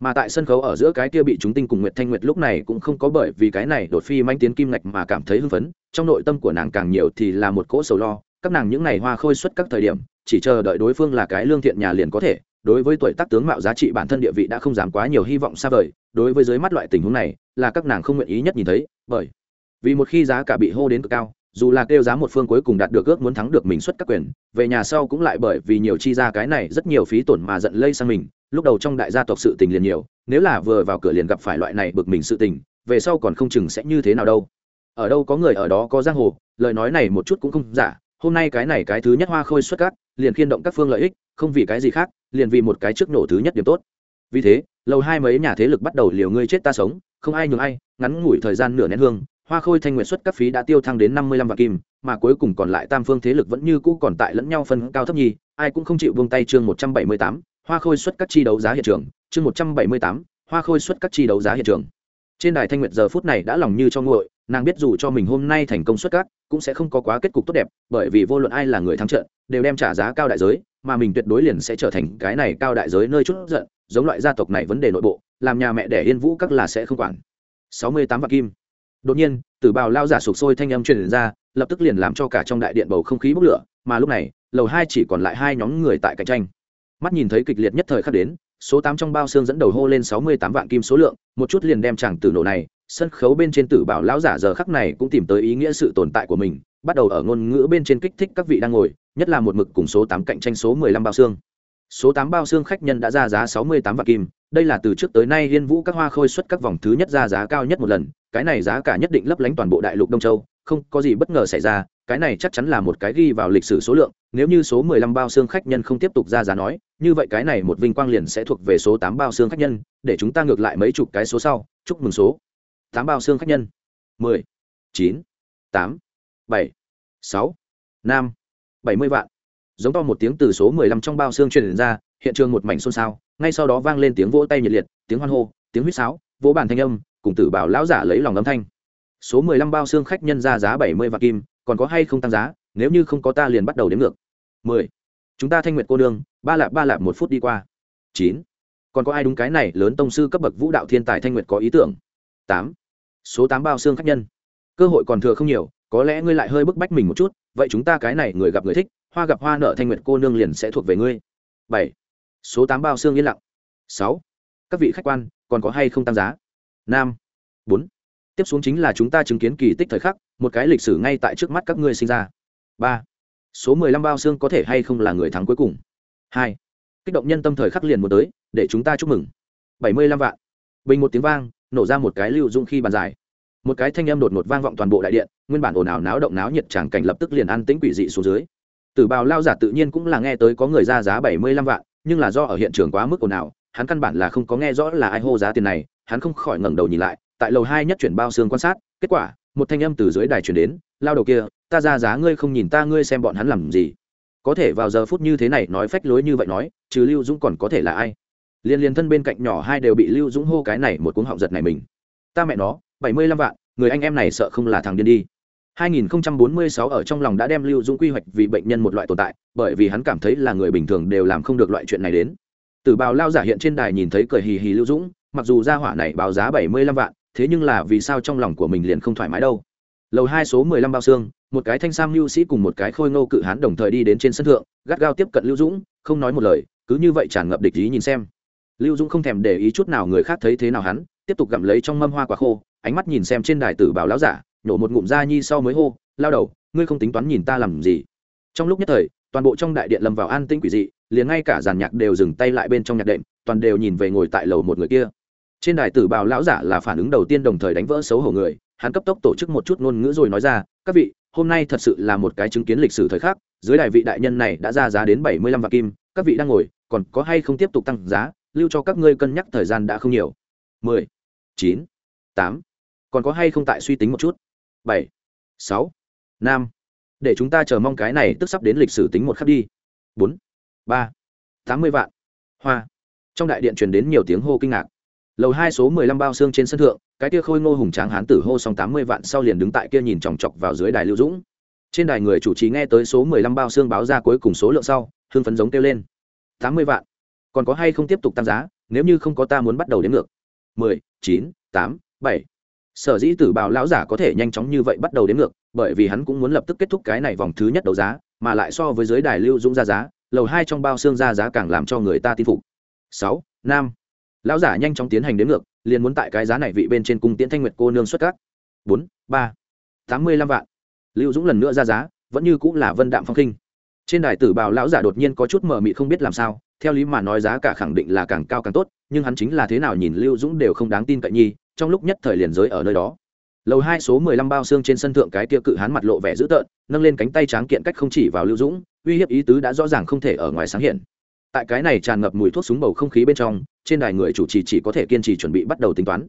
Mà tại sân khấu ở giữa cái kia bị chúng tinh cùng nguyệt thanh nguyệt lúc này cũng không có bởi vì cái này đột phi manh tiến kim ngạch mà cảm thấy hưng phấn trong nội tâm của nàng càng nhiều thì là một cỗ sầu lo các nàng những ngày hoa khôi xuất các thời điểm chỉ chờ đợi đối phương là cái lương thiện nhà liền có thể, đối với tuổi tác tướng mạo giá trị bản thân địa vị đã không dám quá nhiều hy vọng xa vời, đối với dưới mắt loại tình huống này, là các nàng không nguyện ý nhất nhìn thấy, bởi vì một khi giá cả bị hô đến cực cao, dù là kêu giá một phương cuối cùng đạt được ước muốn thắng được mình xuất các quyền, về nhà sau cũng lại bởi vì nhiều chi ra cái này rất nhiều phí tổn mà giận lây sang mình, lúc đầu trong đại gia tộc sự tình liền nhiều, nếu là vừa vào cửa liền gặp phải loại này bực mình sự tình, về sau còn không chừng sẽ như thế nào đâu. Ở đâu có người ở đó có giang hồ, lời nói này một chút cũng không giả hôm nay cái này cái thứ nhất hoa khôi xuất cát, liền khiên động các phương lợi ích, không vì cái gì khác, liền vì một cái trước nổ thứ nhất điểm tốt. Vì thế lâu hai mấy nhà thế lực bắt đầu liều ngươi chết ta sống, không ai nhường ai, ngắn ngủi thời gian nửa nén hương, hoa khôi thanh nguyện xuất các phí đã tiêu thăng đến năm mươi lăm vạn kim, mà cuối cùng còn lại tam phương thế lực vẫn như cũ còn tại lẫn nhau phân cao thấp nhì, ai cũng không chịu buông tay chương một trăm bảy mươi tám, hoa khôi xuất các chi đấu giá hiện trường, chương một trăm bảy mươi tám, hoa khôi xuất các chi đấu giá hiện trường. Trên đài thanh nguyệt giờ phút này đã lòng như cho nguội nàng biết dù cho mình hôm nay thành công xuất các, cũng sẽ không có quá kết cục tốt đẹp, bởi vì vô luận ai là người thắng trận, đều đem trả giá cao đại giới, mà mình tuyệt đối liền sẽ trở thành cái này cao đại giới nơi chút giận, giống loại gia tộc này vấn đề nội bộ, làm nhà mẹ đẻ yên vũ các là sẽ không quản. Sáu mươi tám vạn kim. Đột nhiên tử bào lao giả sụp sôi thanh âm truyền ra, lập tức liền làm cho cả trong đại điện bầu không khí bốc lửa, mà lúc này, lầu hai chỉ còn lại hai nhóm người tại cạnh tranh. Mắt nhìn thấy kịch liệt nhất thời khắc đến, số tám trong bao xương dẫn đầu hô lên sáu mươi tám vạn kim số lượng, một chút liền đem chàng tử nổ này sân khấu bên trên tử bảo lão giả giờ khắc này cũng tìm tới ý nghĩa sự tồn tại của mình, bắt đầu ở ngôn ngữ bên trên kích thích các vị đang ngồi, nhất là một mực cùng số tám cạnh tranh số mười lăm bao xương. Số tám bao xương khách nhân đã ra giá sáu mươi tám vạn kim, đây là từ trước tới nay liên vũ các hoa khôi xuất các vòng thứ nhất ra giá cao nhất một lần, cái này giá cả nhất định lấp lánh toàn bộ đại lục đông châu, không có gì bất ngờ xảy ra, cái này chắc chắn là một cái ghi vào lịch sử số lượng, nếu như số mười lăm bao xương khách nhân không tiếp tục ra giá nói, như vậy cái này một vinh quang liền sẽ thuộc về số tám bao xương khách nhân, để chúng ta ngược lại mấy chục cái số sau, chúc mừng số tám bao xương khách nhân. mười, chín, tám, bảy, sáu, năm, bảy mươi vạn. Giống to một tiếng từ số mười lăm trong bao xương truyền ra, hiện trường một mảnh xôn xao. Ngay sau đó vang lên tiếng vỗ tay nhiệt liệt, tiếng hoan hô, tiếng huýt sáo, vỗ bàn thanh âm, cùng tử bảo lão giả lấy lòng âm thanh. Số mười lăm bao xương khách nhân ra giá bảy mươi vạn kim, còn có hay không tăng giá, nếu như không có ta liền bắt đầu đếm ngược. mười, chúng ta thanh nguyệt cô nương, ba lạp ba lạp một phút đi qua. chín, còn có ai đúng cái này lớn tông sư cấp bậc vũ đạo thiên tài thanh nguyệt có ý tưởng. tám số tám bao xương khách nhân. Cơ hội còn thừa không nhiều, có lẽ ngươi lại hơi bức bách mình một chút, vậy chúng ta cái này người gặp người thích, hoa gặp hoa nợ thanh nguyệt cô nương liền sẽ thuộc về ngươi. Bảy. Số tám bao xương yên lặng. Sáu. Các vị khách quan, còn có hay không tăng giá? Năm bốn. Tiếp xuống chính là chúng ta chứng kiến kỳ tích thời khắc, một cái lịch sử ngay tại trước mắt các ngươi sinh ra. Ba. Số mười lăm bao xương có thể hay không là người thắng cuối cùng? Hai. Kích động nhân tâm thời khắc liền một tới, để chúng ta chúc mừng. Bảy mươi lăm vạn. Bình một tiếng vang nổ ra một cái lưu dung khi bàn dài, một cái thanh âm đột ngột vang vọng toàn bộ đại điện nguyên bản ồn ào náo động náo nhiệt tràng cảnh lập tức liền an tĩnh quỷ dị xuống dưới. Tử bào lao giả tự nhiên cũng là nghe tới có người ra giá bảy mươi lăm vạn nhưng là do ở hiện trường quá mức ồn ào hắn căn bản là không có nghe rõ là ai hô giá tiền này hắn không khỏi ngẩng đầu nhìn lại tại lầu hai nhất chuyển bao xương quan sát kết quả một thanh âm từ dưới đài chuyển đến lao đầu kia ta ra giá ngươi không nhìn ta ngươi xem bọn hắn làm gì? Có thể vào giờ phút như thế này nói phách lối như vậy nói trừ lưu dũng còn có thể là ai? Liên liên thân bên cạnh nhỏ hai đều bị lưu dũng hô cái này một cuống họng giật này mình. Ta mẹ nó, bảy mươi lăm vạn, người anh em này sợ không là thằng điên đi. 2046 ở trong lòng đã đem lưu dũng quy hoạch vì bệnh nhân một loại tồn tại, bởi vì hắn cảm thấy là người bình thường đều làm không được loại chuyện này đến. Tử bào lao giả hiện trên đài nhìn thấy cười hì hì lưu dũng, mặc dù ra hỏa này báo giá 75 vạn, thế nhưng là vì sao trong lòng của mình liền không thoải mái đâu. Lầu hai số 15 bao xương, một cái thanh sam lưu sĩ cùng một cái khôi ngô cự hán đồng thời đi đến trên sân thượng, gắt gao tiếp cận lưu dũng, không nói một lời, cứ như vậy tràn ngập địch ý nhìn xem lưu dũng không thèm để ý chút nào người khác thấy thế nào hắn, tiếp tục gặm lấy trong mâm hoa quả khô, ánh mắt nhìn xem trên đài tử bảo lão giả, nhổ một ngụm da nhi sau mới hô, lao đầu, ngươi không tính toán nhìn ta làm gì? Trong lúc nhất thời, toàn bộ trong đại điện lâm vào an tĩnh quỷ dị, liền ngay cả giàn nhạc đều dừng tay lại bên trong nhạc đệm, toàn đều nhìn về ngồi tại lầu một người kia. Trên đài tử bào lão giả là phản ứng đầu tiên đồng thời đánh vỡ xấu hổ người, hắn cấp tốc tổ chức một chút ngôn ngữ rồi nói ra, các vị, hôm nay thật sự là một cái chứng kiến lịch sử thời khắc, dưới đài vị đại nhân này đã ra giá đến bảy mươi lăm vạn kim, các vị đang ngồi, còn có hay không tiếp tục tăng giá? Lưu cho các ngươi cân nhắc thời gian đã không nhiều. Mười, chín, tám. Còn có hay không tại suy tính một chút? Bảy, sáu, năm. Để chúng ta chờ mong cái này tức sắp đến lịch sử tính một khắc đi. Bốn, ba, tám mươi vạn. Hoa. Trong đại điện truyền đến nhiều tiếng hô kinh ngạc. Lầu hai số mười lăm bao xương trên sân thượng, cái kia khôi ngô hùng tráng hán tử hô xong tám mươi vạn sau liền đứng tại kia nhìn chòng chọc vào dưới đài lưu dũng. Trên đài người chủ trì nghe tới số mười lăm bao xương báo ra cuối cùng số lượng sau, hưng phấn giống kêu lên. Tám mươi vạn còn có hay không tiếp tục tăng giá, nếu như không có ta muốn bắt đầu đến ngược. mười, chín, tám, bảy. Sở dĩ tử bào lão giả có thể nhanh chóng như vậy bắt đầu đến ngược, bởi vì hắn cũng muốn lập tức kết thúc cái này vòng thứ nhất đấu giá, mà lại so với giới đài lưu dũng ra giá, lầu hai trong bao xương ra giá càng làm cho người ta tin phục. Sáu nam lão giả nhanh chóng tiến hành đến ngược, liền muốn tại cái giá này vị bên trên cung tiễn thanh nguyệt cô nương xuất các. Bốn, ba. Tám mươi lăm vạn. Lưu dũng lần nữa ra giá, vẫn như cũng là vân đạm phong khinh trên đài tử bào lão giả đột nhiên có chút mờ mị không biết làm sao theo lý mà nói giá cả khẳng định là càng cao càng tốt, nhưng hắn chính là thế nào nhìn lưu dũng đều không đáng tin cậy nhi trong lúc nhất thời liền giới ở nơi đó. Lầu hai số mười lăm bao xương trên sân thượng cái kia cự hán mặt lộ vẻ dữ tợn, nâng lên cánh tay tráng kiện cách không chỉ vào lưu dũng, uy hiếp ý tứ đã rõ ràng không thể ở ngoài sáng hiện. Tại cái này tràn ngập mùi thuốc súng bầu không khí bên trong, trên đài người chủ trì chỉ có thể kiên trì chuẩn bị bắt đầu tính toán.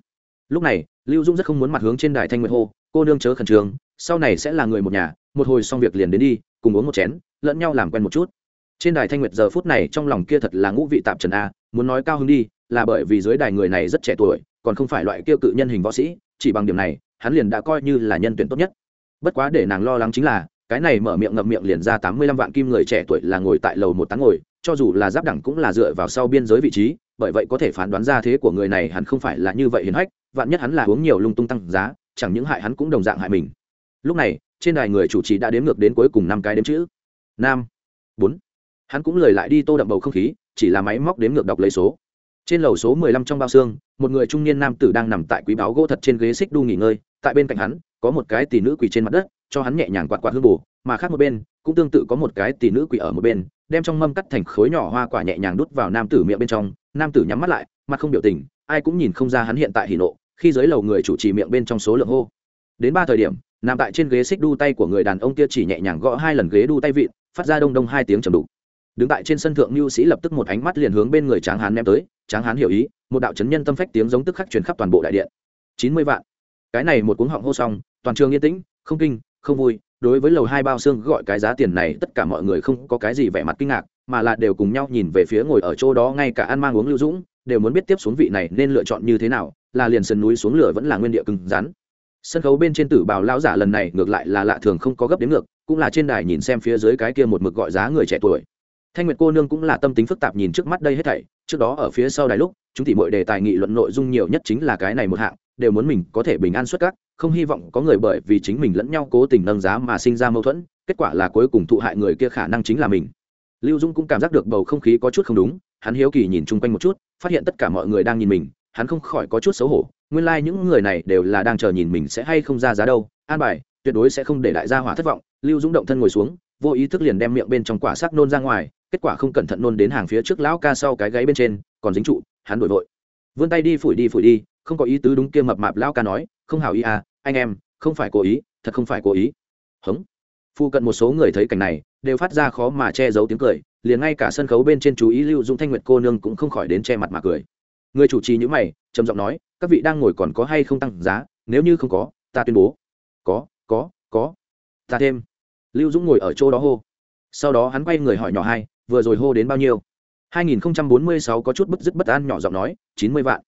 Lúc này, lưu dũng rất không muốn mặt hướng trên đài thanh nguyệt hô, cô nương chớ khẩn trương, sau này sẽ là người một nhà, một hồi xong việc liền đến đi, cùng uống một chén, lẫn nhau làm quen một chút trên đài thanh nguyệt giờ phút này trong lòng kia thật là ngũ vị tạp trần a, muốn nói cao hứng đi, là bởi vì dưới đài người này rất trẻ tuổi, còn không phải loại kia cự nhân hình võ sĩ, chỉ bằng điểm này, hắn liền đã coi như là nhân tuyển tốt nhất. Bất quá để nàng lo lắng chính là, cái này mở miệng ngậm miệng liền ra tám mươi lăm vạn kim người trẻ tuổi là ngồi tại lầu một táng ngồi, cho dù là giáp đẳng cũng là dựa vào sau biên giới vị trí, bởi vậy có thể phán đoán ra thế của người này hắn không phải là như vậy hiền hách, vạn nhất hắn là uống nhiều lung tung tăng giá, chẳng những hại hắn cũng đồng dạng hại mình. Lúc này, trên đài người chủ trì đã đếm ngược đến cuối cùng năm cái đếm chữ. Năm bốn hắn cũng lời lại đi tô đậm bầu không khí, chỉ là máy móc đếm ngược đọc lấy số. Trên lầu số mười lăm trong bao xương, một người trung niên nam tử đang nằm tại quý báo gỗ thật trên ghế xích đu nghỉ ngơi, tại bên cạnh hắn, có một cái tỷ nữ quỳ trên mặt đất, cho hắn nhẹ nhàng quạt quạt hương bù, mà khác một bên, cũng tương tự có một cái tỷ nữ quỳ ở một bên, đem trong mâm cắt thành khối nhỏ hoa quả nhẹ nhàng đút vào nam tử miệng bên trong. Nam tử nhắm mắt lại, mặt không biểu tình, ai cũng nhìn không ra hắn hiện tại hỉ nộ, khi dưới lầu người chủ trì miệng bên trong số lượng hô. Đến ba thời điểm, nằm tại trên ghế xích đu tay của người đàn ông kia chỉ nhẹ nhàng gõ hai lần ghế đu tay vịn, phát ra đông đông hai tiếng trầm đục đứng tại trên sân thượng mưu sĩ lập tức một ánh mắt liền hướng bên người tráng hán ném tới. Tráng hán hiểu ý, một đạo chấn nhân tâm phách tiếng giống tức khắc truyền khắp toàn bộ đại điện. Chín mươi vạn. Cái này một cuống họng hô xong, toàn trường yên tĩnh, không kinh, không vui. Đối với lầu hai bao xương gọi cái giá tiền này, tất cả mọi người không có cái gì vẻ mặt kinh ngạc, mà là đều cùng nhau nhìn về phía ngồi ở chỗ đó ngay cả ăn mang uống lưu dũng, đều muốn biết tiếp xuống vị này nên lựa chọn như thế nào, là liền sườn núi xuống lửa vẫn là nguyên địa cứng rắn. Sân khấu bên trên tử bào lão giả lần này ngược lại là lạ thường không có gấp đến ngược, cũng là trên đài nhìn xem phía dưới cái kia một mực gọi giá người trẻ tuổi thanh nguyệt cô nương cũng là tâm tính phức tạp nhìn trước mắt đây hết thảy, trước đó ở phía sau đài lúc, chúng tỷ mọi đề tài nghị luận nội dung nhiều nhất chính là cái này một hạng, đều muốn mình có thể bình an xuất các, không hy vọng có người bởi vì chính mình lẫn nhau cố tình nâng giá mà sinh ra mâu thuẫn, kết quả là cuối cùng thụ hại người kia khả năng chính là mình. Lưu dung cũng cảm giác được bầu không khí có chút không đúng, hắn hiếu kỳ nhìn chung quanh một chút, phát hiện tất cả mọi người đang nhìn mình, hắn không khỏi có chút xấu hổ, nguyên lai、like、những người này đều là đang chờ nhìn mình sẽ hay không ra giá đâu, an bài, tuyệt đối sẽ không để đại gia hỏa thất vọng. Lưu dũng động thân ngồi xuống, vô ý thức liền đem miệng bên trong quả sắc nôn ra ngoài kết quả không cẩn thận nôn đến hàng phía trước lão ca sau cái gáy bên trên, còn dính trụ, hắn đổi vội. Vươn tay đi phủi đi phủi đi, không có ý tứ đúng kia mập mạp lão ca nói, không hào ý à anh em, không phải cố ý, thật không phải cố ý. Hống. Phu cận một số người thấy cảnh này, đều phát ra khó mà che giấu tiếng cười, liền ngay cả sân khấu bên trên chú ý lưu dũng thanh nguyệt cô nương cũng không khỏi đến che mặt mà cười. Người chủ trì nhữ mày, trầm giọng nói, các vị đang ngồi còn có hay không tăng giá? Nếu như không có, ta tuyên bố. Có có có, ta thêm. Lưu dũng ngồi ở chỗ đó hô. Sau đó hắn quay người hỏi nhỏ hai vừa rồi hô đến bao nhiêu? 2046 có chút bức dứt bất an nhỏ giọng nói 90 vạn.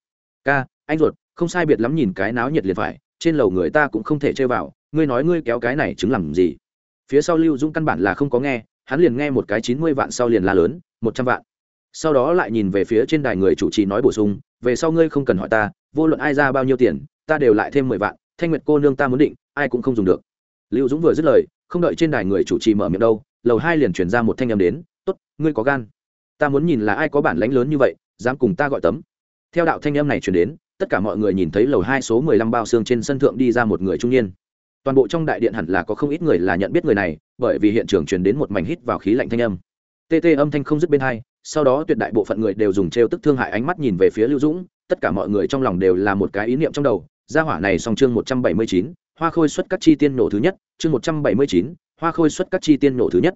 Ca, anh ruột, không sai biệt lắm nhìn cái náo nhiệt liền phải, trên lầu người ta cũng không thể chơi vào, ngươi nói ngươi kéo cái này chứng làm gì? Phía sau lưu dũng căn bản là không có nghe, hắn liền nghe một cái 90 vạn sau liền la lớn 100 vạn. Sau đó lại nhìn về phía trên đài người chủ trì nói bổ sung, về sau ngươi không cần hỏi ta, vô luận ai ra bao nhiêu tiền, ta đều lại thêm mười vạn, thanh nguyệt cô nương ta muốn định, ai cũng không dùng được. Lưu dũng vừa dứt lời, không đợi trên đài người chủ trì mở miệng đâu, lầu hai liền chuyển ra một thanh âm đến Tốt, ngươi có gan. Ta muốn nhìn là ai có bản lãnh lớn như vậy dám cùng ta gọi tấm. Theo đạo thanh âm này chuyển đến tất cả mọi người nhìn thấy lầu hai số mười lăm bao xương trên sân thượng đi ra một người trung niên. Toàn bộ trong đại điện hẳn là có không ít người là nhận biết người này bởi vì hiện trường truyền đến một mảnh hít vào khí lạnh thanh âm. Tê tê âm thanh không dứt bên hai sau đó tuyệt đại bộ phận người đều dùng t tức thương hại ánh mắt nhìn về phía lưu dũng tất cả mọi người trong lòng đều là một cái ý niệm trong đầu gia hỏa này song chương một trăm bảy mươi chín hoa khôi xuất các chi tiên nổ thứ nhất chương một trăm bảy mươi chín hoa khôi xuất các chi tiên nổ thứ nhất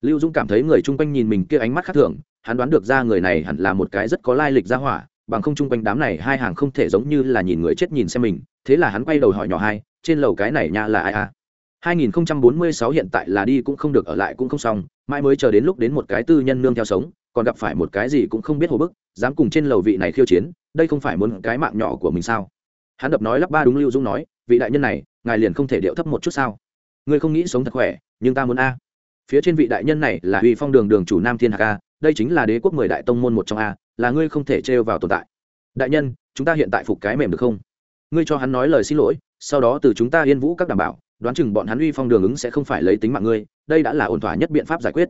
lưu dũng cảm thấy người chung quanh nhìn mình kia ánh mắt khác thường, hắn đoán được ra người này hẳn là một cái rất có lai lịch gia hỏa, bằng không chung quanh đám này hai hàng không thể giống như là nhìn người chết nhìn xem mình, thế là hắn quay đầu hỏi nhỏ hai, trên lầu cái này nha là ai à? 2046 hiện tại là đi cũng không được, ở lại cũng không xong, mãi mới chờ đến lúc đến một cái tư nhân nương theo sống, còn gặp phải một cái gì cũng không biết hồ bức, dám cùng trên lầu vị này khiêu chiến, đây không phải muốn cái mạng nhỏ của mình sao? Hắn đập nói lắp ba đúng lưu dũng nói, vị đại nhân này, ngài liền không thể điệu thấp một chút sao? Ngươi không nghĩ sống thật khỏe, nhưng ta muốn a phía trên vị đại nhân này là uy phong đường đường chủ nam thiên hạc a, đây chính là đế quốc mười đại tông môn một trong a, là ngươi không thể trêu vào tồn tại. Đại nhân, chúng ta hiện tại phục cái mềm được không? Ngươi cho hắn nói lời xin lỗi, sau đó từ chúng ta yên vũ các đảm bảo, đoán chừng bọn hắn uy phong đường ứng sẽ không phải lấy tính mạng ngươi, đây đã là ổn thỏa nhất biện pháp giải quyết.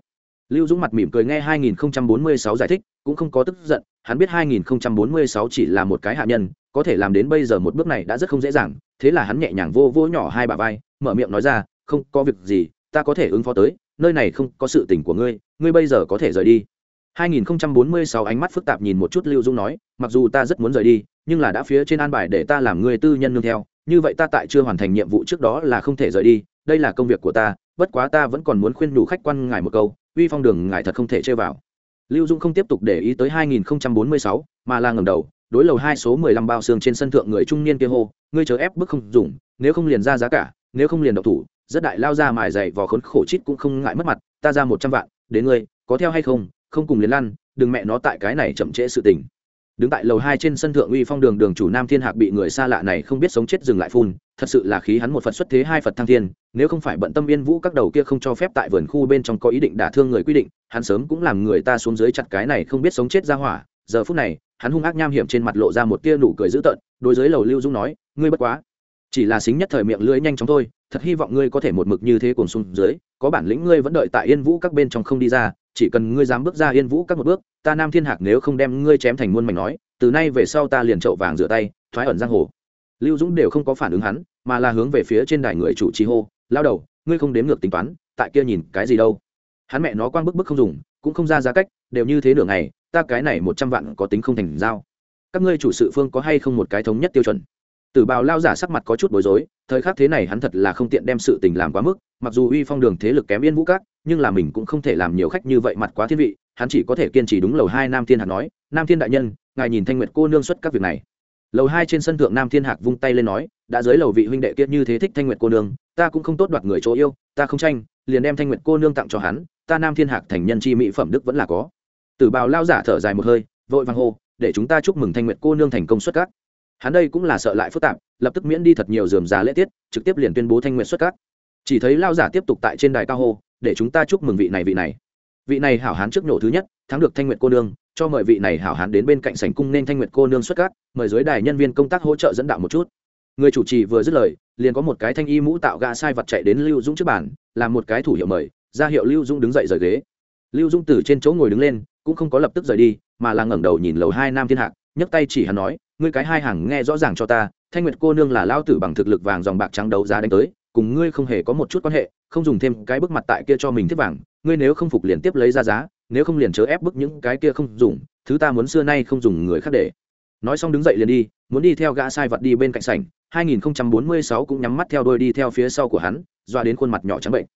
Lưu dũng mặt mỉm cười nghe 2046 giải thích, cũng không có tức giận, hắn biết 2046 chỉ là một cái hạ nhân, có thể làm đến bây giờ một bước này đã rất không dễ dàng, thế là hắn nhẹ nhàng vô vô nhỏ hai bà vai, mở miệng nói ra, không có việc gì, ta có thể ứng phó tới nơi này không có sự tình của ngươi ngươi bây giờ có thể rời đi. 2046 ánh mắt phức tạp nhìn một chút lưu Dung nói mặc dù ta rất muốn rời đi nhưng là đã phía trên an bài để ta làm người tư nhân nương theo như vậy ta tại chưa hoàn thành nhiệm vụ trước đó là không thể rời đi đây là công việc của ta bất quá ta vẫn còn muốn khuyên đủ khách quan ngài một câu uy phong đường ngài thật không thể chơi vào. Lưu dung không tiếp tục để ý tới 2046, mà là ngầm đầu đối lầu hai số 15 bao xương trên sân thượng người trung niên kia hô ngươi chớ ép bức không dùng nếu không liền ra giá cả nếu không liền độc thủ rất đại lao ra mài dày vò khốn khổ chít cũng không ngại mất mặt, ta ra một trăm vạn đến ngươi, có theo hay không không cùng liền lăn, đừng mẹ nó tại cái này chậm trễ sự tình. Đứng tại lầu hai trên sân thượng uy phong đường đường chủ nam thiên hạc bị người xa lạ này không biết sống chết dừng lại phun, thật sự là khí hắn một phật xuất thế hai phật thăng thiên, nếu không phải bận tâm yên vũ các đầu kia không cho phép tại vườn khu bên trong có ý định đả thương người quy định, hắn sớm cũng làm người ta xuống dưới chặt cái này không biết sống chết ra hỏa. Giờ phút này, hắn hung ác nham hiểm trên mặt lộ ra một tia nụ cười dữ tợn, đối dưới lầu lưu dung nói, ngươi bất quá, chỉ là xính nhất thời miệng lưỡi nhanh chóng thôi thật hy vọng ngươi có thể một mực như thế cuồng xuống dưới, có bản lĩnh ngươi vẫn đợi tại yên vũ các bên trong không đi ra, chỉ cần ngươi dám bước ra yên vũ các một bước, ta nam thiên hạc nếu không đem ngươi chém thành muôn mảnh nói, từ nay về sau ta liền trậu vàng rửa tay, thoái ẩn giang hồ. Lưu dũng đều không có phản ứng hắn, mà là hướng về phía trên đài người chủ trì hô, lao đầu, ngươi không đếm ngược tính toán, tại kia nhìn cái gì đâu? Hắn mẹ nó quang bức bức không dùng, cũng không ra giá cách, đều như thế nửa ngày, ta cái này một trăm vạn có tính không thành giao. Các ngươi chủ sự phương có hay không một cái thống nhất tiêu chuẩn? Tử bào lao giả sắc mặt có chút bối rối, thời khắc thế này hắn thật là không tiện đem sự tình làm quá mức, mặc dù uy phong đường thế lực kém yên vũ cát nhưng là mình cũng không thể làm nhiều khách như vậy mặt quá thiên vị, hắn chỉ có thể kiên trì đúng lầu hai nam thiên hạc nói, nam thiên đại nhân, ngài nhìn thanh nguyệt cô nương xuất các việc này. Lầu hai trên sân thượng nam thiên hạc vung tay lên nói, đã dưới lầu vị huynh đệ kia như thế thích thanh nguyệt cô nương, ta cũng không tốt đoạt người chỗ yêu, ta không tranh, liền đem thanh nguyệt cô nương tặng cho hắn, ta nam thiên hạc thành nhân chi mỹ phẩm đức vẫn là có. Tử bào lao giả thở dài một hơi, vội vàng hô, để chúng ta chúc mừng thanh nguyệt cô nương thành công xuất các hắn đây cũng là sợ lại phức tạp lập tức miễn đi thật nhiều dườm già lễ tiết trực tiếp liền tuyên bố thanh nguyện xuất cát. chỉ thấy lao giả tiếp tục tại trên đài cao hô để chúng ta chúc mừng vị này vị này. Vị này hảo hán trước nổ thứ nhất thắng được thanh nguyện cô nương cho mời vị này hảo hán đến bên cạnh sảnh cung nên thanh nguyện cô nương xuất cát, mời dưới đài nhân viên công tác hỗ trợ dẫn đạo một chút. Người chủ trì vừa dứt lời liền có một cái thanh y mũ tạo gã sai vật chạy đến lưu dũng trước bàn làm một cái thủ hiệu mời ra hiệu lưu dũng đứng dậy rời ghế. Lưu dũng từ trên chỗ ngồi đứng lên cũng không có lập tức rời đi mà là ngẩng đầu nhìn lầu hai nam thiên hạc nhấc tay chỉ hắn nói ngươi cái hai hàng nghe rõ ràng cho ta, thanh nguyệt cô nương là lao tử bằng thực lực vàng dòng bạc trắng đấu giá đánh tới, cùng ngươi không hề có một chút quan hệ, không dùng thêm cái bức mặt tại kia cho mình thiết vàng, ngươi nếu không phục liền tiếp lấy ra giá, nếu không liền chớ ép bức những cái kia không dùng, thứ ta muốn xưa nay không dùng người khác để. Nói xong đứng dậy liền đi, muốn đi theo gã sai vật đi bên cạnh sảnh 2046 cũng nhắm mắt theo đôi đi theo phía sau của hắn, doa đến khuôn mặt nhỏ trắng bệnh.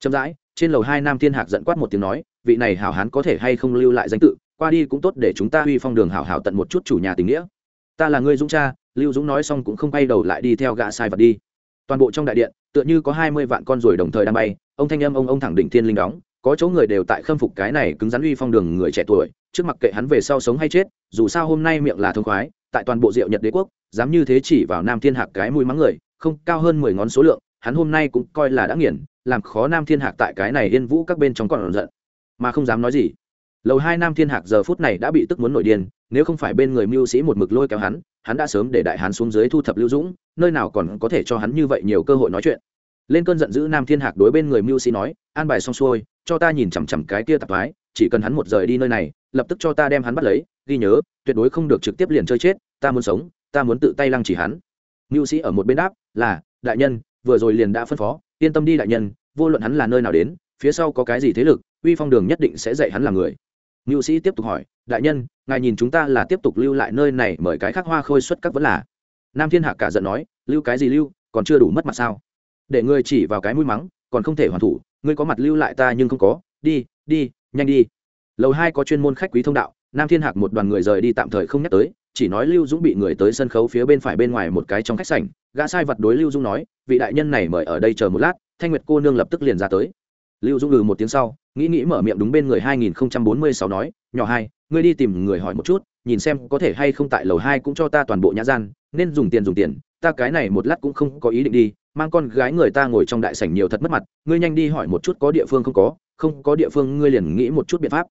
Chậm rãi, trên lầu hai nam thiên hạc giận quát một tiếng nói, vị này hảo hán có thể hay không lưu lại danh tự, qua đi cũng tốt để chúng ta huy phong đường hảo hảo tận một chút chủ nhà tình nghĩa ta là người dũng cha, lưu dũng nói xong cũng không quay đầu lại đi theo gã sai vật đi. Toàn bộ trong đại điện, tựa như có hai mươi vạn con ruồi đồng thời đang bay, ông thanh âm ông ông thẳng đỉnh thiên linh đóng, có chỗ người đều tại khâm phục cái này cứng rắn uy phong đường người trẻ tuổi, trước mặt kệ hắn về sau sống hay chết, dù sao hôm nay miệng là thông khoái, tại toàn bộ diệu nhật đế quốc, dám như thế chỉ vào nam thiên hạc cái mũi mắng người, không, cao hơn mười ngón số lượng, hắn hôm nay cũng coi là đã nghiền, làm khó nam thiên hạc tại cái này yên vũ các bên trong còn giận, mà không dám nói gì lầu hai nam thiên hạc giờ phút này đã bị tức muốn nổi điên, nếu không phải bên người mưu sĩ một mực lôi kéo hắn hắn đã sớm để đại hán xuống dưới thu thập lưu dũng, nơi nào còn có thể cho hắn như vậy nhiều cơ hội nói chuyện. Lên cơn giận dữ nam thiên hạc đối bên người mưu sĩ nói, an bài xong xuôi, cho ta nhìn chằm chằm cái kia tạp thoái chỉ cần hắn một rời đi nơi này, lập tức cho ta đem hắn bắt lấy, ghi nhớ, tuyệt đối không được trực tiếp liền chơi chết, ta muốn sống, ta muốn tự tay lăng chỉ hắn. Mưu sĩ ở một bên đáp, là, đại nhân, vừa rồi liền đã phân phó, yên tâm đi đại nhân, vô luận hắn là nơi nào đến, phía sau có cái gì thế lực, uy phong đường nhất định sẽ dạy hắn là người. Ngưu sĩ tiếp tục hỏi, đại nhân, ngài nhìn chúng ta là tiếp tục lưu lại nơi này mời cái khác hoa khôi xuất các vẫn là. Nam Thiên Hạc cả giận nói, lưu cái gì lưu, còn chưa đủ mất mặt sao? Để ngươi chỉ vào cái mũi mắng, còn không thể hoàn thủ, ngươi có mặt lưu lại ta nhưng không có, đi, đi, nhanh đi. Lầu hai có chuyên môn khách quý thông đạo, Nam Thiên Hạc một đoàn người rời đi tạm thời không nhắc tới, chỉ nói Lưu Dũng bị người tới sân khấu phía bên phải bên ngoài một cái trong khách sảnh, gã sai vật đối Lưu Dũng nói, vị đại nhân này mời ở đây chờ một lát, Thanh Nguyệt cô nương lập tức liền ra tới. Lưu Dũng ngừ một tiếng sau, nghĩ nghĩ mở miệng đúng bên người 2046 nói nhỏ hai ngươi đi tìm người hỏi một chút nhìn xem có thể hay không tại lầu hai cũng cho ta toàn bộ nhã gian nên dùng tiền dùng tiền ta cái này một lát cũng không có ý định đi mang con gái người ta ngồi trong đại sảnh nhiều thật mất mặt ngươi nhanh đi hỏi một chút có địa phương không có không có địa phương ngươi liền nghĩ một chút biện pháp.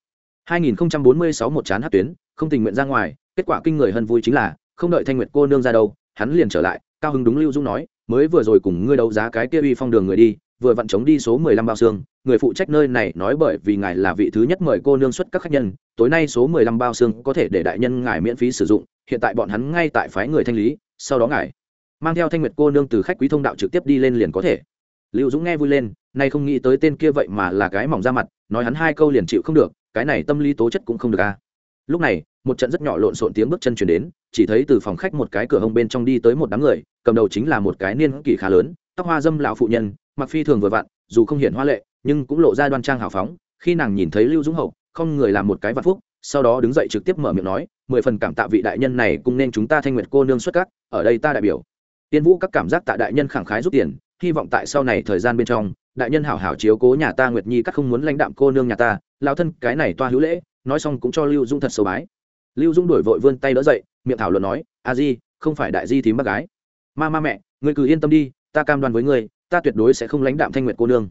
2046 một chán hát tuyến không tình nguyện ra ngoài kết quả kinh người hơn vui chính là không đợi thanh nguyệt cô nương ra đâu hắn liền trở lại cao hứng đúng lưu dung nói mới vừa rồi cùng ngươi đấu giá cái kia uy phong đường người đi vừa vặn chống đi số mười lăm bao xương, người phụ trách nơi này nói bởi vì ngài là vị thứ nhất mời cô nương xuất các khách nhân, tối nay số mười lăm bao xương có thể để đại nhân ngài miễn phí sử dụng, hiện tại bọn hắn ngay tại phái người thanh lý, sau đó ngài mang theo thanh nguyệt cô nương từ khách quý thông đạo trực tiếp đi lên liền có thể lưu dũng nghe vui lên, nay không nghĩ tới tên kia vậy mà là cái mỏng ra mặt, nói hắn hai câu liền chịu không được, cái này tâm lý tố chất cũng không được a à. lúc này, một trận rất nhỏ lộn xộn tiếng bước chân truyền đến, chỉ thấy từ phòng khách một cái cửa hông bên trong đi tới một đám người, cầm đầu chính là một cái niên kỷ khá lớn, tóc hoa dâm lão phụ nhân mặc phi thường vừa vặn, dù không hiện hoa lệ, nhưng cũng lộ ra đoan trang hào phóng. Khi nàng nhìn thấy lưu dũng hậu, không người làm một cái vạn phúc, sau đó đứng dậy trực tiếp mở miệng nói, mười phần cảm tạ vị đại nhân này, cũng nên chúng ta thanh nguyệt cô nương xuất các, ở đây ta đại biểu. Tiên vũ các cảm giác tạ đại nhân khẳng khái rút tiền, hy vọng tại sau này thời gian bên trong, đại nhân hảo hảo chiếu cố nhà ta nguyệt nhi các không muốn lãnh đạm cô nương nhà ta lao thân cái này toa hữu lễ, nói xong cũng cho lưu dung thật sâu bái. Lưu dung đổi vội vươn tay đỡ dậy, miệng thảo luận nói, a di, không phải đại di thím bác gái. Ma ma mẹ, ngươi cứ yên tâm đi, ta cam đoan với ngươi ta tuyệt đối sẽ không lãnh đạm thanh nguyệt cô nương.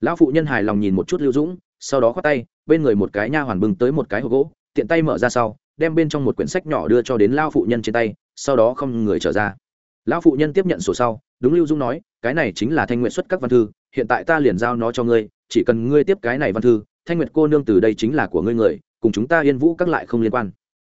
Lão phụ nhân hài lòng nhìn một chút lưu dũng, sau đó khoát tay, bên người một cái nha hoàn bưng tới một cái hộp gỗ, tiện tay mở ra sau, đem bên trong một quyển sách nhỏ đưa cho đến lao phụ nhân trên tay, sau đó không người trở ra. Lão phụ nhân tiếp nhận sổ sau, đúng lưu dũng nói, cái này chính là thanh nguyện xuất các văn thư, hiện tại ta liền giao nó cho ngươi, chỉ cần ngươi tiếp cái này văn thư, thanh nguyệt cô nương từ đây chính là của ngươi người, cùng chúng ta yên vũ các lại không liên quan.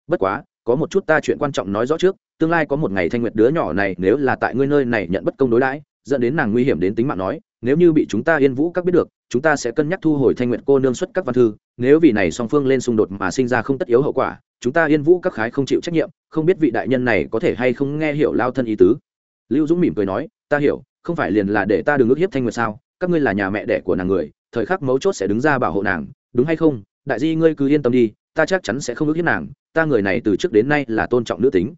Bất quá, có một chút ta chuyện quan trọng nói rõ trước, tương lai có một ngày thanh nguyệt đứa nhỏ này nếu là tại ngươi nơi này nhận bất công đối đãi dẫn đến nàng nguy hiểm đến tính mạng nói, nếu như bị chúng ta yên vũ các biết được, chúng ta sẽ cân nhắc thu hồi thanh nguyện cô nương xuất các văn thư. Nếu vì này song phương lên xung đột mà sinh ra không tất yếu hậu quả, chúng ta yên vũ các khái không chịu trách nhiệm, không biết vị đại nhân này có thể hay không nghe hiểu lao thân ý tứ. Lưu dũng mỉm cười nói, ta hiểu, không phải liền là để ta đừng ước hiếp thanh nguyệt sao? Các ngươi là nhà mẹ đẻ của nàng người, thời khắc mấu chốt sẽ đứng ra bảo hộ nàng, đúng hay không? Đại di ngươi cứ yên tâm đi, ta chắc chắn sẽ không ước hiếp nàng, ta người này từ trước đến nay là tôn trọng nữ tính.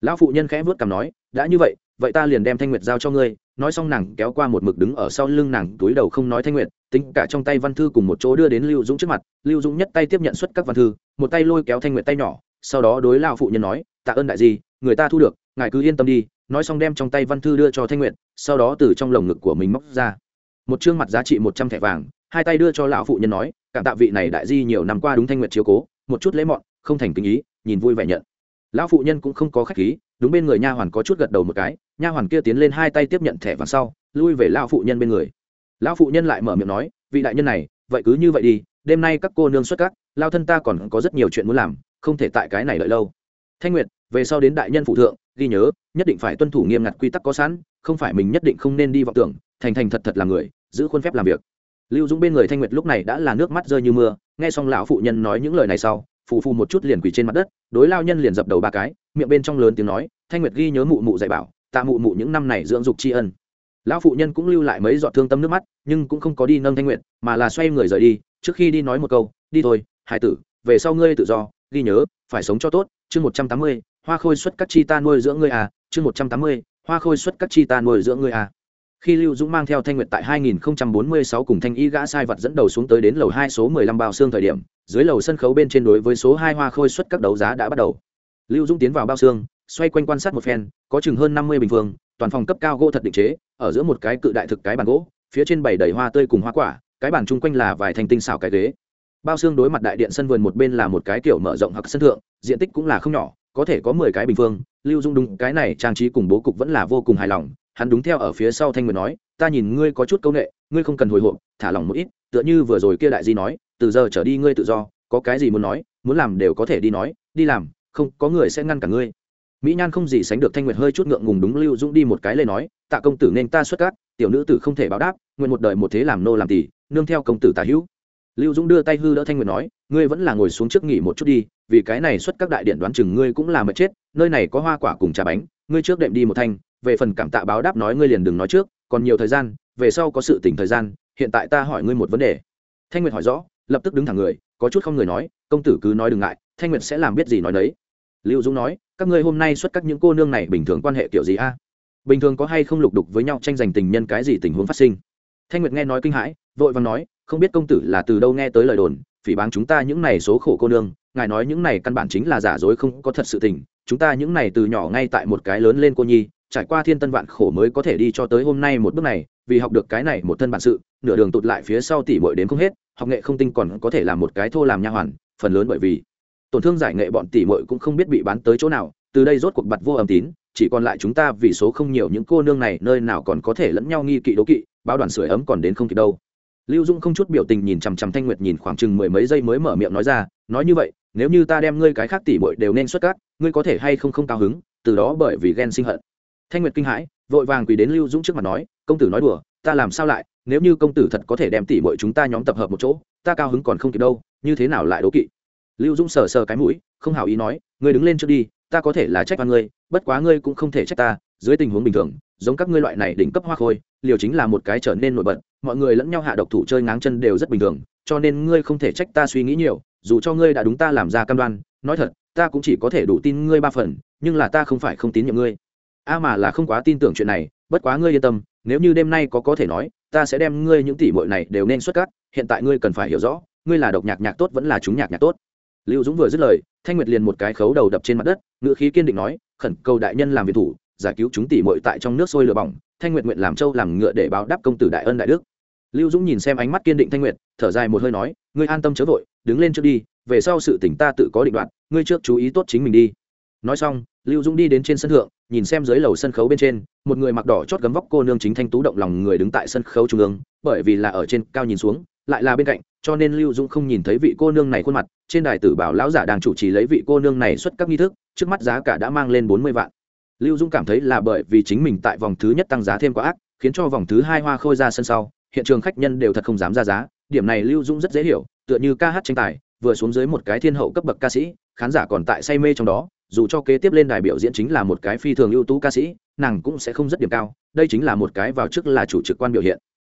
Lão phụ nhân khẽ vớt cằm nói, đã như vậy vậy ta liền đem thanh nguyệt giao cho ngươi. Nói xong nàng kéo qua một mực đứng ở sau lưng nàng, túi đầu không nói thanh nguyệt, tính cả trong tay văn thư cùng một chỗ đưa đến lưu dũng trước mặt. Lưu dũng nhất tay tiếp nhận xuất các văn thư, một tay lôi kéo thanh nguyệt tay nhỏ. Sau đó đối lão phụ nhân nói, tạ ơn đại di, người ta thu được, ngài cứ yên tâm đi. Nói xong đem trong tay văn thư đưa cho thanh nguyệt, sau đó từ trong lồng ngực của mình móc ra. Một chương mặt giá trị một trăm thẻ vàng, hai tay đưa cho lão phụ nhân nói, cảm tạ vị này đại di nhiều năm qua đúng thanh nguyệt chiếu cố, một chút lễ mọn, không thành kinh ý, nhìn vui vẻ nhận. Lão phụ nhân cũng không có khách khí đúng bên người nha hoàn có chút gật đầu một cái, nha hoàn kia tiến lên hai tay tiếp nhận thẻ vàng sau, lui về lao phụ nhân bên người. Lão phụ nhân lại mở miệng nói, vị đại nhân này, vậy cứ như vậy đi, đêm nay các cô nương xuất các, lao thân ta còn có rất nhiều chuyện muốn làm, không thể tại cái này đợi lâu. Thanh nguyệt, về sau đến đại nhân phụ thượng, ghi nhớ, nhất định phải tuân thủ nghiêm ngặt quy tắc có sẵn, không phải mình nhất định không nên đi vọng tưởng, thành thành thật thật là người, giữ khuôn phép làm việc. Lưu dũng bên người thanh nguyệt lúc này đã là nước mắt rơi như mưa, nghe xong lão phụ nhân nói những lời này sau phù phù một chút liền quỳ trên mặt đất, đối lao nhân liền dập đầu ba cái, miệng bên trong lớn tiếng nói, thanh nguyệt ghi nhớ mụ mụ dạy bảo, tạ mụ mụ những năm này dưỡng dục tri ân. Lão phụ nhân cũng lưu lại mấy giọt thương tâm nước mắt, nhưng cũng không có đi nâng thanh nguyệt, mà là xoay người rời đi, trước khi đi nói một câu, đi thôi, hải tử, về sau ngươi tự do, ghi nhớ, phải sống cho tốt, chương một trăm tám mươi, hoa khôi xuất các chi ta nuôi dưỡng ngươi à chương một trăm tám mươi, hoa khôi xuất các chi ta nuôi dưỡng ngươi à khi lưu dũng mang theo thanh nguyệt tại 2046 cùng thanh y gã sai vật dẫn đầu xuống tới đến lầu hai số 15 bao xương thời điểm, dưới lầu sân khấu bên trên đối với số hai hoa khôi xuất các đấu giá đã bắt đầu. Lưu dũng tiến vào bao xương, xoay quanh quan sát một phen, có chừng hơn 50 bình phương, toàn phòng cấp cao gỗ thật định chế, ở giữa một cái cự đại thực cái bàn gỗ, phía trên bày đầy hoa tươi cùng hoa quả, cái bàn chung quanh là vài thành tinh xảo cái ghế. Bao xương đối mặt đại điện sân vườn một bên là một cái kiểu mở rộng hoặc sân thượng, diện tích cũng là không nhỏ, có thể có mười cái bình phương, lưu dung đúng, cái này trang trí cùng bố cục vẫn là vô cùng hài lòng hắn đúng theo ở phía sau thanh nguyệt nói, ta nhìn ngươi có chút c â u n ệ ngươi không cần hồi hộp, thả lỏng một ít, tựa như vừa rồi kia đại di nói, từ giờ trở đi ngươi tự do, có cái gì muốn nói, muốn làm đều có thể đi nói, đi làm, không, có người sẽ ngăn cả ngươi. Mỹ nhan không gì sánh được thanh nguyệt hơi chút ngượng ngùng đúng lưu dũng đi một cái lê nói, tạ công tử nên ta xuất cát, tiểu nữ tử không thể báo đáp, nguyện một đời một thế làm nô làm tỷ nương theo công tử tả hữu. Lưu dũng đưa tay hư đỡ thanh nguyệt nói, ngươi vẫn là ngồi xuống trước nghỉ một chút đi, vì cái này xuất các đại điện đoán chừng ngươi cũng là mệt chết, nơi này có hoa quả cùng trà bánh, ngươi trước đệm đi một thanh về phần cảm tạ báo đáp nói ngươi liền đừng nói trước, còn nhiều thời gian, về sau có sự tỉnh thời gian, hiện tại ta hỏi ngươi một vấn đề. Thanh nguyệt hỏi rõ, lập tức đứng thẳng người, có chút không người nói, công tử cứ nói đừng ngại, thanh nguyệt sẽ làm biết gì nói đấy lưu dũng nói, các ngươi hôm nay xuất các những cô nương này bình thường quan hệ kiểu gì a? Bình thường có hay không lục đục với nhau tranh giành tình nhân cái gì tình huống phát sinh? Thanh nguyệt nghe nói kinh hãi, vội vàng nói, không biết công tử là từ đâu nghe tới lời đồn, phỉ báng chúng ta những này số khổ cô nương, ngài nói những này căn bản chính là giả dối không có thật sự tình, chúng ta những này từ nhỏ ngay tại một cái lớn lên cô nhi trải qua thiên tân vạn khổ mới có thể đi cho tới hôm nay một bước này, vì học được cái này một thân bản sự, nửa đường tụt lại phía sau tỉ mội đến không hết, học nghệ không tinh còn có thể làm một cái thô làm nha hoàn, phần lớn bởi vì tổn thương giải nghệ bọn tỉ mội cũng không biết bị bán tới chỗ nào, từ đây rốt cuộc bặt vô âm tín, chỉ còn lại chúng ta vì số không nhiều những cô nương này nơi nào còn có thể lẫn nhau nghi kỵ đố kỵ bao đoàn sưởi ấm còn đến không kịp đâu. Lưu dung không chút biểu tình nhìn chằm chằm thanh nguyệt nhìn khoảng chừng mười mấy giây mới mở miệng nói ra, nói như vậy, nếu như ta đem ngươi cái khác tỉ bội đều nên xuất cát ngươi có thể hay không không cao hứng, từ đó bởi vì ghen sinh hận thanh nguyệt kinh hãi, vội vàng quỳ đến lưu dũng trước mặt nói, công tử nói đùa, ta làm sao lại, nếu như công tử thật có thể đem tỉ mọi chúng ta nhóm tập hợp một chỗ, ta cao hứng còn không kịp đâu, như thế nào lại đố kỵ? Lưu dũng sờ sờ cái mũi, không hào ý nói, ngươi đứng lên trước đi, ta có thể là trách văn ngươi, bất quá ngươi cũng không thể trách ta, dưới tình huống bình thường, giống các ngươi loại này đỉnh cấp hoa khôi, liều chính là một cái trở nên nổi bật, mọi người lẫn nhau hạ độc thủ chơi ngáng chân đều rất bình thường, cho nên ngươi không thể trách ta suy nghĩ nhiều, dù cho ngươi đã đúng ta làm ra cam đoan, nói thật, ta cũng chỉ có thể đủ tin ngươi ba phần, nhưng là ta không phải không tín nhiệm ngươi a mà là không quá tin tưởng chuyện này, bất quá ngươi yên tâm, nếu như đêm nay có có thể nói, ta sẽ đem ngươi những tỷ muội này đều nên xuất cắt hiện tại ngươi cần phải hiểu rõ, ngươi là độc nhạc nhạc tốt vẫn là chúng nhạc nhạc tốt. Lưu dũng vừa dứt lời, thanh nguyệt liền một cái khấu đầu đập trên mặt đất, ngữ khí kiên định nói, khẩn cầu đại nhân làm việc thủ, giải cứu chúng tỷ muội tại trong nước sôi lửa bỏng, thanh nguyệt nguyện làm châu làm ngựa để báo đáp công tử đại ân đại đức. Lưu dũng nhìn xem ánh mắt kiên định thanh nguyệt, thở dài một hơi nói, ngươi an tâm chớ vội, đứng lên trước đi, về sau sự tỉnh ta tự có định đoạt, ngươi trước chú ý tốt chính mình đi. Nói xong, lưu dũng đi đến trên sân thượng nhìn xem dưới lầu sân khấu bên trên, một người mặc đỏ chót gấm vóc cô nương chính thanh tú động lòng người đứng tại sân khấu trung ương, bởi vì là ở trên cao nhìn xuống, lại là bên cạnh, cho nên lưu dũng không nhìn thấy vị cô nương này khuôn mặt, trên đài tử bảo lão giả đang chủ trì lấy vị cô nương này xuất các nghi thức, trước mắt giá cả đã mang lên bốn mươi vạn. Lưu dũng cảm thấy là bởi vì chính mình tại vòng thứ nhất tăng giá thêm quá ác, khiến cho vòng thứ hai hoa khôi ra sân sau, hiện trường khách nhân đều thật không dám ra giá, điểm này lưu dũng rất dễ hiểu, tựa như ca hát tranh tài, vừa xuống dưới một cái thiên hậu cấp bậc ca sĩ, khán giả còn tại say mê trong đó dù cho kế tiếp lên đài biểu diễn chính là một cái phi thường ưu tú ca sĩ, nàng cũng sẽ không rất điểm cao, đây chính là một cái vào trước là chủ trực quan biểu hiện.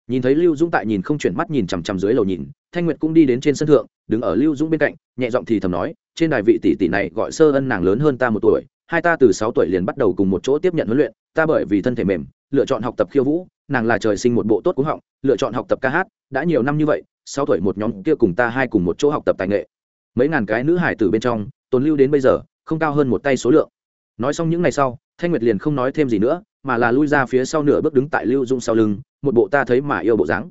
Nhìn thấy lưu dũng tại nhìn không chuyển mắt nhìn chằm chằm dưới lầu nhìn, thanh nguyệt cũng đi đến trên sân thượng, đứng ở lưu dũng bên cạnh, nhẹ giọng thì thầm nói, trên đài vị tỷ tỷ này gọi sơ ân nàng lớn hơn ta một tuổi, hai ta từ sáu tuổi liền bắt đầu cùng một chỗ tiếp nhận huấn luyện, ta bởi vì thân thể mềm, lựa chọn học tập khiêu vũ, nàng là trời sinh một bộ tốt cúng họng, lựa chọn học tập ca hát, đã nhiều năm như vậy, sáu tuổi một nhóm kia cùng ta hai cùng một chỗ học tập tài nghệ. Mấy ngàn cái nữ hải tử bên trong, tồn lưu đến bây giờ không cao hơn một tay số lượng. Nói xong những ngày sau, thanh nguyệt liền không nói thêm gì nữa, mà là lui ra phía sau nửa bước đứng tại lưu dũng sau lưng, một bộ ta thấy mà yêu bộ dáng.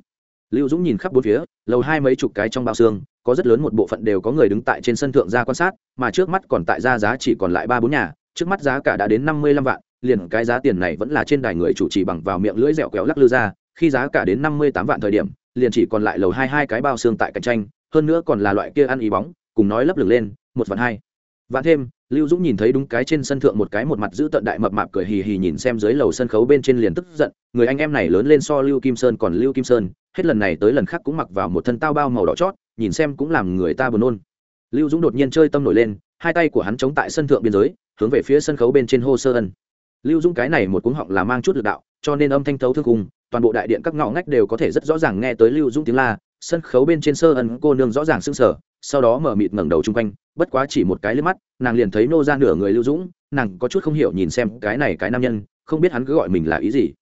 Lưu dũng nhìn khắp bốn phía, lầu hai mấy chục cái trong bao xương, có rất lớn một bộ phận đều có người đứng tại trên sân thượng ra quan sát, mà trước mắt còn tại ra giá chỉ còn lại ba bốn nhà, trước mắt giá cả đã đến năm mươi lăm vạn, liền cái giá tiền này vẫn là trên đài người chủ trì bằng vào miệng lưỡi dẻo kéo lắc lư ra, khi giá cả đến năm mươi tám vạn thời điểm, liền chỉ còn lại lầu hai hai cái bao xương tại cạnh tranh, hơn nữa còn là loại kia ăn ý bóng, cùng nói lấp lửng lên, một vạn hai vạn thêm, lưu dũng nhìn thấy đúng cái trên sân thượng một cái một mặt giữ tận đại mập mạp cười hì hì nhìn xem dưới lầu sân khấu bên trên liền tức giận, người anh em này lớn lên so lưu kim sơn còn lưu kim sơn, hết lần này tới lần khác cũng mặc vào một thân tao bao màu đỏ chót, nhìn xem cũng làm người ta buồn nôn. Lưu dũng đột nhiên chơi tâm nổi lên, hai tay của hắn chống tại sân thượng biên giới, hướng về phía sân khấu bên trên hô sơ ân. Lưu dũng cái này một cuống họng là mang chút lực đạo, cho nên âm thanh thấu thương cùng, toàn bộ đại điện các ngõ ngách đều có thể rất rõ ràng nghe tới lưu dũng tiếng la, sân khấu bên trên sơ ân, cô nương rõ ràng sưng sờ sau đó mở mịt ngẩng đầu chung quanh, bất quá chỉ một cái liếc mắt, nàng liền thấy nô ra nửa người lưu dũng, nàng có chút không hiểu nhìn xem cái này cái nam nhân, không biết hắn cứ gọi mình là ý gì.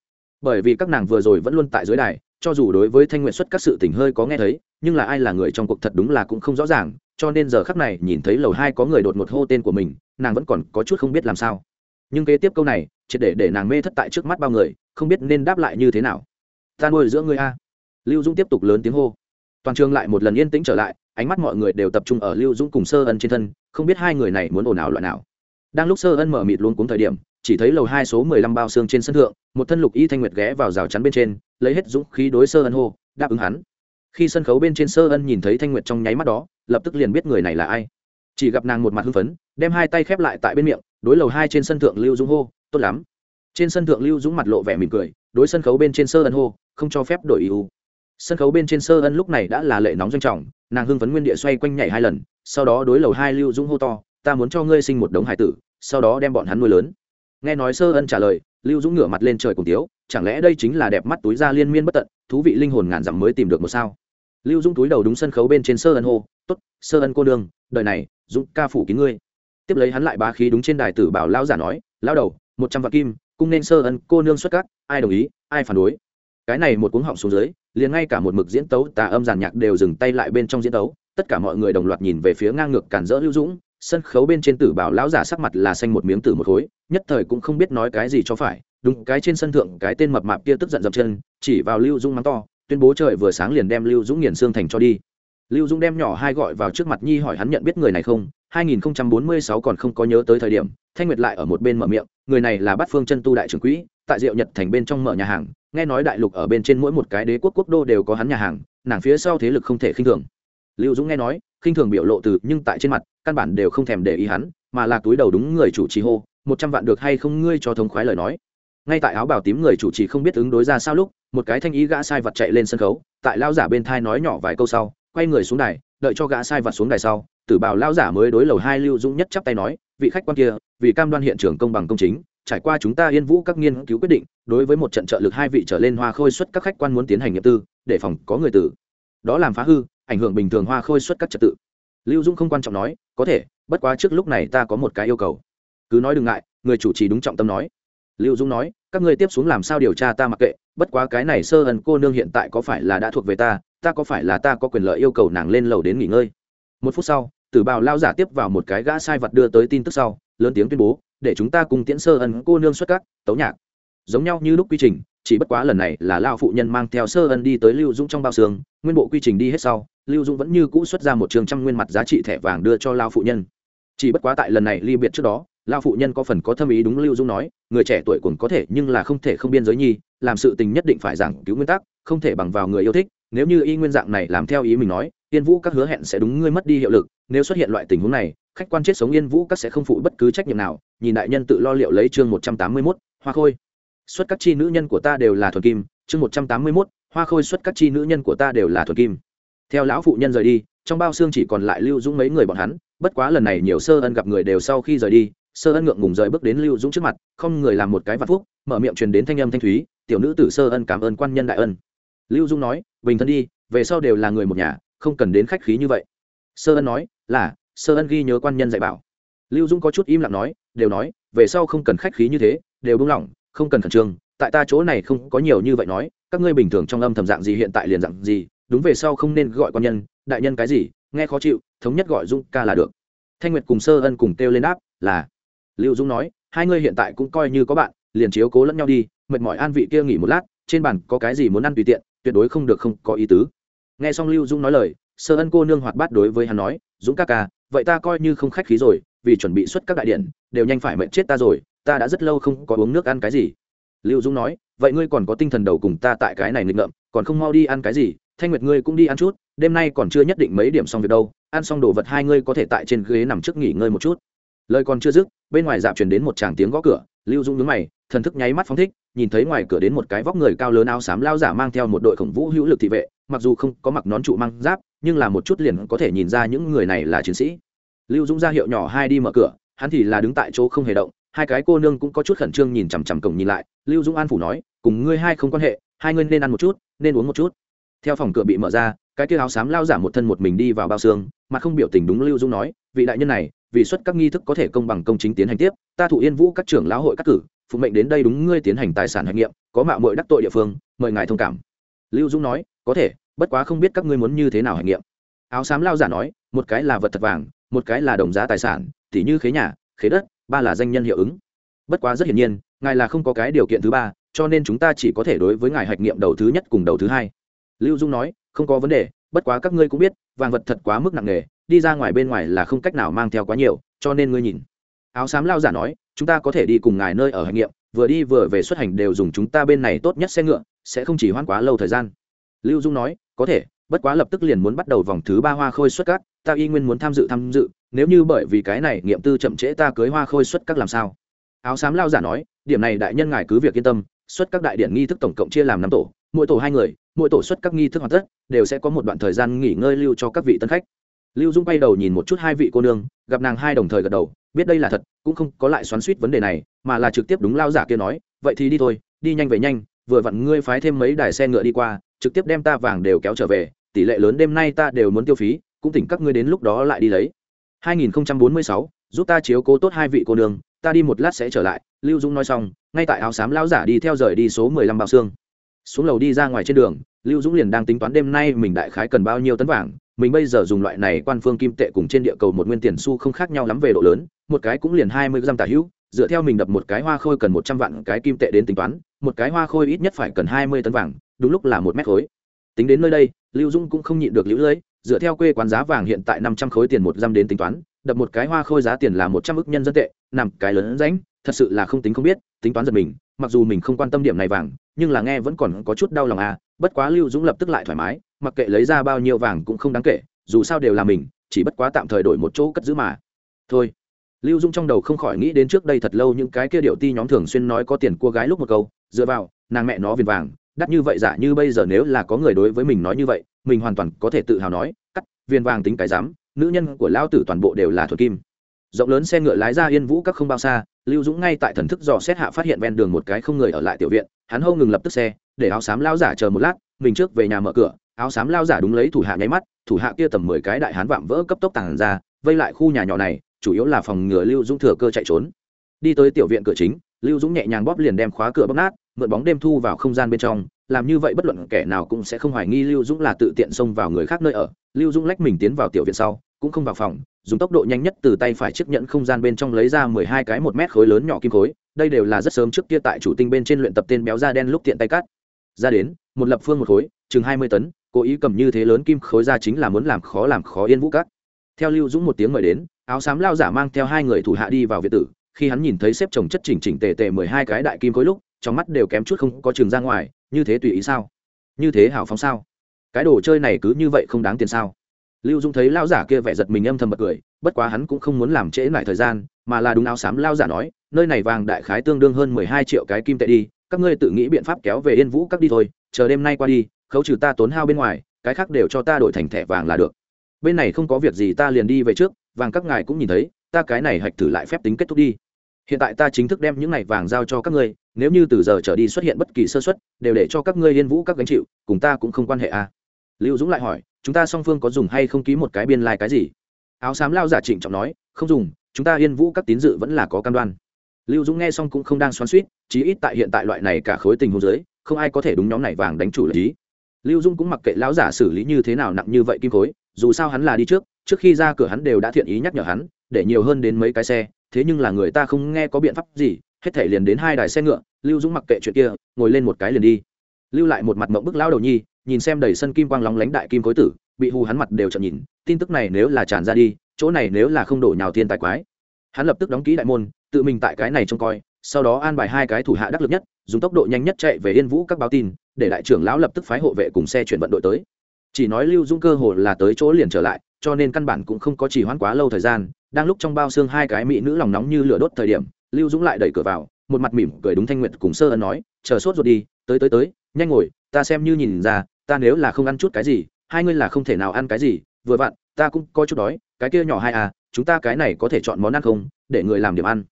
Bởi vì các nàng vừa rồi vẫn luôn tại dưới đài, cho dù đối với thanh nguyện xuất các sự tình hơi có nghe thấy, nhưng là ai là người trong cuộc thật đúng là cũng không rõ ràng, cho nên giờ khắc này nhìn thấy lầu hai có người đột ngột hô tên của mình, nàng vẫn còn có chút không biết làm sao. Nhưng kế tiếp câu này chỉ để để nàng mê thất tại trước mắt bao người, không biết nên đáp lại như thế nào. Ta nuôi giữa người a. Lưu dũng tiếp tục lớn tiếng hô. Toàn trường lại một lần yên tĩnh trở lại ánh mắt mọi người đều tập trung ở lưu dũng cùng sơ ân trên thân, không biết hai người này muốn ồn ào loại nào. Đang lúc sơ ân mở mịt luôn cuống thời điểm, chỉ thấy lầu hai số mười lăm bao xương trên sân thượng, một thân lục y thanh nguyệt ghé vào rào chắn bên trên, lấy hết dũng khí đối sơ ân hô, đáp ứng hắn. Khi sân khấu bên trên sơ ân nhìn thấy thanh nguyệt trong nháy mắt đó, lập tức liền biết người này là ai. Chỉ gặp nàng một mặt hưng phấn, đem hai tay khép lại tại bên miệng, đối lầu hai trên sân thượng lưu dũng hô, tốt lắm. Trên sân thượng lưu dũng mặt lộ vẻ mỉm cười, đối sân khấu bên trên sơ ân hô, không cho phép đổi ưu sân khấu bên trên sơ ân lúc này đã là lệ nóng doanh trọng, nàng hưng phấn nguyên địa xoay quanh nhảy hai lần, sau đó đối lầu hai lưu dũng hô to, ta muốn cho ngươi sinh một đống hải tử, sau đó đem bọn hắn nuôi lớn. Nghe nói sơ ân trả lời, lưu dũng ngửa mặt lên trời cùng tiếu, chẳng lẽ đây chính là đẹp mắt túi da liên miên bất tận, thú vị linh hồn ngàn dặm mới tìm được một sao? Lưu dũng túi đầu đúng sân khấu bên trên sơ ân hô t ố t sơ ân cô đương đời này, dũng ca phủ kín ngươi. Tiếp lấy hắn lại ba khí đúng trên đài tử bảo lão giả nói, lão đầu, một trăm vạn kim, cung nên sơ ân cô nương xuất cát ai đồng ý, ai phản đối? Cái này một cuống họng xuống dưới, liền ngay cả một mực diễn tấu tà âm giàn nhạc đều dừng tay lại bên trong diễn tấu. Tất cả mọi người đồng loạt nhìn về phía ngang ngược cản rỡ lưu dũng, sân khấu bên trên tử bảo lão giả sắc mặt là xanh một miếng tử một khối, nhất thời cũng không biết nói cái gì cho phải. Đúng, cái trên sân thượng, cái tên mập mạp kia tức giận dập chân, chỉ vào lưu dũng mắng to, tuyên bố trời vừa sáng liền đem lưu dũng nghiền xương thành cho đi. Lưu dũng đem nhỏ hai gọi vào trước mặt nhi hỏi hắn nhận biết người này không? 2046 còn không có nhớ tới thời điểm, thanh nguyệt lại ở một bên mở miệng, người này là bát phương chân tu đại trưởng quỹ, tại diệu nhật thành bên trong mở nhà hàng nghe nói đại lục ở bên trên mỗi một cái đế quốc quốc đô đều có hắn nhà hàng, nàng phía sau thế lực không thể khinh thường. Lưu dũng nghe nói, khinh thường biểu lộ từ nhưng tại trên mặt, căn bản đều không thèm để ý hắn, mà là túi đầu đúng người chủ trì hô, một trăm vạn được hay không ngươi cho thống khoái lời nói? Ngay tại áo bào tím người chủ trì không biết ứng đối ra sao lúc, một cái thanh ý gã sai vật chạy lên sân khấu, tại lao giả bên thai nói nhỏ vài câu sau, quay người xuống đài, đợi cho gã sai vật xuống đài sau, tử bảo lao giả mới đối lầu hai lưu dũng nhất chắp tay nói, vị khách quan kia, vì cam đoan hiện trường công bằng công chính, trải qua chúng ta yên vũ các nghiên cứu quyết định đối với một trận trợ lực hai vị trở lên hoa khôi xuất các khách quan muốn tiến hành nghiệp tư, để phòng có người tử. Đó làm phá hư, ảnh hưởng bình thường hoa khôi xuất các trật tự. Lưu dung không quan trọng nói, có thể, bất quá trước lúc này ta có một cái yêu cầu. Cứ nói đừng ngại, người chủ trì đúng trọng tâm nói. Lưu dung nói, các ngươi tiếp xuống làm sao điều tra ta mặc kệ, bất quá cái này sơ ẩn cô nương hiện tại có phải là đã thuộc về ta ta có phải là ta có quyền lợi yêu cầu nàng lên lầu đến nghỉ ngơi? Một phút sau, tử bào lao giả tiếp vào một cái gã sai vật đưa tới tin tức sau, lớn tiếng tuyên bố, để chúng ta cùng tiễn sơ ẩn cô nương xuất các, tấu nhạc giống nhau như lúc quy trình, chỉ bất quá lần này là lao phụ nhân mang theo sơ ân đi tới lưu dũng trong bao xương, nguyên bộ quy trình đi hết sau, lưu dũng vẫn như cũ xuất ra một trường trăm nguyên mặt giá trị thẻ vàng đưa cho lao phụ nhân. Chỉ bất quá tại lần này ly biệt trước đó lao phụ nhân có phần có thâm ý đúng lưu dũng nói, người trẻ tuổi cũng có thể nhưng là không thể không biên giới nhi, làm sự tình nhất định phải giảng cứu nguyên tắc, không thể bằng vào người yêu thích, nếu như y nguyên dạng này làm theo ý mình nói, yên vũ các hứa hẹn sẽ đúng ngươi mất đi hiệu lực, nếu xuất hiện loại tình huống này, khách quan chết sống yên vũ các sẽ không phụ bất cứ trách nhiệm nào, nhìn đại nhân tự lo liệu lấy chương một trăm tám mươi mốt, hoa khôi xuất các chi nữ nhân của ta đều là thuần kim, chương một trăm tám mươi mốt, hoa khôi xuất các chi nữ nhân của ta đều là thuần kim. Theo lão phụ nhân rời đi, trong bao xương chỉ còn lại lưu dũng mấy người bọn hắn, bất quá lần này nhiều sơ ân gặp người đều sau khi rời đi, sơ ân ngượng ngùng rời bước đến lưu dũng trước mặt, không người làm một cái vạn phúc, mở miệng truyền đến thanh âm thanh thúy, tiểu nữ tử sơ ân cảm ơn quan nhân đại ân. Lưu dũng nói, bình thân đi, về sau đều là người một nhà, không cần đến khách khí như vậy. Sơ ân nói, là, sơ ân ghi nhớ quan nhân dạy bảo. Lưu dũng có chút im lặng nói, đều nói, về sau không cần khách khí như thế, đều buông lỏng không cần khẩn trương tại ta chỗ này không có nhiều như vậy nói các ngươi bình thường trong âm thầm dạng gì hiện tại liền dạng gì đúng về sau không nên gọi quan nhân đại nhân cái gì nghe khó chịu thống nhất gọi dung ca là được. Thanh nguyệt cùng sơ ân cùng kêu lên áp, là. Lưu dung nói hai ngươi hiện tại cũng coi như có bạn liền chiếu cố lẫn nhau đi mệt mỏi an vị kia nghỉ một lát trên bàn có cái gì muốn ăn tùy tiện tuyệt đối không được không có ý tứ. Nghe xong lưu dung nói lời sơ ân cô nương hoạt bát đối với hắn nói dũng ca ca vậy ta coi như không khách khí rồi vì chuẩn bị xuất các đại điện đều nhanh phải mệnh chết ta rồi ta đã rất lâu không có uống nước ăn cái gì. Lưu dung nói, vậy ngươi còn có tinh thần đầu cùng ta tại cái này nghịch ngợm, còn không mau đi ăn cái gì, thanh nguyệt ngươi cũng đi ăn chút, đêm nay còn chưa nhất định mấy điểm xong việc đâu, ăn xong đồ vật hai ngươi có thể tại trên ghế nằm trước nghỉ ngơi một chút. Lời còn chưa dứt, bên ngoài dạp truyền đến một tràng tiếng gõ cửa, lưu dung nhướng mày, thần thức nháy mắt phóng thích, nhìn thấy ngoài cửa đến một cái vóc người cao lớn áo xám lao giả mang theo một đội khổng vũ hữu lực thị vệ, mặc dù không có mặc nón trụ mang giáp, nhưng là một chút liền có thể nhìn ra những người này là chiến sĩ. Lưu Dung ra hiệu nhỏ hai đi mở cửa, hắn thì là đứng tại chỗ không hề động hai cái cô nương cũng có chút khẩn trương nhìn chằm chằm cổng nhìn lại, lưu Dung an phủ nói, cùng ngươi hai không quan hệ, hai ngươi nên ăn một chút, nên uống một chút. Theo phòng cửa bị mở ra, cái kia áo xám lao giả một thân một mình đi vào bao xương, mà không biểu tình đúng lưu dung nói, vị đại nhân này, vì xuất các nghi thức có thể công bằng công chính tiến hành tiếp, ta thụ yên vũ các trưởng lão hội các cử, phụ mệnh đến đây đúng ngươi tiến hành tài sản hạch nghiệm, có mạo mội đắc tội địa phương, mời ngài thông cảm. Lưu dung nói, có thể, bất quá không biết các ngươi muốn như thế nào hạch nghiệm. Áo xám lao giả nói, một cái là vật thật vàng, một cái là đồng giá tài sản, tỉ như khế nhà, khế đất ba là danh nhân hiệu ứng. Bất quá rất hiển nhiên, ngài là không có cái điều kiện thứ ba, cho nên chúng ta chỉ có thể đối với ngài hạch nghiệm đầu thứ nhất cùng đầu thứ hai. Lưu dung nói, không có vấn đề, bất quá các ngươi cũng biết, vàng vật thật quá mức nặng nề, đi ra ngoài bên ngoài là không cách nào mang theo quá nhiều, cho nên ngươi nhìn. Áo xám lao giả nói, chúng ta có thể đi cùng ngài nơi ở hành nghiệm, vừa đi vừa về xuất hành đều dùng chúng ta bên này tốt nhất xe ngựa, sẽ không chỉ hoãn quá lâu thời gian. Lưu dung nói, có thể bất quá lập tức liền muốn bắt đầu vòng thứ ba hoa khôi xuất các, ta y nguyên muốn tham dự tham dự, nếu như bởi vì cái này nghiệm tư chậm trễ ta cưới hoa khôi xuất các làm sao? Áo xám lao giả nói, điểm này đại nhân ngài cứ việc yên tâm, xuất các đại điện nghi thức tổng cộng chia làm năm tổ, mỗi tổ hai người, mỗi tổ xuất các nghi thức hoàn tất, đều sẽ có một đoạn thời gian nghỉ ngơi lưu cho các vị tân khách. Lưu dung bay đầu nhìn một chút hai vị cô nương, gặp nàng hai đồng thời gật đầu, biết đây là thật, cũng không có lại xoắn suýt vấn đề này, mà là trực tiếp đúng lao giả kia nói, vậy thì đi thôi, đi nhanh về nhanh, vừa vặn ngươi phái thêm mấy đài xe ngựa đi qua, trực tiếp đem ta vàng đều kéo trở về tỷ lệ lớn đêm nay ta đều muốn tiêu phí cũng tỉnh các ngươi đến lúc đó lại đi lấy. 2046, giúp ta chiếu cố tốt hai vị cô nương ta đi một lát sẽ trở lại lưu dung nói xong ngay tại áo xám lão giả đi theo rời đi số 15 bao xương. Xuống lầu đi ra ngoài trên đường lưu dũng liền đang tính toán đêm nay mình đại khái cần bao nhiêu tấn vàng mình bây giờ dùng loại này quan phương kim tệ cùng trên địa cầu một nguyên tiền xu không khác nhau lắm về độ lớn một cái cũng liền hai mươi gram tả hữu dựa theo mình đập một cái hoa khôi cần một trăm vạn cái kim tệ đến tính toán một cái hoa khôi ít nhất phải cần hai mươi tấn vàng đúng lúc là một mét khối tính đến nơi đây, lưu dung cũng không nhịn được lũ lưỡi dựa theo quê quán giá vàng hiện tại năm trăm khối tiền một dăm đến tính toán, đập một cái hoa khôi giá tiền là một trăm ức nhân dân tệ, nằm cái lớn ránh thật sự là không tính không biết, tính toán giật mình, mặc dù mình không quan tâm điểm này vàng, nhưng là nghe vẫn còn có chút đau lòng à bất quá lưu dũng lập tức lại thoải mái, mặc kệ lấy ra bao nhiêu vàng cũng không đáng kể, dù sao đều là mình, chỉ bất quá tạm thời đổi một chỗ cất giữ mà. Thôi. Lưu dung trong đầu không khỏi nghĩ đến trước đây thật lâu những cái kia điệu ti nhóm thường xuyên nói có tiền cua gái lúc một câu, dựa vào, nàng mẹ nó viền vàng đắt như vậy giả như bây giờ nếu là có người đối với mình nói như vậy, mình hoàn toàn có thể tự hào nói, cắt, viên vàng tính cái dám nữ nhân của lao tử toàn bộ đều là thuật kim. Rộng lớn xe ngựa lái ra yên vũ các không bao xa, lưu dũng ngay tại thần thức dò xét hạ phát hiện ven đường một cái không người ở lại tiểu viện, hắn hâu ngừng lập tức xe, để áo xám lao giả chờ một lát, mình trước về nhà mở cửa, áo xám lao giả đúng lấy thủ hạ nháy mắt, thủ hạ kia tầm mười cái đại hán vạm vỡ cấp tốc tàng ra, vây lại khu nhà nhỏ này, chủ yếu là phòng ngừa lưu dũng thừa cơ chạy trốn. Đi tới tiểu viện cửa chính, lưu dũng nhẹ nhàng bóp liền đem khóa cửa bóp nát mượn bóng đêm thu vào không gian bên trong, làm như vậy bất luận kẻ nào cũng sẽ không hoài nghi lưu dũng là tự tiện xông vào người khác nơi ở. Lưu dũng lách mình tiến vào tiểu viện sau, cũng không vào phòng, dùng tốc độ nhanh nhất từ tay phải chiếc nhẫn không gian bên trong lấy ra mười hai cái một mét khối lớn nhỏ kim khối, đây đều là rất sớm trước kia tại chủ tinh bên trên luyện tập tên béo da đen lúc tiện tay cắt. Ra đến, một lập phương một khối, chừng hai mươi tấn, cố ý cầm như thế lớn kim khối ra chính là muốn làm khó làm khó yên vũ cắt theo lưu dũng một tiếng mời đến, áo xám lao giả mang theo hai người thủ hạ đi vào việt tử, khi hắn nhìn thấy xếp chồng chất chỉnh chỉnh tề tề mười hai cái đại kim khối lúc trong mắt đều kém chút không có trường ra ngoài, như thế tùy ý sao? Như thế hào phóng sao? Cái đồ chơi này cứ như vậy không đáng tiền sao? Lưu dung thấy lao giả kia vẻ giật mình âm thầm bật cười, bất quá hắn cũng không muốn làm trễ lại thời gian, mà là đúng áo xám lao giả nói, nơi này vàng đại khái tương đương hơn mười hai triệu cái kim tệ đi, các ngươi tự nghĩ biện pháp kéo về yên vũ các đi thôi, chờ đêm nay qua đi, khấu trừ ta tốn hao bên ngoài, cái khác đều cho ta đổi thành thẻ vàng là được. Bên này không có việc gì ta liền đi về trước, vàng các ngài cũng nhìn thấy, ta cái này hạch thử lại phép tính kết thúc đi hiện tại ta chính thức đem những này vàng giao cho các ngươi, nếu như từ giờ trở đi xuất hiện bất kỳ sơ xuất đều để cho các ngươi liên vũ, các gánh chịu, cùng ta cũng không quan hệ à. Lưu dũng lại hỏi, chúng ta song phương có dùng hay không ký một cái biên lai、like、cái gì? Áo xám lao giả trịnh trọng nói, không dùng, chúng ta yên vũ, các tín dự vẫn là có cam đoan. Lưu dũng nghe xong cũng không đang xoắn suýt chí ít tại hiện tại loại này cả khối tình hồ dưới, không ai có thể đúng nhóm này vàng đánh chủ ý. lưu dũng cũng mặc kệ lão giả xử lý như thế nào nặng như vậy kim khối, dù sao hắn là đi trước trước khi ra cửa hắn đều đã thiện ý nhắc nhở hắn, để nhiều hơn đến mấy cái xe thế nhưng là người ta không nghe có biện pháp gì, hết thể liền đến hai đài xe ngựa, lưu dũng mặc kệ chuyện kia, ngồi lên một cái liền đi. Lưu lại một mặt mộng bức lão đầu nhi, nhìn xem đầy sân kim quang lóng lánh đại kim khối tử, bị hù hắn mặt đều chậm nhìn, tin tức này nếu là tràn ra đi, chỗ này nếu là không đổ nhào thiên tài quái. Hắn lập tức đóng ký đại môn, tự mình tại cái này trông coi, sau đó an bài hai cái thủ hạ đắc lực nhất, dùng tốc độ nhanh nhất chạy về yên vũ các báo tin, để đại trưởng lão lập tức phái hộ vệ cùng xe chuyển vận đội tới. Chỉ nói lưu dũng cơ hồ là tới chỗ liền trở lại, cho nên căn bản cũng không có chỉ hoãn quá lâu thời gian đang lúc trong bao xương hai cái mỹ nữ lòng nóng như lửa đốt thời điểm, lưu dũng lại đẩy cửa vào, một mặt mỉm cười đúng thanh nguyệt cùng sơ ân nói, chờ sốt ruột đi, tới tới tới, nhanh ngồi, ta xem như nhìn ra, ta nếu là không ăn chút cái gì, hai ngươi là không thể nào ăn cái gì, vừa vặn, ta cũng có chút đói, cái kia nhỏ hai à chúng ta cái này có thể chọn món ăn không, để người làm điểm ăn.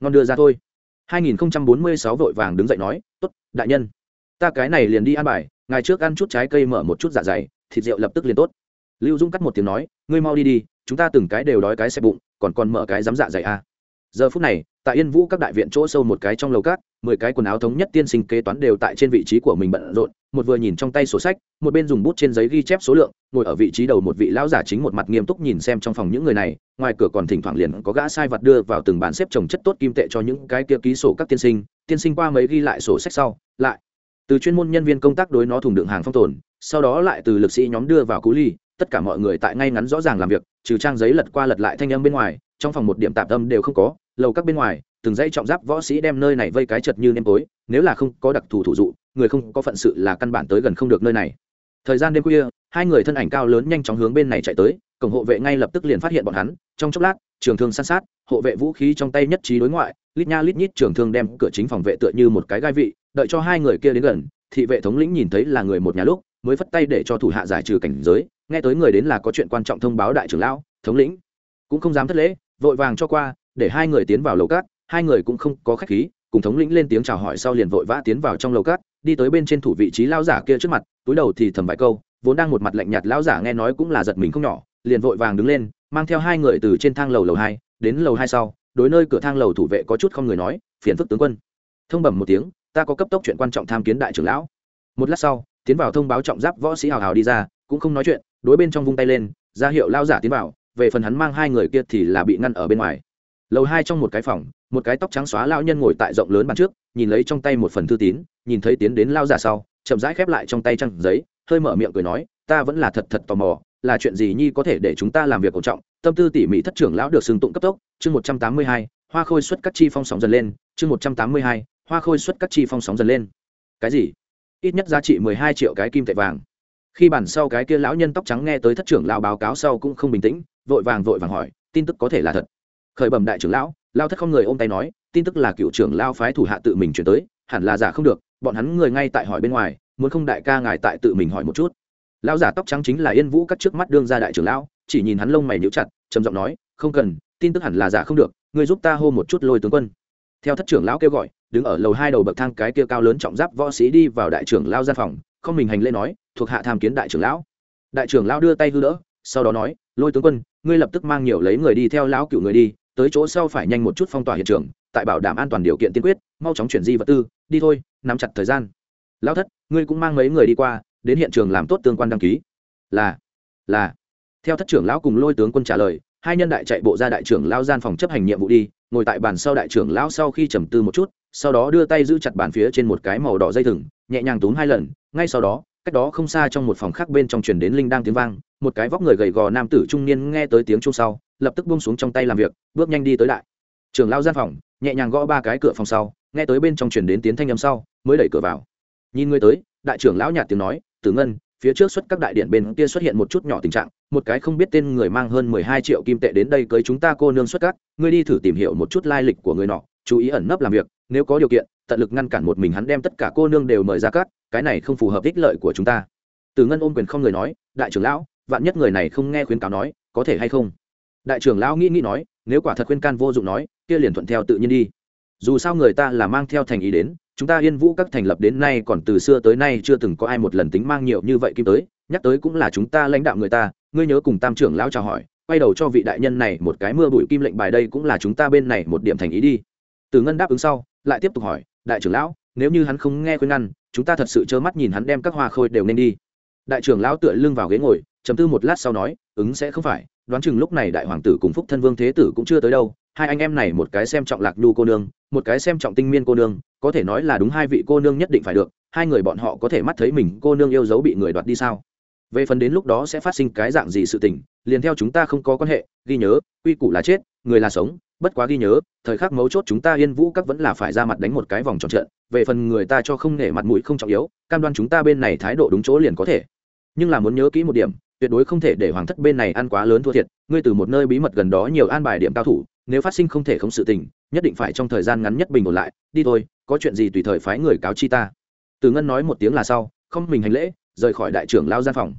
Ngon đưa ra thôi. 2046 vội vàng đứng dậy nói, tốt, đại nhân, ta cái này liền đi ăn bài, ngày trước ăn chút trái cây mở một chút dạ dày, thịt rượu lập tức liền tốt. Lưu dung cắt một tiếng nói, ngươi mau đi đi chúng ta từng cái đều đói cái xe bụng, còn còn mở cái dám dạ dày à. giờ phút này, tại yên vũ các đại viện chỗ sâu một cái trong lầu cát mười cái quần áo thống nhất tiên sinh kế toán đều tại trên vị trí của mình bận rộn, một vừa nhìn trong tay sổ sách, một bên dùng bút trên giấy ghi chép số lượng, ngồi ở vị trí đầu một vị lão giả chính một mặt nghiêm túc nhìn xem trong phòng những người này, ngoài cửa còn thỉnh thoảng liền có gã sai vật đưa vào từng bàn xếp trồng chất tốt kim tệ cho những cái kia ký sổ các tiên sinh tiên sinh qua mấy ghi lại sổ sách sau, lại từ chuyên môn nhân viên công tác đối nó thùng đựng hàng phong tồn, sau đó lại từ lực sĩ nhóm đưa vào cú ly, tất cả mọi người tại ngay ngắn rõ ràng làm việc trừ trang giấy lật qua lật lại thanh âm bên ngoài, trong phòng một điểm tạm tâm đều không có, lầu các bên ngoài, từng dãy trọng giáp võ sĩ đem nơi này vây cái chật như nêm tối, nếu là không có đặc thù thủ dụ, người không có phận sự là căn bản tới gần không được nơi này. Thời gian đêm khuya, hai người thân ảnh cao lớn nhanh chóng hướng bên này chạy tới, cổng hộ vệ ngay lập tức liền phát hiện bọn hắn, trong chốc lát, trường thương san sát, hộ vệ vũ khí trong tay nhất trí đối ngoại, lít nha lít nhít trường thương đem cửa chính phòng vệ tựa như một cái gai vị, đợi cho hai người kia đến gần, thị vệ thống lĩnh nhìn thấy là người một nhà lúc, mới phất tay để cho thủ hạ giải trừ cảnh giới nghe tới người đến là có chuyện quan trọng thông báo đại trưởng lão, thống lĩnh. Cũng không dám thất lễ, vội vàng cho qua, để hai người tiến vào lầu cát. Hai người cũng không có khách khí, cùng thống lĩnh lên tiếng chào hỏi sau liền vội vã tiến vào trong lầu cát, đi tới bên trên thủ vị trí lao giả kia trước mặt, túi đầu thì thầm vài câu, vốn đang một mặt lạnh nhạt lao giả nghe nói cũng là giật mình không nhỏ, liền vội vàng đứng lên, mang theo hai người từ trên thang lầu lầu hai, đến lầu hai sau, đối nơi cửa thang lầu thủ vệ có chút không người nói, phiền phức tướng quân. Thông bẩm một tiếng, ta có cấp tốc chuyện quan trọng tham kiến đại trưởng lão. Một lát sau, tiến vào thông báo trọng giáp võ sĩ hào hào đi ra, cũng không nói chuyện đối bên trong vung tay lên, ra hiệu lao giả tiến vào, về phần hắn mang hai người kia thì là bị ngăn ở bên ngoài. Lầu hai trong một cái phòng, một cái tóc trắng xóa lao nhân ngồi tại rộng lớn bàn trước, nhìn lấy trong tay một phần thư tín, nhìn thấy tiến đến lao giả sau, chậm rãi khép lại trong tay trăng giấy, hơi mở miệng cười nói, ta vẫn là thật thật tò mò, là chuyện gì nhi có thể để chúng ta làm việc cổ trọng? Tâm tư tỉ mỉ thất trưởng lão được xưng tụng cấp tốc, chương một trăm tám mươi hai, hoa khôi xuất các chi phong sóng dần lên, chương một trăm tám mươi hai, hoa khôi xuất các chi phong sóng dần lên. Cái gì? Ít nhất giá trị mười hai triệu cái kim tệ vàng khi bản sau cái kia lão nhân tóc trắng nghe tới thất trưởng lão báo cáo sau cũng không bình tĩnh, vội vàng vội vàng hỏi, tin tức có thể là thật? Khởi bẩm đại trưởng lão lao thất không người ôm tay nói, tin tức là cựu trưởng lao phái thủ hạ tự mình chuyển tới, hẳn là giả không được, bọn hắn người ngay tại hỏi bên ngoài, muốn không đại ca ngài tại tự mình hỏi một chút. Lão giả tóc trắng chính là yên vũ cắt trước mắt đương ra đại trưởng lão, chỉ nhìn hắn lông mày níu chặt, trầm giọng nói, không cần, tin tức hẳn là giả không được người giúp ta hô một chút lôi tướng quân. Theo thất trưởng lão kêu gọi, đứng ở lầu hai đầu bậc thang cái kia cao lớn trọng giáp võ sĩ đi vào đại trưởng lao gian phòng, không mình hành lễ nói thuộc hạ tham kiến đại trưởng lão. Đại trưởng lão đưa tay hư đỡ, sau đó nói, lôi tướng quân, ngươi lập tức mang nhiều lấy người đi theo lão cựu người đi, tới chỗ sau phải nhanh một chút phong tỏa hiện trường, tại bảo đảm an toàn điều kiện tiên quyết, mau chóng chuyển di vật tư, đi thôi, nắm chặt thời gian. Lão thất, ngươi cũng mang mấy người đi qua, đến hiện trường làm tốt tương quan đăng ký. Là là. Theo thất trưởng lão cùng lôi tướng quân trả lời, hai nhân đại chạy bộ ra đại trưởng lao gian phòng chấp hành nhiệm vụ đi, ngồi tại bàn sau đại trưởng lão sau khi trầm tư một chút, sau đó đưa tay giữ chặt bàn phía trên một cái màu đỏ dây thừng, nhẹ nhàng túm hai lần, ngay sau đó cách đó không xa trong một phòng khác bên trong truyền đến linh đang tiếng vang, một cái vóc người gầy gò nam tử trung niên nghe tới tiếng chuông sau, lập tức buông xuống trong tay làm việc, bước nhanh đi tới đại trưởng lao gian phòng, nhẹ nhàng gõ ba cái cửa phòng sau, nghe tới bên trong truyền đến tiếng thanh âm sau, mới đẩy cửa vào. Nhìn người tới, đại trưởng lão nhạt tiếng nói, tử ngân, phía trước xuất các đại điện bên kia xuất hiện một chút nhỏ tình trạng, một cái không biết tên người mang hơn mười hai triệu kim tệ đến đây cưới chúng ta cô nương xuất các, ngươi đi thử tìm hiểu một chút lai lịch của người nọ, chú ý ẩn nấp làm việc, nếu có điều kiện, tận lực ngăn cản một mình hắn đem tất cả cô nương đều mời ra các cái này không phù hợp ích lợi của chúng ta. Từ ngân ôm quyền không người nói, đại trưởng lão, vạn nhất người này không nghe khuyến cáo nói, có thể hay không? Đại trưởng lão nghĩ nghĩ nói, nếu quả thật khuyên can vô dụng nói, kia liền thuận theo tự nhiên đi. Dù sao người ta là mang theo thành ý đến, chúng ta yên vũ các thành lập đến nay còn từ xưa tới nay chưa từng có ai một lần tính mang nhiều như vậy kim tới, nhắc tới cũng là chúng ta lãnh đạo người ta, ngươi nhớ cùng tam trưởng lão chào hỏi, quay đầu cho vị đại nhân này một cái mưa bụi kim lệnh bài đây cũng là chúng ta bên này một điểm thành ý đi. Từ ngân đáp ứng sau, lại tiếp tục hỏi, đại trưởng lão nếu như hắn không nghe khuyên ngăn, chúng ta thật sự trơ mắt nhìn hắn đem các hoa khôi đều nên đi. Đại trưởng lão tựa lưng vào ghế ngồi chấm tư một lát sau nói, ứng sẽ không phải, đoán chừng lúc này đại hoàng tử cùng phúc thân vương thế tử cũng chưa tới đâu, hai anh em này một cái xem trọng lạc nhu cô nương, một cái xem trọng tinh miên cô nương, có thể nói là đúng hai vị cô nương nhất định phải được, hai người bọn họ có thể mắt thấy mình cô nương yêu dấu bị người đoạt đi sao? Về phần đến lúc đó sẽ phát sinh cái dạng gì sự tình, liền theo chúng ta không có quan hệ, ghi nhớ, quy củ là chết, người là sống bất quá ghi nhớ, thời khắc mấu chốt chúng ta yên vũ các vẫn là phải ra mặt đánh một cái vòng tròn trận, về phần người ta cho không nể mặt mũi không trọng yếu, cam đoan chúng ta bên này thái độ đúng chỗ liền có thể. Nhưng là muốn nhớ kỹ một điểm, tuyệt đối không thể để hoàng thất bên này ăn quá lớn thua thiệt, ngươi từ một nơi bí mật gần đó nhiều an bài điểm cao thủ, nếu phát sinh không thể không sự tình, nhất định phải trong thời gian ngắn nhất bình ổn lại, đi thôi, có chuyện gì tùy thời phái người cáo chi ta. Từ ngân nói một tiếng là sau, không mình hành lễ, rời khỏi đại trưởng lao gian phòng.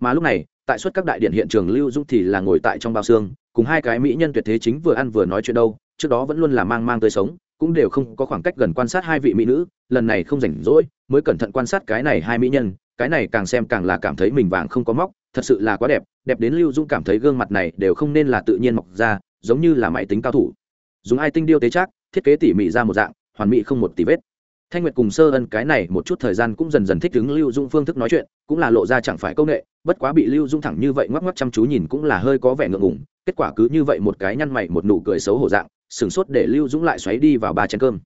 Mà lúc này, tại suất các đại điện hiện trường lưu dũng thì là ngồi tại trong bao xương cùng hai cái mỹ nhân tuyệt thế chính vừa ăn vừa nói chuyện đâu, trước đó vẫn luôn là mang mang tới sống, cũng đều không có khoảng cách gần quan sát hai vị mỹ nữ, lần này không rảnh rỗi, mới cẩn thận quan sát cái này hai mỹ nhân, cái này càng xem càng là cảm thấy mình vàng không có móc, thật sự là quá đẹp đẹp đến lưu dung cảm thấy gương mặt này đều không nên là tự nhiên mọc ra, giống như là máy tính cao thủ. Dùng ai tinh điêu tế trác thiết kế tỉ mỉ ra một dạng, hoàn mỹ không một tí vết thanh nguyệt cùng sơ ân cái này một chút thời gian cũng dần dần thích ứng lưu dung phương thức nói chuyện, cũng là lộ ra chẳng phải công nghệ, bất quá bị lưu dung thẳng như vậy ngoắc ngoắc chăm chú nhìn cũng là hơi có vẻ ngượng ngùng, kết quả cứ như vậy một cái nhăn mày một nụ cười xấu hổ dạng sửng sốt để lưu dũng lại xoáy đi vào ba chén cơm.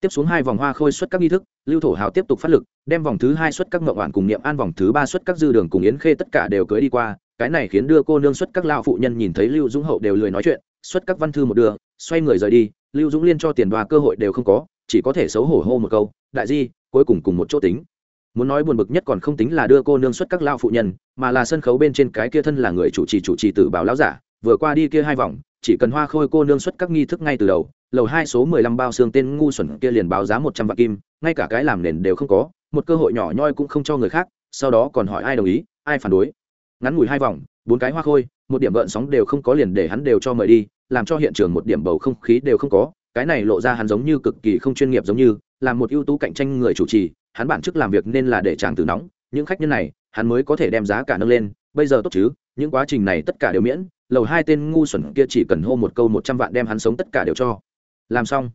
Tiếp xuống hai vòng hoa khôi xuất các nghi thức, lưu thổ hào tiếp tục phát lực, đem vòng thứ hai xuất các ngậu oản cùng niệm an, vòng thứ ba xuất các dư đường cùng yến khê tất cả đều cưới đi qua, cái này khiến đưa cô nương xuất các lao phụ nhân nhìn thấy lưu dũng hậu đều lười nói chuyện, xuất các văn thư một đường, xoay người rời đi, lưu dũng liên cho tiền đoa cơ hội đều không có chỉ có thể xấu hổ hô một câu, đại di, cuối cùng cùng một chỗ tính. Muốn nói buồn bực nhất còn không tính là đưa cô nương xuất các lao phụ nhân, mà là sân khấu bên trên cái kia thân là người chủ trì chủ trì tử bảo lão giả, vừa qua đi kia hai vòng, chỉ cần hoa khôi cô nương xuất các nghi thức ngay từ đầu, lầu hai số mười lăm bao xương tên ngu xuẩn kia liền báo giá một trăm vạn kim, ngay cả cái làm nền đều không có, một cơ hội nhỏ nhoi cũng không cho người khác, sau đó còn hỏi ai đồng ý, ai phản đối. Ngắn ngủi hai vòng, bốn cái hoa khôi, một điểm gợn sóng đều không có liền để hắn đều cho mời đi, làm cho hiện trường một điểm bầu không khí đều không có cái này lộ ra hắn giống như cực kỳ không chuyên nghiệp giống như, là một ưu tú cạnh tranh người chủ trì, hắn bản chức làm việc nên là để chàng từ nóng, những khách nhân này, hắn mới có thể đem giá cả nâng lên, bây giờ tốt chứ, những quá trình này tất cả đều miễn, lầu hai tên ngu xuẩn kia chỉ cần hô một câu một trăm vạn đem hắn sống tất cả đều cho. Làm xong,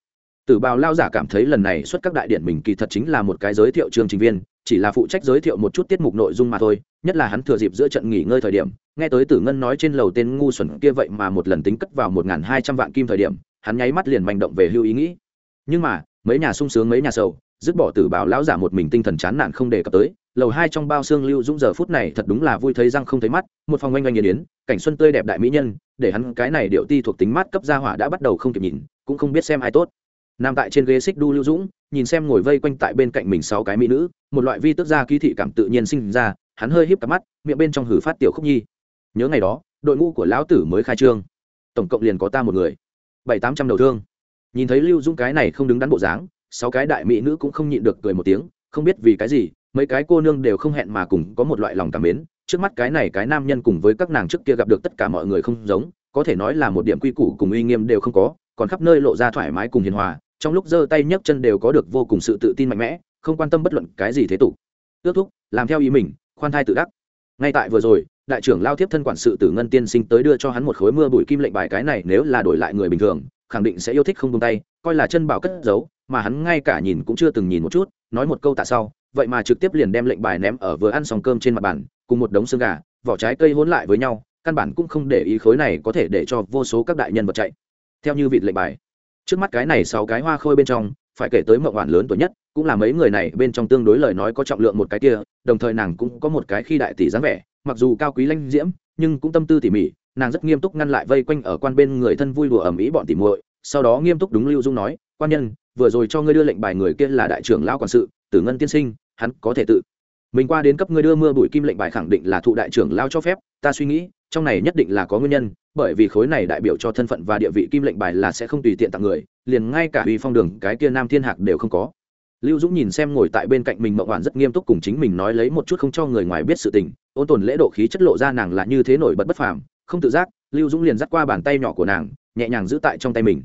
tử bào lao giả cảm thấy lần này xuất các đại điện mình kỳ thật chính là một cái giới thiệu chương trình viên, chỉ là phụ trách giới thiệu một chút tiết mục nội dung mà thôi, nhất là hắn thừa dịp giữa trận nghỉ ngơi thời điểm, nghe tới tử ngân nói trên lầu tên ngu xuẩn kia vậy mà một lần tính cất vào một n g h n hai trăm vạn kim thời điểm hắn nháy mắt liền manh động về hưu ý nghĩ. Nhưng mà, mấy nhà sung sướng mấy nhà sầu, dứt bỏ tử bảo lão giả một mình tinh thần chán nản không đề cập tới, lầu hai trong bao xương lưu dũng giờ phút này thật đúng là vui thấy răng không thấy mắt, một phòng oanh oanh nghiền yến, cảnh xuân tươi đẹp đại mỹ nhân, để hắn cái này điệu ti thuộc tính mát cấp gia hỏa đã bắt đầu không kịp nhìn, cũng không biết xem ai tốt. Nằm tại trên ghế xích đu lưu dũng, nhìn xem ngồi vây quanh tại bên cạnh mình sáu cái mỹ nữ, một loại vi tức gia ký thị cảm tự nhiên sinh ra, hắn hơi híp cặp mắt, miệng bên trong hử phát tiểu khúc nhi. Nhớ ngày đó, đội ngũ của lão tử mới khai trương. Tổng cộng liền có ta một người bảy tám trăm đầu thương. Nhìn thấy lưu dũng cái này không đứng đắn bộ dáng, sáu cái đại mỹ nữ cũng không nhịn được cười một tiếng, không biết vì cái gì, mấy cái cô nương đều không hẹn mà cùng có một loại lòng cảm mến. Trước mắt cái này cái nam nhân cùng với các nàng trước kia gặp được tất cả mọi người không giống, có thể nói là một điểm quy củ cùng uy nghiêm đều không có, còn khắp nơi lộ ra thoải mái cùng hiền hòa, trong lúc giơ tay nhấc chân đều có được vô cùng sự tự tin mạnh mẽ, không quan tâm bất luận cái gì thế tục. Ước thúc, làm theo ý mình, khoan thai tự đắc. Ngay tại vừa rồi đại trưởng lao tiếp thân quản sự tử ngân tiên sinh tới đưa cho hắn một khối mưa bụi kim lệnh bài, cái này nếu là đổi lại người bình thường, khẳng định sẽ yêu thích không tung tay, coi là chân bảo cất giấu, mà hắn ngay cả nhìn cũng chưa từng nhìn một chút, nói một câu tạ sau, vậy mà trực tiếp liền đem lệnh bài ném ở vừa ăn xong cơm trên mặt bàn, cùng một đống xương gà, vỏ trái cây hỗn lại với nhau, căn bản cũng không để ý khối này có thể để cho vô số các đại nhân vật chạy. Theo như vịt lệnh bài, trước mắt cái này sáu cái hoa khôi bên trong, phải kể tới mậu hoàn lớn tuổi nhất, cũng là mấy người này bên trong tương đối lời nói có trọng lượng một cái kia, đồng thời nàng cũng có một cái khi đại tỷ dáng vẻ mặc dù cao quý lanh diễm, nhưng cũng tâm tư tỉ mỉ, nàng rất nghiêm túc ngăn lại vây quanh ở quan bên người thân vui đùa ẩm ý bọn tỉ muội, sau đó nghiêm túc đúng lưu dung nói, quan nhân, vừa rồi cho ngươi đưa lệnh bài người kia là đại trưởng lão quản sự, tử ngân tiên sinh, hắn có thể tự. Mình qua đến cấp ngươi đưa mưa bụi kim lệnh bài khẳng định là thụ đại trưởng lao cho phép, ta suy nghĩ, trong này nhất định là có nguyên nhân, bởi vì khối này đại biểu cho thân phận và địa vị kim lệnh bài là sẽ không tùy tiện tặng người, liền ngay cả uy phong đường, cái kia nam thiên hạc đều không có lưu dũng nhìn xem ngồi tại bên cạnh mình mậu hoàn rất nghiêm túc cùng chính mình nói lấy một chút không cho người ngoài biết sự tình, ôn tồn lễ độ khí chất lộ ra nàng là như thế nổi bật bất phàm, không tự giác, lưu dũng liền dắt qua bàn tay nhỏ của nàng, nhẹ nhàng giữ tại trong tay mình.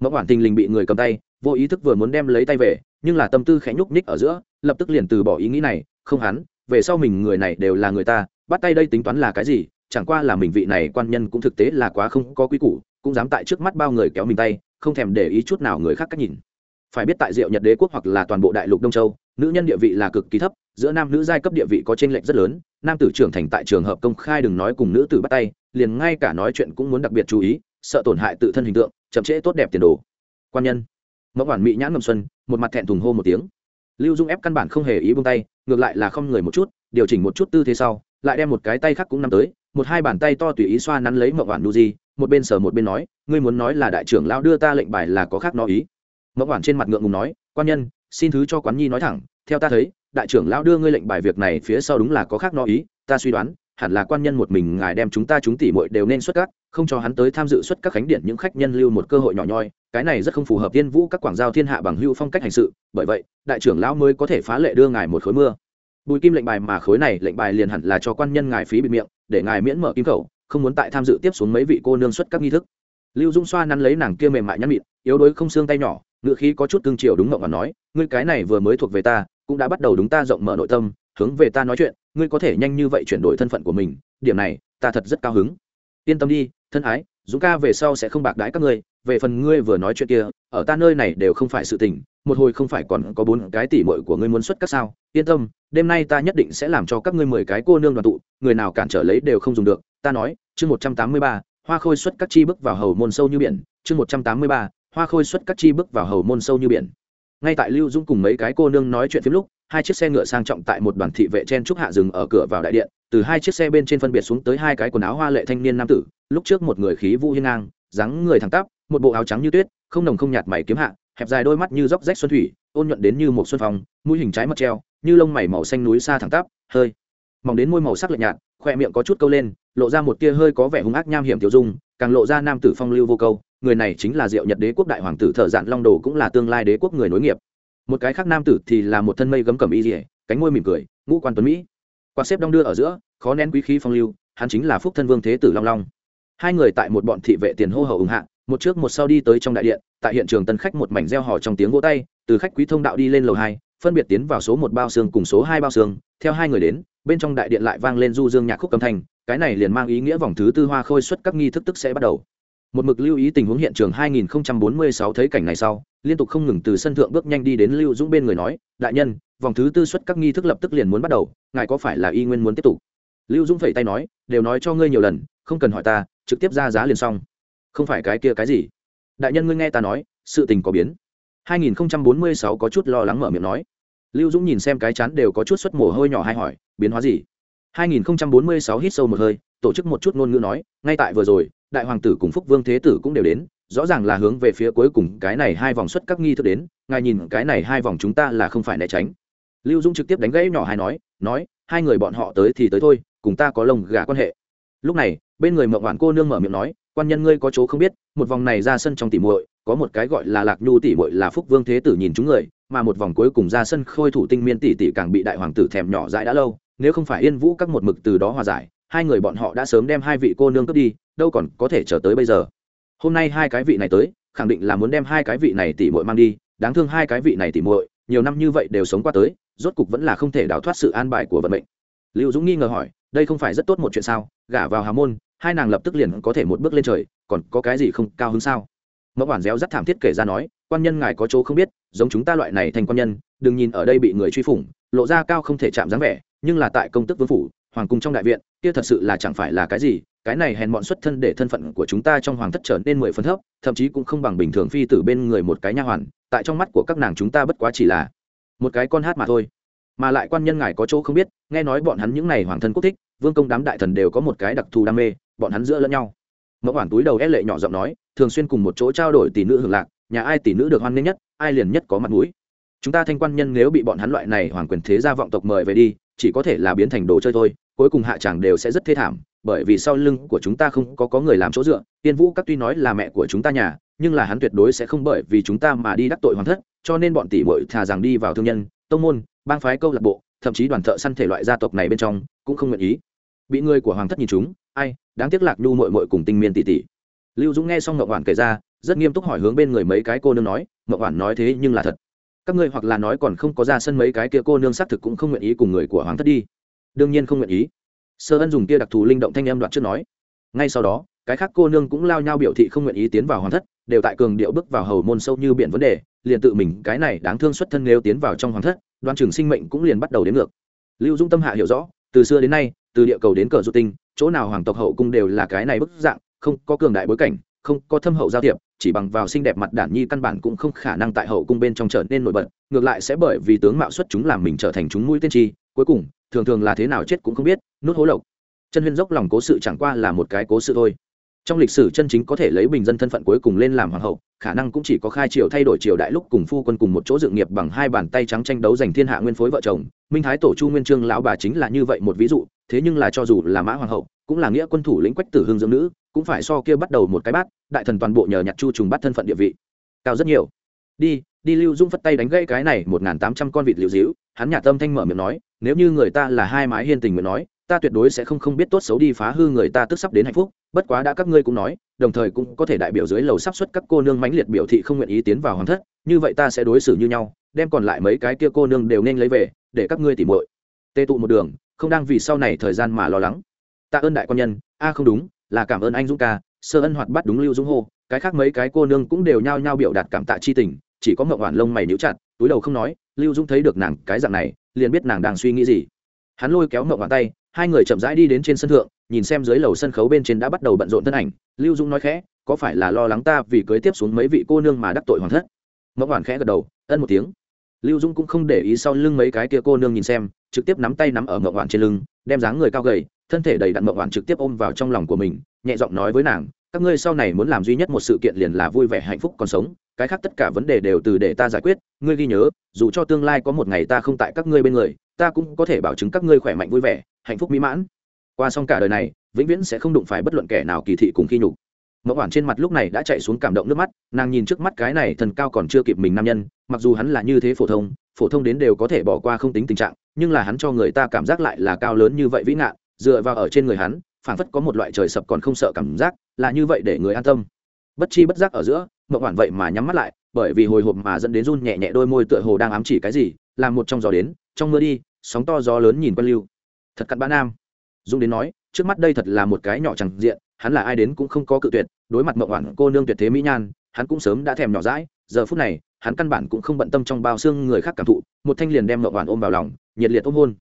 Mậu hoàn tình lình bị người cầm tay, vô ý thức vừa muốn đem lấy tay về, nhưng là tâm tư khẽ nhúc nhích ở giữa, lập tức liền từ bỏ ý nghĩ này, không hắn, về sau mình người này đều là người ta, bắt tay đây tính toán là cái gì, chẳng qua là mình vị này quan nhân cũng thực tế là quá không có quý củ, cũng dám tại trước mắt bao người kéo mình tay, không thèm để ý chút nào người khác cách nhìn phải biết tại diệu nhật đế quốc hoặc là toàn bộ đại lục đông châu, nữ nhân địa vị là cực kỳ thấp, giữa nam nữ giai cấp địa vị có t r ê n lệch rất lớn, nam tử trưởng thành tại trường hợp công khai đừng nói cùng nữ tử bắt tay, liền ngay cả nói chuyện cũng muốn đặc biệt chú ý, sợ tổn hại tự thân hình tượng, chậm trễ tốt đẹp tiền đồ. Quan nhân. Mẫu hoàn mỹ nhãn ngầm xuân, một mặt thẹn thùng hô một tiếng. Lưu dung ép căn bản không hề ý bông tay, ngược lại là không người một chút, điều chỉnh một chút tư thế sau, lại đem một cái tay khác cũng nắm tới, một hai bàn tay to tùy ý xoa nắn lấy mậu hoàn nu di, một bên sờ một bên nói, ngươi muốn nói là đại trưởng lão đưa ta lệnh bài là có khác nó ý mẫu hoàn trên mặt ngượng ngùng nói, quan nhân, xin thứ cho quán nhi nói thẳng, theo ta thấy, đại trưởng lão đưa ngươi lệnh bài việc này phía sau đúng là có khác nó ý, ta suy đoán, hẳn là quan nhân một mình ngài đem chúng ta chúng tỷ muội đều nên xuất các, không cho hắn tới tham dự xuất các khánh điện những khách nhân lưu một cơ hội nhỏ nhoi, cái này rất không phù hợp tiên vũ các quảng giao thiên hạ bằng hưu phong cách hành sự, bởi vậy, đại trưởng lão mới có thể phá lệ đưa ngài một khối mưa. Bùi kim lệnh bài mà khối này lệnh bài liền hẳn là cho quan nhân ngài phí bị miệng, để ngài miễn mở kim khẩu, không muốn tại tham dự tiếp xuống mấy vị cô nương xuất các nghi thức. Lưu dung xoa nắn lấy nàng kia mềm mại nhăn mịn, yếu đuối không xương tay nhỏ ngựa khí có chút cương triều đúng mộng mà nói, ngươi cái này vừa mới thuộc về ta, cũng đã bắt đầu đúng ta rộng mở nội tâm, hướng về ta nói chuyện, ngươi có thể nhanh như vậy chuyển đổi thân phận của mình, điểm này, ta thật rất cao hứng. Yên tâm đi, thân ái, dũng ca về sau sẽ không bạc đãi các ngươi, về phần ngươi vừa nói chuyện kia, ở ta nơi này đều không phải sự tình, một hồi không phải còn có bốn cái tỉ mội của ngươi muốn xuất các sao, yên tâm, đêm nay ta nhất định sẽ làm cho các ngươi mười cái cô nương đoàn tụ, người nào cản trở lấy đều không dùng được. Ta nói, chương một trăm tám mươi ba, hoa khôi xuất các chi bước vào hầu môn sâu như biển, chương một trăm tám mươi ba hoa khôi xuất các chi bước vào hầu môn sâu như biển. Ngay tại lưu dung cùng mấy cái cô nương nói chuyện phim lúc, hai chiếc xe ngựa sang trọng tại một đoàn thị vệ chen trúc hạ rừng ở cửa vào đại điện, từ hai chiếc xe bên trên phân biệt xuống tới hai cái quần áo hoa lệ thanh niên nam tử, lúc trước một người khí vũ hiên ngang, dáng người thẳng tắp, một bộ áo trắng như tuyết, không nồng không nhạt mày kiếm hạ, hẹp dài đôi mắt như dốc rách xuân thủy, ôn nhuận đến như một xuân phong, mũi hình trái mật treo, như lông mày màu xanh núi xa thẳng tắp, hơi mỏng đến môi màu sắc lạnh nhạt, khoe miệng có chút câu lên, lộ ra một tia hơi có vẻ hung ác nham hiểm tiểu dung càng lộ ra nam tử phong lưu vô câu, người này chính là diệu nhật đế quốc đại hoàng tử thợ dạn long đồ cũng là tương lai đế quốc người nối nghiệp. Một cái khác nam tử thì là một thân mây gấm cầm y dỉa cánh môi mỉm cười, ngũ quan tuấn mỹ. Quan xếp đong đưa ở giữa, khó nén quý khí phong lưu, hắn chính là phúc thân vương thế tử long long. Hai người tại một bọn thị vệ tiền hô hậu ủng hạ, một trước một sau đi tới trong đại điện, tại hiện trường tân khách một mảnh reo hò trong tiếng vỗ tay, từ khách quý thông đạo đi lên lầu hai, phân biệt tiến vào số một bao xương cùng số hai bao xương, theo hai người đến, bên trong đại điện lại vang lên du dương nhạc khúc âm thanh cái này liền mang ý nghĩa vòng thứ tư hoa khôi xuất các nghi thức tức sẽ bắt đầu. Một mực lưu ý tình huống hiện trường 2046 thấy cảnh này sau, liên tục không ngừng từ sân thượng bước nhanh đi đến lưu dũng bên người nói, đại nhân, vòng thứ tư xuất các nghi thức lập tức liền muốn bắt đầu, ngài có phải là y nguyên muốn tiếp tục? Lưu dũng phẩy tay nói, đều nói cho ngươi nhiều lần, không cần hỏi ta, trực tiếp ra giá liền xong. Không phải cái kia cái gì? Đại nhân ngươi nghe ta nói, sự tình có biến. 2046 có chút lo lắng mở miệng nói. Lưu dũng nhìn xem cái chán đều có chút xuất mồ hôi nhỏ hay hỏi, biến hóa gì? 2046 hít sâu một hơi, tổ chức một chút ngôn ngữ nói, ngay tại vừa rồi, đại hoàng tử cùng phúc vương thế tử cũng đều đến, rõ ràng là hướng về phía cuối cùng cái này hai vòng xuất các nghi thức đến, ngài nhìn cái này hai vòng chúng ta là không phải né tránh. Lưu dung trực tiếp đánh gãy nhỏ hai nói nói, hai người bọn họ tới thì tới thôi, cùng ta có lông gà quan hệ. Lúc này, bên người mộng hoạn cô nương mở miệng nói, quan nhân ngươi có chỗ không biết, một vòng này ra sân trong tỉ muội, có một cái gọi là lạc nhu tỉ muội là phúc vương thế tử nhìn chúng người, mà một vòng cuối cùng ra sân khôi thủ tinh miên tỷ tỷ càng bị đại hoàng tử thèm nhỏ dãi đã lâu nếu không phải yên vũ các một mực từ đó hòa giải, hai người bọn họ đã sớm đem hai vị cô nương cướp đi, đâu còn có thể chờ tới bây giờ. Hôm nay hai cái vị này tới, khẳng định là muốn đem hai cái vị này tỉ muội mang đi, đáng thương hai cái vị này tỉ muội, nhiều năm như vậy đều sống qua tới, rốt cục vẫn là không thể đào thoát sự an bài của vận mệnh. Lưu dũng nghi ngờ hỏi, đây không phải rất tốt một chuyện sao? Gả vào hà môn, hai nàng lập tức liền có thể một bước lên trời, còn có cái gì không cao hứng sao? Mẫu bản réo rất thảm thiết kể ra nói, quan nhân ngài có chỗ không biết, giống chúng ta loại này thành quan nhân, đừng nhìn ở đây bị người truy phủng, lộ ra cao không thể chạm dáng vẻ nhưng là tại công tức vương phủ, hoàng cung trong đại viện, kia thật sự là chẳng phải là cái gì, cái này hèn bọn xuất thân để thân phận của chúng ta trong hoàng thất trở nên mười phân thấp, thậm chí cũng không bằng bình thường phi tử bên người một cái nha hoàn, tại trong mắt của các nàng chúng ta bất quá chỉ là một cái con hát mà thôi. Mà lại quan nhân ngài có chỗ không biết, nghe nói bọn hắn những n à y hoàng thân quốc thích, vương công đám đại thần đều có một cái đặc thù đam mê, bọn hắn giữa lẫn nhau. Mẫu quản túi đầu é lệ nhỏ giọng nói, thường xuyên cùng một chỗ trao đổi tỷ nữ hưởng lạc, nhà ai tỷ nữ được hoan nghênh nhất, ai liền nhất có mặt mũi. Chúng ta thanh quan nhân nếu bị bọn hắn loại này hoàng quyền thế gia vọng tộc mời về đi chỉ có thể là biến thành đồ chơi thôi, cuối cùng hạ chẳng đều sẽ rất thê thảm, bởi vì sau lưng của chúng ta không có có người làm chỗ dựa. Tiên vũ các tuy nói là mẹ của chúng ta nhà, nhưng là hắn tuyệt đối sẽ không bởi vì chúng ta mà đi đắc tội hoàng thất, cho nên bọn tỷ muội thà rằng đi vào thương nhân, tông môn, bang phái câu lạc bộ, thậm chí đoàn thợ săn thể loại gia tộc này bên trong, cũng không nguyện ý. Bị người của hoàng thất nhìn chúng, ai, đáng tiếc lạc nhu mội mội cùng tinh miên tỷ tỷ. Lưu dũng nghe xong ngậu hoàn kể ra, rất nghiêm túc hỏi hướng bên người mấy cái cô nương nói ngậu hoàn nói thế nhưng là thật các ngươi hoặc là nói còn không có ra sân mấy cái kia cô nương xác thực cũng không nguyện ý cùng người của hoàng thất đi. Đương nhiên không nguyện ý. Sơ ân dùng kia đặc thù linh động thanh em đoạt trước nói. Ngay sau đó, cái khác cô nương cũng lao nhau biểu thị không nguyện ý tiến vào hoàng thất, đều tại cường điệu bước vào hầu môn sâu như biển vấn đề, liền tự mình cái này đáng thương xuất thân nếu tiến vào trong hoàng thất, đoan trường sinh mệnh cũng liền bắt đầu đến ngược. Lưu dung tâm hạ hiểu rõ, từ xưa đến nay, từ địa cầu đến cờ du tinh, chỗ nào hoàng tộc hậu cung đều là cái này bức dạng, không có cường đại bối cảnh, không có thâm hậu giao thiệp chỉ bằng vào xinh đẹp mặt đản nhi căn bản cũng không khả năng tại hậu cung bên trong trở nên nổi bật, ngược lại sẽ bởi vì tướng mạo xuất chúng làm mình trở thành chúng mũi tiên tri cuối cùng, thường thường là thế nào chết cũng không biết nút hố lộc. Chân huyên dốc lòng cố sự chẳng qua là một cái cố sự thôi trong lịch sử chân chính có thể lấy bình dân thân phận cuối cùng lên làm hoàng hậu, khả năng cũng chỉ có khai triều thay đổi triều đại lúc cùng phu quân cùng một chỗ dự nghiệp bằng hai bàn tay trắng tranh đấu giành thiên hạ nguyên phối vợ chồng. Minh thái tổ chu nguyên trương lão bà chính là như vậy một ví dụ, thế nhưng là cho dù là mã hoàng hậu, cũng là nghĩa quân thủ lĩnh quách tử hương dưỡng nữ, cũng phải so kia bắt đầu một cái bát, đại thần toàn bộ nhờ nhặt chu trùng bắt thân phận địa vị. Cao rất nhiều. Đi đi lưu dung phất tay đánh gãy cái này một n g h n tám trăm con vịt liệu dĩu hắn nhà tâm thanh mở miệng nói, nếu như người ta là hai mái hiên tình nguyện nói ta tuyệt đối sẽ không không biết tốt xấu đi phá hư người ta tức sắp đến hạnh phúc, bất quá đã các ngươi cũng nói, đồng thời cũng có thể đại biểu dưới lầu sắp xuất các cô nương mãnh liệt biểu thị không nguyện ý tiến vào hoàng thất, như vậy ta sẽ đối xử như nhau, đem còn lại mấy cái kia cô nương đều nên lấy về, để các ngươi tỉ muội. Tê tụ một đường, không đang vì sau này thời gian mà lo lắng. Tạ ơn đại quan nhân, a không đúng, là cảm ơn anh dũng ca, sơ ân hoạt bắt đúng lưu dũng hô, cái khác mấy cái cô nương cũng đều nhao nhao biểu đạt cảm tạ chi tình, chỉ có mậu hoàn lông mày níu chặt, túi đầu không nói, lưu dũng thấy được nàng cái dạng này, liền biết nàng đang suy nghĩ gì. Hắn lôi kéo mậu hoàn tay hai người chậm rãi đi đến trên sân thượng, nhìn xem dưới lầu sân khấu bên trên đã bắt đầu bận rộn thân ảnh. Lưu dũng nói khẽ, có phải là lo lắng ta vì cưới tiếp xuống mấy vị cô nương mà đắc tội hoàng thất? Mậu hoàn khẽ gật đầu, ân một tiếng. Lưu dũng cũng không để ý sau lưng mấy cái kia cô nương nhìn xem, trực tiếp nắm tay nắm ở mậu hoàn trên lưng, đem dáng người cao gầy, thân thể đầy đặn mậu hoàn trực tiếp ôm vào trong lòng của mình, nhẹ giọng nói với nàng, các ngươi sau này muốn làm duy nhất một sự kiện liền là vui vẻ hạnh phúc còn sống, cái khác tất cả vấn đề đều từ để ta giải quyết, ngươi ghi nhớ, dù cho tương lai có một ngày ta không tại các ngươi bên người, ta cũng có thể bảo chứng các ngươi khỏe mạnh vui vẻ hạnh phúc mỹ mãn. Qua xong cả đời này, vĩnh viễn sẽ không đụng phải bất luận kẻ nào kỳ thị cùng khi nhục. Mậu quản trên mặt lúc này đã chạy xuống cảm động nước mắt, nàng nhìn trước mắt cái này thần cao còn chưa kịp mình nam nhân, mặc dù hắn là như thế phổ thông phổ thông đến đều có thể bỏ qua không tính tình trạng, nhưng là hắn cho người ta cảm giác lại là cao lớn như vậy vĩ ngạn, dựa vào ở trên người hắn, phảng phất có một loại trời sập còn không sợ cảm giác, là như vậy để người an tâm. Bất chi bất giác ở giữa mậu quản vậy mà nhắm mắt lại, bởi vì hồi hộp mà dẫn đến run nhẹ nhẹ đôi môi tựa hồ đang ám chỉ cái gì, làm một trong gió đến, trong mưa đi, sóng to gió lớn nhìn quan lưu thật cặn bã nam. Dung đến nói, trước mắt đây thật là một cái nhỏ chẳng diện, hắn là ai đến cũng không có cự tuyệt, đối mặt mậu hoạn cô nương tuyệt thế mỹ nhan, hắn cũng sớm đã thèm nhỏ rãi giờ phút này, hắn căn bản cũng không bận tâm trong bao xương người khác cảm thụ, một thanh liền đem mậu hoạn ôm vào lòng, nhiệt liệt ôm hôn.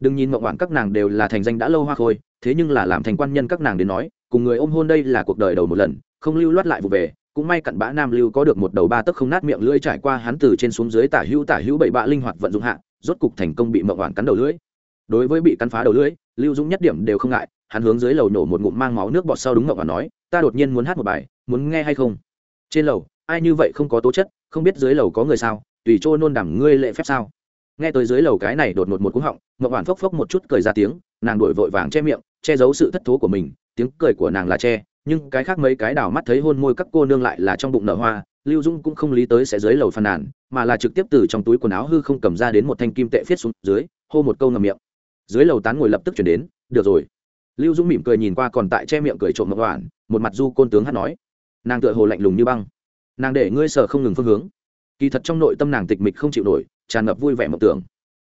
Đừng nhìn mậu hoạn các nàng đều là thành danh đã lâu hoa khôi, thế nhưng là làm thành quan nhân các nàng đến nói, cùng người ôm hôn đây là cuộc đời đầu một lần, không lưu loát lại vụ về, cũng may cặn bã nam lưu có được một đầu ba tấc không nát miệng lưỡi trải qua hắn từ trên xuống dưới tả hữu tả hữu bảy bạ linh hoạt vận dụng hạ, rốt cục thành công bị mậu hoạn cắn đầu lưỡi đối với bị cắn phá đầu lưỡi, lưu dũng nhất điểm đều không ngại, hắn hướng dưới lầu nổ một ngụm mang máu nước bọt sau đúng mậu và nói, ta đột nhiên muốn hát một bài, muốn nghe hay không? Trên lầu, ai như vậy không có tố chất, không biết dưới lầu có người sao, tùy chỗ nôn đẳng ngươi lệ phép sao. Nghe tới dưới lầu cái này đột ngột một cú họng mậu hoàn phốc phốc một chút cười ra tiếng, nàng đổi vội vàng che miệng, che giấu sự thất thố của mình, tiếng cười của nàng là che, nhưng cái khác mấy cái đào mắt thấy hôn môi các cô nương lại là trong bụng nở hoa, lưu dung cũng không lý tới sẽ dưới lầu phàn nàn, mà là trực tiếp từ trong túi quần áo hư không cầm ra đến một thanh kim tệ viết xuống dưới, hô một câu ngầm miệng dưới lầu tán ngồi lập tức chuyển đến, được rồi. Lưu dung mỉm cười nhìn qua còn tại che miệng cười trộm mộng đoạn. một mặt du côn tướng hát nói. Nàng tựa hồ lạnh lùng như băng. Nàng để ngươi sợ không ngừng phương hướng. Kỳ thật trong nội tâm nàng tịch mịch không chịu nổi, tràn ngập vui vẻ mộng tưởng.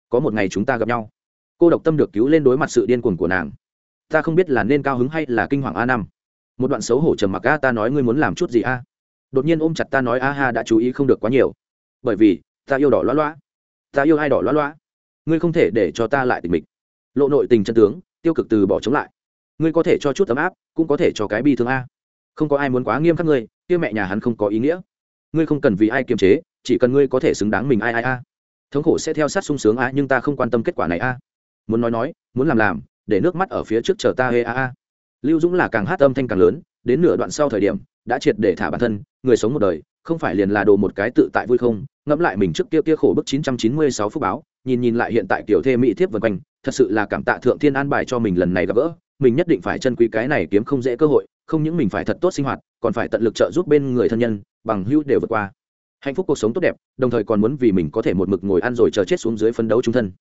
Có một ngày chúng ta gặp nhau. Cô độc tâm được cứu lên đối mặt sự điên cuồng của nàng. Ta không biết là nên cao hứng hay là kinh hoàng a năm. Một đoạn xấu hổ trầm mặc a, ta nói ngươi muốn làm chút gì a? Đột nhiên ôm chặt ta nói a ha đã chú ý không được quá nhiều. Bởi vì, ta yêu đỏ loa loa. Ta yêu ai đỏ loa loa. Ngươi không thể để cho ta lại tình mình lộ nội tình chân tướng, tiêu cực từ bỏ chống lại. Ngươi có thể cho chút ấm áp, cũng có thể cho cái bi thương a. Không có ai muốn quá nghiêm khắc ngươi, kia mẹ nhà hắn không có ý nghĩa. Ngươi không cần vì ai kiềm chế, chỉ cần ngươi có thể xứng đáng mình ai ai a. Thống khổ sẽ theo sát sung sướng a, nhưng ta không quan tâm kết quả này a. Muốn nói nói, muốn làm làm, để nước mắt ở phía trước chờ ta hê a a. Lưu dũng là càng hát âm thanh càng lớn, đến nửa đoạn sau thời điểm, đã triệt để thả bản thân, người sống một đời, không phải liền là đồ một cái tự tại vui không, ngẫm lại mình trước kia kia khổ bức 996 phút báo nhìn nhìn lại hiện tại kiểu thê mỹ thiếp vân quanh, thật sự là cảm tạ thượng thiên an bài cho mình lần này gặp gỡ, mình nhất định phải chân quý cái này kiếm không dễ cơ hội, không những mình phải thật tốt sinh hoạt, còn phải tận lực trợ giúp bên người thân nhân, bằng hữu đều vượt qua. Hạnh phúc cuộc sống tốt đẹp, đồng thời còn muốn vì mình có thể một mực ngồi ăn rồi chờ chết xuống dưới phấn đấu trung thân.